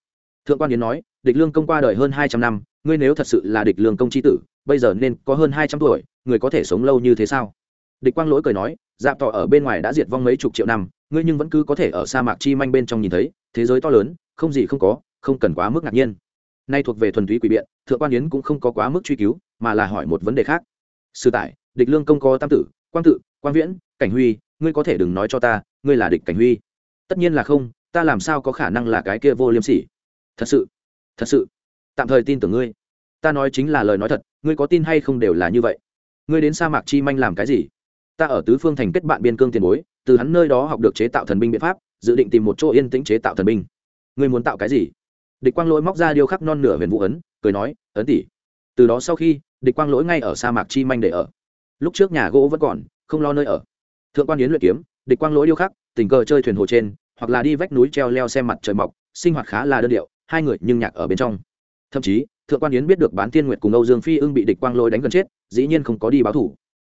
Thượng quan yến nói, địch lương công qua đời hơn hai trăm năm, ngươi nếu thật sự là địch lương công chi tử, bây giờ nên có hơn hai trăm tuổi, người có thể sống lâu như thế sao? Địch quang lỗi cười nói dạp tỏ ở bên ngoài đã diệt vong mấy chục triệu năm, ngươi nhưng vẫn cứ có thể ở sa mạc chi manh bên trong nhìn thấy, thế giới to lớn, không gì không có, không cần quá mức ngạc nhiên. Nay thuộc về thuần túy quỷ biện, thượng quan yến cũng không có quá mức truy cứu, mà là hỏi một vấn đề khác. Sư tải, địch lương công có tam tử, quang tự quang viễn, cảnh huy, ngươi có thể đừng nói cho ta, ngươi là địch cảnh huy. Tất nhiên là không, ta làm sao có khả năng là cái kia vô liêm sỉ? Thật sự thật sự. Tạm thời tin tưởng ngươi. Ta nói chính là lời nói thật, ngươi có tin hay không đều là như vậy. Ngươi đến sa mạc chi manh làm cái gì? Ta ở tứ phương thành kết bạn biên cương tiền bối, từ hắn nơi đó học được chế tạo thần binh biện pháp, dự định tìm một chỗ yên tĩnh chế tạo thần binh. Ngươi muốn tạo cái gì? Địch quang lỗi móc ra điêu khắc non nửa huyền vũ ấn, cười nói, ấn tỷ. Từ đó sau khi, địch quang lỗi ngay ở sa mạc chi manh để ở. Lúc trước nhà gỗ vẫn còn không lo nơi ở. Thượng quan yến luyện kiếm, địch quang lỗi điêu khắc, tình cờ chơi thuyền hồ trên, hoặc là đi vách núi treo leo xem mặt trời mọc, sinh hoạt khá là đơn điệu, hai người nhưng nhạc ở bên trong. Thậm chí, thượng quan yến biết được bán tiên nguyệt cùng âu dương phi ưng bị địch quang lỗi đánh gần chết, dĩ nhiên không có đi báo thủ.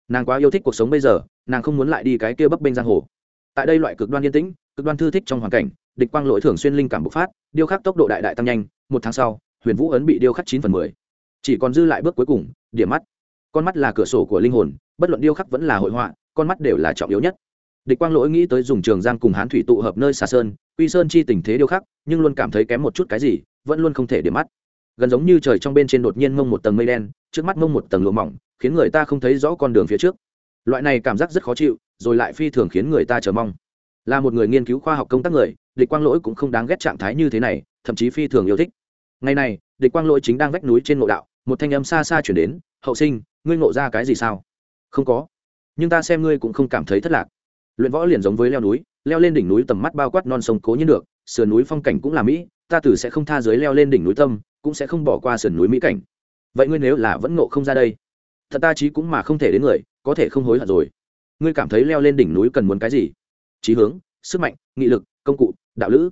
Nàng quá yêu thích cuộc sống bây giờ, nàng không muốn lại đi cái kia bấp bênh giang hồ. Tại đây loại cực đoan yên tĩnh, cực đoan thư thích trong hoàn cảnh, địch quang lỗi thường xuyên linh cảm bộc phát, điêu khắc tốc độ đại đại tăng nhanh, một tháng sau, huyền vũ ấn bị điêu khắc chín phần mười. Chỉ còn dư lại bước cuối cùng, điểm mắt con mắt là cửa sổ của linh hồn, bất luận điêu khắc vẫn là hội họa, con mắt đều là trọng yếu nhất. Địch quang lỗi nghĩ tới dùng trường giang cùng hán thủy tụ hợp nơi xà sơn, quy sơn chi tình thế điêu khắc, nhưng luôn cảm thấy kém một chút cái gì, vẫn luôn không thể để mắt. Gần giống như trời trong bên trên đột nhiên mông một tầng mây đen, trước mắt mông một tầng lụa mỏng, khiến người ta không thấy rõ con đường phía trước. Loại này cảm giác rất khó chịu, rồi lại phi thường khiến người ta chờ mong. Là một người nghiên cứu khoa học công tác người, địch quang lỗi cũng không đáng ghét trạng thái như thế này, thậm chí phi thường yêu thích. Ngày này, địch quang lỗi chính đang vách núi trên ngộ đạo, một thanh âm xa xa chuyển đến, hậu sinh ngươi ngộ ra cái gì sao? Không có. Nhưng ta xem ngươi cũng không cảm thấy thất lạc. Luyện võ liền giống với leo núi, leo lên đỉnh núi tầm mắt bao quát non sông cố nhiên được, sườn núi phong cảnh cũng là mỹ, ta tử sẽ không tha dưới leo lên đỉnh núi tâm, cũng sẽ không bỏ qua sườn núi mỹ cảnh. Vậy ngươi nếu là vẫn ngộ không ra đây, thật ta chí cũng mà không thể đến người, có thể không hối hận rồi. Ngươi cảm thấy leo lên đỉnh núi cần muốn cái gì? Trí hướng, sức mạnh, nghị lực, công cụ, đạo lữ.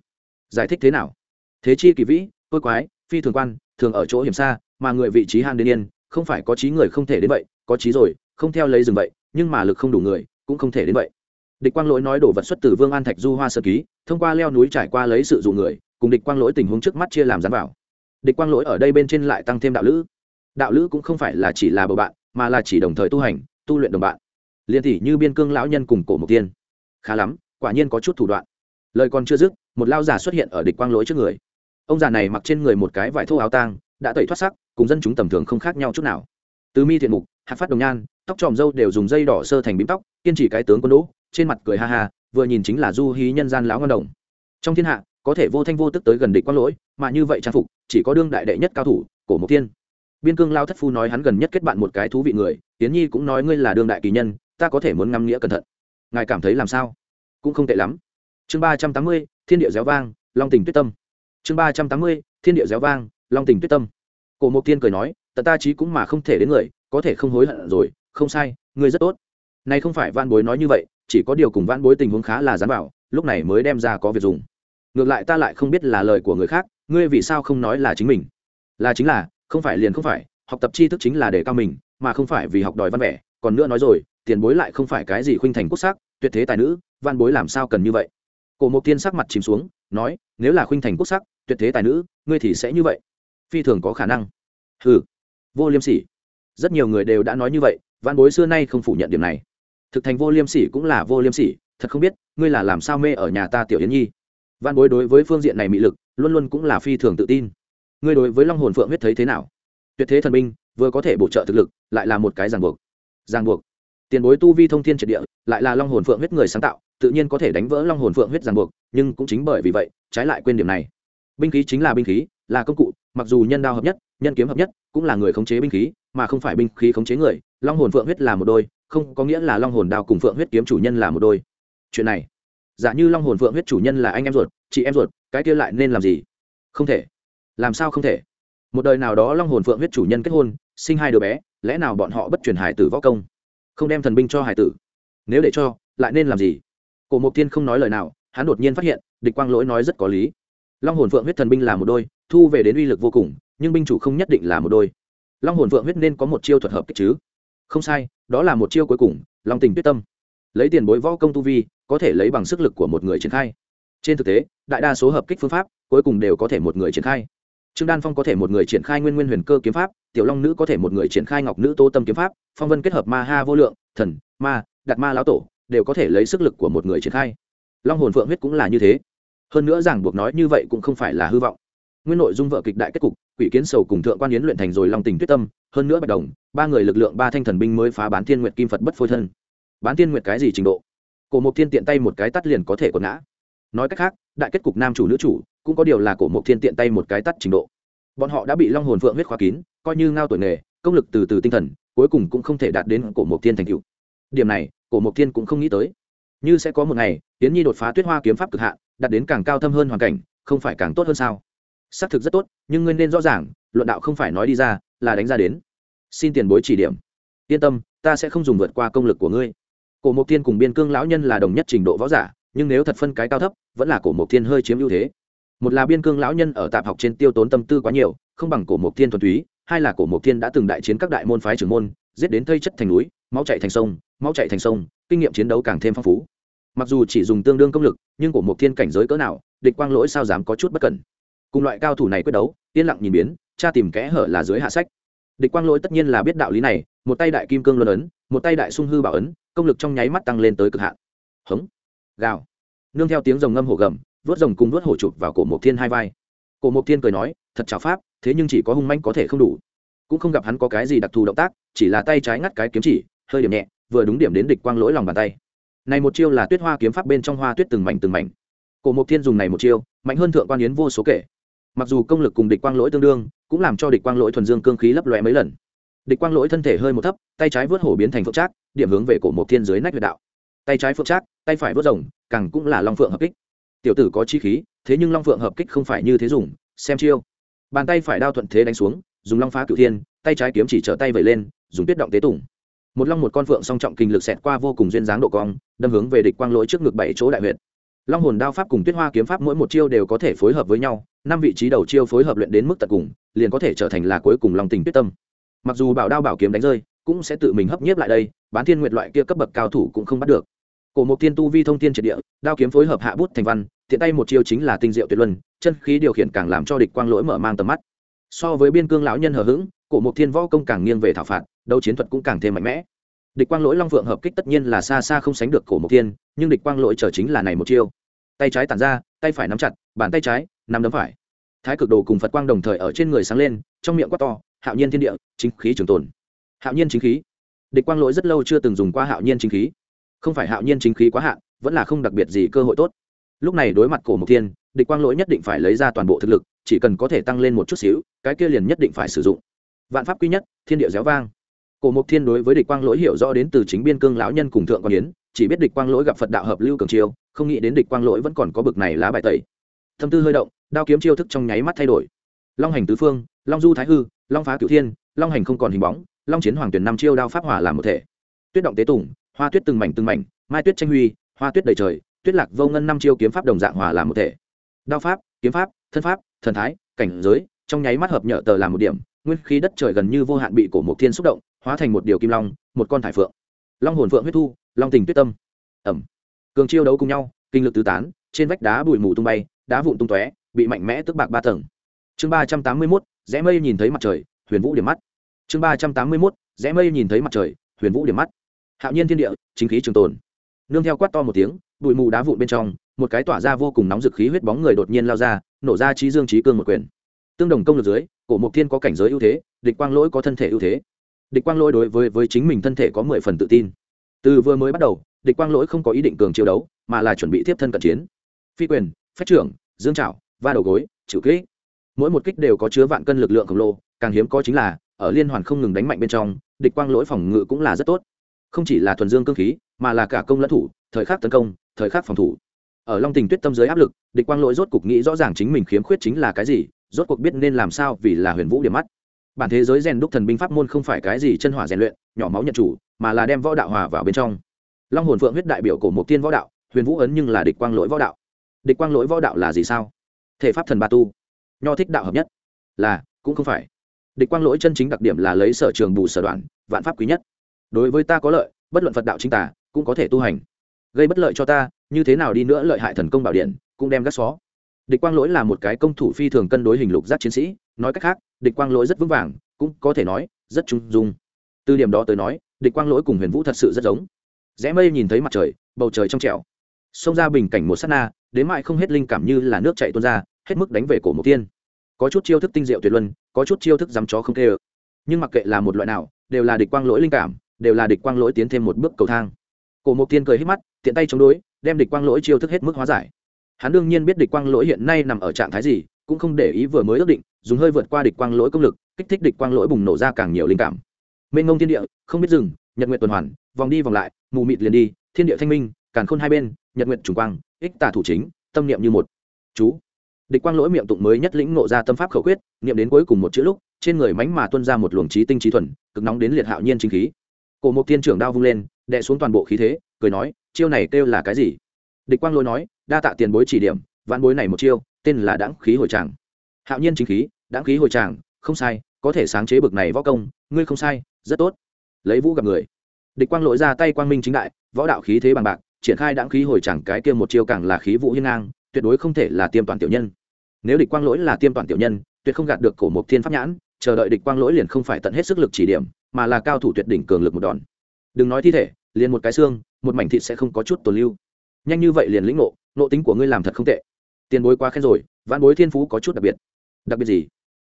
Giải thích thế nào? Thế chi kỳ vĩ, tôi quái, phi thường quan, thường ở chỗ hiểm xa, mà người vị trí han đến yên không phải có trí người không thể đến vậy, có trí rồi, không theo lấy dừng vậy, nhưng mà lực không đủ người, cũng không thể đến vậy. Địch quang lỗi nói đổ vật xuất từ vương an thạch du hoa sơ ký, thông qua leo núi trải qua lấy sự dụ người, cùng địch quang lỗi tình huống trước mắt chia làm gián bảo. Địch quang lỗi ở đây bên trên lại tăng thêm đạo lữ. Đạo lữ cũng không phải là chỉ là bầu bạn, mà là chỉ đồng thời tu hành, tu luyện đồng bạn. Liên tỷ như biên cương lão nhân cùng cổ mục tiên. Khá lắm, quả nhiên có chút thủ đoạn. Lời còn chưa dứt, một lao giả xuất hiện ở địch quang lỗi trước người. Ông già này mặc trên người một cái vải thô áo tang đã tẩy thoát sắc, cùng dân chúng tầm thường không khác nhau chút nào. Từ mi thiện mục, hạt phát đồng nhan, tóc tròm dâu đều dùng dây đỏ sơ thành bím tóc, kiên trì cái tướng quân đỗ, trên mặt cười ha ha, vừa nhìn chính là du hí nhân gian lão ngân đồng. Trong thiên hạ, có thể vô thanh vô tức tới gần địch quang lỗi, mà như vậy trang phục, chỉ có đương đại đệ nhất cao thủ, cổ mục tiên biên cương lao thất phu nói hắn gần nhất kết bạn một cái thú vị người tiến nhi cũng nói ngươi là đương đại kỳ nhân, ta có thể muốn ngăm nghĩa cẩn thận. Ngài cảm thấy làm sao? Cũng không tệ lắm. Chương ba trăm tám mươi, thiên địa réo vang, long tình tuyết tâm. Chương ba trăm tám mươi, thiên địa réo vang long tình tuyết tâm. Cổ mộc tiên cười nói, tận ta trí cũng mà không thể đến người, có thể không hối hận rồi, không sai ngươi rất tốt. Này không phải van bối nói như vậy, chỉ có điều cùng van bối tình huống khá là dám bảo, lúc này mới đem ra có việc dùng. Ngược lại ta lại không biết là lời của người khác, ngươi vì sao không nói là chính mình? Là chính là, không phải liền không phải, học tập tri thức chính là để cao mình, mà không phải vì học đòi văn vẻ, còn nữa nói rồi, tiền bối lại không phải cái gì khuynh thành quốc sắc, tuyệt thế tài nữ văn bối làm sao cần như vậy? Cổ mộc tiên sắc mặt chìm xuống, nói, nếu là khuynh thành quốc sắc, tuyệt thế tài nữ, ngươi thì sẽ như vậy phi thường có khả năng. Ừ vô liêm sỉ. Rất nhiều người đều đã nói như vậy văn bối xưa nay không phủ nhận điểm này. Thực thành vô liêm sỉ cũng là vô liêm sỉ, thật không biết, ngươi là làm sao mê ở nhà ta tiểu yến nhi? Văn bối đối với phương diện này mị lực, luôn luôn cũng là phi thường tự tin. Ngươi đối với long hồn phượng huyết thấy thế nào? Tuyệt thế thần binh, vừa có thể bổ trợ thực lực, lại là một cái ràng buộc. Ràng buộc. Tiền bối tu vi thông thiên triệt địa, lại là long hồn phượng huyết người sáng tạo, tự nhiên có thể đánh vỡ long hồn phượng huyết ràng buộc, nhưng cũng chính bởi vì vậy, trái lại quên điểm này. Binh khí chính là binh khí, là công cụ mặc dù nhân đao hợp nhất, nhân kiếm hợp nhất, cũng là người khống chế binh khí, mà không phải binh khí khống chế người, long hồn phượng huyết là một đôi, không có nghĩa là long hồn đao cùng phượng huyết kiếm chủ nhân là một đôi. Chuyện này, giả như long hồn phượng huyết chủ nhân là anh em ruột, chị em ruột, cái kia lại nên làm gì? Không thể. Làm sao không thể? Một đời nào đó long hồn phượng huyết chủ nhân kết hôn, sinh hai đứa bé, lẽ nào bọn họ bất truyền hải tử võ công? Không đem thần binh cho hải tử. Nếu để cho, lại nên làm gì? Cổ mộc tiên không nói lời nào, hắn đột nhiên phát hiện, địch quang lỗi nói rất có lý long hồn phượng huyết thần binh là một đôi, thu về đến uy lực vô cùng, nhưng binh chủ không nhất định là một đôi. Long hồn phượng huyết nên có một chiêu thuật hợp kích chứ? Không sai, đó là một chiêu cuối cùng, long tình quyết tâm. Lấy tiền bối võ công tu vi, có thể lấy bằng sức lực của một người triển khai. Trên thực tế, đại đa số hợp kích phương pháp, cuối cùng đều có thể một người triển khai. Trương đan phong có thể một người triển khai nguyên nguyên huyền cơ kiếm pháp, tiểu long nữ có thể một người triển khai ngọc nữ tô tâm kiếm pháp, phong vân kết hợp ma ha vô lượng, thần, ma, đạt ma lão tổ, đều có thể lấy sức lực của một người triển khai. Long hồn phượng huyết cũng là như thế hơn nữa giảng buộc nói như vậy cũng không phải là hư vọng. Nguyên nội dung vợ kịch đại kết cục, quỷ kiến sầu cùng thượng quan yến luyện thành rồi long tình tuyết tâm, hơn nữa bạch đồng, ba người lực lượng ba thanh thần binh mới phá bán thiên nguyệt kim phật bất phôi thân. Bán thiên nguyệt cái gì trình độ? Cổ mộc thiên tiện tay một cái tắt liền có thể quật ngã. Nói cách khác, đại kết cục nam chủ nữ chủ, cũng có điều là cổ mộc thiên tiện tay một cái tắt trình độ. Bọn họ đã bị long hồn phượng huyết khóa kín, coi như ngao tuổi nghề, công lực từ từ tinh thần, cuối cùng cũng không thể đạt đến cổ mộc thiên thành cựu điểm này, cổ mộc thiên cũng không nghĩ tới. Như sẽ có một ngày tiến nhi đột phá tuyết hoa kiếm pháp cực hạn đạt đến càng cao thâm hơn hoàn cảnh, không phải càng tốt hơn sao? Xác thực rất tốt, nhưng ngươi nên rõ ràng, luận đạo không phải nói đi ra, là đánh ra đến. Xin tiền bối chỉ điểm. Yên tâm, ta sẽ không dùng vượt qua công lực của ngươi. Cổ mộc thiên cùng biên cương lão nhân là đồng nhất trình độ võ giả, nhưng nếu thật phân cái cao thấp, vẫn là cổ mộc thiên hơi chiếm ưu thế. Một là biên cương lão nhân ở tạp học trên tiêu tốn tâm tư quá nhiều, không bằng cổ mộc thiên thuần túy, hai là cổ mộc thiên đã từng đại chiến các đại môn phái trưởng môn, giết đến thây chất thành núi, máu chạy thành sông, máu chạy thành sông, kinh nghiệm chiến đấu càng thêm phong phú mặc dù chỉ dùng tương đương công lực, nhưng của một thiên cảnh giới cỡ nào, địch quang lỗi sao dám có chút bất cẩn. Cùng loại cao thủ này quyết đấu, yên lặng nhìn biến, cha tìm kẽ hở là dưới hạ sách. Địch quang lỗi tất nhiên là biết đạo lý này, một tay đại kim cương luân ấn, một tay đại sung hư bảo ấn, công lực trong nháy mắt tăng lên tới cực hạn. Hống, gào. Nương theo tiếng rồng ngâm hổ gầm, vớt rồng cùng vớt hổ chụp vào cổ mộc thiên hai vai. Cổ mộc thiên cười nói, thật chào pháp, thế nhưng chỉ có hung manh có thể không đủ. Cũng không gặp hắn có cái gì đặc thù động tác, chỉ là tay trái ngắt cái kiếm chỉ, hơi điểm nhẹ, vừa đúng điểm đến địch quang lỗi lòng bàn tay này một chiêu là tuyết hoa kiếm pháp bên trong hoa tuyết từng mảnh từng mảnh. Cổ mộc thiên dùng này một chiêu, mạnh hơn thượng quan yến vô số kể. Mặc dù công lực cùng địch quang lỗi tương đương, cũng làm cho địch quang lỗi thuần dương cương khí lấp lóe mấy lần. Địch quang lỗi thân thể hơi một thấp, tay trái vớt hổ biến thành phượng trác, điểm hướng về cổ mộc thiên dưới nách huyệt đạo. Tay trái phượng trác, tay phải vớt rồng, càng cũng là long phượng hợp kích. Tiểu tử có chi khí, thế nhưng long phượng hợp kích không phải như thế dùng, xem chiêu. Bàn tay phải đao thuận thế đánh xuống, dùng long phá cửu thiên, tay trái kiếm chỉ trở tay vẩy lên, dùng tuyết động tế tùng một long một con phượng song trọng kinh lực xẹt qua vô cùng duyên dáng độ cong, đâm hướng về địch quang lỗi trước ngực bảy chỗ đại huyệt. Long hồn đao pháp cùng tuyết hoa kiếm pháp mỗi một chiêu đều có thể phối hợp với nhau, năm vị trí đầu chiêu phối hợp luyện đến mức tận cùng, liền có thể trở thành là cuối cùng long tình tuyết tâm. Mặc dù bảo đao bảo kiếm đánh rơi, cũng sẽ tự mình hấp nhiếp lại đây, bán thiên nguyệt loại kia cấp bậc cao thủ cũng không bắt được. Cổ mục tiên tu vi thông tiên triệt địa, đao kiếm phối hợp hạ bút thành văn thiện tay một chiêu chính là tinh diệu tuyệt luân, chân khí điều khiển càng làm cho địch quang lỗi mở mang tầm mắt so với biên cương lão nhân hờ hững, cổ mộc thiên võ công càng nghiêng về thảo phạt, đấu chiến thuật cũng càng thêm mạnh mẽ. Địch quang lỗi long vượng hợp kích tất nhiên là xa xa không sánh được cổ mộc thiên, nhưng địch quang lỗi trở chính là này một chiêu. Tay trái tản ra, tay phải nắm chặt, bàn tay trái, nắm đấm phải. Thái cực đồ cùng phật quang đồng thời ở trên người sáng lên, trong miệng quát to, hạo nhiên thiên địa, chính khí trường tồn. Hạo nhiên chính khí. Địch quang lỗi rất lâu chưa từng dùng qua hạo nhiên chính khí. Không phải hạo nhiên chính khí quá hạn, vẫn là không đặc biệt gì cơ hội tốt. Lúc này đối mặt cổ mục thiên địch quang lỗi nhất định phải lấy ra toàn bộ thực lực, chỉ cần có thể tăng lên một chút xíu, cái kia liền nhất định phải sử dụng. Vạn pháp quy nhất, thiên địa réo vang. Cổ mục thiên đối với địch quang lỗi hiểu rõ đến từ chính biên cương lão nhân cùng thượng quan yến, chỉ biết địch quang lỗi gặp phật đạo hợp lưu cường chiêu, không nghĩ đến địch quang lỗi vẫn còn có bực này lá bài tẩy. Thâm tư hơi động, đao kiếm chiêu thức trong nháy mắt thay đổi. Long hành tứ phương, long du thái hư, long phá cửu thiên, long hành không còn hình bóng, long chiến hoàng tuyển năm chiêu đao pháp hỏa làm một thể. Tuyết động tế tùng, hoa tuyết từng mảnh từng mảnh, mai tuyết tranh huy, hoa tuyết đầy trời, tuyết lạc vô ngân năm chiêu kiếm pháp đồng dạng hòa làm một thể đao pháp, kiếm pháp, thân pháp, thần thái, cảnh giới, trong nháy mắt hợp nhở tờ làm một điểm, nguyên khí đất trời gần như vô hạn bị cổ một thiên xúc động, hóa thành một điều kim long, một con thải phượng. Long hồn phượng huyết thu, long tình tuyết tâm. Ẩm. Cường chiêu đấu cùng nhau, kinh lực tứ tán, trên vách đá bụi mù tung bay, đá vụn tung tóe, bị mạnh mẽ tức bạc ba tầng. Chương ba trăm tám mươi mốt, rẽ mây nhìn thấy mặt trời, huyền vũ điểm mắt. Chương ba trăm tám mươi mốt, rẽ mây nhìn thấy mặt trời, huyền vũ điểm mắt. Hạo nhiên thiên địa, chính khí trường tồn. Nương theo quát to một tiếng, bụi mù đá vụn bên trong một cái tỏa ra vô cùng nóng dực khí huyết bóng người đột nhiên lao ra nổ ra trí dương trí cương một quyền. Tương đồng công lực dưới cổ mục thiên có cảnh giới ưu thế địch quang lỗi có thân thể ưu thế. Địch quang lỗi đối với với chính mình thân thể có mười phần tự tin. Từ vừa mới bắt đầu địch quang lỗi không có ý định cường chiêu đấu mà là chuẩn bị tiếp thân cận chiến. Phi quyền phách trưởng dương trảo va đầu gối chịu kỹ, mỗi một kích đều có chứa vạn cân lực lượng khổng lồ càng hiếm có chính là ở liên hoàn không ngừng đánh mạnh bên trong địch quang lỗi phòng ngự cũng là rất tốt. Không chỉ là thuần dương cương khí mà là cả công lẫn thủ thời khắc tấn công thời khắc phòng thủ ở long tình tuyết tâm giới áp lực, địch quang lỗi rốt cục nghĩ rõ ràng chính mình khiếm khuyết chính là cái gì, rốt cuộc biết nên làm sao vì là huyền vũ điểm mắt. Bản thế giới rèn đúc thần binh pháp môn không phải cái gì chân hỏa rèn luyện, nhỏ máu nhận chủ, mà là đem võ đạo hòa vào bên trong. Long hồn phượng huyết đại biểu cổ một tiên võ đạo, huyền vũ ấn nhưng là địch quang lỗi võ đạo. Địch quang lỗi võ đạo là gì sao? Thể pháp thần ba tu. Nho thích đạo hợp nhất. Là, cũng không phải. Địch quang lỗi chân chính đặc điểm là lấy sở trường bù sở đoạn, vạn pháp quý nhất. Đối với ta có lợi, bất luận phật đạo chính tả cũng có thể tu hành. Gây bất lợi cho ta như thế nào đi nữa lợi hại thần công bảo điện, cũng đem gác xó. Địch quang lỗi là một cái công thủ phi thường cân đối hình lục giác chiến sĩ, nói cách khác, địch quang lỗi rất vững vàng, cũng có thể nói, rất trung dung. Từ điểm đó tới nói, địch quang lỗi cùng huyền vũ thật sự rất giống. Rẽ mây nhìn thấy mặt trời, bầu trời trong trẻo. Xông ra bình cảnh một s á t na, đến mại không hết linh cảm như là nước chạy tuôn ra, hết mức đánh về cổ mục tiên. Có chút chiêu thức tinh diệu tuyệt luân, có chút chiêu thức dám chó không kê ơ. Nhưng mặc kệ là một loại nào, đều là địch quang lỗi linh cảm, đều là địch quang lỗi tiến thêm một bước cầu thang. Cổ mục tiên cười hít mắt, tiện tay chống đối đem địch quang lỗi chiêu thức hết mức hóa giải. Hắn đương nhiên biết địch quang lỗi hiện nay nằm ở trạng thái gì, cũng không để ý vừa mới ước định, dùng hơi vượt qua địch quang lỗi công lực, kích thích địch quang lỗi bùng nổ ra càng nhiều linh cảm. Mênh ngông thiên địa, không biết dừng, nhật nguyện tuần hoàn, vòng đi vòng lại, mù mịt liền đi, thiên địa thanh minh, càn khôn hai bên, nhật nguyện trùng quang, ích tà thủ chính, tâm niệm như một. Chú. Địch quang lỗi miệng tụng mới nhất lĩnh nộ ra tâm pháp khẩu quyết, niệm đến cuối cùng một chữ lúc, trên người mánh mà tuân ra một luồng trí tinh trí thuần, cực nóng đến liệt hạo nhiên chính khí. Cổ mục tiên trưởng đao vung lên, đè xuống toàn bộ khí thế cười nói, chiêu này kêu là cái gì? Địch quang lỗi nói, đa tạ tiền bối chỉ điểm vạn bối này một chiêu, tên là đãng khí hồi tràng. Hạo nhiên chính khí, đãng khí hồi tràng, không sai, có thể sáng chế bực này võ công, ngươi không sai, rất tốt. Lấy vũ gặp người. Địch quang lỗi ra tay quang minh chính đại, võ đạo khí thế bằng bạc, triển khai đãng khí hồi tràng cái kia một chiêu càng là khí vũ hiên ngang, tuyệt đối không thể là tiêm toàn tiểu nhân. Nếu địch quang lỗi là tiêm toàn tiểu nhân, tuyệt không gạt được cổ mộc thiên pháp nhãn, chờ đợi địch quang lỗi liền không phải tận hết sức lực chỉ điểm, mà là cao thủ tuyệt đỉnh cường lực một đòn. Đừng nói thi thể liền một cái xương, một mảnh thịt sẽ không có chút tồn lưu. Nhanh như vậy liền lĩnh ngộ nộ tính của ngươi làm thật không tệ. Tiền bối quá khen rồi văn bối thiên phú có chút đặc biệt. Đặc biệt gì?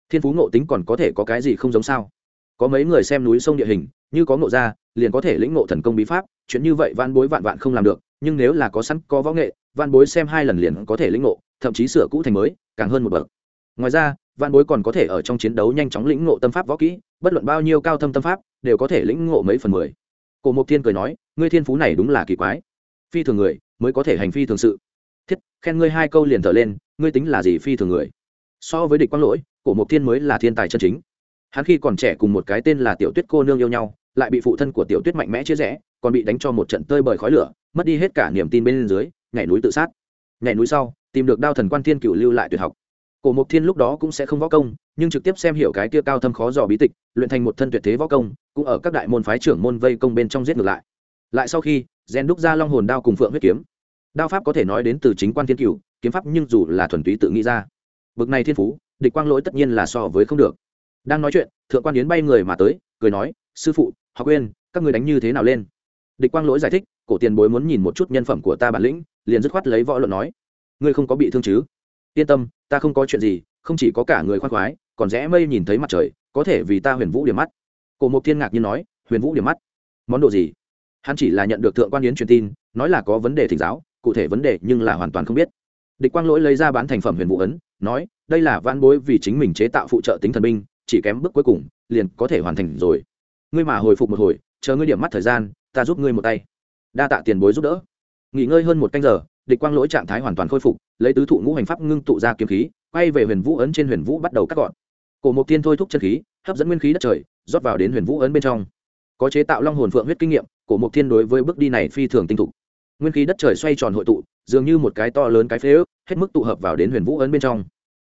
Thiên phú ngộ tính còn có thể có cái gì không giống sao? Có mấy người xem núi sông địa hình, như có ngộ ra liền có thể lĩnh ngộ thần công bí pháp, chuyện như vậy văn bối vạn vạn không làm được, nhưng nếu là có sẵn, có võ nghệ văn bối xem hai lần liền có thể lĩnh ngộ, thậm chí sửa cũ thành mới, càng hơn một bậc. Ngoài ra văn bối còn có thể ở trong chiến đấu nhanh chóng lĩnh ngộ tâm pháp võ kỹ, bất luận bao nhiêu cao thâm tâm pháp, đều có thể lĩnh ngộ mấy phần mười cổ mộc thiên cười nói, ngươi thiên phú này đúng là kỳ quái. Phi thường người mới có thể hành phi thường sự. Thiết, khen ngươi hai câu liền thở lên, ngươi tính là gì phi thường người? So với địch quang lỗi, cổ mộc thiên mới là thiên tài chân chính. Hắn khi còn trẻ cùng một cái tên là tiểu tuyết cô nương yêu nhau, lại bị phụ thân của tiểu tuyết mạnh mẽ chia rẽ, còn bị đánh cho một trận tơi bời khói lửa, mất đi hết cả niềm tin bên dưới, nhảy núi tự sát. Nhảy núi sau, tìm được đao thần quan thiên cựu lưu lại tuyệt học cổ mộc thiên lúc đó cũng sẽ không võ công, nhưng trực tiếp xem hiểu cái kia cao thâm khó dò bí tịch, luyện thành một thân tuyệt thế võ công, cũng ở các đại môn phái trưởng môn vây công bên trong giết ngược lại. Lại sau khi gen đúc ra long hồn đao cùng phượng huyết kiếm. Đao pháp có thể nói đến từ chính quan thiên cựu kiếm pháp nhưng dù là thuần túy tự nghĩ ra. Bực này thiên phú, địch quang lỗi tất nhiên là so với không được. Đang nói chuyện, thượng quan yến bay người mà tới, cười nói, sư phụ, học quên các người đánh như thế nào lên? Địch quang lỗi giải thích, cổ tiền bối muốn nhìn một chút nhân phẩm của ta bản lĩnh, liền dứt khoát lấy võ luận nói. Ngươi không có bị thương chứ? Yên tâm ta không có chuyện gì, không chỉ có cả người khoan khoái, còn rẽ mây nhìn thấy mặt trời, có thể vì ta huyền vũ điểm mắt. Cổ mục thiên ngạc nhiên nói, huyền vũ điểm mắt? Món đồ gì? Hắn chỉ là nhận được thượng quan yến truyền tin, nói là có vấn đề thỉnh giáo, cụ thể vấn đề nhưng là hoàn toàn không biết. Địch quang lỗi lấy ra bán thành phẩm huyền vũ ấn, nói, đây là van bối vì chính mình chế tạo phụ trợ tính thần binh, chỉ kém bước cuối cùng, liền có thể hoàn thành rồi. Ngươi mà hồi phục một hồi, chờ ngươi điểm mắt thời gian, ta giúp ngươi một tay. Đa tạ tiền bối giúp đỡ. Nghỉ ngơi hơn một canh giờ địch quang lỗi trạng thái hoàn toàn khôi phục, lấy tứ thụ ngũ hành pháp ngưng tụ ra kiếm khí, quay về huyền vũ ấn trên huyền vũ bắt đầu cắt gọn. Cổ mộc tiên thôi thúc chân khí, hấp dẫn nguyên khí đất trời, rót vào đến huyền vũ ấn bên trong. Có chế tạo long hồn phượng huyết kinh nghiệm, cổ mộc thiên đối với bước đi này phi thường tinh thục. Nguyên khí đất trời xoay tròn hội tụ, dường như một cái to lớn cái phế ước, hết mức tụ hợp vào đến huyền vũ ấn bên trong.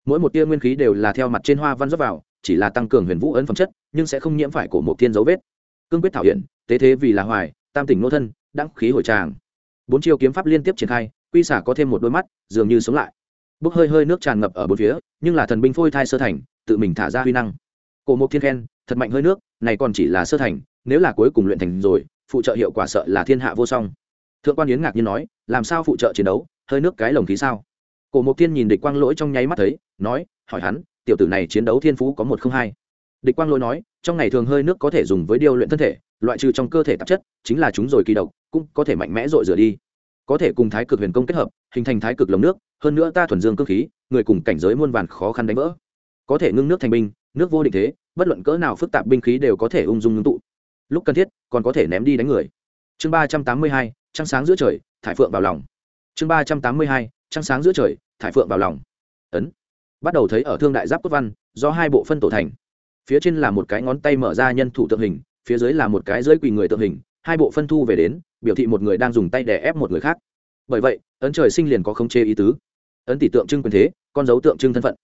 Mỗi một tia nguyên khí đều là theo mặt trên hoa văn rót vào, chỉ là tăng cường huyền vũ ấn phẩm chất, nhưng sẽ không nhiễm phải cổ mộc thiên dấu vết. Cương quyết thảo hiện tế thế vì là hoài, tam tỉnh nô thân đăng khí hồi tràng. Bốn chiêu kiếm pháp liên tiếp triển khai quy xả có thêm một đôi mắt, dường như sống lại. Bốc hơi hơi nước tràn ngập ở bốn phía, nhưng là thần binh phôi thai sơ thành, tự mình thả ra huy năng. Cổ mộc thiên khen, thật mạnh hơi nước, này còn chỉ là sơ thành, nếu là cuối cùng luyện thành rồi, phụ trợ hiệu quả sợ là thiên hạ vô song. Thượng quan yến ngạc nhiên nói, làm sao phụ trợ chiến đấu, hơi nước cái lồng khí sao? Cổ mộc thiên nhìn địch quang lỗi trong nháy mắt thấy, nói, hỏi hắn, tiểu tử này chiến đấu thiên phú có một không hai. Địch quang lỗi nói, trong ngày thường hơi nước có thể dùng với điều luyện thân thể, loại trừ trong cơ thể tạp chất, chính là chúng rồi kỳ độc, cũng có thể mạnh mẽ dội rửa đi có thể cùng thái cực huyền công kết hợp, hình thành thái cực lồng nước, hơn nữa ta thuần dương cơ khí, người cùng cảnh giới muôn vàn khó khăn đánh vỡ. Có thể ngưng nước thành binh, nước vô định thế, bất luận cỡ nào phức tạp binh khí đều có thể ung dung ngưng tụ. Lúc cần thiết, còn có thể ném đi đánh người. Chương ba trăm tám mươi hai, trăng sáng giữa trời, thải phượng vào lòng. Chương ba trăm tám mươi hai, trăng sáng giữa trời, thải phượng vào lòng. Ấn. Bắt đầu thấy ở thương đại giáp cốt văn, do hai bộ phân tổ thành. Phía trên là một cái ngón tay mở ra nhân thủ tượng hình, phía dưới là một cái dưới quỳ người tượng hình hai bộ phân thu về đến, biểu thị một người đang dùng tay đè ép một người khác. Bởi vậy, ấn trời sinh liền có khống chế ý tứ. Ấn tỷ tượng trưng quyền thế, con dấu tượng trưng thân phận.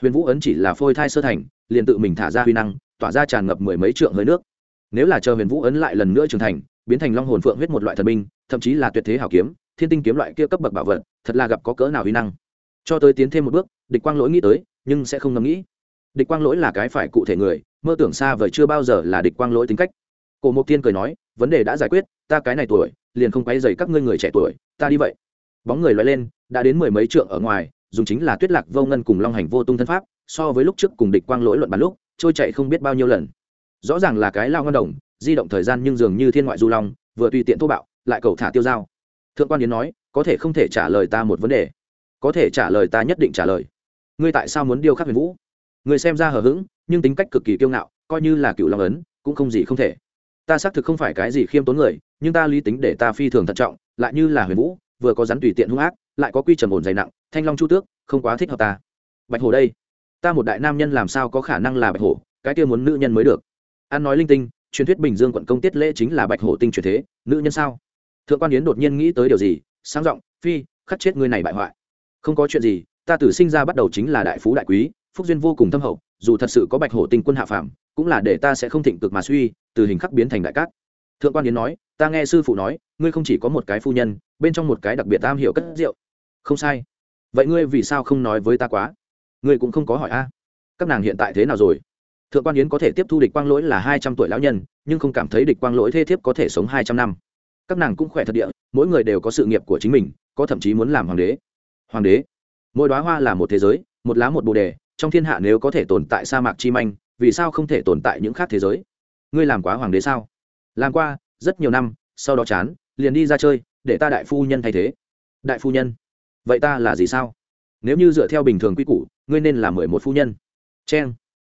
Huyền vũ ấn chỉ là phôi thai sơ thành, liền tự mình thả ra huy năng, tỏa ra tràn ngập mười mấy trượng hơi nước. Nếu là chờ huyền vũ ấn lại lần nữa trưởng thành, biến thành long hồn phượng huyết một loại thần binh, thậm chí là tuyệt thế hảo kiếm, thiên tinh kiếm loại kia cấp bậc bảo vật, thật là gặp có cỡ nào huy năng. Cho tới tiến thêm một bước, địch quang lỗi nghĩ tới, nhưng sẽ không ngẫm nghĩ. Địch quang lỗi là cái phải cụ thể người, mơ tưởng xa vời chưa bao giờ là địch quang lỗi tính cách. Cổ mộc tiên cười nói vấn đề đã giải quyết, ta cái này tuổi, liền không quay dày các ngươi người trẻ tuổi, ta đi vậy. Bóng người loay lên, đã đến mười mấy trượng ở ngoài, dùng chính là tuyết lạc vô ngân cùng long hành vô tung thân pháp, so với lúc trước cùng địch quang lỗi luận bàn lúc, trôi chạy không biết bao nhiêu lần. Rõ ràng là cái lao ngân đồng, di động thời gian nhưng dường như thiên ngoại du long, vừa tùy tiện thô bạo, lại cầu thả tiêu dao. Thượng quan yến nói, có thể không thể trả lời ta một vấn đề. Có thể trả lời ta nhất định trả lời. Ngươi tại sao muốn điêu khắc huyền vũ? Người xem ra hờ hững, nhưng tính cách cực kỳ kiêu ngạo, coi như là cựu long ấn, cũng không gì không thể ta xác thực không phải cái gì khiêm tốn người, nhưng ta lý tính để ta phi thường thận trọng, lại như là huyền vũ, vừa có rắn tùy tiện hung ác, lại có quy trầm ổn dày nặng, thanh long chu tước, không quá thích hợp ta. Bạch hổ đây. Ta một đại nam nhân làm sao có khả năng là bạch hổ, cái kia muốn nữ nhân mới được. An nói linh tinh, truyền thuyết bình dương quận công tiết lễ chính là bạch hổ tinh truyền thế, nữ nhân sao? Thượng quan yến đột nhiên nghĩ tới điều gì, sáng giọng, phi, khắc chết người này bại hoại. Không có chuyện gì, ta tử sinh ra bắt đầu chính là đại phú đại quý, phúc duyên vô cùng thâm hậu, dù thật sự có bạch hổ tinh quân hạ phàm, cũng là để ta sẽ không thịnh cực mà suy từ hình khắc biến thành đại cát. Thượng quan yến nói, ta nghe sư phụ nói, ngươi không chỉ có một cái phu nhân, bên trong một cái đặc biệt tam hiệu cất rượu. Không sai. Vậy ngươi vì sao không nói với ta quá? Ngươi cũng không có hỏi a. Các nàng hiện tại thế nào rồi? Thượng quan yến có thể tiếp thu địch quang lỗi là hai trăm tuổi lão nhân, nhưng không cảm thấy địch quang lỗi thê thiếp có thể sống hai trăm năm. Các nàng cũng khỏe thật địa, mỗi người đều có sự nghiệp của chính mình, có thậm chí muốn làm hoàng đế. Hoàng đế? Mỗi đoá hoa là một thế giới, một lá một bồ đề, trong thiên hạ nếu có thể tồn tại sa mạc chi manh, vì sao không thể tồn tại những khác thế giới? Ngươi làm quá hoàng đế sao? Làm qua, rất nhiều năm, sau đó chán, liền đi ra chơi, để ta đại phu nhân thay thế. Đại phu nhân? Vậy ta là gì sao? Nếu như dựa theo bình thường quy củ, ngươi nên là mười một phu nhân. C h e n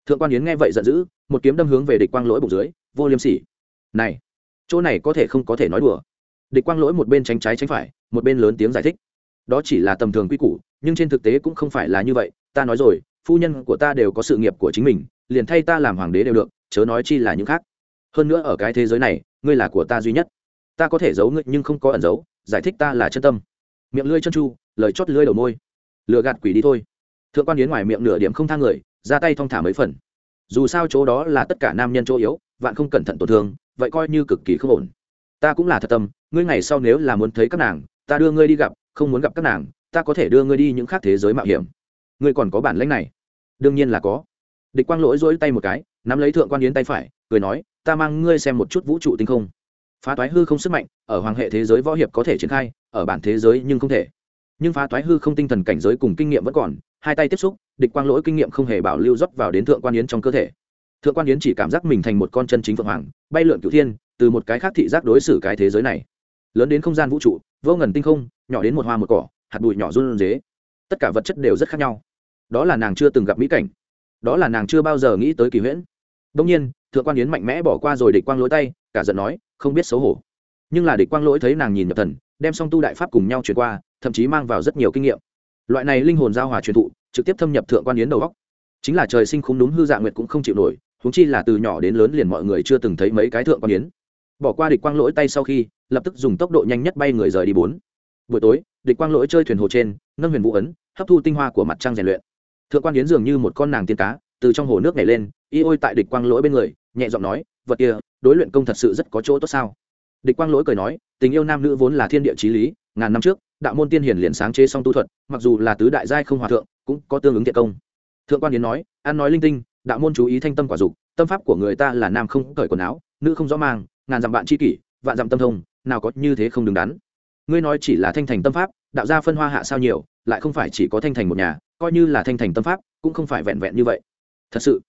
thượng quan yến nghe vậy giận dữ, một kiếm đâm hướng về địch quang lỗi bụng dưới, vô liêm sỉ. Này, chỗ này có thể không có thể nói đùa. Địch quang lỗi một bên tránh trái tránh phải, một bên lớn tiếng giải thích. Đó chỉ là tầm thường quy củ, nhưng trên thực tế cũng không phải là như vậy. Ta nói rồi, phu nhân của ta đều có sự nghiệp của chính mình, liền thay ta làm hoàng đế đều được chớ nói chi là những khác. Hơn nữa ở cái thế giới này, ngươi là của ta duy nhất. Ta có thể giấu ngươi nhưng không có ẩn giấu, giải thích ta là chân tâm. Miệng lưỡi chân chu, lời chót lưỡi đầu môi. Lừa gạt quỷ đi thôi. Thượng quan yến ngoài miệng nửa điểm không thang người, ra tay thong thả mấy phần. Dù sao chỗ đó là tất cả nam nhân chỗ yếu, vạn không cẩn thận tổn thương, vậy coi như cực kỳ không ổn. Ta cũng là thật tâm, ngươi ngày sau nếu là muốn thấy các nàng, ta đưa ngươi đi gặp, không muốn gặp các nàng, ta có thể đưa ngươi đi những khác thế giới mạo hiểm. Ngươi còn có bản lãnh này? Đương nhiên là có. Địch quang lỗi dỗi tay một cái nắm lấy thượng quan yến tay phải, cười nói, ta mang ngươi xem một chút vũ trụ tinh không. Phá toái hư không sức mạnh ở hoàng hệ thế giới võ hiệp có thể triển khai, ở bản thế giới nhưng không thể. Nhưng phá toái hư không tinh thần cảnh giới cùng kinh nghiệm vẫn còn, hai tay tiếp xúc, địch quang lỗi kinh nghiệm không hề bảo lưu dốc vào đến thượng quan yến trong cơ thể. Thượng quan yến chỉ cảm giác mình thành một con chân chính phượng hoàng, bay lượn cửu thiên, từ một cái khác thị giác đối xử cái thế giới này. Lớn đến không gian vũ trụ, vô ngần tinh không, nhỏ đến một hoa một cỏ, hạt bụi nhỏ run rế. Tất cả vật chất đều rất khác nhau. Đó là nàng chưa từng gặp mỹ cảnh. Đó là nàng chưa bao giờ nghĩ tới kỳ huyễn đông nhiên, thượng quan yến mạnh mẽ bỏ qua rồi địch quang lỗi tay, cả giận nói, không biết xấu hổ. Nhưng là địch quang lỗi thấy nàng nhìn nhập thần, đem song tu đại pháp cùng nhau truyền qua, thậm chí mang vào rất nhiều kinh nghiệm. Loại này linh hồn giao hòa truyền thụ, trực tiếp thâm nhập thượng quan yến đầu góc chính là trời sinh không đúng hư dạng nguyệt cũng không chịu nổi húng chi là từ nhỏ đến lớn liền mọi người chưa từng thấy mấy cái thượng quan yến. Bỏ qua địch quang lỗi tay sau khi, lập tức dùng tốc độ nhanh nhất bay người rời đi bốn. Buổi tối, địch quang lỗi chơi thuyền hồ trên, nâng huyền vũ ấn, hấp thu tinh hoa của mặt trăng rèn luyện. Thượng quan yến dường như một con nàng tiên cá từ trong hồ nước nhảy lên, y ôi tại địch quang lỗi bên người, nhẹ giọng nói, vật kia, đối luyện công thật sự rất có chỗ tốt sao? Địch quang lỗi cười nói, tình yêu nam nữ vốn là thiên địa trí lý, ngàn năm trước, đạo môn tiên hiển liền sáng chế song tu thuật, mặc dù là tứ đại giai không hòa thượng, cũng có tương ứng thiện công. Thượng quan yến nói an nói linh tinh, đạo môn chú ý thanh tâm quả dục, tâm pháp của người ta là nam không cởi quần áo, nữ không rõ mang ngàn dặm bạn tri kỷ, vạn dặm tâm thông, nào có như thế không đứng đắn. Ngươi nói chỉ là thanh thành tâm pháp, đạo gia phân hoa hạ sao nhiều, lại không phải chỉ có thanh thành một nhà, coi như là thanh thành tâm pháp, cũng không phải vẹn vẹn như vậy thật sự.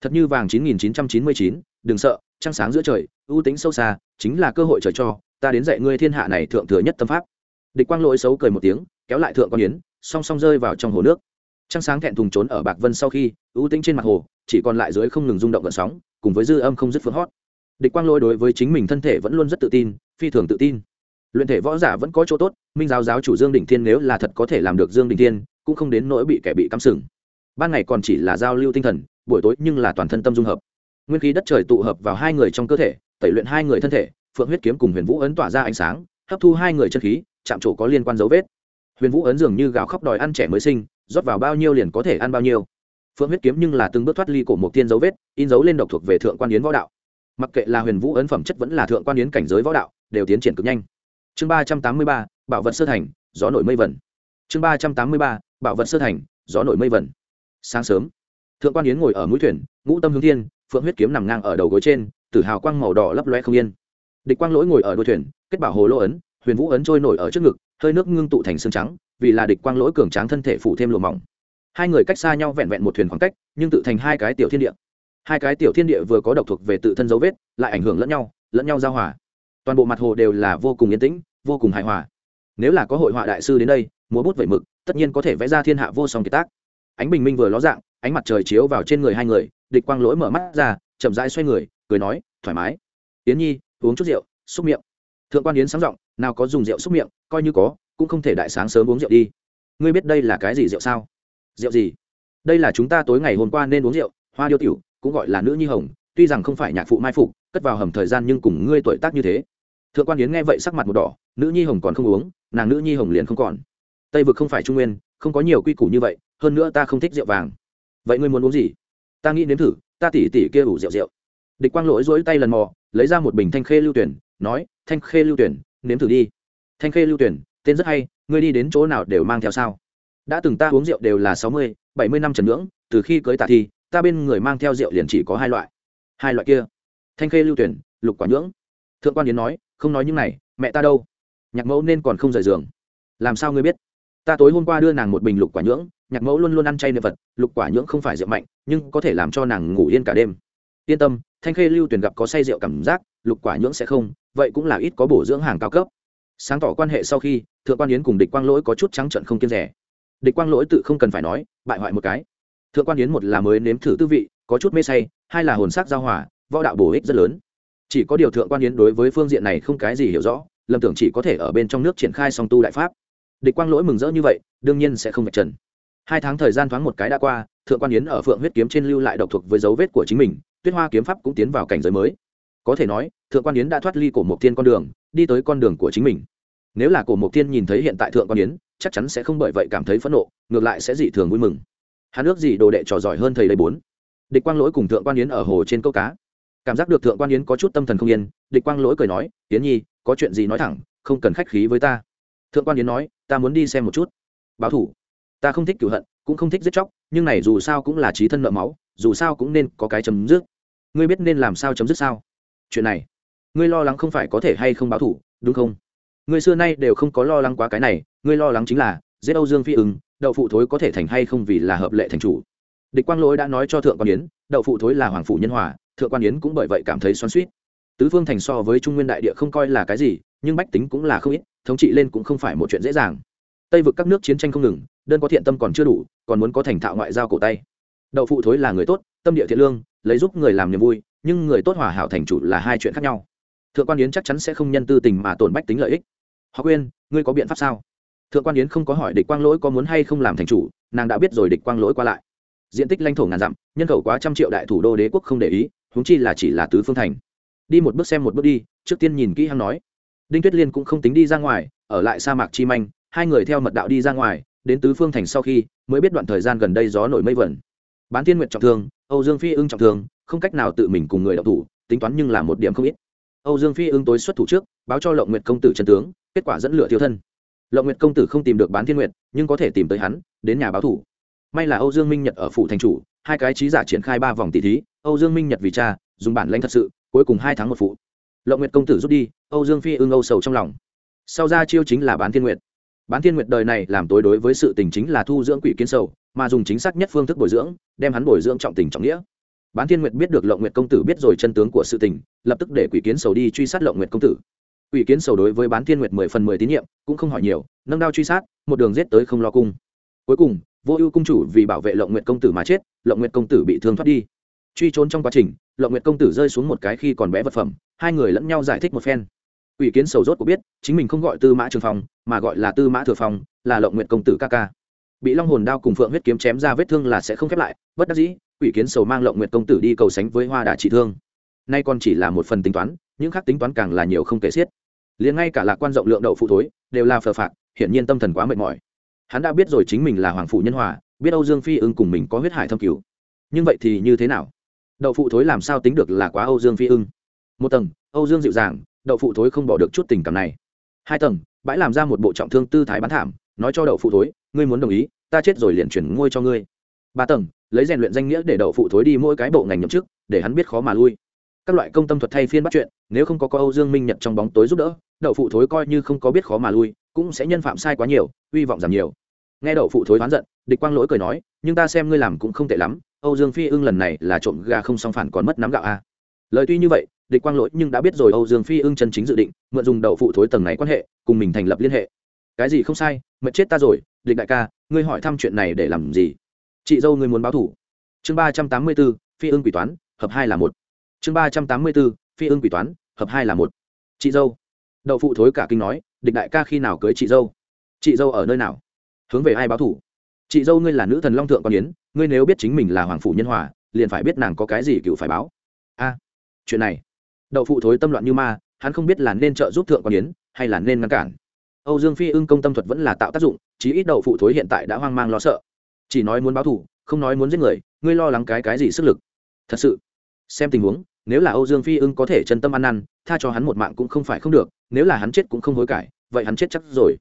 Thật như vàng chín nghìn chín trăm chín mươi chín, đừng sợ, trăng sáng giữa trời, ưu tính sâu xa, chính là cơ hội trời cho, ta đến dạy ngươi thiên hạ này thượng thừa nhất tâm pháp. Địch quang lỗi xấu cười một tiếng, kéo lại thượng quan yến, song song rơi vào trong hồ nước. Trăng sáng thẹn thùng trốn ở bạc vân sau khi, ưu tính trên mặt hồ, chỉ còn lại dưới không ngừng rung động gợn sóng, cùng với dư âm không dứt phương hót. Địch quang lỗi đối với chính mình thân thể vẫn luôn rất tự tin, phi thường tự tin. Luyện thể võ giả vẫn có chỗ tốt, minh giáo giáo chủ dương đình thiên nếu là thật có thể làm được dương đình thiên, cũng không đến nỗi bị kẻ bị cắm sừng. Ban ngày còn chỉ là giao lưu tinh thần buổi tối nhưng là toàn thân tâm dung hợp. Nguyên khí đất trời tụ hợp vào hai người trong cơ thể, tẩy luyện hai người thân thể, phượng huyết kiếm cùng huyền vũ ấn tỏa ra ánh sáng, hấp thu hai người chân khí, chạm trổ có liên quan dấu vết. Huyền vũ ấn dường như gào khóc đòi ăn trẻ mới sinh, rót vào bao nhiêu liền có thể ăn bao nhiêu. Phượng huyết kiếm nhưng là từng bước thoát ly cổ một tiên dấu vết, in dấu lên độc thuộc về thượng quan yến võ đạo. Mặc kệ là huyền vũ ấn phẩm chất vẫn là thượng quan yến cảnh giới võ đạo, đều tiến triển cực nhanh. Chương ba trăm tám mươi ba, bảo vật sơ thành, gió nổi mây vẩn chương ba trăm tám mươi ba, bảo vật sơ thành, gió nổi mây vẩn sáng sớm thượng quan yến ngồi ở mũi thuyền, ngũ tâm hướng thiên, phượng huyết kiếm nằm ngang ở đầu gối trên, tử hào quang màu đỏ lấp loe không yên. Địch quang lỗi ngồi ở đuôi thuyền, kết bảo hồ lô ấn, huyền vũ ấn trôi nổi ở trước ngực, hơi nước ngưng tụ thành xương trắng, vì là địch quang lỗi cường tráng thân thể phủ thêm lùa mỏng. Hai người cách xa nhau vẹn vẹn một thuyền khoảng cách, nhưng tự thành hai cái tiểu thiên địa. Hai cái tiểu thiên địa vừa có độc thuộc về tự thân dấu vết, lại ảnh hưởng lẫn nhau lẫn nhau giao hòa. Toàn bộ mặt hồ đều là vô cùng yên tĩnh, vô cùng hài hòa. Nếu là có hội họa đại sư đến đây, múa bút vẩy mực, tất nhiên có thể vẽ ra thiên hạ vô song kiệt tác. Ánh bình minh vừa ló dạng ánh mặt trời chiếu vào trên người hai người, địch quang lỗi mở mắt ra, chậm rãi xoay người, cười nói, thoải mái. Yến nhi, uống chút rượu, xúc miệng. Thượng quan yến sáng giọng, nào có dùng rượu xúc miệng, coi như có, cũng không thể đại sáng sớm uống rượu đi. Ngươi biết đây là cái gì rượu sao? Rượu gì? Đây là chúng ta tối ngày hôm qua nên uống rượu, hoa điêu tiểu, cũng gọi là nữ nhi hồng, tuy rằng không phải nhạc phụ mai phục, cất vào hầm thời gian nhưng cùng ngươi tuổi tác như thế. Thượng quan yến nghe vậy sắc mặt một đỏ, nữ nhi hồng còn không uống, nàng nữ nhi hồng liền không còn. Tây vực không phải trung nguyên, không có nhiều quy củ như vậy, hơn nữa ta không thích rượu vàng vậy ngươi muốn uống gì? Ta nghĩ nếm thử, ta tỉ tỉ kia ủ rượu rượu. Địch quang lỗi dỗi tay lần mò, lấy ra một bình thanh khê lưu tuyển, nói, thanh khê lưu tuyển, nếm thử đi. Thanh khê lưu tuyển, tên rất hay, ngươi đi đến chỗ nào đều mang theo sao? Đã từng ta uống rượu đều là sáu mươi, bảy mươi năm trần ngưỡng, từ khi cưới tạ thi, ta bên người mang theo rượu liền chỉ có hai loại. Hai loại kia. Thanh khê lưu tuyển, lục quả nhưỡng. Thượng quan yến nói, không nói những này, mẹ ta đâu? Nhạc mẫu nên còn không rời giường. Làm sao ngươi biết? Ta tối hôm qua đưa nàng một bình lục quả nhưỡng nhạc mẫu luôn luôn ăn chay niệm vật lục quả nhưỡng không phải rượu mạnh, nhưng có thể làm cho nàng ngủ yên cả đêm. Yên tâm, thanh khê lưu tuyển gặp có say rượu cảm giác, lục quả nhưỡng sẽ không, vậy cũng là ít có bổ dưỡng hàng cao cấp. Sáng tỏ quan hệ sau khi, thượng quan yến cùng địch quang lỗi có chút trắng trận không kiên rẻ. Địch quang lỗi tự không cần phải nói, bại hoại một cái. Thượng quan yến một là mới nếm thử tư vị, có chút mê say, hai là hồn sắc giao hòa, võ đạo bổ ích rất lớn. Chỉ có điều thượng quan yến đối với phương diện này không cái gì hiểu rõ, lầm tưởng chỉ có thể ở bên trong nước triển khai song tu đại pháp. Địch quang lỗi mừng rỡ như vậy, đương nhiên sẽ không vạch trần hai tháng thời gian thoáng một cái đã qua, thượng quan yến ở phượng huyết kiếm trên lưu lại độc thuộc với dấu vết của chính mình, tuyết hoa kiếm pháp cũng tiến vào cảnh giới mới. Có thể nói, thượng quan yến đã thoát ly cổ mộc thiên con đường, đi tới con đường của chính mình. Nếu là cổ mộc thiên nhìn thấy hiện tại thượng quan yến, chắc chắn sẽ không bởi vậy cảm thấy phẫn nộ, ngược lại sẽ dị thường vui mừng. Hắn ước gì đồ đệ trò giỏi hơn thầy đầy bốn. Địch quang lỗi cùng thượng quan yến ở hồ trên câu cá. Cảm giác được thượng quan yến có chút tâm thần không yên, địch quang lỗi cười nói, yến nhi, có chuyện gì nói thẳng, không cần khách khí với ta. Thượng quan yến nói, ta muốn đi xem một chút. Báo thủ ta không thích cửu hận cũng không thích giết chóc nhưng này dù sao cũng là trí thân nợ máu dù sao cũng nên có cái chấm dứt. Ngươi biết nên làm sao chấm dứt sao? Chuyện này ngươi lo lắng không phải có thể hay không báo thủ đúng không? Ngươi xưa nay đều không có lo lắng quá cái này ngươi lo lắng chính là giết âu dương phi ứng, đậu phụ thối có thể thành hay không vì là hợp lệ thành chủ. Địch quang lỗi đã nói cho thượng quan yến đậu phụ thối là hoàng phủ nhân hòa thượng quan yến cũng bởi vậy cảm thấy xoắn suýt tứ phương thành so với trung nguyên đại địa không coi là cái gì nhưng bách tính cũng là không ít thống trị lên cũng không phải một chuyện dễ dàng. Tây vực các nước chiến tranh không ngừng đơn có thiện tâm còn chưa đủ, còn muốn có thành thạo ngoại giao cổ tay. Đậu phụ thối là người tốt, tâm địa thiện lương, lấy giúp người làm niềm vui, nhưng người tốt hòa hảo thành chủ là hai chuyện khác nhau. Thượng quan yến chắc chắn sẽ không nhân tư tình mà tổn bách tính lợi ích. Họ quên ngươi có biện pháp sao? Thượng quan yến không có hỏi địch quang lỗi có muốn hay không làm thành chủ, nàng đã biết rồi địch quang lỗi qua lại. Diện tích lãnh thổ ngàn dặm, nhân khẩu quá trăm triệu đại thủ đô đế quốc không để ý húng chi là chỉ là tứ phương thành. Đi một bước xem một bước đi, trước tiên nhìn kỹ hăng nói. Đinh tuyết liên cũng không tính đi ra ngoài, ở lại sa mạc chi manh, hai người theo mật đạo đi ra ngoài đến tứ phương thành sau khi mới biết đoạn thời gian gần đây gió nổi mây vẩn. Bán thiên nguyện trọng thương, âu dương phi ưng trọng thương, không cách nào tự mình cùng người đọc thủ, tính toán nhưng là một điểm không ít. Âu dương phi ưng tối xuất thủ trước, báo cho lộng nguyệt công tử trần tướng, kết quả dẫn lửa tiêu thân. Lộng nguyệt công tử không tìm được bán thiên nguyệt, nhưng có thể tìm tới hắn, đến nhà báo thủ. May là âu dương minh nhật ở phủ thành chủ, hai cái trí giả triển khai ba vòng tỷ thí, âu dương minh nhật vì cha, dùng bản lãnh thật sự, cuối cùng hai tháng một phụ. Lộng nguyệt công tử rút đi, âu dương phi ưng âu sầu trong lòng. Sau ra chiêu chính là bán thiên nguyệt bán thiên nguyệt đời này làm tối đối với sự tình chính là thu dưỡng quỷ kiến sầu, mà dùng chính xác nhất phương thức bồi dưỡng, đem hắn bồi dưỡng trọng tình trọng nghĩa. Bán thiên nguyệt biết được lộng nguyệt công tử biết rồi chân tướng của sự tình, lập tức để quỷ kiến sầu đi truy sát lộng nguyệt công tử. Quỷ kiến sầu đối với bán thiên nguyệt mười phần mười tín nhiệm, cũng không hỏi nhiều, nâng đao truy sát, một đường giết tới không lo cung. Cuối cùng, vô ưu cung chủ vì bảo vệ lộng nguyệt công tử mà chết, lộng nguyệt công tử bị thương thoát đi. Truy trốn trong quá trình, lộng nguyệt công tử rơi xuống một cái khi còn bé vật phẩm, hai người lẫn nhau giải thích một phen. Quỷ kiến sầu rốt của biết, chính mình không gọi Tư Mã Trường Phong, mà gọi là Tư Mã Thừa Phong, là Lộng Nguyệt công tử ca ca. Bị Long hồn đao cùng Phượng huyết kiếm chém ra vết thương là sẽ không khép lại, bất đắc dĩ, Quỷ kiến sầu mang Lộng Nguyệt công tử đi cầu sánh với Hoa Đà trị thương. Nay còn chỉ là một phần tính toán, những khác tính toán càng là nhiều không kể xiết. Liền ngay cả lạc quan rộng lượng đậu phụ thối, đều là phờ phạt hiển nhiên tâm thần quá mệt mỏi. Hắn đã biết rồi chính mình là hoàng phụ nhân hòa, biết Âu Dương Phi ưng cùng mình có huyết hải thâm cứu. Nhưng vậy thì như thế nào? Đậu phụ thối làm sao tính được là quá Âu Dương Phi ưng? Một tầng, Âu Dương dịu dàng, đậu phụ thối không bỏ được chút tình cảm này. Hai tầng, bãi làm ra một bộ trọng thương tư thái bán thảm, nói cho đậu phụ thối, ngươi muốn đồng ý, ta chết rồi liền chuyển ngôi cho ngươi. Ba tầng, lấy rèn luyện danh nghĩa để đậu phụ thối đi mỗi cái bộ ngành nhậm chức, để hắn biết khó mà lui. Các loại công tâm thuật thay phiên bắt chuyện, nếu không có có âu dương minh nhật trong bóng tối giúp đỡ, đậu phụ thối coi như không có biết khó mà lui, cũng sẽ nhân phạm sai quá nhiều, hy vọng giảm nhiều. Nghe đậu phụ thối oán giận, địch quang lỗi cười nói, nhưng ta xem ngươi làm cũng không tệ lắm, âu dương phi ưng lần này là trộm gà không song phản còn mất nắm gạo a à. lời tuy như vậy địch quang lỗi nhưng đã biết rồi âu dương phi ưng chân chính dự định, mượn dùng đậu phụ thối tầng này quan hệ, cùng mình thành lập liên hệ. Cái gì không sai, mệt chết ta rồi, địch đại ca, ngươi hỏi thăm chuyện này để làm gì? Chị dâu ngươi muốn báo thủ. Chương ba trăm tám mươi b ố phi ưng quỷ toán, hợp hai là một. Chương ba trăm tám mươi b ố phi ưng quỷ toán, hợp hai là một. Chị dâu. Đậu phụ thối cả kinh nói, địch đại ca khi nào cưới chị dâu? Chị dâu ở nơi nào? Hướng về ai báo thủ? Chị dâu ngươi là nữ thần long thượng con yến, ngươi nếu biết chính mình là hoàng phủ nhân hòa, liền phải biết nàng có cái gì cựu phải báo. A, chuyện này đậu phụ thối tâm loạn như ma, hắn không biết là nên trợ giúp thượng quan yến, hay là nên ngăn cản. Âu dương phi ưng công tâm thuật vẫn là tạo tác dụng, chí ít đậu phụ thối hiện tại đã hoang mang lo sợ. Chỉ nói muốn báo thù, không nói muốn giết người, ngươi lo lắng cái cái gì sức lực? Thật sự, xem tình huống, nếu là âu dương phi ưng có thể chân tâm ăn năn, tha cho hắn một mạng cũng không phải không được, nếu là hắn chết cũng không hối cải, vậy hắn chết chắc rồi.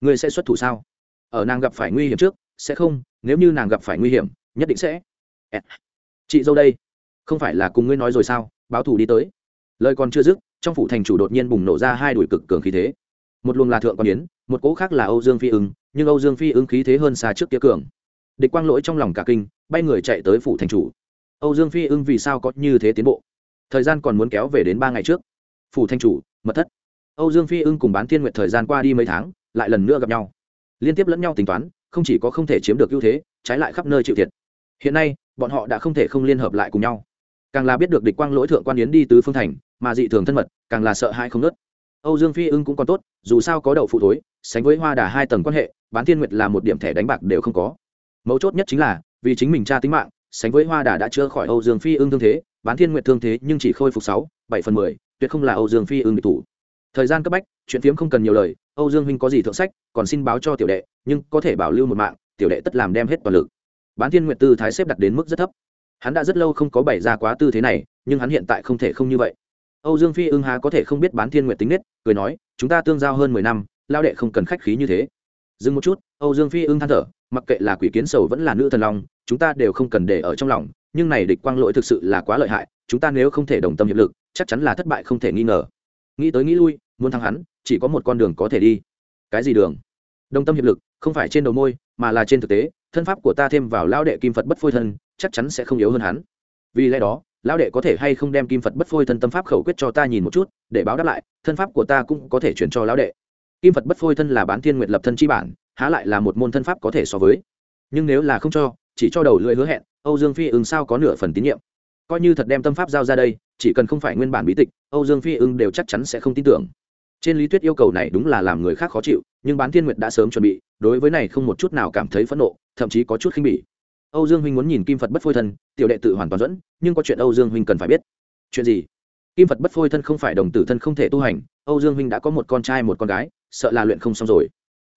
Ngươi sẽ xuất thủ sao? Ở nàng gặp phải nguy hiểm trước, sẽ không, nếu như nàng gặp phải nguy hiểm, nhất định sẽ. Chị dâu đây, không phải là cùng ngươi nói rồi sao? Báo thù đi tới lời còn chưa dứt, trong phủ thành chủ đột nhiên bùng nổ ra hai đuổi cực cường khí thế. Một luồng là thượng quan yến, một cỗ khác là âu dương phi ứng, nhưng âu dương phi ứng khí thế hơn xa trước kia cường. Địch quang lỗi trong lòng cả kinh, bay người chạy tới phủ thành chủ. Âu dương phi ứng vì sao có như thế tiến bộ? Thời gian còn muốn kéo về đến ba ngày trước. Phủ thành chủ, mật thất. Âu dương phi ưng cùng bán thiên nguyện thời gian qua đi mấy tháng, lại lần nữa gặp nhau. Liên tiếp lẫn nhau tính toán, không chỉ có không thể chiếm được ưu thế, trái lại khắp nơi chịu thiệt. Hiện nay, bọn họ đã không thể không liên hợp lại cùng nhau. Càng là biết được địch quang lỗi thượng quan yến đi tứ phương thành mà dị thường thân mật, càng là sợ hãi không nớt. Âu dương phi ưng cũng còn tốt, dù sao có đậu phụ thối, sánh với hoa đà hai tầng quan hệ, bán thiên nguyệt là một điểm thẻ đánh bạc đều không có. Mấu chốt nhất chính là, vì chính mình tra tính mạng, sánh với hoa đà đã chữa khỏi âu dương phi ưng thương thế, bán thiên nguyệt thương thế nhưng chỉ khôi phục sáu, bảy phần mười, tuyệt không là âu dương phi ưng địch thủ. Thời gian cấp bách, chuyện phiếm không cần nhiều lời, âu dương huynh có gì thượng sách, còn xin báo cho tiểu đệ, nhưng có thể bảo lưu một mạng, tiểu đệ tất làm đem hết toàn lực. Bán thiên nguyệt tư thái xếp đặt đến mức rất thấp. Hắn đã rất lâu không có bày ra quá tư thế này, nhưng hắn hiện tại không thể không như vậy âu dương phi ưng há có thể không biết bán thiên nguyệt tính nết, cười nói, chúng ta tương giao hơn mười năm lao đệ không cần khách khí như thế. Dừng một chút, âu dương phi ưng than thở, mặc kệ là quỷ kiến sầu vẫn là nữ thần long, chúng ta đều không cần để ở trong lòng, nhưng này địch quang lỗi thực sự là quá lợi hại, chúng ta nếu không thể đồng tâm hiệp lực, chắc chắn là thất bại không thể nghi ngờ. Nghĩ tới nghĩ lui, muốn thắng hắn, chỉ có một con đường có thể đi. Cái gì đường? Đồng tâm hiệp lực, không phải trên đầu môi, mà là trên thực tế, thân pháp của ta thêm vào lao đệ kim phật bất phôi thân, chắc chắn sẽ không yếu hơn hắn. Vì lẽ đó Lão đệ có thể hay không đem kim phật bất phôi thân tâm pháp khẩu quyết cho ta nhìn một chút, để báo đáp lại, thân pháp của ta cũng có thể chuyển cho lão đệ. Kim phật bất phôi thân là bán thiên nguyện lập thân chi bản, há lại là một môn thân pháp có thể so với. Nhưng nếu là không cho, chỉ cho đầu lưỡi hứa hẹn, âu dương phi ứng sao có nửa phần tín nhiệm. Coi như thật đem tâm pháp giao ra đây, chỉ cần không phải nguyên bản bí tịch, âu dương phi ưng đều chắc chắn sẽ không tin tưởng. Trên lý thuyết yêu cầu này đúng là làm người khác khó chịu, nhưng bán thiên nguyệt đã sớm chuẩn bị, đối với này không một chút nào cảm thấy phẫn nộ, thậm chí có chút khinh bỉ âu dương huynh muốn nhìn kim phật bất phôi thân, tiểu đệ tự hoàn toàn dẫn, nhưng có chuyện âu dương huynh cần phải biết. Chuyện gì? Kim phật bất phôi thân không phải đồng tử thân không thể tu hành, âu dương huynh đã có một con trai một con gái, sợ là luyện không xong rồi.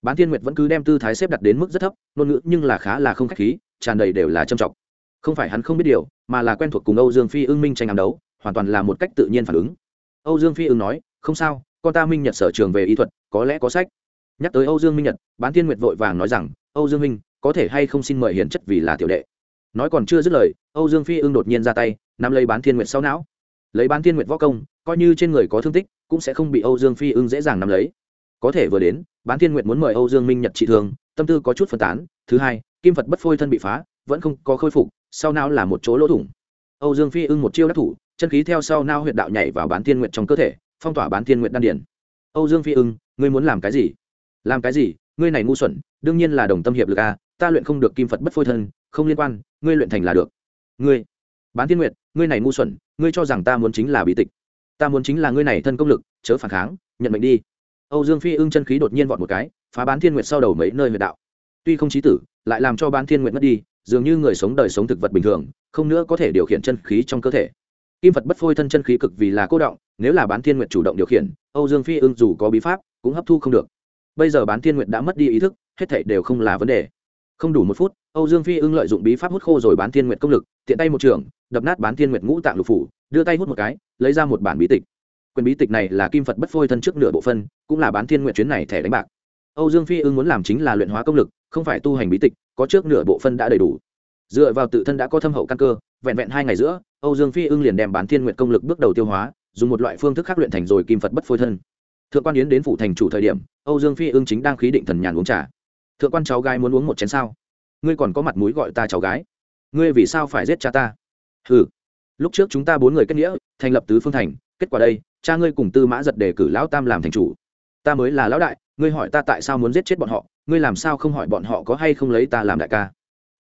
Bán thiên nguyệt vẫn cứ đem tư thái xếp đặt đến mức rất thấp, ngôn ngữ nhưng là khá là không khách khí, tràn đầy đều là trầm trọng. Không phải hắn không biết điều, mà là quen thuộc cùng âu dương phi ưng minh tranh ám đấu, hoàn toàn là một cách tự nhiên phản ứng. Âu dương phi ưng nói, không sao, con ta minh nhật sở trường về y thuật, có lẽ có sách. Nhắc tới âu dương minh nhật, bán thiên nguyệt vội vàng nói rằng, âu dương minh có thể hay không xin mời hiển chất vì là tiểu đệ. Nói còn chưa dứt lời, âu dương phi ưng đột nhiên ra tay, nắm lấy bán thiên nguyệt sau não. Lấy bán thiên nguyệt võ công, coi như trên người có thương tích, cũng sẽ không bị âu dương phi ưng dễ dàng nắm lấy. Có thể vừa đến, bán thiên nguyệt muốn mời âu dương minh nhật trị thương, tâm tư có chút phân tán. Thứ hai, kim phật bất phôi thân bị phá, vẫn không có khôi phục, sau não là một chỗ lỗ thủng. Âu dương phi ưng một chiêu đắc thủ, chân khí theo sau nao huyệt đạo nhảy vào bán thiên nguyệt trong cơ thể, phong tỏa bán thiên nguyệt đan điển âu dương phi ưng, ngươi muốn làm cái gì? Làm cái gì? Ngươi này ngu xuẩn, đương nhiên là đồng tâm hiệp lực a ta luyện không được kim phật bất phôi thân, không liên quan, ngươi luyện thành là được. Ngươi, bán thiên nguyệt, ngươi này ngu xuẩn, ngươi cho rằng ta muốn chính là bí tịch. Ta muốn chính là ngươi này thân công lực, chớ phản kháng, nhận mệnh đi. Âu dương phi ưng chân khí đột nhiên vọt một cái, phá bán thiên nguyệt sau đầu mấy nơi huyệt đạo. Tuy không trí tử, lại làm cho bán thiên nguyệt mất đi, dường như người sống đời sống thực vật bình thường, không nữa có thể điều khiển chân khí trong cơ thể. Kim phật bất phôi thân chân khí cực vì là cô động, nếu là bán thiên nguyệt chủ động điều khiển, âu dương phi ưng dù có bí pháp, cũng hấp thu không được. Bây giờ bán thiên nguyệt đã mất đi ý thức, hết thảy đều không là vấn đề không đủ một phút, âu dương phi ưng lợi dụng bí pháp hút khô rồi bán thiên nguyện công lực, tiện tay một trường, đập nát bán thiên nguyện ngũ tạng lục phủ, đưa tay hút một cái, lấy ra một bản bí tịch. Quyền bí tịch này là kim phật bất phôi thân trước nửa bộ phân, cũng là bán thiên nguyện chuyến này thẻ đánh bạc. Âu dương phi ưng muốn làm chính là luyện hóa công lực, không phải tu hành bí tịch, có trước nửa bộ phân đã đầy đủ. Dựa vào tự thân đã có thâm hậu căn cơ, vẹn vẹn hai ngày giữa, âu dương phi ưng liền đem bán thiên nguyện công lực bước đầu tiêu hóa, dùng một loại phương thức khác luyện thành rồi kim phật bất phôi thân. Thượng quan yến đến phủ thành chủ thời điểm, âu dương phi ưng chính đang khí định thần nhàn uống trà thượng quan cháu gái muốn uống một chén sao? Ngươi còn có mặt mũi gọi ta cháu gái. Ngươi vì sao phải giết cha ta? Ừ lúc trước chúng ta bốn người kết nghĩa, thành lập tứ phương thành, kết quả đây, cha ngươi cùng tư mã giật đề cử lão tam làm thành chủ. Ta mới là lão đại, ngươi hỏi ta tại sao muốn giết chết bọn họ, ngươi làm sao không hỏi bọn họ có hay không lấy ta làm đại ca?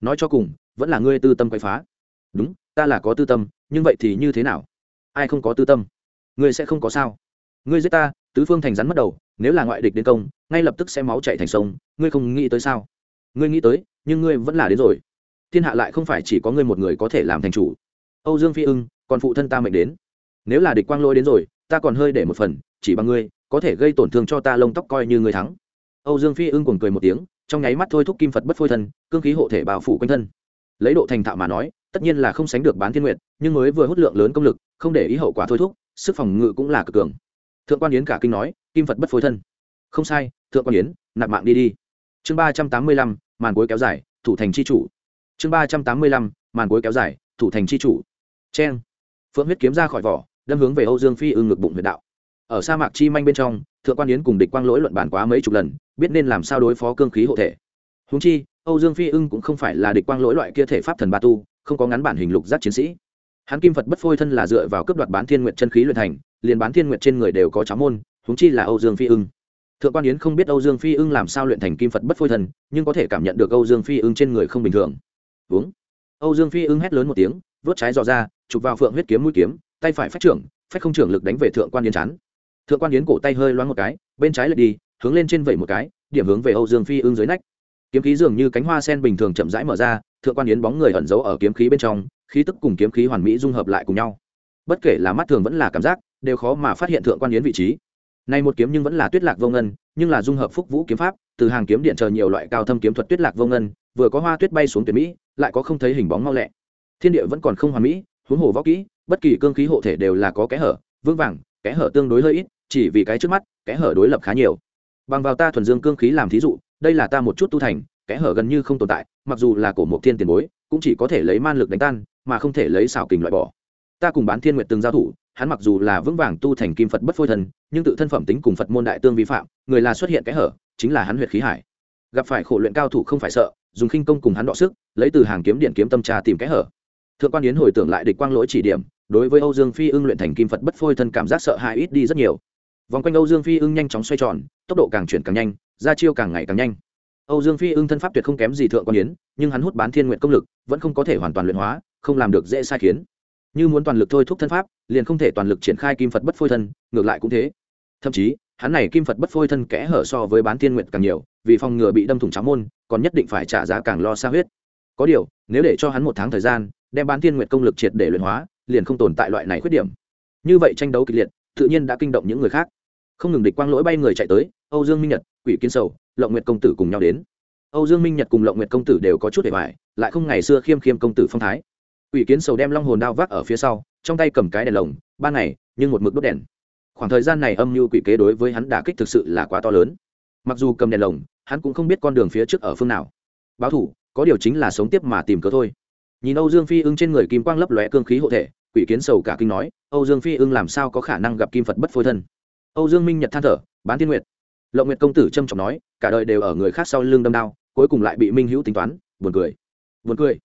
Nói cho cùng, vẫn là ngươi tư tâm quay phá. Đúng, ta là có tư tâm, nhưng vậy thì như thế nào? Ai không có tư tâm? Ngươi sẽ không có sao. Ngươi giết ta, tứ phương thành rắn mất đầu nếu là ngoại địch đến công, ngay lập tức sẽ máu chạy thành sông, ngươi không nghĩ tới sao? Ngươi nghĩ tới, nhưng ngươi vẫn là đến rồi. Thiên hạ lại không phải chỉ có ngươi một người có thể làm thành chủ. Âu dương phi ưng, còn phụ thân ta mệnh đến. Nếu là địch quang lôi đến rồi, ta còn hơi để một phần, chỉ bằng ngươi, có thể gây tổn thương cho ta lông tóc coi như ngươi thắng. Âu dương phi ưng cùng cười một tiếng, trong nháy mắt thôi thúc kim phật bất phôi thân, cương khí hộ thể bào phủ quanh thân. Lấy độ thành thạo mà nói, tất nhiên là không sánh được bán thiên nguyện nhưng mới vừa hút lượng lớn công lực, không để ý hậu quả thôi thúc, sức phòng ngự cũng là cực cường thượng quan yến cả kinh nói, kim phật bất phối thân. Không sai, thượng quan yến, nạp mạng đi đi. Chương ba trăm tám mươi lăm, màn cuối kéo dài, thủ thành c h i chủ. Chương ba trăm tám mươi lăm, màn cuối kéo dài, thủ thành c h i chủ. C h e n phượng huyết kiếm ra khỏi vỏ, đâm hướng về âu dương phi ưng ngực bụng huyệt đạo. Ở sa mạc chi manh bên trong, thượng quan yến cùng địch quang lỗi luận bản quá mấy chục lần, biết nên làm sao đối phó cương khí hộ thể. Húng chi, âu dương phi ưng cũng không phải là địch quang lỗi loại kia thể pháp thần ba tu, không có ngắn bản hình lục giác chiến sĩ. Hắn kim phật bất phôi thân là dựa vào cướp đoạt bán thiên nguyện chân khí luyện thành liền bán thiên nguyệt trên người đều có cháo môn húng chi là âu dương phi ưng. Thượng quan yến không biết âu dương phi ưng làm sao luyện thành kim phật bất phôi thần, nhưng có thể cảm nhận được âu dương phi ưng trên người không bình thường. Uống. Âu dương phi ưng hét lớn một tiếng vớt trái dò ra chụp vào phượng huyết kiếm mũi kiếm tay phải phách trưởng phách không trưởng lực đánh về thượng quan yến chán. Thượng quan yến cổ tay hơi loáng một cái bên trái lệch đi hướng lên trên vẩy một cái điểm hướng về âu dương phi ưng dưới nách. Kiếm khí dường như cánh hoa sen bình thường chậm rãi mở ra thượng quan yến bóng người ẩn giấu ở kiếm khí bên trong khí tức cùng kiếm khí hoàn mỹ dung hợp lại cùng nhau. Bất kể là mắt thường vẫn là cảm giác đều khó mà phát hiện thượng quan yến vị trí. Này một kiếm nhưng vẫn là tuyết lạc vô ngân, nhưng là dung hợp phúc vũ kiếm pháp, từ hàng kiếm điện chờ nhiều loại cao thâm kiếm thuật tuyết lạc vô ngân, vừa có hoa tuyết bay xuống tuyệt mỹ, lại có không thấy hình bóng mau lẹ. Thiên địa vẫn còn không hoàn mỹ, huống hồ võ kỹ, bất kỳ cương khí hộ thể đều là có kẽ hở vững vàng, kẽ hở tương đối hơi ít, chỉ vì cái trước mắt, kẽ hở đối lập khá nhiều. Bằng vào ta thuần dương cương khí làm thí dụ, đây là ta một chút tu thành, kẽ hở gần như không tồn tại, mặc dù là cổ mộc thiên tiền bối, cũng chỉ có thể lấy man lực đánh tan, mà không thể lấy xảo kình loại bỏ. Ta cùng bán thiên nguyệt từng giao thủ hắn mặc dù là vững vàng tu thành kim phật bất phôi thần, nhưng tự thân phẩm tính cùng phật môn đại tương vi phạm, người là xuất hiện kẽ hở, chính là hắn huyệt khí hải. Gặp phải khổ luyện cao thủ không phải sợ, dùng khinh công cùng hắn đọ sức, lấy từ hàng kiếm điện kiếm tâm trà tìm kẽ hở. Thượng quan yến hồi tưởng lại địch quang lỗi chỉ điểm, đối với âu dương phi ưng luyện thành kim phật bất phôi thân cảm giác sợ hãi ít đi rất nhiều. Vòng quanh âu dương phi ưng nhanh chóng xoay tròn, tốc độ càng chuyển càng nhanh, ra chiêu càng ngày càng nhanh. Âu dương phi ưng thân pháp tuyệt không kém gì thượng quan yến, nhưng hắn hút bán thiên nguyện công lực, vẫn không có thể hoàn toàn luyện hóa, không làm được dễ sai khiến như muốn toàn lực thôi thúc thân pháp, liền không thể toàn lực triển khai kim phật bất phôi thân, ngược lại cũng thế. Thậm chí, hắn này kim phật bất phôi thân kẽ hở so với bán thiên nguyện càng nhiều, vì phòng ngừa bị đâm thủng trắng môn, còn nhất định phải trả giá càng lo xa huyết. Có điều, nếu để cho hắn một tháng thời gian, đem bán thiên nguyện công lực triệt để luyện hóa, liền không tồn tại loại này khuyết điểm. Như vậy tranh đấu kịch liệt, tự nhiên đã kinh động những người khác. Không ngừng địch quang lỗi bay người chạy tới, âu dương minh nhật, quỷ kiến sầu, lộng nguyệt công tử cùng nhau đến. Âu dương minh nhật cùng lộng nguyệt công tử đều có chút để bài lại không ngày xưa khiêm khiêm công tử phong thái quỷ kiến sầu đem long hồn đao vác ở phía sau, trong tay cầm cái đèn lồng ban ngày, nhưng một mực đốt đèn. Khoảng thời gian này âm mưu quỷ kế đối với hắn đả kích thực sự là quá to lớn. Mặc dù cầm đèn lồng, hắn cũng không biết con đường phía trước ở phương nào. Báo thủ có điều chính là sống tiếp mà tìm cớ thôi. Nhìn âu dương phi ưng trên người kim quang lấp lóe cương khí hộ thể, quỷ kiến sầu cả kinh nói, âu dương phi ưng làm sao có khả năng gặp kim phật bất phôi thân? Âu dương minh nhật than thở, bán tiên nguyệt. Lộng nguyệt công tử trầm trọng nói, cả đời đều ở người khác sau lưng đâm đao, cuối cùng lại bị minh hữu tính toán, buồn cười. Buồn cười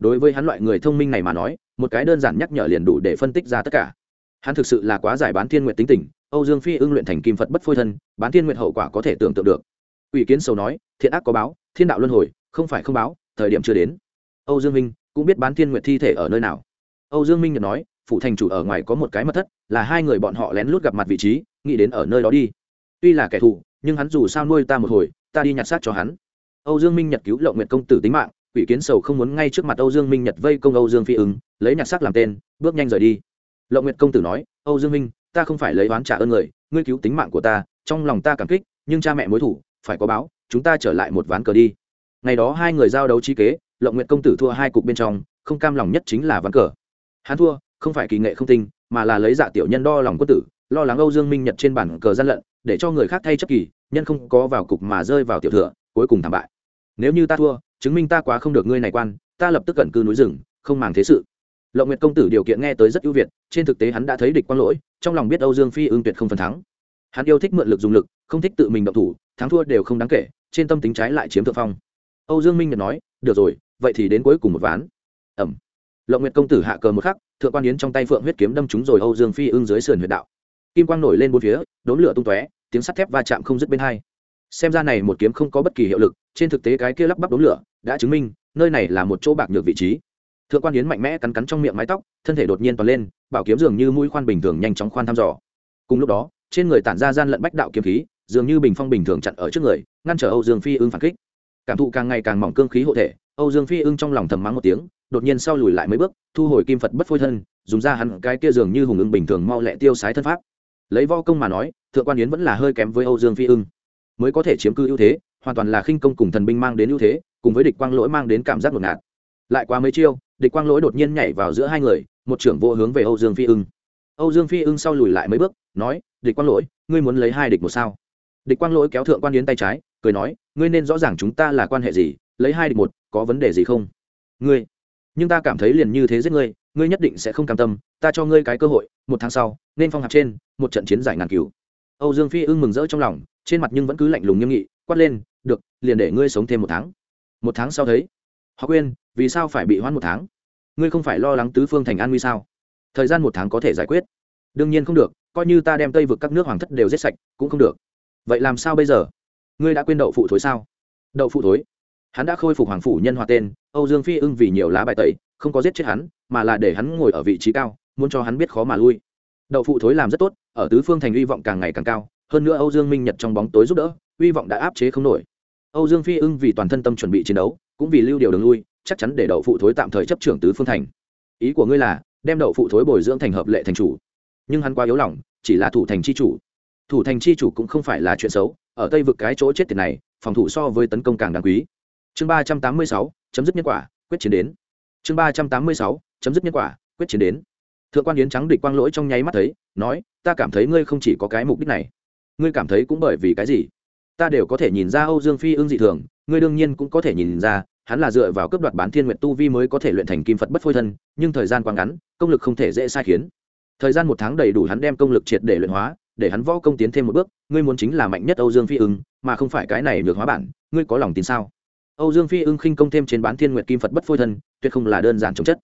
đối với hắn loại người thông minh này mà nói, một cái đơn giản nhắc nhở liền đủ để phân tích ra tất cả. Hắn thực sự là quá giải bán thiên nguyện tính tình, âu dương phi ưng luyện thành kim phật bất phôi thân, bán thiên nguyện hậu quả có thể tưởng tượng được. Ủy kiến sầu nói, thiện ác có báo, thiên đạo luân hồi, không phải không báo, thời điểm chưa đến. Âu dương minh cũng biết bán thiên nguyện thi thể ở nơi nào. Âu dương minh nhật nói phụ thành chủ ở ngoài có một cái mật thất, là hai người bọn họ lén lút gặp mặt vị trí, nghĩ đến ở nơi đó đi. Tuy là kẻ thù, nhưng hắn dù sao nuôi ta một hồi, ta đi nhặt xác cho hắn. Âu dương minh nhật cứu lộng nguyện công tử tính mạng quỷ kiến sầu không muốn ngay trước mặt âu dương minh nhật vây công âu dương phi ứng, lấy nhặt sắc làm tên, bước nhanh rời đi. Lộng nguyệt công tử nói, âu dương minh, ta không phải lấy oán trả ơn người, ngươi cứu tính mạng của ta, trong lòng ta cảm kích, nhưng cha mẹ mối thủ, phải có báo, chúng ta trở lại một ván cờ đi. Ngày đó hai người giao đấu trí kế, lộng nguyệt công tử thua hai cục bên trong, không cam lòng nhất chính là ván cờ. Hắn thua, không phải kỳ nghệ không tinh, mà là lấy dạ tiểu nhân đo lòng quân tử, lo lắng âu dương minh nhật trên bản cờ gian lận, để cho người khác thay chấp kỳ, nhân không có vào cục mà rơi vào tiểu thừa, cuối cùng thảm bại. Nếu như ta thua chứng minh ta quá không được ngươi này quan, ta lập tức cẩn cư núi rừng, không màng thế sự. Lộng nguyệt công tử điều kiện nghe tới rất ưu việt, trên thực tế hắn đã thấy địch quang lỗi, trong lòng biết âu dương phi ương tuyệt không phần thắng. Hắn yêu thích mượn lực dùng lực, không thích tự mình động thủ, thắng thua đều không đáng kể, trên tâm tính trái lại chiếm thượng phong. Âu dương minh nhật nói, được rồi, vậy thì đến cuối cùng một ván. Ẩm. Lộng nguyệt công tử hạ cờ một khắc, thượng quan yến trong tay phượng huyết kiếm đâm trúng rồi âu dương phi ương dưới sườn huyệt đạo. Kim quang nổi lên bốn phía đốn lửa tung tóe, tiếng sắt thép va chạm không dứt bên hai. Xem ra này một kiếm không có bất kỳ hiệu lực, trên thực tế cái kia lắp bắp đốn lửa đã chứng minh, nơi này là một chỗ bạc nhược vị trí. Thượng quan yến mạnh mẽ cắn cắn trong miệng mái tóc, thân thể đột nhiên toàn lên, bảo kiếm dường như mũi khoan bình thường nhanh chóng khoan thăm dò. Cùng lúc đó, trên người tản ra gian lận bách đạo kiếm khí, dường như bình phong bình thường chặn ở trước người, ngăn trở âu dương phi ưng phản kích. Cảm thụ càng ngày càng mỏng cương khí hộ thể, âu dương phi ưng trong lòng thầm mắng một tiếng, đột nhiên sau lùi lại mấy bước, thu hồi kim phật bất phôi thân, dùng ra hắn cái kia dường như hùng ưng bình thường mau lẹ tiêu sái thân pháp. Lấy vo công mà nói, thượng quan yến vẫn là hơi kém với âu dương phi ưng. Mới có thể chiếm cư ưu thế hoàn toàn là khinh công cùng thần binh mang đến ưu thế, cùng với địch quang lỗi mang đến cảm giác ngột ngạt. Lại qua mấy chiêu, địch quang lỗi đột nhiên nhảy vào giữa hai người, một trưởng vô hướng về âu dương phi ưng. Âu dương phi ưng sau lùi lại mấy bước, nói, địch quang lỗi, ngươi muốn lấy hai địch một sao? Địch quang lỗi kéo thượng quan yến tay trái, cười nói, ngươi nên rõ ràng chúng ta là quan hệ gì, lấy hai địch một, có vấn đề gì không? Ngươi, nhưng ta cảm thấy liền như thế giết ngươi ngươi nhất định sẽ không cam tâm, ta cho ngươi cái cơ hội, một tháng sau, nên phong hạp trên, một trận chiến giải ngàn cứu âu dương phi ưng mừng rỡ trong lòng, trên mặt nhưng vẫn cứ lạnh lùng nghiêm nghị, quát lên được, liền để ngươi sống thêm một tháng. Một tháng sau thấy. Họ quên, vì sao phải bị hoãn một tháng? Ngươi không phải lo lắng tứ phương thành an nguy sao? Thời gian một tháng có thể giải quyết. Đương nhiên không được, coi như ta đem tây vực các nước hoàng thất đều giết sạch, cũng không được. Vậy làm sao bây giờ? Ngươi đã quên đậu phụ thối sao? Đậu phụ thối? Hắn đã khôi phục hoàng phủ nhân hòa tên, âu dương phi ưng vì nhiều lá bài tẩy, không có giết chết hắn, mà là để hắn ngồi ở vị trí cao, muốn cho hắn biết khó mà lui. Đậu phụ thối làm rất tốt, ở tứ phương thành hy vọng càng ngày càng cao, hơn nữa âu dương minh nhật trong bóng tối giúp đỡ, hy vọng đã áp chế không nổi âu dương phi ưng vì toàn thân tâm chuẩn bị chiến đấu, cũng vì lưu điều đường lui, chắc chắn để đậu phụ thối tạm thời chấp trưởng tứ phương thành. Ý của ngươi là, đem đậu phụ thối bồi dưỡng thành hợp lệ thành chủ. Nhưng hắn quá yếu lòng, chỉ là thủ thành chi chủ. Thủ thành chi chủ cũng không phải là chuyện xấu, ở tây vực cái chỗ chết tiệt này, phòng thủ so với tấn công càng đáng quý. Chương ba trăm tám mươi sáu, chấm dứt nhân quả, quyết chiến đến. Chương ba trăm tám mươi sáu, chấm dứt nhân quả, quyết chiến đến. Thượng quan yến trắng địch quang lỗi trong nháy mắt thấy, nói, ta cảm thấy ngươi không chỉ có cái mục đích này. Ngươi cảm thấy cũng bởi vì cái gì? Ta đều có thể nhìn ra âu dương phi ưng dị thường, ngươi đương nhiên cũng có thể nhìn ra, hắn là dựa vào cướp đoạt bán thiên nguyện tu vi mới có thể luyện thành kim phật bất phôi thân, nhưng thời gian quá ngắn, công lực không thể dễ sai khiến. Thời gian một tháng đầy đủ hắn đem công lực triệt để luyện hóa, để hắn võ công tiến thêm một bước, ngươi muốn chính là mạnh nhất âu dương phi ưng, mà không phải cái này được hóa bản, ngươi có lòng tin sao? Âu dương phi ưng khinh công thêm trên bán thiên nguyện kim phật bất phôi thân, tuyệt không là đơn giản chống chất.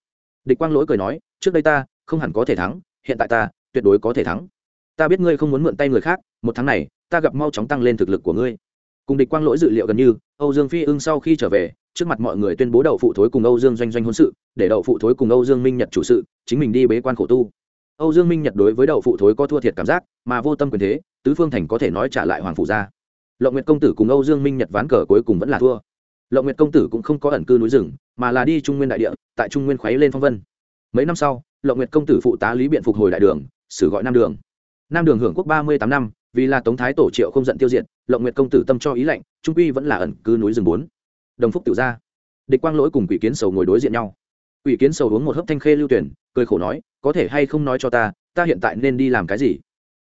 Địch quang lỗi cười nói, trước đây ta, không hẳn có thể thắng, hiện tại ta, tuyệt đối có thể thắng. Ta biết ngươi không muốn mượn tay người khác, một tháng này ta gặp mau chóng tăng lên thực lực của ngươi. Cùng địch quang lỗi dự liệu gần như, âu dương phi ưng sau khi trở về, trước mặt mọi người tuyên bố đậu phụ thối cùng âu dương doanh doanh hôn sự, để đậu phụ thối cùng âu dương minh nhật chủ sự, chính mình đi bế quan khổ tu. Âu dương minh nhật đối với đậu phụ thối có thua thiệt cảm giác, mà vô tâm quyền thế, tứ phương thành có thể nói trả lại hoàng phụ gia lộng nguyệt công tử cùng âu dương minh nhật ván cờ cuối cùng vẫn là thua. Lộng nguyệt công tử cũng không có ẩn cư núi rừng, mà là đi trung nguyên đại địa, tại trung nguyên khuấy lên phong vân. Mấy năm sau, lộng nguyệt công tử phụ tá lý biện phục hồi đại đường, sử gọi nam đường nam đường hưởng quốc ba mươi tám năm, vì là tống thái tổ triệu không giận tiêu diệt, lộng nguyệt công tử tâm cho ý lệnh trung quy vẫn là ẩn cư núi rừng bốn. Đồng phúc tiểu gia, địch quang lỗi cùng quỷ kiến sầu ngồi đối diện nhau. Quỷ kiến sầu uống một hớp thanh khê lưu tuyển, cười khổ nói, có thể hay không nói cho ta ta hiện tại nên đi làm cái gì?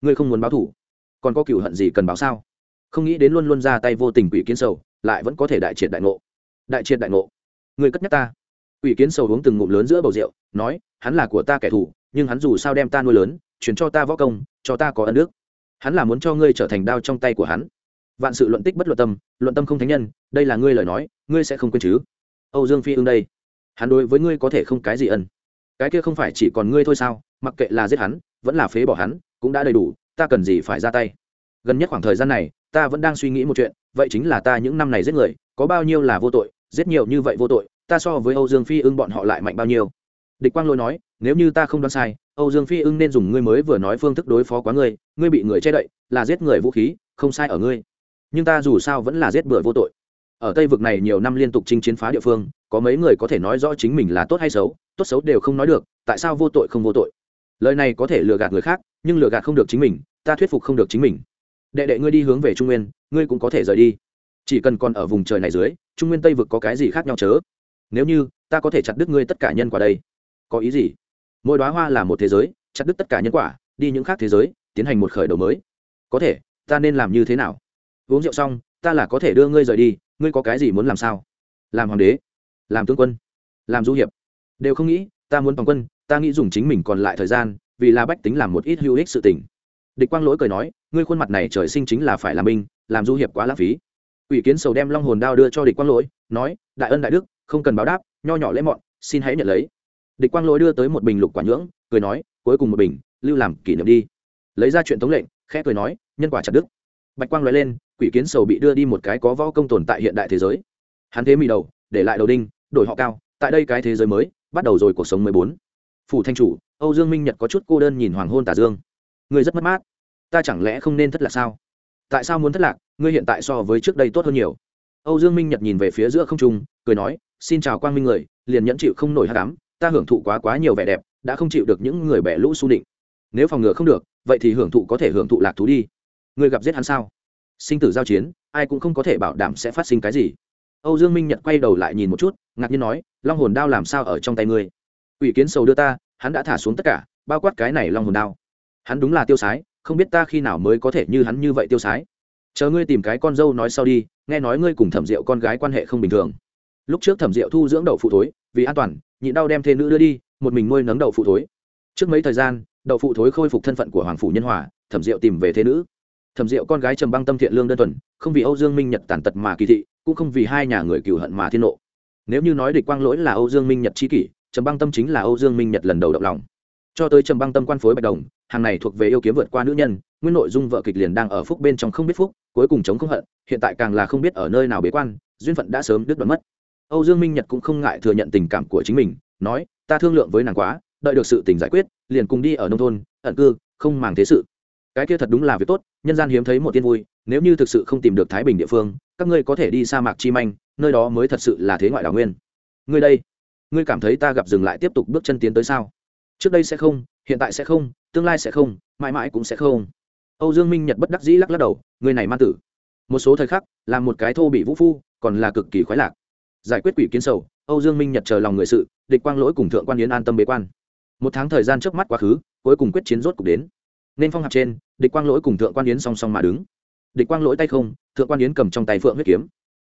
Ngươi không muốn báo thủ, còn có cựu hận gì cần báo sao? Không nghĩ đến luôn luôn ra tay vô tình quỷ kiến sầu, lại vẫn có thể đại triệt đại ngộ. Đại triệt đại ngộ. Người cất nhắc ta. Quỷ kiến sầu uống từng ngụm lớn giữa bầu rượu, nói, hắn là của ta kẻ thù, nhưng hắn dù sao đem ta nuôi lớn chuyển cho ta võ công cho ta có ân đức. Hắn là muốn cho ngươi trở thành đao trong tay của hắn. Vạn sự luận tích bất luận tâm luận tâm không thánh nhân, đây là ngươi lời nói, ngươi sẽ không quên chứ? Âu dương phi ưng đây. Hắn đối với ngươi có thể không cái gì ân. Cái kia không phải chỉ còn ngươi thôi sao, mặc kệ là giết hắn, vẫn là phế bỏ hắn, cũng đã đầy đủ, ta cần gì phải ra tay? Gần nhất khoảng thời gian này, ta vẫn đang suy nghĩ một chuyện, vậy chính là ta những năm này giết người, có bao nhiêu là vô tội, giết nhiều như vậy vô tội, ta so với âu dương phi ưng bọn họ lại mạnh bao nhiêu? Địch quang lôi nói nếu như ta không đoán sai, âu dương phi ưng nên dùng ngươi mới vừa nói phương thức đối phó quá ngươi ngươi bị người che đậy, là giết người vũ khí, không sai ở ngươi. Nhưng ta dù sao vẫn là giết bừa vô tội. Ở tây vực này nhiều năm liên tục chinh chiến phá địa phương, có mấy người có thể nói rõ chính mình là tốt hay xấu, tốt xấu đều không nói được, tại sao vô tội không vô tội? Lời này có thể lừa gạt người khác, nhưng lừa gạt không được chính mình, ta thuyết phục không được chính mình. Đệ đệ ngươi đi hướng về trung nguyên, ngươi cũng có thể rời đi. Chỉ cần còn ở vùng trời này dưới, trung nguyên tây vực có cái gì khác nhau chớ? Nếu như, ta có thể chặt đứt ngươi tất cả nhân quả đây. Có ý gì? Mỗi đoá hoa là một thế giới, chặt đứt tất cả nhân quả, đi những khác thế giới, tiến hành một khởi đầu mới. Có thể, ta nên làm như thế nào? Uống rượu xong, ta là có thể đưa ngươi rời đi, ngươi có cái gì muốn làm sao? Làm hoàng đế, làm tướng quân, làm du hiệp. Đều không nghĩ, ta muốn toàn quân, ta nghĩ dùng chính mình còn lại thời gian, vì là bách tính làm một ít hữu ích sự tình. Địch quang lỗi cười nói, ngươi khuôn mặt này trời sinh chính là phải làm binh làm du hiệp quá lãng phí. Ủy kiến sầu đem long hồn đao đưa cho địch quang lỗi, nói, đại ân đại đức, không cần báo đáp, nho nhỏ lễ mọn, xin hãy nhận lấy địch quang lỗi đưa tới một bình lục quả nhưỡng, cười nói, cuối cùng một bình, lưu làm kỷ niệm đi. Lấy ra chuyện tống lệnh, khẽ cười nói, nhân quả chặt đức bạch quang nói lên, quỷ kiến sầu bị đưa đi một cái có võ công tồn tại hiện đại thế giới. Hắn thế mì đầu, để lại đầu đinh, đổi họ cao, tại đây cái thế giới mới, bắt đầu rồi cuộc sống mười bốn. Phủ thanh chủ, âu dương minh nhật có chút cô đơn nhìn hoàng hôn tả dương. Ngươi rất mất mát, ta chẳng lẽ không nên thất lạc sao? Tại sao muốn thất lạc, ngươi hiện tại so với trước đây tốt hơn nhiều. Âu dương minh nhật nhìn về phía giữa không trung, cười nói, xin chào quang minh người, liền nhẫn chịu không nổi hát đám ta hưởng thụ quá quá nhiều vẻ đẹp, đã không chịu được những người bẻ lũ xu định. Nếu phòng ngừa không được, vậy thì hưởng thụ có thể hưởng thụ lạc thú đi. Người gặp giết hắn sao? Sinh tử giao chiến, ai cũng không có thể bảo đảm sẽ phát sinh cái gì. Âu dương minh nhật quay đầu lại nhìn một chút, ngạc nhiên nói, long hồn đao làm sao ở trong tay ngươi? Ủy kiến sầu đưa ta, hắn đã thả xuống tất cả, bao quát cái này long hồn đao. Hắn đúng là tiêu sái, không biết ta khi nào mới có thể như hắn như vậy tiêu sái. Chờ ngươi tìm cái con dâu nói sau đi, nghe nói ngươi cùng thẩm rượu con gái quan hệ không bình thường. Lúc trước thẩm rượu thu dưỡng đậu phụ thối vì an toàn, nhịn đau đem thê nữ đưa đi, một mình nuôi nấng đậu phụ thối. Trước mấy thời gian, đậu phụ thối khôi phục thân phận của hoàng phủ nhân hòa, thẩm diệu tìm về thế nữ. Thẩm diệu con gái trầm băng tâm thiện lương đơn thuần, không vì âu dương minh nhật tàn tật mà kỳ thị, cũng không vì hai nhà người cừu hận mà thiên nộ. Nếu như nói địch quang lỗi là âu dương minh nhật chi kỷ, trầm băng tâm chính là âu dương minh nhật lần đầu động lòng. Cho tới trầm băng tâm quan phối bạch đồng, hàng này thuộc về yêu kiếm vượt qua nữ nhân, nguyên nội dung vợ kịch liền đang ở phúc bên trong không biết phúc, cuối cùng chống không hận, hiện tại càng là không biết ở nơi nào bế quan, duyên phận đã sớm đứt đoạn mất âu dương minh nhật cũng không ngại thừa nhận tình cảm của chính mình, nói, ta thương lượng với nàng quá, đợi được sự tình giải quyết, liền cùng đi ở nông thôn, ẩn cư, không màng thế sự. Cái kia thật đúng là việc tốt, nhân gian hiếm thấy một tiên vui, nếu như thực sự không tìm được thái bình địa phương, các ngươi có thể đi sa mạc chi manh, nơi đó mới thật sự là thế ngoại đảo nguyên. Ngươi đây, ngươi cảm thấy ta gặp dừng lại tiếp tục bước chân tiến tới sao? Trước đây sẽ không, hiện tại sẽ không, tương lai sẽ không, mãi mãi cũng sẽ không. Âu dương minh nhật bất đắc dĩ lắc lắc đầu người này man tử. Một số thời khắc, là một cái thô bị vũ phu, còn là cực kỳ khoái lạc giải quyết quỷ kiến sầu, âu dương minh nhật chờ lòng người sự, địch quang lỗi cùng thượng quan yến an tâm bế quan. Một tháng thời gian trước mắt quá khứ, cuối cùng quyết chiến rốt cục đến. Nên phong hạp trên, địch quang lỗi cùng thượng quan yến song song mà đứng. Địch quang lỗi tay không, thượng quan yến cầm trong tay phượng huyết kiếm.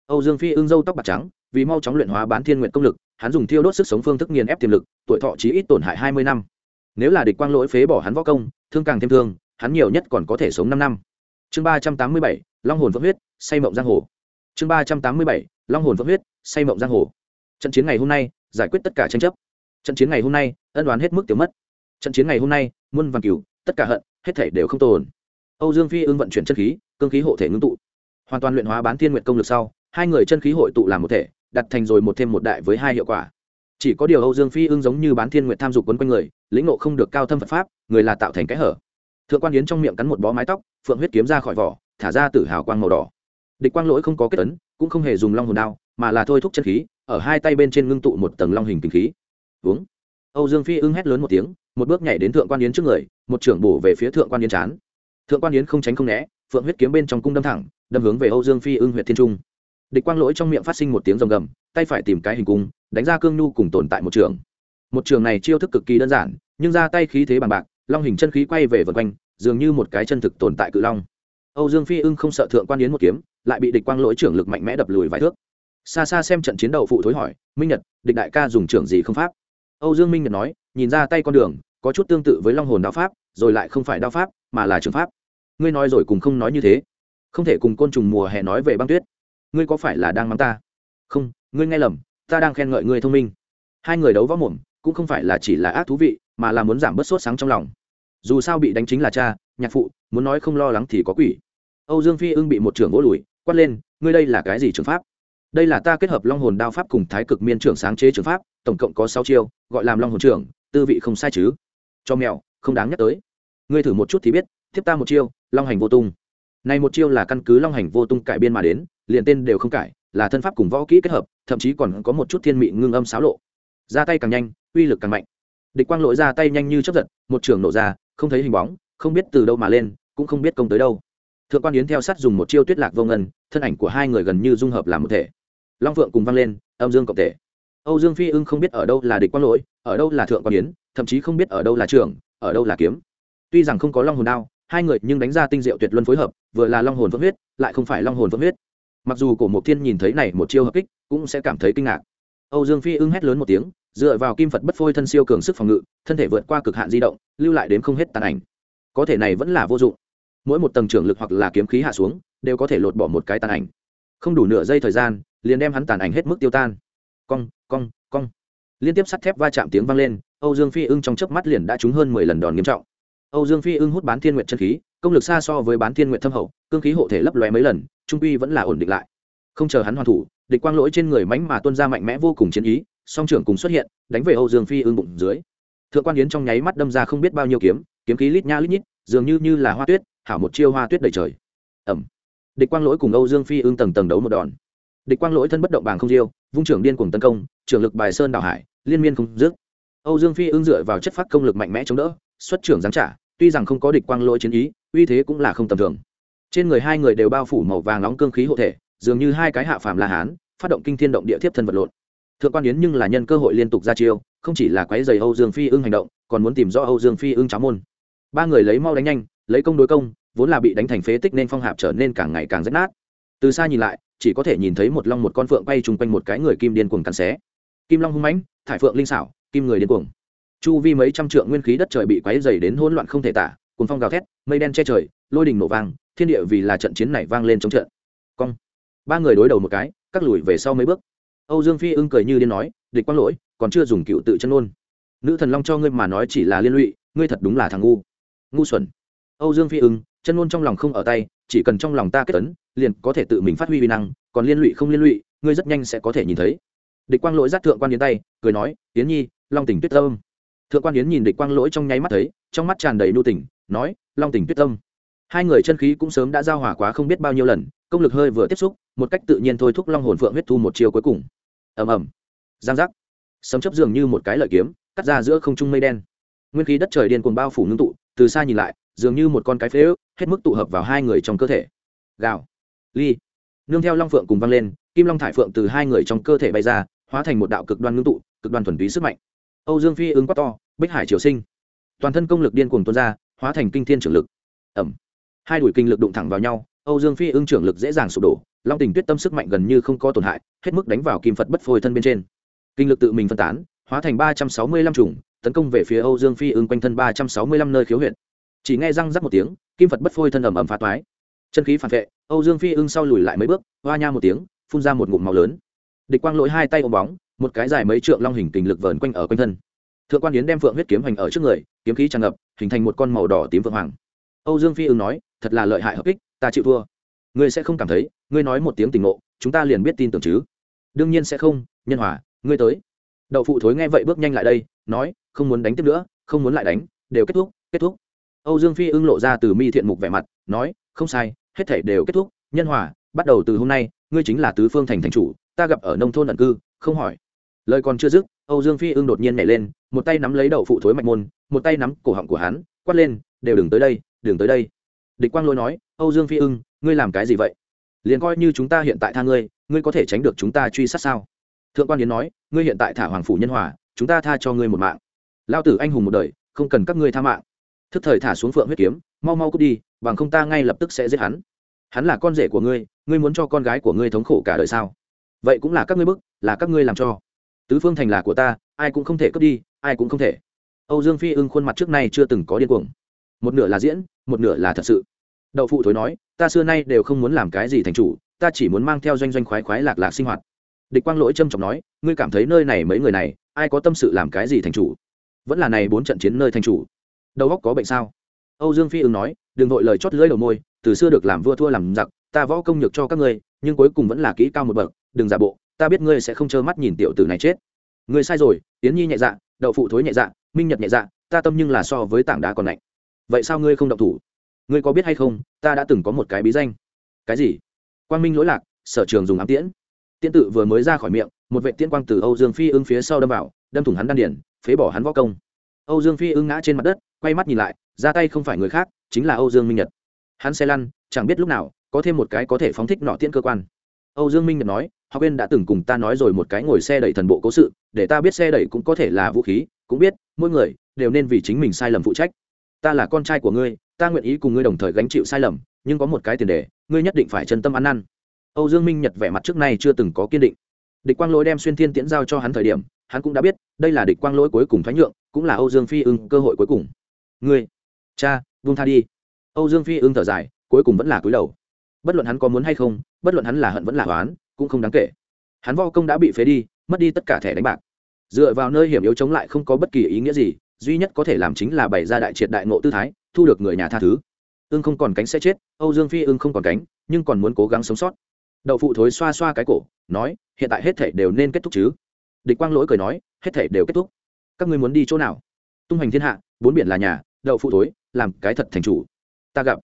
Âu dương phi ưng dâu tóc bạc trắng, vì mau chóng luyện hóa bán thiên nguyện công lực, hắn dùng thiêu đốt sức sống phương thức nghiền ép tiềm lực, tuổi thọ chí ít tổn hại hai mươi năm. Nếu là địch quang lỗi phế bỏ hắn võ công, thương càng thêm thương, hắn nhiều nhất còn có thể sống năm năm. Chương ba trăm tám mươi bảy, long hồn vỡ huyết, say mộng giang hồ. Chương ba trăm tám mươi bảy long hồn vỡ huyết, say mộng giang hồ. Trận chiến ngày hôm nay, giải quyết tất cả tranh chấp. Trận chiến ngày hôm nay, ân đoán hết mức tiêu mất. Trận chiến ngày hôm nay, muôn vàng cửu tất cả hận, hết thể đều không tồn. Âu dương phi ưng vận chuyển chân khí, cương khí hộ thể ngưng tụ. Hoàn toàn luyện hóa bán thiên nguyện công lực sau, hai người chân khí hội tụ làm một thể, đặt thành rồi một thêm một đại với hai hiệu quả. Chỉ có điều âu dương phi ưng giống như bán thiên nguyện tham dục quấn quanh người, lĩnh nộ không được cao thâm phật pháp, người là tạo thành cái hở. Thượng quan yến trong miệng cắn một bó mái tóc, phượng huyết kiếm ra khỏi vỏ, thả ra tử hào quang màu đỏ. Địch quang lỗi không có kết ấn cũng không hề dùng long hồn đao, mà là thôi thúc chân khí, ở hai tay bên trên ngưng tụ một tầng long hình kinh khí. Uống. Âu dương phi ưng hét lớn một tiếng, một bước nhảy đến thượng quan yến trước người, một trưởng bổ về phía thượng quan yến chán. Thượng quan yến không tránh không né, phượng huyết kiếm bên trong cung đâm thẳng, đâm hướng về âu dương phi ưng huyện thiên trung. Địch quang lỗi trong miệng phát sinh một tiếng rồng gầm, tay phải tìm cái hình cung, đánh ra cương nhu cùng tồn tại một trường. Một trường này chiêu thức cực kỳ đơn giản, nhưng ra tay khí thế bằng bạc, long hình chân khí quay về vần quanh, dường như một cái chân thực tồn tại cự long âu dương phi ưng không sợ thượng quan yến một kiếm, lại bị địch quang lỗi trưởng lực mạnh mẽ đập lùi vài thước. Xa xa xem trận chiến đầu phụ thối hỏi, minh nhật, địch đại ca dùng trưởng gì không pháp? Âu dương minh nhật nói, nhìn ra tay con đường, có chút tương tự với long hồn đao pháp, rồi lại không phải đao pháp, mà là trường pháp. Ngươi nói rồi cùng không nói như thế. Không thể cùng côn trùng mùa hè nói về băng tuyết. Ngươi có phải là đang mắng ta? Không, ngươi nghe lầm, ta đang khen ngợi ngươi thông minh. Hai người đấu võ mồm, cũng không phải là chỉ là ác thú vị, mà là muốn giảm bớt sốt sáng trong lòng. Dù sao bị đánh chính là cha, nhạc phụ muốn nói không lo lắng thì có quỷ. Âu dương phi ưng bị một trưởng gỗ lùi, quát lên, ngươi đây là cái gì trường pháp? Đây là ta kết hợp long hồn đao pháp cùng thái cực miên trưởng sáng chế trường pháp, tổng cộng có sáu chiêu, gọi làm long hồn trưởng, tư vị không sai chứ. Cho mèo, không đáng nhắc tới. Ngươi thử một chút thì biết, tiếp ta một chiêu, long hành vô tung. Này một chiêu là căn cứ long hành vô tung cải biên mà đến, liền tên đều không cải, là thân pháp cùng võ kỹ kết hợp, thậm chí còn có một chút thiên mị ngưng âm xáo lộ. Ra tay càng nhanh, uy lực càng mạnh. Địch quang lội ra tay nhanh như chấp giật, một trường nổ ra, không thấy hình bóng, không biết từ đâu mà lên cũng không biết công tới đâu. Thượng quan yến theo sát dùng một chiêu tuyết lạc vô ngân, thân ảnh của hai người gần như dung hợp làm một thể. Long phượng cùng vang lên, âm dương cộng thể. Âu dương phi ưng không biết ở đâu là địch quang lỗi, ở đâu là thượng quan yến, thậm chí không biết ở đâu là trường ở đâu là kiếm. Tuy rằng không có long hồn đao, hai người nhưng đánh ra tinh diệu tuyệt luân phối hợp, vừa là long hồn vẫn huyết, lại không phải long hồn vẫn huyết. Mặc dù cổ mộc thiên nhìn thấy này một chiêu hợp kích, cũng sẽ cảm thấy kinh ngạc. Âu dương phi ưng hét lớn một tiếng, dựa vào kim phật bất phôi thân siêu cường sức phòng ngự, thân thể vượt qua cực hạn di động, lưu lại đến không hết tàn ảnh. Có thể này vẫn là vô dụng mỗi một tầng trưởng lực hoặc là kiếm khí hạ xuống, đều có thể lột bỏ một cái tàn ảnh. Không đủ nửa giây thời gian, liền đem hắn tàn ảnh hết mức tiêu tan. Cong cong cong. Liên tiếp sắt thép va chạm tiếng vang lên, âu dương phi ưng trong chớp mắt liền đã trúng hơn mười lần đòn nghiêm trọng. Âu dương phi ưng hút bán thiên nguyện chân khí, công lực xa so với bán thiên nguyện thâm hậu, cương khí hộ thể lấp lóe mấy lần, trung quy vẫn là ổn định lại. Không chờ hắn hoàn thủ, địch quang lỗi trên người mánh mà tuân ra mạnh mẽ vô cùng chiến ý, song trưởng cùng xuất hiện, đánh về âu dương phi ưng bụng dưới. Thượng quan yến trong nháy mắt đâm ra không biết bao nhiêu kiếm kiếm khí lít nha lít nhít, dường như như là hoa tuyết hảo một chiêu hoa tuyết đầy trời. Ẩm. Địch quang lỗi cùng âu dương phi ưng tầng tầng đấu một đòn. Địch quang lỗi thân bất động bàng không diêu, vung trưởng điên cuồng tấn công, trưởng lực bài sơn đảo hải, liên miên không dứt. Âu dương phi ưng dựa vào chất phát công lực mạnh mẽ chống đỡ, xuất trưởng giáng trả, tuy rằng không có địch quang lỗi chiến ý, uy thế cũng là không tầm thường. Trên người hai người đều bao phủ màu vàng nóng cương khí hộ thể, dường như hai cái hạ phàm la hán, phát động kinh thiên động địa thiếp thân vật lộn. Thượng quan yến nhưng là nhân cơ hội liên tục ra chiêu, không chỉ là quấy giày âu dương phi ưng hành động, còn muốn tìm rõ âu dương phi ưng cháo môn. Ba người lấy mau đánh nhanh, lấy công đối công vốn là bị đánh thành phế tích nên phong hạp trở nên càng ngày càng rách nát. Từ xa nhìn lại, chỉ có thể nhìn thấy một long một con phượng bay chung quanh một cái người kim điên cuồng cắn xé. Kim long hung mãnh, thải phượng linh xảo, kim người điên cuồng. Chu vi mấy trăm trượng nguyên khí đất trời bị quáy dày đến hỗn loạn không thể tả cùng phong gào thét, mây đen che trời, lôi đình nổ vang, thiên địa vì là trận chiến này vang lên trong trận. Cong. Ba người đối đầu một cái, cắt lùi về sau mấy bước. Âu dương phi ưng cười như điên nói, địch quang lỗi, còn chưa dùng cựu tự chân ôn nữ thần long cho ngươi mà nói chỉ là liên lụy, ngươi thật đúng là thằng ngu. Ngu xuẩn. Âu dương phi ưng chân ngôn trong lòng không ở tay, chỉ cần trong lòng ta kết tấn liền có thể tự mình phát huy vi năng, còn liên lụy không liên lụy, ngươi rất nhanh sẽ có thể nhìn thấy. Địch quang lỗi giắt thượng quan yến tay, cười nói, yến nhi, long tỉnh tuyết tâm. Thượng quan yến nhìn địch quang lỗi trong nháy mắt thấy, trong mắt tràn đầy nu tỉnh nói, long tỉnh tuyết tâm. Hai người chân khí cũng sớm đã giao hòa quá không biết bao nhiêu lần, công lực hơi vừa tiếp xúc, một cách tự nhiên thôi thúc long hồn phượng huyết thu một chiều cuối cùng. Ầm ầm. Giang giác. Sấm chấp dường như một cái lợi kiếm, cắt ra giữa không trung mây đen. Nguyên khí đất trời điên cuồng bao phủ ngưng tụ, từ xa nhìn lại dường như một con cái phế ức hết mức tụ hợp vào hai người trong cơ thể. Gào. Ly. Nương theo long phượng cùng vang lên, kim long thải phượng từ hai người trong cơ thể bay ra, hóa thành một đạo cực đoan ngưng tụ, cực đoan thuần túy sức mạnh. Âu dương phi ứng quát to, bích hải triều sinh. Toàn thân công lực điên cuồng tuôn ra, hóa thành kinh thiên trưởng lực. Ẩm. Hai đuổi kinh lực đụng thẳng vào nhau, âu dương phi ứng trưởng lực dễ dàng sụp đổ, long tình tuyết tâm sức mạnh gần như không có tổn hại, hết mức đánh vào kim phật bất phôi thân bên trên. Kinh lực tự mình phân tán, hóa thành ba trăm sáu mươi lăm trùng, tấn công về phía âu dương phi ứng quanh thân ba trăm sáu mươi lăm nơi khiếu huyện chỉ nghe răng rắc một tiếng, kim phật bất phôi thân ẩm ẩm phá toái. Chân khí phản vệ, âu dương phi ưng sau lùi lại mấy bước, hoa nha một tiếng, phun ra một ngụm màu lớn. Địch quang lỗi hai tay ôm bóng, một cái dài mấy trượng long hình tình lực vờn quanh ở quanh thân. Thượng quan yến đem phượng huyết kiếm hành ở trước người, kiếm khí tràn ngập, hình thành một con màu đỏ tím vượng hoàng. Âu dương phi ưng nói, thật là lợi hại hợp kích, ta chịu thua. Ngươi sẽ không cảm thấy, ngươi nói một tiếng tình ngộ, chúng ta liền biết tin tưởng chứ. Đương nhiên sẽ không, nhân hòa, ngươi tới. Đậu phụ thối nghe vậy bước nhanh lại đây, nói, không muốn đánh tiếp nữa, không muốn lại đánh, đều kết thúc kết thúc âu dương phi ưng lộ ra từ mi thiện mục vẻ mặt, nói, không sai, hết thể đều kết thúc. Nhân hòa, bắt đầu từ hôm nay, ngươi chính là tứ phương thành thành chủ, ta gặp ở nông thôn ẩn cư. Không hỏi. Lời còn chưa dứt, âu dương phi ưng đột nhiên nhảy lên, một tay nắm lấy đậu phụ thối mạch môn, một tay nắm cổ họng của hắn, quát lên, đều đừng tới đây, đừng tới đây. Địch quang lôi nói, âu dương phi ưng, ngươi làm cái gì vậy? Liền coi như chúng ta hiện tại tha ngươi ngươi có thể tránh được chúng ta truy sát sao? Thượng quan yến nói, ngươi hiện tại thả hoàng phủ nhân hòa, chúng ta tha cho ngươi một mạng. Lao tử anh hùng một đời, không cần các ngươi tha mạng thức thời thả xuống phượng huyết kiếm, mau mau cút đi, bằng không ta ngay lập tức sẽ giết hắn. Hắn là con rể của ngươi ngươi muốn cho con gái của ngươi thống khổ cả đời sao? Vậy cũng là các ngươi bức, là các ngươi làm cho. Tứ phương thành là của ta, ai cũng không thể cướp đi, ai cũng không thể. Âu dương phi ưng khuôn mặt trước nay chưa từng có điên cuồng. Một nửa là diễn, một nửa là thật sự. Đậu phụ thối nói, ta xưa nay đều không muốn làm cái gì thành chủ, ta chỉ muốn mang theo doanh doanh khoái khoái lạc lạc sinh hoạt. Địch quang lỗi trâm trọng nói, ngươi cảm thấy nơi này mấy người này, ai có tâm sự làm cái gì thành chủ? Vẫn là này bốn trận chiến nơi thành chủ đầu óc có bệnh sao? Âu dương phi ứng nói, đừng vội lời chót lưỡi đầu môi, từ xưa được làm vua thua làm giặc, ta võ công nhược cho các ngươi, nhưng cuối cùng vẫn là kỹ cao một bậc, đừng giả bộ, ta biết ngươi sẽ không trơ mắt nhìn tiểu tử này chết. Ngươi sai rồi tiến nhi nhẹ dạ đậu phụ thối nhẹ dạ minh nhật nhẹ dạ ta tâm nhưng là so với tảng đá còn lạnh. Vậy sao ngươi không động thủ? Ngươi có biết hay không, ta đã từng có một cái bí danh. Cái gì? Quang minh lỗi lạc, sở trường dùng ám tiễn. Tiễn tự vừa mới ra khỏi miệng, một vệ tiễn quang từ âu dương phi ưng phía sau đâm vào, đâm thủng hắn đan điển phế bỏ hắn võ công. Âu dương phi ưng ngã trên mặt đất quay mắt nhìn lại, ra tay không phải người khác, chính là âu dương minh nhật. Hắn xe lăn, chẳng biết lúc nào, có thêm một cái có thể phóng thích nọ tiễn cơ quan. Âu dương minh nhật nói học viên đã từng cùng ta nói rồi một cái ngồi xe đẩy thần bộ cố sự, để ta biết xe đẩy cũng có thể là vũ khí, cũng biết, mỗi người đều nên vì chính mình sai lầm phụ trách. Ta là con trai của ngươi, ta nguyện ý cùng ngươi đồng thời gánh chịu sai lầm, nhưng có một cái tiền đề, ngươi nhất định phải chân tâm ăn năn. Âu dương minh nhật vẻ mặt trước nay chưa từng có kiên định. Địch quang lỗi đem xuyên thiên tiễn giao cho hắn thời điểm, hắn cũng đã biết, đây là địch quang lỗi cuối cùng thoái nhượng, cũng là âu dương phi ưng cơ hội cuối cùng ngươi, cha vung tha đi. Âu dương phi ưng thở dài, cuối cùng vẫn là cúi đầu. Bất luận hắn có muốn hay không, bất luận hắn là hận vẫn là hoán cũng không đáng kể. Hắn vo công đã bị phế đi, mất đi tất cả thẻ đánh bạc. Dựa vào nơi hiểm yếu chống lại không có bất kỳ ý nghĩa gì, duy nhất có thể làm chính là bày ra đại triệt đại ngộ tư thái, thu được người nhà tha thứ. Ưng không còn cánh sẽ chết, âu dương phi ưng không còn cánh, nhưng còn muốn cố gắng sống sót. Đậu phụ thối xoa xoa cái cổ, nói, hiện tại hết thể đều nên kết thúc chứ. Địch quang lỗi cười nói, hết thể đều kết thúc. Các ngươi muốn đi chỗ nào? Tung hành thiên hạ, bốn biển là nhà đậu phụ thối làm cái thật thành chủ. Ta gặp.